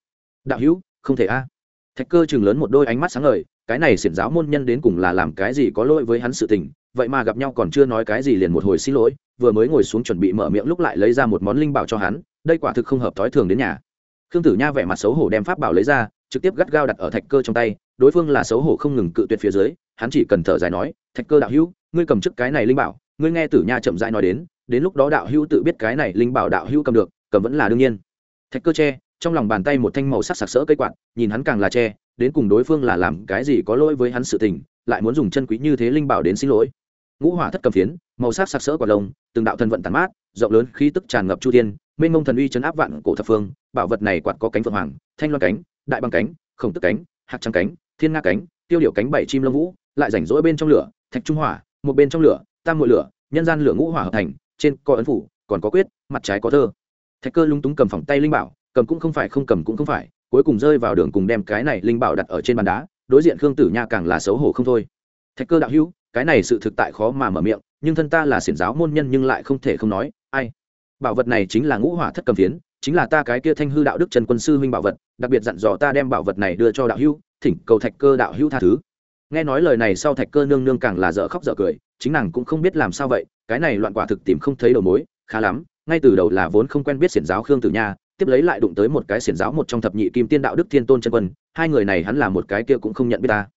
Đạo hữu, không thể a. Thạch cơ chừng lớn một đôi ánh mắt sáng ngời, cái này xiển giáo môn nhân đến cùng là làm cái gì có lỗi với hắn sự tình, vậy mà gặp nhau còn chưa nói cái gì liền một hồi xin lỗi, vừa mới ngồi xuống chuẩn bị mở miệng lúc lại lấy ra một món linh bảo cho hắn, đây quả thực không hợp thói thường đến nhà. Khương tử nha vẻ mặt xấu hổ đem pháp bảo lấy ra, trực tiếp gắt gao đặt ở thạch cơ trong tay, đối phương là xấu hổ không ngừng cự tuyệt phía dưới, hắn chỉ cần thở dài nói, thạch cơ đạo hữu, ngươi cầm chức cái này linh bảo ngươi nghe tử nha chậm rãi nói đến đến lúc đó đạo hữu tự biết cái này linh bảo đạo hữu cầm được, cầm vẫn là đương nhiên. Thạch cơ che, trong lòng bàn tay một thanh màu sắc sặc sỡ cây quạt, nhìn hắn càng là che, đến cùng đối phương là làm cái gì có lỗi với hắn sự tình, lại muốn dùng chân quý như thế linh bảo đến xin lỗi. Ngũ hỏa thất cầm phiến, màu sắc sặc sỡ quả lông, từng đạo thần vận tàn mát, rộng lớn khí tức tràn ngập chu thiên, mênh mông thần uy chấn áp vạn cổ thập phương, bảo vật này quạt có cánh phượng hoàng, thanh loan cánh, đại bằng cánh, khổng tức cánh, hạc trắng cánh, thiên nga cánh, tiêu điệu cánh bảy chim lông vũ, lại rảnh rỗi bên trong lửa, thạch trung hỏa, một bên trong lửa tam ngội lửa, nhân gian lửa ngũ hỏa hợp thành, trên có ấn phủ, còn có quyết, mặt trái có thơ. Thạch cơ lúng túng cầm phòng tay linh bảo, cầm cũng không phải, không cầm cũng không phải, cuối cùng rơi vào đường cùng đem cái này linh bảo đặt ở trên bàn đá, đối diện khương tử nha càng là xấu hổ không thôi. Thạch cơ đạo hữu, cái này sự thực tại khó mà mở miệng, nhưng thân ta là xiển giáo môn nhân nhưng lại không thể không nói, ai? Bảo vật này chính là ngũ hỏa thất cầm phiến, chính là ta cái kia thanh hư đạo đức trần quân sư huynh bảo vật, đặc biệt dặn dò ta đem bảo vật này đưa cho đạo hữu, thỉnh cầu thạch cơ đạo hữu tha thứ nghe nói lời này sau thạch cơ nương nương càng là dở khóc dở cười, chính nàng cũng không biết làm sao vậy, cái này loạn quả thực tìm không thấy đầu mối, khá lắm, ngay từ đầu là vốn không quen biết xiển giáo khương tử nha, tiếp lấy lại đụng tới một cái xiển giáo một trong thập nhị kim tiên đạo đức thiên tôn chân quân, hai người này hắn là một cái kia cũng không nhận biết ta.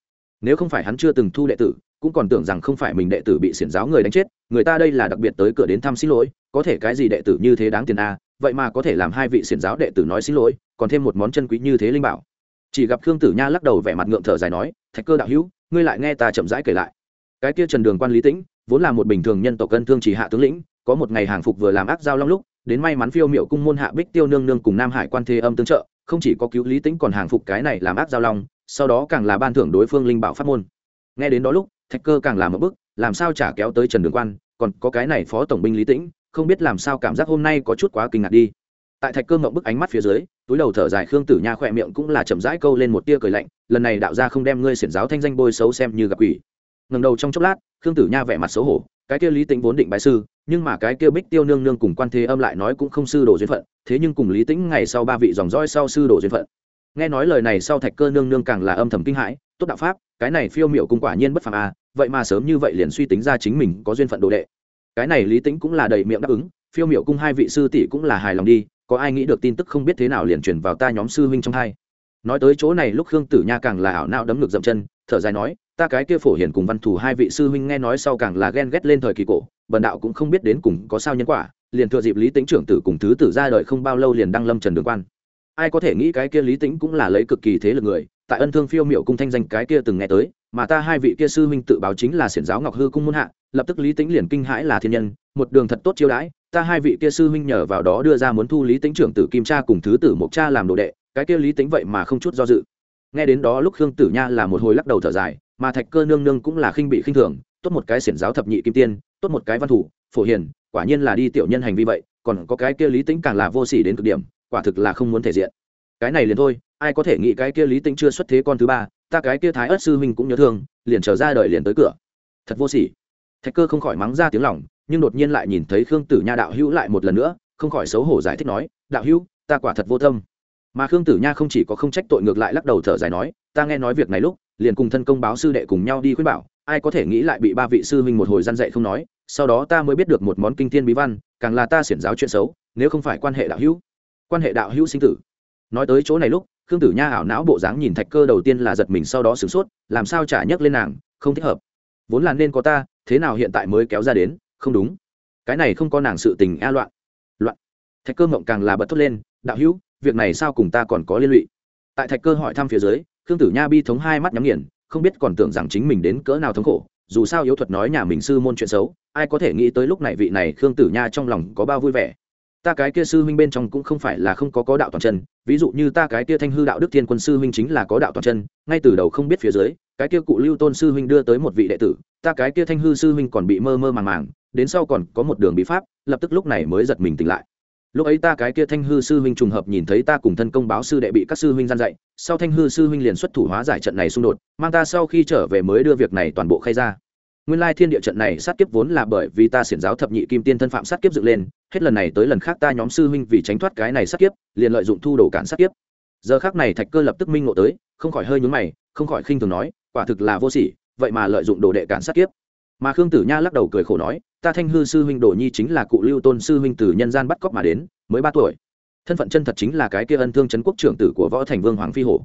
Nếu không phải hắn chưa từng thu đệ tử, cũng còn tưởng rằng không phải mình đệ tử bị xiển giáo người đánh chết, người ta đây là đặc biệt tới cửa đến thăm xin lỗi, có thể cái gì đệ tử như thế đáng tiền a, vậy mà có thể làm hai vị xiển giáo đệ tử nói xin lỗi, còn thêm một món chân quý như thế linh bảo. Chỉ gặp khương tử nha lắc đầu vẻ mặt ngượng thở dài nói, thạch cơ đạo hữu ngươi lại nghe ta chậm rãi kể lại. Cái kia trần đường quan lý tĩnh, vốn là một bình thường nhân tộc cân thương chỉ hạ tướng lĩnh, có một ngày hàng phục vừa làm ác giao long lúc, đến may mắn phiêu miệu cung môn hạ bích tiêu nương nương cùng nam hải quan thế âm tương trợ, không chỉ có cứu lý tĩnh còn hàng phục cái này làm ác giao long, sau đó càng là ban thưởng đối phương linh bảo pháp môn. Nghe đến đó lúc, thạch cơ càng làm một bức, làm sao trả kéo tới trần đường quan, còn có cái này phó tổng binh lý tĩnh, không biết làm sao cảm giác hôm nay có chút quá kinh ngạc đi. Tại thạch cơ ngậm bức ánh mắt phía dưới túi đầu thở dài, khương tử nha khỏe miệng cũng là chậm rãi câu lên một tia cười lạnh, lần này đạo gia không đem ngươi xiển giáo thanh danh bôi xấu xem như gặp quỷ. Ngần đầu trong chốc lát, khương tử nha vẻ mặt xấu hổ, cái kia lý tĩnh vốn định bài sư, nhưng mà cái kia bích tiêu nương nương cùng quan thế âm lại nói cũng không sư đồ duyên phận, thế nhưng cùng lý tĩnh ngày sau ba vị dòng roi sau sư đồ duyên phận. Nghe nói lời này sau thạch cơ nương nương càng là âm thầm kinh hãi, tốt đạo pháp, cái này phiêu miệu cung quả nhiên bất phàm à vậy mà sớm như vậy liền suy tính ra chính mình có duyên phận đồ đệ. Cái này lý tĩnh cũng là đầy miệng đáp ứng, phiêu miệu cung hai vị sư tỷ cũng là hài lòng đi có ai nghĩ được tin tức không biết thế nào liền truyền vào ta nhóm sư huynh trong hai. Nói tới chỗ này lúc khương tử nha càng là ảo não đấm ngực dậm chân, thở dài nói, ta cái kia phổ hiển cùng văn thủ hai vị sư huynh nghe nói sau càng là ghen ghét lên thời kỳ cổ, bần đạo cũng không biết đến cùng có sao nhân quả, liền thừa dịp lý tính trưởng tử cùng thứ tử ra đời không bao lâu liền đăng lâm trần đường quan. Ai có thể nghĩ cái kia lý tính cũng là lấy cực kỳ thế lực người, tại ân thương phiêu miệu cung thanh danh cái kia từng nghe tới mà ta hai vị kia sư huynh tự báo chính là xiển giáo ngọc hư cung muôn hạ, lập tức lý tính liền kinh hãi là thiên nhân, một đường thật tốt chiêu đãi, ta hai vị kia sư huynh nhờ vào đó đưa ra muốn thu lý tính trưởng tử kim cha cùng thứ tử mộc cha làm đồ đệ, cái kia lý tính vậy mà không chút do dự. Nghe đến đó lúc khương tử nha là một hồi lắc đầu thở dài, mà thạch cơ nương nương cũng là khinh bị khinh thường, tốt một cái xiển giáo thập nhị kim tiên, tốt một cái văn thủ, phổ hiền, quả nhiên là đi tiểu nhân hành vi vậy, còn có cái kia lý tính càng là vô sỉ đến cực điểm, quả thực là không muốn thể diện. Cái này liền thôi, ai có thể nghĩ cái kia lý tính chưa xuất thế con thứ ba ta cái kia thái ớt sư huynh cũng nhớ thương, liền trở ra đời liền tới cửa. Thật vô sỉ. Thạch cơ không khỏi mắng ra tiếng lòng, nhưng đột nhiên lại nhìn thấy khương tử nha đạo hữu lại một lần nữa, không khỏi xấu hổ giải thích nói, đạo hữu, ta quả thật vô tâm. Mà khương tử nha không chỉ có không trách tội ngược lại lắc đầu thở dài nói, ta nghe nói việc này lúc, liền cùng thân công báo sư đệ cùng nhau đi khuyên bảo, ai có thể nghĩ lại bị ba vị sư huynh một hồi gian dạy không nói, sau đó ta mới biết được một món kinh thiên bí văn, càng là ta xiển giáo chuyện xấu, nếu không phải quan hệ đạo hữu. Quan hệ đạo hữu sinh tử. Nói tới chỗ này lúc khương tử nha ảo não bộ dáng nhìn thạch cơ đầu tiên là giật mình sau đó sửng sốt, làm sao trả nhấc lên nàng, không thích hợp. Vốn là nên có ta, thế nào hiện tại mới kéo ra đến, không đúng. Cái này không có nàng sự tình a loạn. Loạn. Thạch cơ mộng càng là bật thốt lên, đạo hữu, việc này sao cùng ta còn có liên lụy? Tại thạch cơ hỏi thăm phía dưới, khương tử nha bi thống hai mắt nhắm nghiền, không biết còn tưởng rằng chính mình đến cỡ nào thống khổ, dù sao yếu thuật nói nhà mình sư môn chuyện xấu, ai có thể nghĩ tới lúc này vị này khương tử nha trong lòng có bao vui vẻ ta cái kia sư huynh bên trong cũng không phải là không có có đạo toàn chân, ví dụ như ta cái kia thanh hư đạo đức thiên quân sư huynh chính là có đạo toàn chân, ngay từ đầu không biết phía dưới, cái kia cụ lưu tôn sư huynh đưa tới một vị đệ tử, ta cái kia thanh hư sư huynh còn bị mơ mơ màng màng, đến sau còn có một đường bí pháp, lập tức lúc này mới giật mình tỉnh lại. Lúc ấy ta cái kia thanh hư sư huynh trùng hợp nhìn thấy ta cùng thân công báo sư đệ bị các sư huynh gian dạy, sau thanh hư sư huynh liền xuất thủ hóa giải trận này xung đột, mang ta sau khi trở về mới đưa việc này toàn bộ khai ra nguyên lai thiên địa trận này sát kiếp vốn là bởi vì ta xiển giáo thập nhị kim tiên thân phạm sát kiếp dựng lên, hết lần này tới lần khác ta nhóm sư huynh vì tránh thoát cái này sát kiếp, liền lợi dụng thu đồ cản sát kiếp. Giờ khác này thạch cơ lập tức minh ngộ tới, không khỏi hơi nhún mày, không khỏi khinh thường nói, quả thực là vô sỉ, vậy mà lợi dụng đồ đệ cản sát kiếp. Mà khương tử nha lắc đầu cười khổ nói, ta thanh hư sư huynh đồ nhi chính là cụ lưu tôn sư huynh từ nhân gian bắt cóc mà đến, mới ba tuổi. Thân phận chân thật chính là cái kia ân thương trấn quốc trưởng tử của võ thành vương hoàng phi hổ.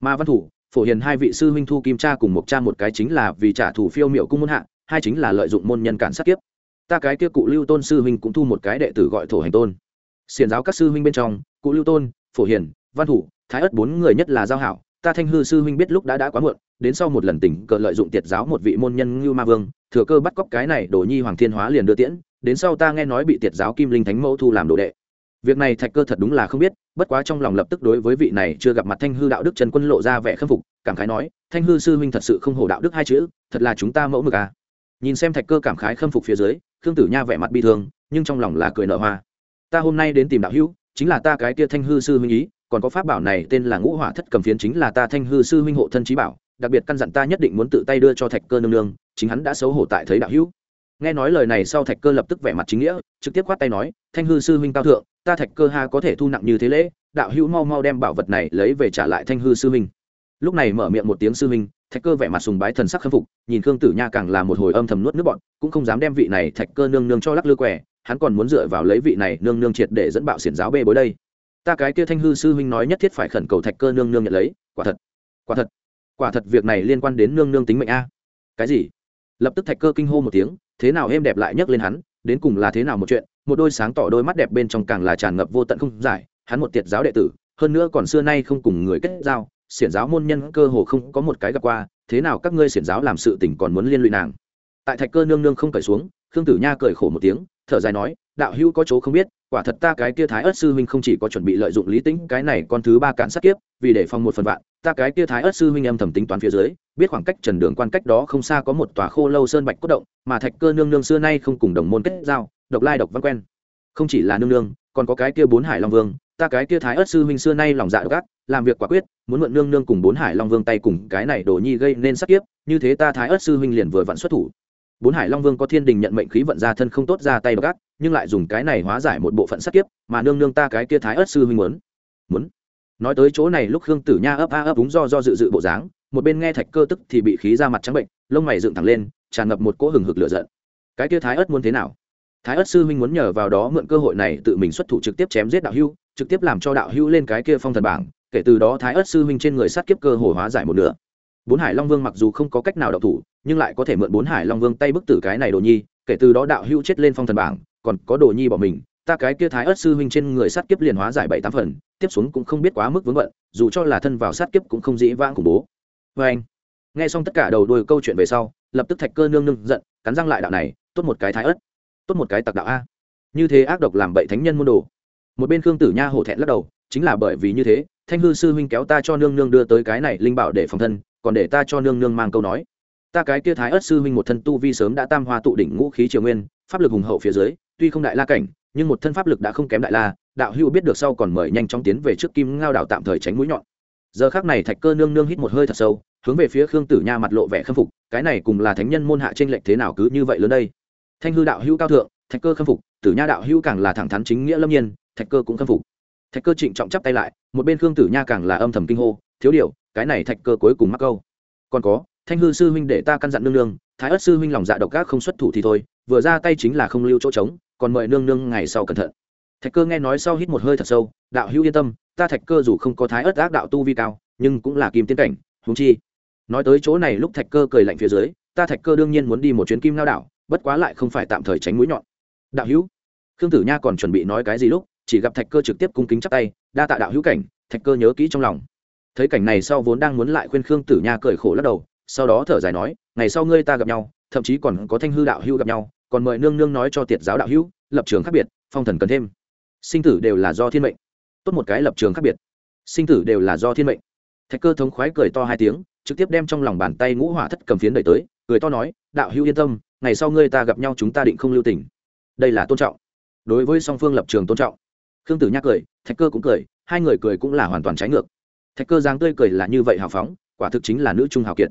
Mà văn thủ phổ hiền hai vị sư huynh thu kim cha cùng một cha, một cái chính là vì trả thù phiêu miệu cung môn hạ, hai chính là lợi dụng môn nhân cản sát kiếp. Ta cái kia cụ lưu tôn sư huynh cũng thu một cái đệ tử gọi thổ hành tôn. Xiền giáo các sư huynh bên trong, cụ lưu tôn, phổ hiền, văn thủ, thái ất bốn người nhất là giao hảo, ta thanh hư sư huynh biết lúc đã đã quá muộn, đến sau một lần tỉnh cờ lợi dụng tiệt giáo một vị môn nhân ngưu ma vương, thừa cơ bắt cóc cái này đồ nhi hoàng thiên hóa liền đưa tiễn, đến sau ta nghe nói bị tiệt giáo kim linh thánh mẫu thu làm đồ đệ. Việc này thạch cơ thật đúng là không biết bất quá trong lòng lập tức đối với vị này chưa gặp mặt thanh hư đạo đức trần quân lộ ra vẻ khâm phục, cảm khái nói, thanh hư sư huynh thật sự không hổ đạo đức hai chữ, thật là chúng ta mẫu mực à. nhìn xem thạch cơ cảm khái khâm phục phía dưới, khương tử nha vẻ mặt bi thương, nhưng trong lòng là cười nở hoa ta hôm nay đến tìm đạo hữu, chính là ta cái kia thanh hư sư huynh ý, còn có pháp bảo này tên là ngũ hỏa thất cầm phiến chính là ta thanh hư sư huynh hộ thân trí bảo, đặc biệt căn dặn ta nhất định muốn tự tay đưa cho thạch cơ nương nương, chính hắn đã xấu hổ tại thấy đạo hữu nghe nói lời này sau thạch cơ lập tức vẻ mặt chính nghĩa, trực tiếp quát tay nói, thanh hư sư huynh cao thượng ta thạch cơ ha có thể thu nặng như thế lễ, đạo hữu mau mau đem bảo vật này lấy về trả lại thanh hư sư huynh. Lúc này mở miệng một tiếng sư huynh, thạch cơ vẻ mặt sùng bái thần sắc khâm phục, nhìn khương tử nha càng là một hồi âm thầm nuốt nước bọn cũng không dám đem vị này thạch cơ nương nương cho lắc lư quẻ, hắn còn muốn dựa vào lấy vị này nương nương triệt để dẫn bạo xiển giáo bê bối đây. Ta cái kia thanh hư sư huynh nói nhất thiết phải khẩn cầu thạch cơ nương nương nhận lấy, quả thật quả thật quả thật việc này liên quan đến nương nương tính mệnh a. Cái gì? Lập tức thạch cơ kinh hô một tiếng, thế nào êm đẹp lại nhấc lên hắn, đến cùng là thế nào một chuyện một đôi sáng tỏ đôi mắt đẹp bên trong càng là tràn ngập vô tận không giải, hắn một tiệt giáo đệ tử, hơn nữa còn xưa nay không cùng người kết giao, xiển giáo môn nhân cơ hồ không có một cái gặp qua, thế nào các ngươi xiển giáo làm sự tình còn muốn liên lụy nàng? Tại thạch cơ nương nương không cởi xuống, khương tử nha cười khổ một tiếng, thở dài nói, đạo hữu có chỗ không biết quả thật ta cái kia thái ớt sư huynh không chỉ có chuẩn bị lợi dụng lý tính, cái này con thứ ba cản sát kiếp, vì để phòng một phần vạn, ta cái kia thái ớt sư huynh âm thầm tính toán phía dưới, biết khoảng cách trần đường quan cách đó không xa có một tòa khô lâu sơn bạch cốt động, mà thạch cơ nương nương xưa nay không cùng đồng môn kết giao, độc lai độc văn quen. Không chỉ là nương nương, còn có cái kia bốn hải long vương, ta cái kia thái ớt sư huynh xưa nay lòng dạ độc ác, làm việc quả quyết, muốn mượn nương nương cùng bốn hải long vương tay cùng cái này đồ nhi gây nên sát kiếp, như thế ta thái ớt sư huynh liền vừa vặn xuất thủ bốn hải long vương có thiên đình nhận mệnh khí vận ra thân không tốt ra tay độc nhưng lại dùng cái này hóa giải một bộ phận sát kiếp, mà nương nương ta cái kia thái ớt sư huynh muốn. Muốn. Nói tới chỗ này lúc khương tử nha ấp a ấp đúng do do dự dự bộ dáng, một bên nghe thạch cơ tức thì bị khí ra mặt trắng bệnh, lông mày dựng thẳng lên, tràn ngập một cỗ hừng hực lửa giận. Cái kia thái ớt muốn thế nào? Thái ớt sư huynh muốn nhờ vào đó mượn cơ hội này tự mình xuất thủ trực tiếp chém giết đạo hưu, trực tiếp làm cho đạo hưu lên cái kia phong thần bảng, kể từ đó thái ớt sư huynh trên người sát kiếp cơ hồ hóa giải một nửa. Bốn hải long vương mặc dù không có cách nào độc thủ nhưng lại có thể mượn bốn hải long vương tay bức tử cái này đồ nhi, kể từ đó đạo hưu chết lên phong thần bảng, còn có đồ nhi bỏ mình, ta cái kia thái ớt sư huynh trên người sát kiếp liền hóa giải bảy tám phần, tiếp xuống cũng không biết quá mức vướng bận, dù cho là thân vào sát kiếp cũng không dĩ vãng khủng bố. Vê anh, nghe xong tất cả đầu đuôi câu chuyện về sau, lập tức thạch cơ nương nương giận, cắn răng lại đạo này, tốt một cái thái ớt, tốt một cái tặc đạo a. Như thế ác độc làm bậy thánh nhân môn đồ. Một bên khương tử nha hổ thẹn lắc đầu, chính là bởi vì như thế, thanh hư sư huynh kéo ta cho nương nương đưa tới cái này linh bảo để phòng thân, còn để ta cho nương nương mang câu nói ta cái kia thái ớt sư huynh một thân tu vi sớm đã tam hoa tụ đỉnh ngũ khí triều nguyên, pháp lực hùng hậu phía dưới, tuy không đại la cảnh, nhưng một thân pháp lực đã không kém đại la, đạo hữu biết được sau còn mời nhanh chóng tiến về trước kim ngao đảo tạm thời tránh mũi nhọn. Giờ khác này thạch cơ nương nương hít một hơi thật sâu, hướng về phía khương tử nha mặt lộ vẻ khâm phục, cái này cùng là thánh nhân môn hạ trên lệnh thế nào cứ như vậy lớn đây. Thanh hư đạo hữu cao thượng, thạch cơ khâm phục, tử nha đạo hữu càng là thẳng thắn chính nghĩa lâm nhiên, thạch cơ cũng khâm phục. Thạch cơ trịnh trọng chắp tay lại, một bên khương tử nha càng là âm thầm kinh hô, thiếu điều, cái này thạch cơ cuối cùng mắc câu. Còn có thanh hư sư huynh để ta căn dặn nương nương, thái ất sư huynh lòng dạ độc ác không xuất thủ thì thôi, vừa ra tay chính là không lưu chỗ trống, còn mời nương nương ngày sau cẩn thận. Thạch cơ nghe nói sau hít một hơi thật sâu, đạo hữu yên tâm, ta thạch cơ dù không có thái ất ác đạo tu vi cao, nhưng cũng là kim tiến cảnh húng chi. Nói tới chỗ này lúc thạch cơ cười lạnh phía dưới, ta thạch cơ đương nhiên muốn đi một chuyến kim lao đảo, bất quá lại không phải tạm thời tránh mũi nhọn. Đạo hữu, khương tử nha còn chuẩn bị nói cái gì lúc, chỉ gặp thạch cơ trực tiếp cung kính chắp tay, đa tạ đạo hữu cảnh, thạch cơ nhớ kỹ trong lòng. Thấy cảnh này sau vốn đang muốn lại khuyên khương tử nha cười khổ lắc đầu sau đó thở dài nói, ngày sau ngươi ta gặp nhau, thậm chí còn có thanh hư đạo hữu gặp nhau, còn mời nương nương nói cho tiệt giáo đạo hữu, lập trường khác biệt, phong thần cần thêm. Sinh tử đều là do thiên mệnh. Tốt một cái lập trường khác biệt. Sinh tử đều là do thiên mệnh. Thạch cơ thống khoái cười to hai tiếng, trực tiếp đem trong lòng bàn tay ngũ hỏa thất cầm phiến đẩy tới, cười to nói, đạo hữu yên tâm, ngày sau ngươi ta gặp nhau chúng ta định không lưu tình. Đây là tôn trọng. Đối với song phương lập trường tôn trọng. Khương tử nhắc cười, thạch cơ cũng cười, hai người cười cũng là hoàn toàn trái ngược. Thạch cơ dáng tươi cười là như vậy hào phóng, quả thực chính là nữ trung hào kiệt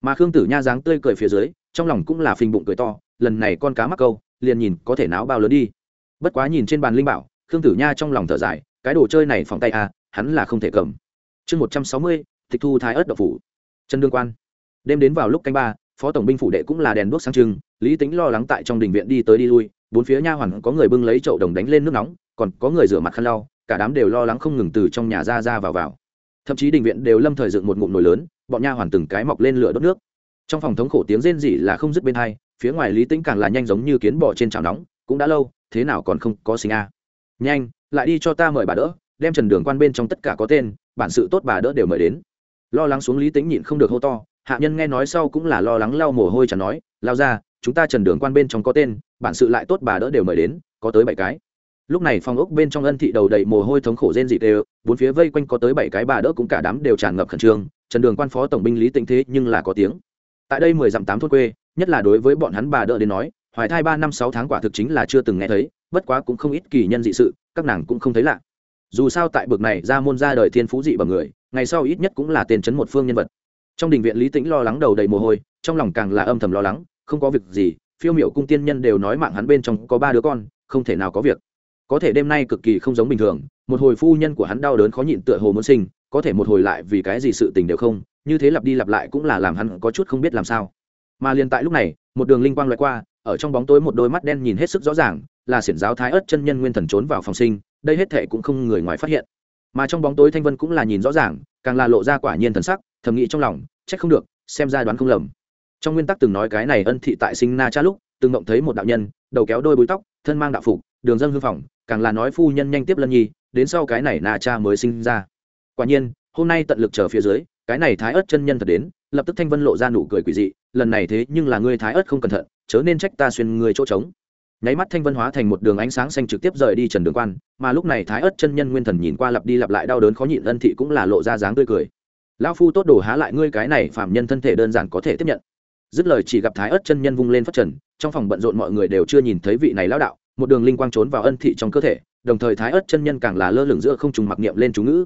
mà khương tử nha dáng tươi cười phía dưới, trong lòng cũng là phình bụng cười to, lần này con cá mắc câu, liền nhìn có thể náo bao lớn đi. Bất quá nhìn trên bàn linh bảo, khương tử nha trong lòng thở dài, cái đồ chơi này phòng tay à hắn là không thể cầm. Chương một trăm sáu mươi, tịch thu thái ớt đậu phủ. Chân đương quan. Đêm đến vào lúc canh ba, phó tổng binh phủ đệ cũng là đèn đuốc sáng trưng, lý tính lo lắng tại trong đình viện đi tới đi lui, bốn phía nha hoàn có người bưng lấy chậu đồng đánh lên nước nóng, còn có người rửa mặt khăn lau, cả đám đều lo lắng không ngừng từ trong nhà ra ra vào vào thậm chí đình viện đều lâm thời dựng một ngụm nồi lớn, bọn nha hoàn từng cái mọc lên lửa đốt nước. Trong phòng thống khổ tiếng rên rỉ là không dứt bên hai, phía ngoài lý tính càng là nhanh giống như kiến bò trên chảo nóng, cũng đã lâu, thế nào còn không có sinh a. Nhanh, lại đi cho ta mời bà đỡ, đem trần đường quan bên trong tất cả có tên, bản sự tốt bà đỡ đều mời đến. Lo lắng xuống lý tính nhịn không được hô to, hạ nhân nghe nói sau cũng là lo lắng lau mồ hôi chẳng nói, lao ra, chúng ta trần đường quan bên trong có tên, bản sự lại tốt bà đỡ đều mời đến, có tới bảy cái lúc này phòng ốc bên trong ân thị đầu đầy mồ hôi thống khổ rên dị đều, bốn phía vây quanh có tới bảy cái bà đỡ cũng cả đám đều tràn ngập khẩn trương, trần đường quan phó tổng binh lý tĩnh thế nhưng là có tiếng. Tại đây mười dặm tám thôn quê, nhất là đối với bọn hắn bà đỡ đến nói, hoài thai ba năm sáu tháng quả thực chính là chưa từng nghe thấy, bất quá cũng không ít kỳ nhân dị sự, các nàng cũng không thấy lạ. Dù sao tại bực này ra môn ra đời thiên phú dị bằng người, ngày sau ít nhất cũng là tên chấn một phương nhân vật. Trong đình viện lý tĩnh lo lắng đầu đầy mồ hôi, trong lòng càng là âm thầm lo lắng, không có việc gì, phiêu miểu cung tiên nhân đều nói mạng hắn bên trong có ba đứa con, không thể nào có việc có thể đêm nay cực kỳ không giống bình thường, một hồi phu nhân của hắn đau đớn khó nhịn tựa hồ muốn sinh, có thể một hồi lại vì cái gì sự tình đều không, như thế lặp đi lặp lại cũng là làm hắn có chút không biết làm sao. Mà liền tại lúc này, một đường linh quang loại qua, ở trong bóng tối một đôi mắt đen nhìn hết sức rõ ràng, là xiển giáo thái ớt chân nhân nguyên thần trốn vào phòng sinh, đây hết thệ cũng không người ngoài phát hiện. Mà trong bóng tối thanh vân cũng là nhìn rõ ràng, càng là lộ ra quả nhiên thần sắc, thầm nghĩ trong lòng trách không được, xem ra đoán không lầm. Trong nguyên tắc từng nói cái này ân thị tại sinh na cha lúc, từng mộng thấy một đạo nhân, đầu kéo đôi búi tóc, thân mang đạo phục đường dân hư phòng, càng là nói phu nhân nhanh tiếp lân nhi, đến sau cái này na cha mới sinh ra. Quả nhiên, hôm nay tận lực chờ phía dưới, cái này thái ớt chân nhân thật đến, lập tức thanh vân lộ ra nụ cười quỷ dị, lần này thế nhưng là ngươi thái ớt không cẩn thận, chớ nên trách ta xuyên người chỗ trống. Nháy mắt thanh vân hóa thành một đường ánh sáng xanh trực tiếp rời đi trần đường quan, mà lúc này thái ớt chân nhân nguyên thần nhìn qua lặp đi lặp lại đau đớn khó nhịn ân thị cũng là lộ ra dáng tươi cười. Lão phu tốt đồ há lại ngươi cái này phạm nhân thân thể đơn giản có thể tiếp nhận. Dứt lời chỉ gặp thái ớt chân nhân vung lên phát trần, trong phòng bận rộn mọi người đều chưa nhìn thấy vị này lão đạo một đường linh quang trốn vào ân thị trong cơ thể, đồng thời thái ớt chân nhân càng là lơ lửng giữa không trùng mặc niệm lên chú ngữ.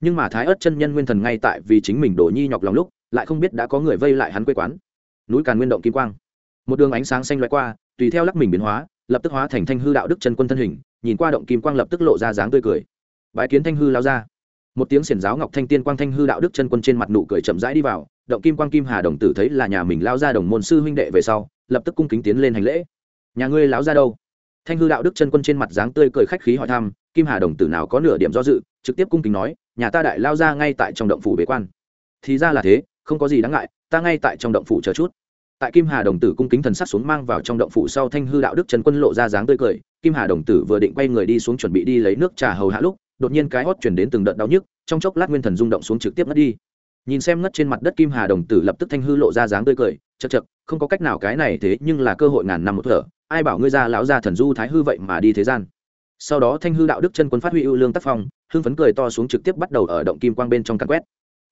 Nhưng mà thái ớt chân nhân nguyên thần ngay tại vì chính mình đổ nhi nhọc lòng lúc, lại không biết đã có người vây lại hắn quê quán. Núi càn nguyên động kim quang. Một đường ánh sáng xanh loại qua, tùy theo lắc mình biến hóa, lập tức hóa thành thanh hư đạo đức chân quân thân hình, nhìn qua động kim quang lập tức lộ ra dáng tươi cười. Bãi kiến thanh hư lao ra. Một tiếng xiển giáo ngọc thanh tiên quang thanh hư đạo đức chân quân trên mặt nụ cười chậm rãi đi vào, động kim quang kim hà đồng tử thấy là nhà mình lao ra đồng môn sư huynh đệ về sau, lập tức cung kính tiến lên hành lễ. Nhà ngươi láo ra đâu? Thanh hư đạo đức chân quân trên mặt dáng tươi cười khách khí hỏi thăm, kim hà đồng tử nào có nửa điểm do dự, trực tiếp cung kính nói, nhà ta đại lao ra ngay tại trong động phủ bế quan. Thì ra là thế, không có gì đáng ngại, ta ngay tại trong động phủ chờ chút. Tại kim hà đồng tử cung kính thần sắc xuống mang vào trong động phủ sau thanh hư đạo đức trần quân lộ ra dáng tươi cười, kim hà đồng tử vừa định quay người đi xuống chuẩn bị đi lấy nước trà hầu hạ lúc, đột nhiên cái hót chuyển đến từng đợt đau nhức, trong chốc lát nguyên thần rung động xuống trực tiếp ngất đi. Nhìn xem ngất trên mặt đất kim hà đồng tử lập tức thanh hư lộ ra dáng tươi cười chật chật, không có cách nào cái này thế nhưng là cơ hội ngàn năm một thở. Ai bảo ngươi ra lão ra thần du thái hư vậy mà đi thế gian. Sau đó thanh hư đạo đức chân quân phát huy ưu lương tác phong, hưng phấn cười to xuống trực tiếp bắt đầu ở động kim quang bên trong căn quét.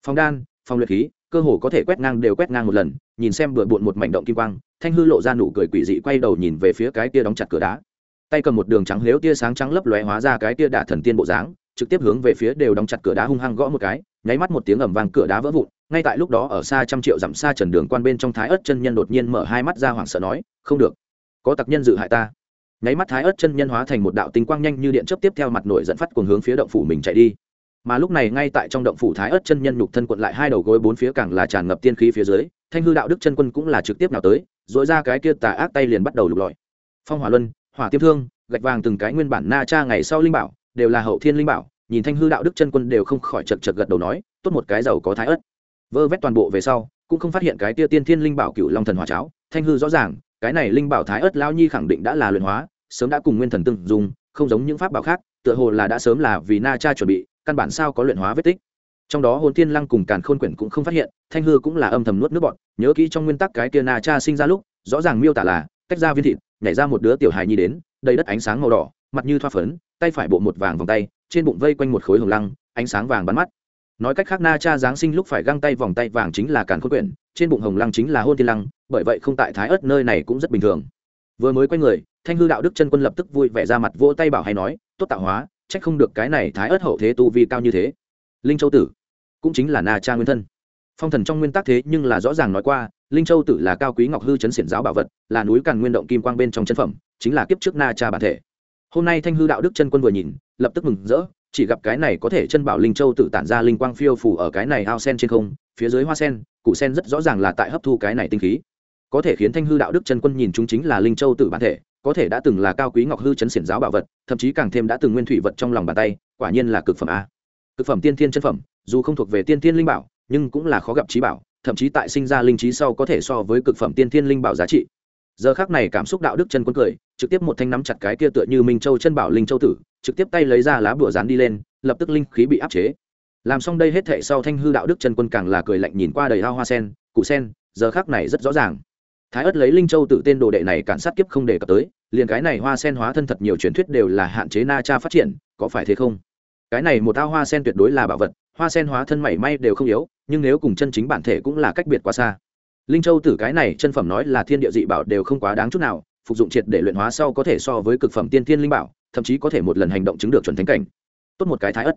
Phòng đan phòng luyện khí, cơ hồ có thể quét ngang đều quét ngang một lần, nhìn xem bừa bộn một mảnh động kim quang, thanh hư lộ ra nụ cười quỷ dị quay đầu nhìn về phía cái kia đóng chặt cửa đá. Tay cầm một đường trắng lếu tia sáng trắng lấp lóe hóa ra cái tia đả thần tiên bộ dáng trực tiếp hướng về phía đều đóng chặt cửa đá hung hăng gõ một cái, nháy mắt một tiếng ầm vang cửa đá vỡ vụn, ngay tại lúc đó ở xa trăm triệu dặm xa trần đường quan bên trong thái ớt chân nhân đột nhiên mở hai mắt ra hoảng sợ nói, không được, có tặc nhân dự hại ta. Nháy mắt thái ớt chân nhân hóa thành một đạo tinh quang nhanh như điện chớp tiếp theo mặt nổi dẫn phát cuồng hướng phía động phủ mình chạy đi. Mà lúc này ngay tại trong động phủ thái ớt chân nhân nhục thân quận lại hai đầu gối bốn phía càng là tràn ngập tiên khí phía dưới, thanh hư đạo đức chân quân cũng là trực tiếp nào tới dội ra cái kia tà ác tay liền bắt đầu lục lọi. Phong hỏa luân, hỏa tiêm thương, gạch vàng từng cái nguyên bản na cha ngày sau linh bảo đều là hậu thiên linh bảo, nhìn thanh hư đạo đức chân quân đều không khỏi chật chật gật đầu nói, tốt một cái giàu có thái ớt. Vơ vét toàn bộ về sau, cũng không phát hiện cái tia tiên thiên linh bảo cựu long thần hỏa cháo. Thanh hư rõ ràng, cái này linh bảo thái ớt lao nhi khẳng định đã là luyện hóa, sớm đã cùng nguyên thần tương dùng không giống những pháp bảo khác, tựa hồ là đã sớm là vì na cha chuẩn bị, căn bản sao có luyện hóa vết tích. Trong đó hồn tiên lăng cùng càn khôn quyển cũng không phát hiện, thanh hư cũng là âm thầm nuốt nước bọn nhớ kỹ trong nguyên tắc cái kia na cha sinh ra lúc, rõ ràng miêu tả là, tách ra viên thịt, nhảy ra một đứa tiểu hài nhi đến, đầy đất ánh sáng màu đỏ, mặt như thoa phấn tay phải bộ một vàng vòng tay, trên bụng vây quanh một khối hồng lăng, ánh sáng vàng bắn mắt. Nói cách khác, na cha giáng sinh lúc phải găng tay vòng tay vàng chính là càn khôn quyển, trên bụng hồng lăng chính là hôn thiên lăng, bởi vậy không tại thái ớt nơi này cũng rất bình thường. Vừa mới quay người, thanh hư đạo đức chân quân lập tức vui vẻ ra mặt vỗ tay bảo hay nói, tốt tạo hóa, trách không được cái này thái ớt hậu thế tu vi cao như thế. Linh châu tử, cũng chính là na cha nguyên thân. Phong thần trong nguyên tắc thế nhưng là rõ ràng nói qua, linh châu tử là cao quý ngọc hư chấn xiển giáo bảo vật, là núi càn nguyên động kim quang bên trong chân phẩm, chính là kiếp trước na cha bản thể hôm nay thanh hư đạo đức chân quân vừa nhìn, lập tức mừng rỡ, chỉ gặp cái này có thể chân bảo linh châu tự tản ra linh quang phiêu phủ ở cái này ao sen trên không, phía dưới hoa sen cụ sen rất rõ ràng là tại hấp thu cái này tinh khí. Có thể khiến thanh hư đạo đức chân quân nhìn chúng chính là linh châu tự bản thể, có thể đã từng là cao quý ngọc hư chấn xiển giáo bảo vật, thậm chí càng thêm đã từng nguyên thủy vật trong lòng bàn tay, quả nhiên là cực phẩm a. Cực phẩm tiên thiên chân phẩm, dù không thuộc về tiên thiên linh bảo, nhưng cũng là khó gặp trí bảo, thậm chí tại sinh ra linh trí sau có thể so với cực phẩm tiên thiên linh bảo giá trị. Giờ khác này cảm xúc đạo đức chân quân cười trực tiếp một thanh nắm chặt cái kia tựa như minh châu chân bảo linh châu tử, trực tiếp tay lấy ra lá bùa dán đi lên, lập tức linh khí bị áp chế. Làm xong đây hết thệ sau thanh hư đạo đức chân quân càng là cười lạnh nhìn qua đầy ao hoa sen, cụ sen, giờ khác này rất rõ ràng. Thái ất lấy linh châu tự tên đồ đệ này cản sát kiếp không đề cập tới, liền cái này hoa sen hóa thân thật nhiều truyền thuyết đều là hạn chế na cha phát triển, có phải thế không? Cái này một ao hoa sen tuyệt đối là bảo vật, hoa sen hóa thân mảy may đều không yếu, nhưng nếu cùng chân chính bản thể cũng là cách biệt quá xa. Linh châu tử cái này chân phẩm nói là thiên địa dị bảo đều không quá đáng chút nào phục dụng triệt để luyện hóa sau có thể so với cực phẩm tiên tiên linh bảo, thậm chí có thể một lần hành động chứng được chuẩn thánh cảnh. Tốt một cái thái ất.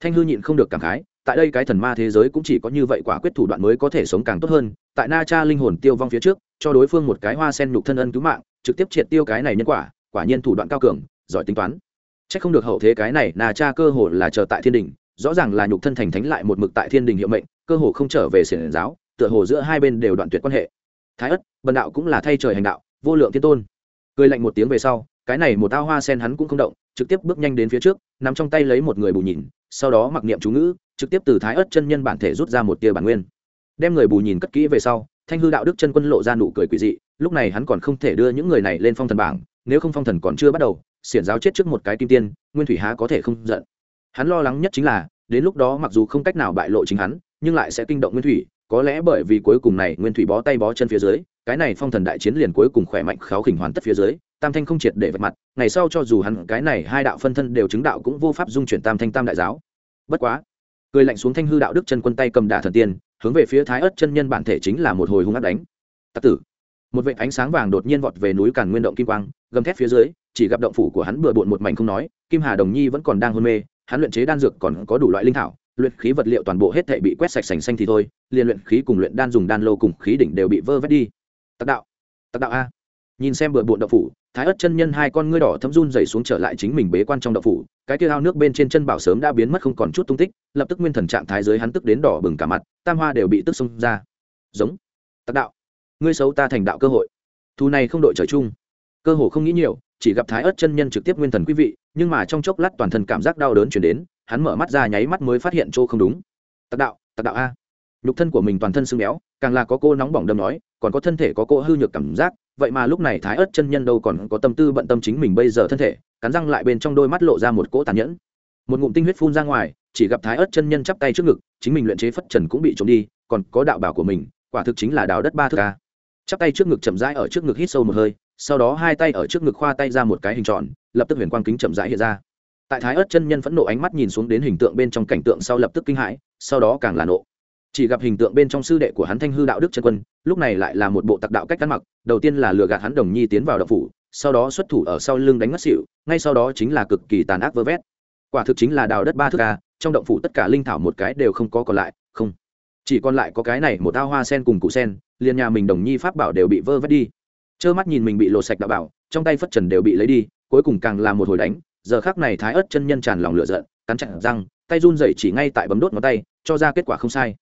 Thanh hư nhịn không được cảm khái, tại đây cái thần ma thế giới cũng chỉ có như vậy quả quyết thủ đoạn mới có thể sống càng tốt hơn, tại na cha linh hồn tiêu vong phía trước, cho đối phương một cái hoa sen nhục thân ân cứu mạng, trực tiếp triệt tiêu cái này nhân quả quả nhiên thủ đoạn cao cường, giỏi tính toán. Chắc không được hậu thế cái này, na cha cơ hồ là chờ tại thiên đình, rõ ràng là nhục thân thành thánh lại một mực tại thiên đình hiệu mệnh, cơ hồ không trở về xiển giáo, tựa hồ giữa hai bên đều đoạn tuyệt quan hệ. Thái ất, bần đạo cũng là thay trời hành đạo vô lượng thiên tôn. Cười lạnh một tiếng về sau, cái này một ao hoa sen hắn cũng không động, trực tiếp bước nhanh đến phía trước nằm trong tay lấy một người bù nhìn, sau đó mặc niệm chú ngữ, trực tiếp từ thái ớt chân nhân bản thể rút ra một tia bản nguyên. Đem người bù nhìn cất kỹ về sau, thanh hư đạo đức chân quân lộ ra nụ cười quỷ dị, lúc này hắn còn không thể đưa những người này lên phong thần bảng, nếu không phong thần còn chưa bắt đầu, xiển giáo chết trước một cái kim tiên, nguyên thủy há có thể không giận. Hắn lo lắng nhất chính là, đến lúc đó mặc dù không cách nào bại lộ chính hắn, nhưng lại sẽ kinh động nguyên thủy có lẽ bởi vì cuối cùng này nguyên thủy bó tay bó chân phía dưới, cái này phong thần đại chiến liền cuối cùng khỏe mạnh kháo khỉnh hoàn tất phía dưới, tam thanh không triệt để vạch mặt, ngày sau cho dù hắn cái này hai đạo phân thân đều chứng đạo cũng vô pháp dung chuyển tam thanh tam đại giáo. Bất quá, cười lạnh xuống thanh hư đạo đức chân quân tay cầm đả thần tiên, hướng về phía thái ớt chân nhân bản thể chính là một hồi hung ác đánh. Tặc tử, một vệ ánh sáng vàng đột nhiên vọt về núi càn nguyên động kim quang, gầm thét phía dưới, chỉ gặp động phủ của hắn bừa bộn một mảnh không nói, kim hà đồng nhi vẫn còn đang hôn mê, hắn luyện chế đan dược còn có đủ loại linh thảo luyện khí vật liệu toàn bộ hết thảy bị quét sạch sành xanh thì thôi, liền luyện khí cùng luyện đan dùng đan lô cùng khí đỉnh đều bị vơ vét đi. Tạc đạo tạc đạo a. Nhìn xem bừa bộn đậu phủ, thái ớt chân nhân hai con ngươi đỏ thấm run dày xuống trở lại chính mình bế quan trong đậu phủ, cái kia ao nước bên trên chân bảo sớm đã biến mất không còn chút tung tích, lập tức nguyên thần trạng thái giới hắn tức đến đỏ bừng cả mặt, tam hoa đều bị tức xông ra. Giống. Tạc đạo. Ngươi xấu ta thành đạo cơ hội. Thú này không đội trời chung. Cơ hồ không nghĩ nhiều, chỉ gặp thái ớt chân nhân trực tiếp nguyên thần quý vị, nhưng mà trong chốc lát toàn thân cảm giác đau đớn chuyển đến hắn mở mắt ra nháy mắt mới phát hiện chỗ không đúng. Tặc đạo tặc đạo a. Nhục thân của mình toàn thân sưng béo, càng là có cô nóng bỏng đâm nói, còn có thân thể có cô hư nhược cảm giác, vậy mà lúc này thái ớt chân nhân đâu còn có tâm tư bận tâm chính mình bây giờ thân thể, cắn răng lại bên trong đôi mắt lộ ra một cỗ tàn nhẫn. Một ngụm tinh huyết phun ra ngoài, chỉ gặp thái ớt chân nhân chắp tay trước ngực, chính mình luyện chế phất trần cũng bị trộm đi, còn có đạo bảo của mình, quả thực chính là đào đất ba thước ca chắp tay trước ngực chậm rãi ở trước ngực hít sâu một hơi, sau đó hai tay ở trước ngực khoa tay ra một cái hình tròn, lập tức huyền quang kính chậm rãi hiện ra tại thái ớt chân nhân phẫn nộ ánh mắt nhìn xuống đến hình tượng bên trong cảnh tượng sau lập tức kinh hãi, sau đó càng là nộ. Chỉ gặp hình tượng bên trong sư đệ của hắn thanh hư đạo đức chân quân, lúc này lại là một bộ tặc đạo cách cắn mặc, đầu tiên là lừa gạt hắn đồng nhi tiến vào đậu phủ, sau đó xuất thủ ở sau lưng đánh ngất xịu ngay sau đó chính là cực kỳ tàn ác vơ vét. Quả thực chính là đào đất ba thước ca trong động phủ tất cả linh thảo một cái đều không có còn lại, không. Chỉ còn lại có cái này một tao hoa sen cùng cụ sen, liền nhà mình đồng nhi pháp bảo đều bị vơ vét đi. Trơ mắt nhìn mình bị lột sạch đạo bảo, trong tay phất trần đều bị lấy đi, cuối cùng càng là một hồi đánh giờ khác này thái ớt chân nhân tràn lòng lửa giận, cắn chặt răng, tay run dậy chỉ ngay tại bấm đốt ngón tay, cho ra kết quả không sai.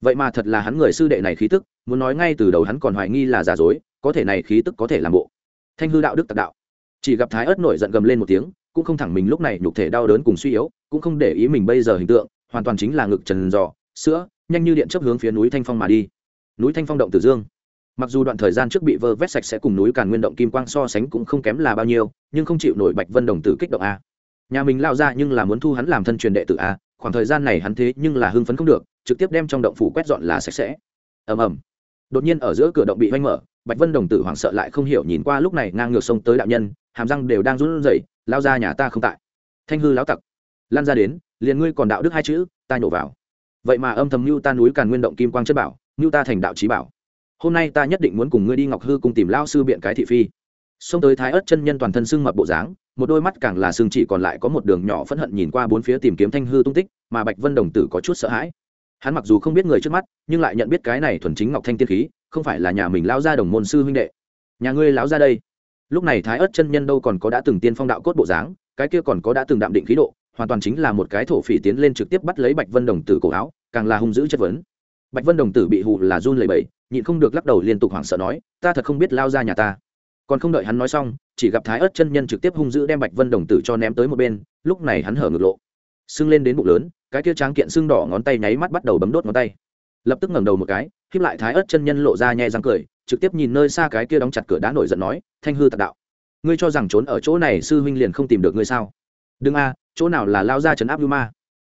Vậy mà thật là hắn người sư đệ này khí tức, muốn nói ngay từ đầu hắn còn hoài nghi là giả dối, có thể này khí tức có thể làm bộ. Thanh hư đạo đức tạc đạo. Chỉ gặp thái ớt nổi giận gầm lên một tiếng, cũng không thẳng mình lúc này nhục thể đau đớn cùng suy yếu, cũng không để ý mình bây giờ hình tượng, hoàn toàn chính là ngực trần giò, sữa, nhanh như điện chấp hướng phía núi thanh phong mà đi. Núi thanh phong động tử dương mặc dù đoạn thời gian trước bị vơ vét sạch sẽ cùng núi càn nguyên động kim quang so sánh cũng không kém là bao nhiêu, nhưng không chịu nổi bạch vân đồng tử kích động a. Nhà mình lao ra nhưng là muốn thu hắn làm thân truyền đệ tử a, khoảng thời gian này hắn thế nhưng là hưng phấn không được, trực tiếp đem trong động phủ quét dọn là sạch sẽ. Ầm ầm. Đột nhiên ở giữa cửa động bị vanh mở, bạch vân đồng tử hoảng sợ lại không hiểu nhìn qua lúc này ngang ngược sông tới đạo nhân, hàm răng đều đang run rẩy, lao ra nhà ta không tại. Thanh hư lão tặc. Lan ra đến, liền ngươi còn đạo đức hai chữ, ta nhổ vào. Vậy mà âm thầm mưu ta núi càn nguyên động kim quang chất bảo ngưu ta thành đạo trí bảo hôm nay ta nhất định muốn cùng ngươi đi ngọc hư cùng tìm lao sư biện cái thị phi. Xông tới thái ớt chân nhân toàn thân sưng mập bộ dáng, một đôi mắt càng là sưng chỉ còn lại có một đường nhỏ phẫn hận nhìn qua bốn phía tìm kiếm thanh hư tung tích, mà bạch vân đồng tử có chút sợ hãi. Hắn mặc dù không biết người trước mắt, nhưng lại nhận biết cái này thuần chính ngọc thanh tiên khí, không phải là nhà mình lao ra đồng môn sư huynh đệ. Nhà ngươi lao ra đây. Lúc này thái ớt chân nhân đâu còn có đã từng tiên phong đạo cốt bộ dáng, cái kia còn có đã từng đạm định khí độ, hoàn toàn chính là một cái thổ phỉ tiến lên trực tiếp bắt lấy bạch vân đồng tử cổ áo, càng là hung dữ chất vấn. Bạch vân đồng tử bị hù là run lẩy bẩy nhịn không được lắc đầu liên tục hoảng sợ nói, ta thật không biết lao ra nhà ta. Còn không đợi hắn nói xong, chỉ gặp thái ớt chân nhân trực tiếp hung dữ đem bạch vân đồng tử cho ném tới một bên, lúc này hắn hở ngực lộ, sưng lên đến bụng lớn, cái kia tráng kiện sưng đỏ ngón tay nháy mắt bắt đầu bấm đốt ngón tay. Lập tức ngẩng đầu một cái khiếp lại thái ớt chân nhân lộ ra nhẹ răng cười, trực tiếp nhìn nơi xa cái kia đóng chặt cửa đá nổi giận nói, thanh hư tạc đạo, ngươi cho rằng trốn ở chỗ này sư huynh liền không tìm được ngươi sao? Đừng a, chỗ nào là lao ra trấn áp lưu ma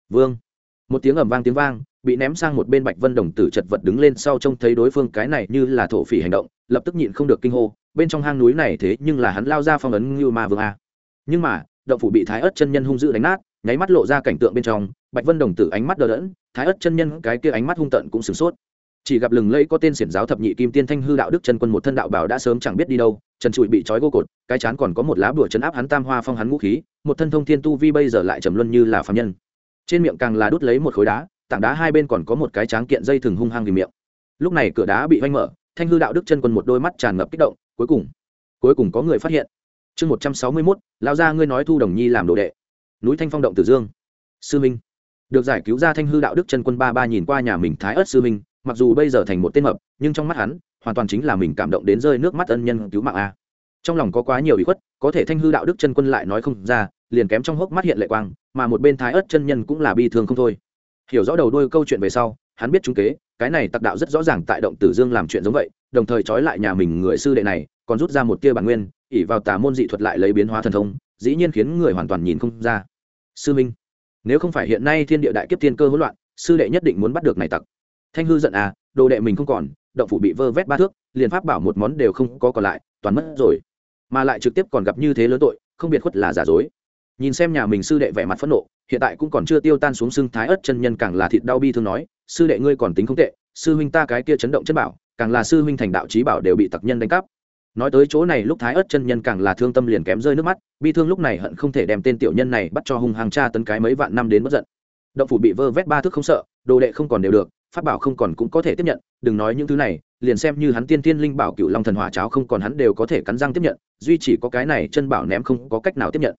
vương. Một tiếng ầm vang tiếng vang bị ném sang một bên bạch vân đồng tử chật vật đứng lên sau trông thấy đối phương cái này như là thổ phỉ hành động, lập tức nhịn không được kinh hô, bên trong hang núi này thế nhưng là hắn lao ra phong ấn như ma vương a. Nhưng mà, động phủ bị thái ớt chân nhân hung dữ đánh nát, nháy mắt lộ ra cảnh tượng bên trong, bạch vân đồng tử ánh mắt đờ đẫn, thái ớt chân nhân cái kia ánh mắt hung tận cũng sửng sốt. Chỉ gặp lừng lẫy có tên xiển giáo thập nhị kim tiên thanh hư đạo đức chân quân một thân đạo bảo đã sớm chẳng biết đi đâu, trần trụi bị trói gô cột, cái chán còn có một lá bùa chấn áp hắn tam hoa phong hắn ngũ khí, một thân thông thiên tu vi bây giờ lại trầm luân như là phạm nhân. Trên miệng càng là đút lấy một khối đá tảng đá hai bên còn có một cái tráng kiện dây thừng hung hăng vì miệng. Lúc này cửa đá bị vanh mở, thanh hư đạo đức chân quân một đôi mắt tràn ngập kích động, cuối cùng cuối cùng có người phát hiện. Chương một trăm sáu mươi mốt lao ra ngươi nói thu đồng nhi làm đồ đệ. Núi thanh phong động tử dương. Sư minh. Được giải cứu ra thanh hư đạo đức chân quân ba ba nhìn qua nhà mình thái ớt sư minh, mặc dù bây giờ thành một tên mập, nhưng trong mắt hắn, hoàn toàn chính là mình cảm động đến rơi nước mắt ân nhân cứu mạng a. Trong lòng có quá nhiều ý khuất, có thể thanh hư đạo đức chân quân lại nói không ra, liền kém trong hốc mắt hiện lệ quang, mà một bên thái ớt chân nhân cũng là bi thương không thôi hiểu rõ đầu đuôi câu chuyện về sau, hắn biết chúng kế, cái này tặc đạo rất rõ ràng tại động tử dương làm chuyện giống vậy, đồng thời trói lại nhà mình người sư đệ này, còn rút ra một tia bản nguyên ỉ vào tà môn dị thuật lại lấy biến hóa thần thông, dĩ nhiên khiến người hoàn toàn nhìn không ra. Sư minh, nếu không phải hiện nay thiên địa đại kiếp thiên cơ hỗn loạn, sư đệ nhất định muốn bắt được này tặc. Thanh hư giận à đồ đệ mình không còn, động phủ bị vơ vét ba thước, liền pháp bảo một món đều không có còn lại, toàn mất rồi. Mà lại trực tiếp còn gặp như thế lớn tội, không biệt khuất là giả dối nhìn xem nhà mình sư đệ vẻ mặt phẫn nộ, hiện tại cũng còn chưa tiêu tan xuống xương thái ớt chân nhân càng là thịt đau bi thương nói, sư đệ ngươi còn tính không tệ, sư huynh ta cái kia chấn động chất bảo, càng là sư huynh thành đạo trí bảo đều bị tặc nhân đánh cắp. Nói tới chỗ này lúc thái ớt chân nhân càng là thương tâm liền kém rơi nước mắt, bi thương lúc này hận không thể đem tên tiểu nhân này bắt cho hung hàng cha tấn cái mấy vạn năm đến bất giận. Động phủ bị vơ vét ba thước không sợ, đồ đệ không còn đều được, pháp bảo không còn cũng có thể tiếp nhận, đừng nói những thứ này, liền xem như hắn tiên tiên linh bảo cựu long thần hỏa cháo không còn hắn đều có thể cắn răng tiếp nhận, duy chỉ có cái này chân bảo ném không có cách nào tiếp nhận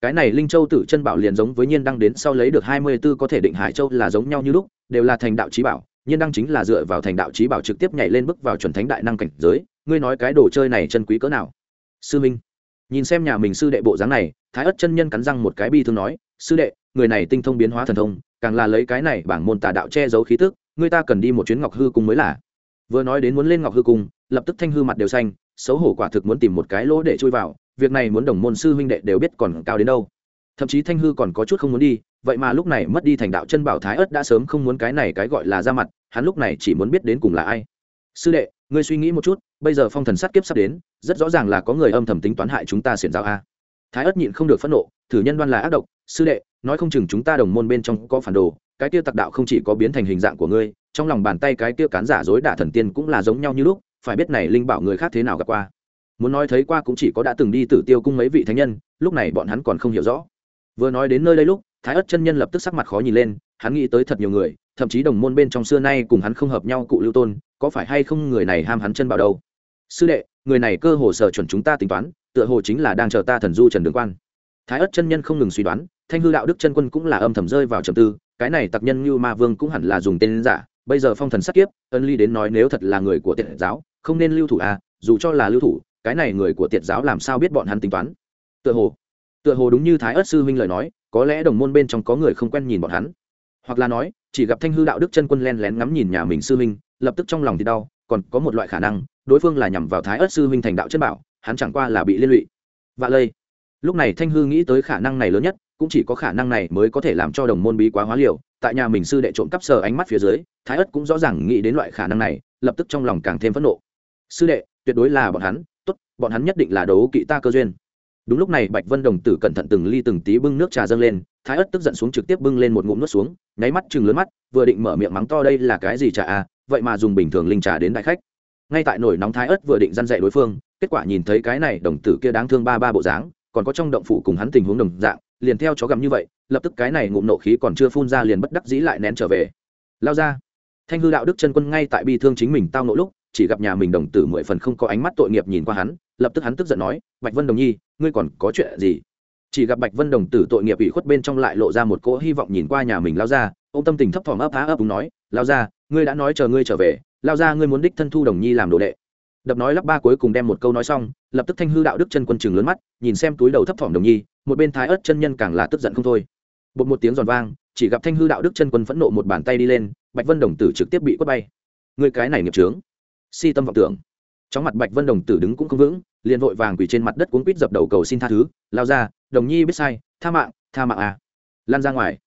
cái này linh châu tử chân bảo liền giống với nhiên đăng đến sau lấy được hai mươi 24 có thể định hải châu là giống nhau như lúc, đều là thành đạo trí bảo, nhiên đăng chính là dựa vào thành đạo trí bảo trực tiếp nhảy lên bước vào chuẩn thánh đại năng cảnh giới, ngươi nói cái đồ chơi này chân quý cỡ nào? Sư minh, nhìn xem nhà mình sư đệ bộ dáng này, thái ất chân nhân cắn răng một cái bi thương nói, sư đệ, người này tinh thông biến hóa thần thông, càng là lấy cái này bảng môn tà đạo che giấu khí tức, người ta cần đi một chuyến ngọc hư cung mới là. Vừa nói đến muốn lên ngọc hư cung, lập tức thanh hư mặt đều xanh, xấu hổ quả thực muốn tìm một cái lỗ để chui vào việc này muốn đồng môn sư huynh đệ đều biết còn cao đến đâu. Thậm chí thanh hư còn có chút không muốn đi, vậy mà lúc này mất đi thành đạo chân bảo thái ất đã sớm không muốn cái này cái gọi là ra mặt, hắn lúc này chỉ muốn biết đến cùng là ai. Sư đệ, ngươi suy nghĩ một chút, bây giờ phong thần sát kiếp sắp đến, rất rõ ràng là có người âm thầm tính toán hại chúng ta xiển giáo a. Thái ất nhịn không được phẫn nộ, thử nhân đoan là ác độc, sư đệ, nói không chừng chúng ta đồng môn bên trong có phản đồ, cái tiêu tặc đạo không chỉ có biến thành hình dạng của ngươi, trong lòng bàn tay cái tiêu cán giả dối đả thần tiên cũng là giống nhau như lúc, phải biết này linh bảo người khác thế nào gặp qua muốn nói thấy qua cũng chỉ có đã từng đi tử tiêu cung mấy vị thánh nhân, lúc này bọn hắn còn không hiểu rõ. Vừa nói đến nơi đây lúc, thái ất chân nhân lập tức sắc mặt khó nhìn lên, hắn nghĩ tới thật nhiều người, thậm chí đồng môn bên trong xưa nay cùng hắn không hợp nhau cụ lưu tôn, có phải hay không người này ham hắn chân bảo đâu? Sư đệ, người này cơ hồ sở chuẩn chúng ta tính toán, tựa hồ chính là đang chờ ta thần du trần đường quan. Thái ất chân nhân không ngừng suy đoán, thanh hư đạo đức chân quân cũng là âm thầm rơi vào trầm tư, cái này tặc nhân như ma vương cũng hẳn là dùng tên giả, bây giờ phong thần sắc kiếp, ân ly đến nói nếu thật là người của tiện giáo, không nên lưu thủ à dù cho là lưu thủ cái này người của tiệt giáo làm sao biết bọn hắn tính toán? Tựa hồ tựa hồ đúng như thái ất sư huynh lời nói, có lẽ đồng môn bên trong có người không quen nhìn bọn hắn. Hoặc là nói, chỉ gặp thanh hư đạo đức chân quân len lén ngắm nhìn nhà mình sư huynh, lập tức trong lòng thì đau, còn có một loại khả năng, đối phương là nhằm vào thái ất sư huynh thành đạo chân bảo, hắn chẳng qua là bị liên lụy. Vạ lây. Lúc này thanh hư nghĩ tới khả năng này lớn nhất, cũng chỉ có khả năng này mới có thể làm cho đồng môn bí quá hóa liều, tại nhà mình sư đệ trộm cắp sờ ánh mắt phía dưới, thái ất cũng rõ ràng nghĩ đến loại khả năng này, lập tức trong lòng càng thêm phẫn nộ. Sư đệ, tuyệt đối là bọn hắn bọn hắn nhất định là đấu kỵ ta cơ duyên. Đúng lúc này, bạch vân đồng tử cẩn thận từng ly từng tí bưng nước trà dâng lên, thái ất tức giận xuống trực tiếp bưng lên một ngụm nước xuống, nháy mắt chừng lớn mắt, vừa định mở miệng mắng to đây là cái gì trà à vậy mà dùng bình thường linh trà đến đại khách. Ngay tại nổi nóng thái ớt vừa định dăn dạy đối phương, kết quả nhìn thấy cái này đồng tử kia đáng thương ba ba bộ dáng, còn có trong động phủ cùng hắn tình huống đồng dạng, liền theo chó gặm như vậy, lập tức cái này ngụm nộ khí còn chưa phun ra liền bất đắc dĩ lại nén trở về. Lao ra. Thanh hư đạo đức chân quân ngay tại bi thương chính mình tao nộ lúc chỉ gặp nhà mình đồng tử mười phần không có ánh mắt tội nghiệp nhìn qua hắn, lập tức hắn tức giận nói, bạch vân đồng nhi, ngươi còn có chuyện gì? Chỉ gặp bạch vân đồng tử tội nghiệp ủy khuất bên trong lại lộ ra một cỗ hy vọng nhìn qua nhà mình lao ra ô tâm tình thấp thỏm ấp á ấp đúng nói lao ra ngươi đã nói chờ ngươi trở về lao ra ngươi muốn đích thân thu đồng nhi làm đồ đệ. Đập nói lắp ba cuối cùng đem một câu nói xong, lập tức thanh hư đạo đức chân quân chừng lớn mắt, nhìn xem túi đầu thấp thỏm đồng nhi, một bên thái ớt chân nhân càng là tức giận không thôi. Bột một tiếng giòn vang, chỉ gặp thanh hư đạo đức chân quân phẫn nộ một bàn tay đi lên, bạch vân đồng tử trực tiếp bị quất bay. Người cái này nghiệp trướng si tâm vọng tưởng. Trong mặt bạch vân đồng tử đứng cũng không vững, liền vội vàng quỳ trên mặt đất cuốn quýt dập đầu cầu xin tha thứ, lao ra, đồng nhi biết sai, tha mạng tha mạng à. Lan ra ngoài.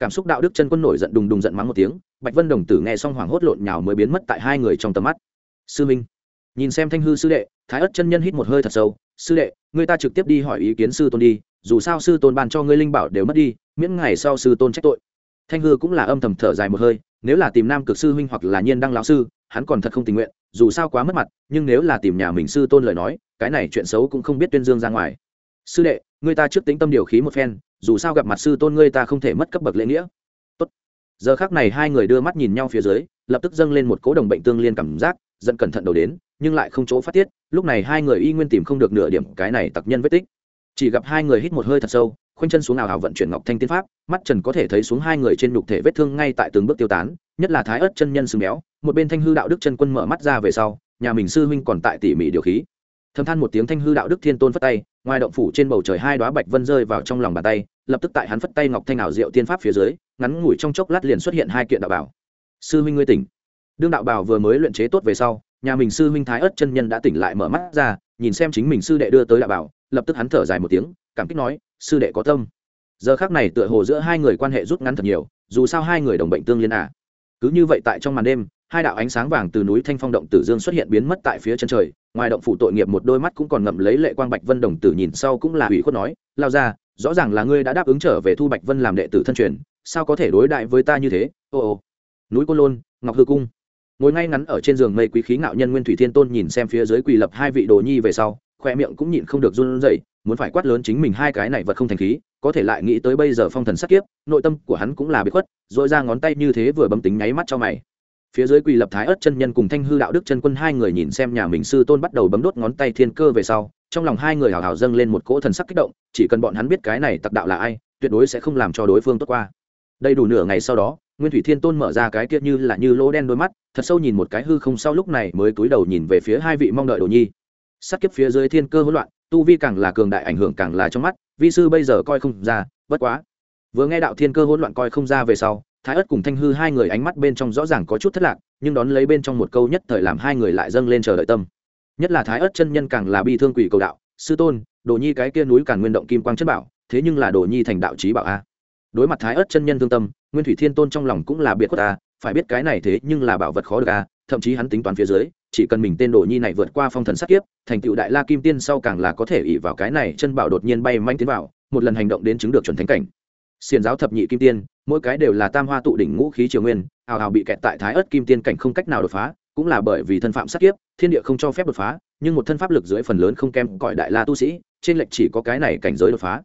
Cảm xúc đạo đức chân quân nổi giận đùng đùng giận mắng một tiếng, bạch vân đồng tử nghe xong hoảng hốt lộn nhào mới biến mất tại hai người trong tầm mắt. Sư minh. Nhìn xem thanh hư sư đệ, thái ất chân nhân hít một hơi thật sâu, sư đệ, người ta trực tiếp đi hỏi ý kiến sư tôn đi, dù sao sư tôn ban cho ngươi linh bảo đều mất đi, miễn ngày sau sư tôn trách tội. Thanh hư cũng là âm thầm thở dài một hơi, nếu là tìm nam cực sư huynh hoặc là nhiên đăng lão sư hắn còn thật không tình nguyện, dù sao quá mất mặt, nhưng nếu là tìm nhà mình sư tôn lời nói, cái này chuyện xấu cũng không biết tuyên dương ra ngoài. Sư đệ, người ta trước tính tâm điều khí một phen, dù sao gặp mặt sư tôn ngươi ta không thể mất cấp bậc lễ nghĩa. Tốt. giờ khác này hai người đưa mắt nhìn nhau phía dưới, lập tức dâng lên một cố đồng bệnh tương liên cảm giác dẫn cẩn thận đầu đến, nhưng lại không chỗ phát tiết, lúc này hai người y nguyên tìm không được nửa điểm cái này tặc nhân vết tích. Chỉ gặp hai người hít một hơi thật sâu, khoanh chân xuống nào hào vận chuyển ngọc thanh tiên pháp, mắt trần có thể thấy xuống hai người trên nhục thể vết thương ngay tại từng bước tiêu tán, nhất là thái ớt chân nhân sừng béo một bên thanh hư đạo đức chân quân mở mắt ra về sau, nhà mình sư huynh còn tại tỉ mỉ điều khí. Thâm than một tiếng thanh hư đạo đức thiên tôn phất tay, ngoài động phủ trên bầu trời hai đoá bạch vân rơi vào trong lòng bàn tay, lập tức tại hắn phất tay ngọc thanh ảo diệu tiên pháp phía dưới, ngắn ngủi trong chốc lát liền xuất hiện hai kiện đạo bảo. Sư huynh ngươi tỉnh. Đương đạo bảo vừa mới luyện chế tốt về sau, nhà mình sư huynh thái ất chân nhân đã tỉnh lại mở mắt ra, nhìn xem chính mình sư đệ đưa tới đạo bảo, lập tức hắn thở dài một tiếng, cảm kích nói, sư đệ có tâm. Giờ khác này tựa hồ giữa hai người quan hệ rút ngắn thật nhiều, dù sao hai người đồng bệnh tương liên à. cứ như vậy tại trong màn đêm hai đạo ánh sáng vàng từ núi thanh phong động tử dương xuất hiện biến mất tại phía chân trời. Ngoài động phủ tội nghiệp một đôi mắt cũng còn ngậm lấy lệ quang bạch vân đồng tử nhìn sau cũng là ủy khuất nói, lao ra rõ ràng là ngươi đã đáp ứng trở về thu bạch vân làm đệ tử thân truyền, sao có thể đối đại với ta như thế? Ô ô. Núi côn lôn, ngọc hư cung. Ngồi ngay ngắn ở trên giường mây quý khí ngạo nhân nguyên thủy thiên tôn nhìn xem phía dưới quỳ lập hai vị đồ nhi về sau, khoe miệng cũng nhịn không được run rẩy, muốn phải quát lớn chính mình hai cái này vật không thành khí, có thể lại nghĩ tới bây giờ phong thần sắc kiếp, nội tâm của hắn cũng là bị khuất dội ra ngón tay như thế vừa bấm tính nháy mắt cho mày phía dưới quỳ lập thái ớt chân nhân cùng thanh hư đạo đức chân quân hai người nhìn xem nhà mình sư tôn bắt đầu bấm đốt ngón tay thiên cơ về sau, trong lòng hai người hào hào dâng lên một cỗ thần sắc kích động, chỉ cần bọn hắn biết cái này tặc đạo là ai, tuyệt đối sẽ không làm cho đối phương tốt qua. Đầy đủ nửa ngày sau đó, nguyên thủy thiên tôn mở ra cái kia như là như lỗ đen đôi mắt, thật sâu nhìn một cái hư không sau lúc này mới cúi đầu nhìn về phía hai vị mong đợi đồ nhi. Sát kiếp phía dưới thiên cơ hỗn loạn, tu vi càng là cường đại ảnh hưởng càng là trong mắt, vi sư bây giờ coi không ra, bất quá. Vừa nghe đạo thiên cơ hỗn loạn coi không ra về sau thái ớt cùng thanh hư hai người ánh mắt bên trong rõ ràng có chút thất lạc, nhưng đón lấy bên trong một câu nhất thời làm hai người lại dâng lên chờ đợi tâm. Nhất là thái ớt chân nhân càng là bi thương quỷ cầu đạo, sư tôn, đồ nhi cái kia núi càng nguyên động kim quang chất bảo, thế nhưng là đồ nhi thành đạo trí bảo a. Đối mặt thái ớt chân nhân thương tâm, nguyên thủy thiên tôn trong lòng cũng là biệt khuất a, phải biết cái này thế nhưng là bảo vật khó được a, thậm chí hắn tính toán phía dưới, chỉ cần mình tên đồ nhi này vượt qua phong thần sát kiếp, thành tựu đại la kim tiên sau càng là có thể ỉ vào cái này chân bảo đột nhiên bay manh tiến vào, một lần hành động đến chứng được chuẩn thánh cảnh. Xiền giáo thập nhị kim tiên mỗi cái đều là tam hoa tụ đỉnh ngũ khí triều nguyên, hào hào bị kẹt tại thái ớt kim tiên cảnh không cách nào đột phá, cũng là bởi vì thân phạm sát kiếp, thiên địa không cho phép đột phá, nhưng một thân pháp lực dưới phần lớn không kém cõi đại la tu sĩ, trên lệch chỉ có cái này cảnh giới đột phá.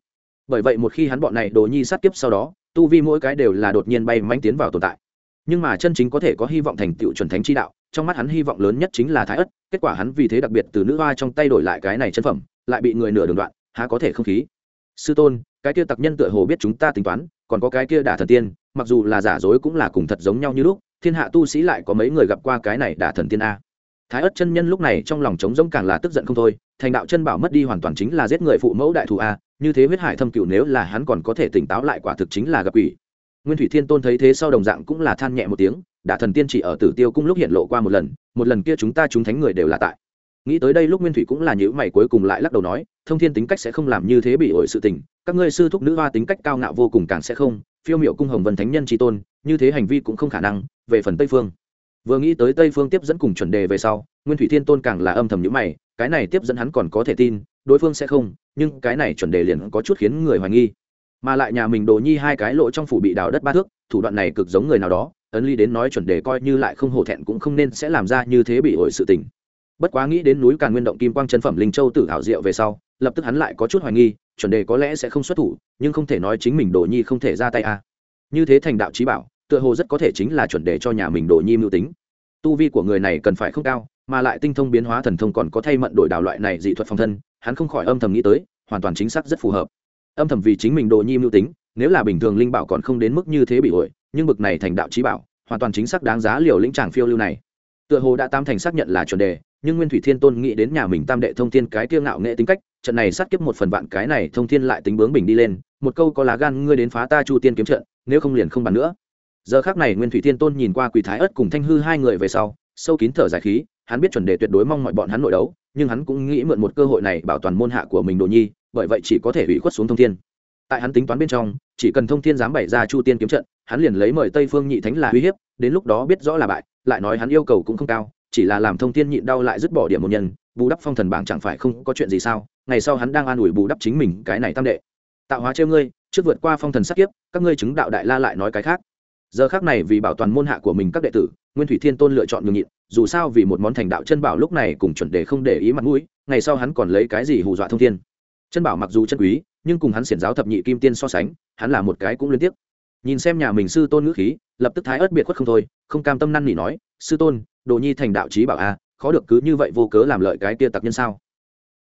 Bởi vậy một khi hắn bọn này đồ nhi sát kiếp sau đó, tu vi mỗi cái đều là đột nhiên bay manh tiến vào tồn tại. Nhưng mà chân chính có thể có hy vọng thành tựu chuẩn thánh chi đạo, trong mắt hắn hy vọng lớn nhất chính là thái ất kết quả hắn vì thế đặc biệt từ nữ hoa trong tay đổi lại cái này chân phẩm, lại bị người nửa đường đoạn, há có thể không khí. Sư tôn, cái kia tặc nhân tựa hồ biết chúng ta tính toán còn có cái kia đả thần tiên, mặc dù là giả dối cũng là cùng thật giống nhau như lúc, thiên hạ tu sĩ lại có mấy người gặp qua cái này đả thần tiên a. Thái ất chân nhân lúc này trong lòng trống rỗng càng là tức giận không thôi, thành đạo chân bảo mất đi hoàn toàn chính là giết người phụ mẫu đại thù a, như thế huyết hải thâm cựu nếu là hắn còn có thể tỉnh táo lại quả thực chính là gặp quỷ. Nguyên thủy thiên tôn thấy thế sau đồng dạng cũng là than nhẹ một tiếng, đả thần tiên chỉ ở tử tiêu cung lúc hiện lộ qua một lần một lần kia chúng ta chúng thánh người đều là tại. Nghĩ tới đây lúc nguyên thủy cũng là những mày cuối cùng lại lắc đầu nói thông thiên tính cách sẽ không làm như thế bị ổi sự tình, các ngươi sư thúc nữ hoa tính cách cao ngạo vô cùng càng sẽ không, phiêu miệu cung hồng vân thánh nhân tri tôn, như thế hành vi cũng không khả năng, về phần tây phương. Vừa nghĩ tới tây phương tiếp dẫn cùng chuẩn đề về sau, nguyên thủy thiên tôn càng là âm thầm nhữ mày, cái này tiếp dẫn hắn còn có thể tin, đối phương sẽ không, nhưng cái này chuẩn đề liền có chút khiến người hoài nghi. Mà lại nhà mình đồ nhi hai cái lỗ trong phủ bị đào đất ba thước, thủ đoạn này cực giống người nào đó, ấn ly đến nói chuẩn đề coi như lại không hổ thẹn cũng không nên sẽ làm ra như thế bị ổi sự tình bất quá nghĩ đến núi càn nguyên động kim quang chân phẩm linh châu tử hảo diệu về sau, lập tức hắn lại có chút hoài nghi, chuẩn đề có lẽ sẽ không xuất thủ, nhưng không thể nói chính mình đồ nhi không thể ra tay a à. như thế thành đạo trí bảo, tựa hồ rất có thể chính là chuẩn đề cho nhà mình đồ nhi mưu tính. Tu vi của người này cần phải không cao, mà lại tinh thông biến hóa thần thông còn có thay mận đổi đào loại này dị thuật phòng thân, hắn không khỏi âm thầm nghĩ tới, hoàn toàn chính xác rất phù hợp. Âm thầm vì chính mình đồ nhi mưu tính, nếu là bình thường linh bảo còn không đến mức như thế bị ổi nhưng bực này thành đạo trí bảo, hoàn toàn chính xác đáng giá liều lĩnh tràng phiêu lưu này tựa hồ đã tam thành xác nhận là chuẩn đề, nhưng nguyên thủy thiên tôn nghĩ đến nhà mình tam đệ thông thiên cái tiêu ngạo nghệ tính cách, trận này sát kiếp một phần vạn cái này thông thiên lại tính bướng bình đi lên, một câu có lá gan ngươi đến phá ta chu tiên kiếm trận, nếu không liền không bàn nữa. Giờ khác này nguyên thủy thiên tôn nhìn qua quỳ thái ất cùng thanh hư hai người về sau, sâu kín thở dài khí, hắn biết chuẩn đề tuyệt đối mong mọi bọn hắn nội đấu, nhưng hắn cũng nghĩ mượn một cơ hội này bảo toàn môn hạ của mình đồ nhi, bởi vậy chỉ có thể ủy khuất xuống thông thiên. Tại hắn tính toán bên trong, chỉ cần thông thiên dám bày ra chu tiên kiếm trận, hắn liền lấy mời tây phương nhị thánh là uy hiếp, đến lúc đó biết rõ là bại lại nói hắn yêu cầu cũng không cao, chỉ là làm thông thiên nhịn đau lại dứt bỏ điểm một nhân, bù đắp phong thần bảng chẳng phải không có chuyện gì sao? Ngày sau hắn đang an ủi bù đắp chính mình, cái này tam đệ. Tạo hóa trêu ngươi, trước vượt qua phong thần sắc kiếp, các ngươi chứng đạo đại la lại nói cái khác. Giờ khác này vì bảo toàn môn hạ của mình các đệ tử, nguyên thủy thiên tôn lựa chọn nhường nhịn, dù sao vì một món thành đạo chân bảo lúc này cùng chuẩn đề không để ý mặt mũi, ngày sau hắn còn lấy cái gì hù dọa thông thiên. Chân bảo mặc dù chân quý, nhưng cùng hắn xiển giáo thập nhị kim tiên so sánh, hắn là một cái cũng liên tiếp nhìn xem nhà mình sư tôn ngữ khí, lập tức thái ớt biệt khuất không thôi, không cam tâm năn nỉ nói, sư tôn, đồ nhi thành đạo trí bảo a, khó được cứ như vậy vô cớ làm lợi cái tia tặc nhân sao?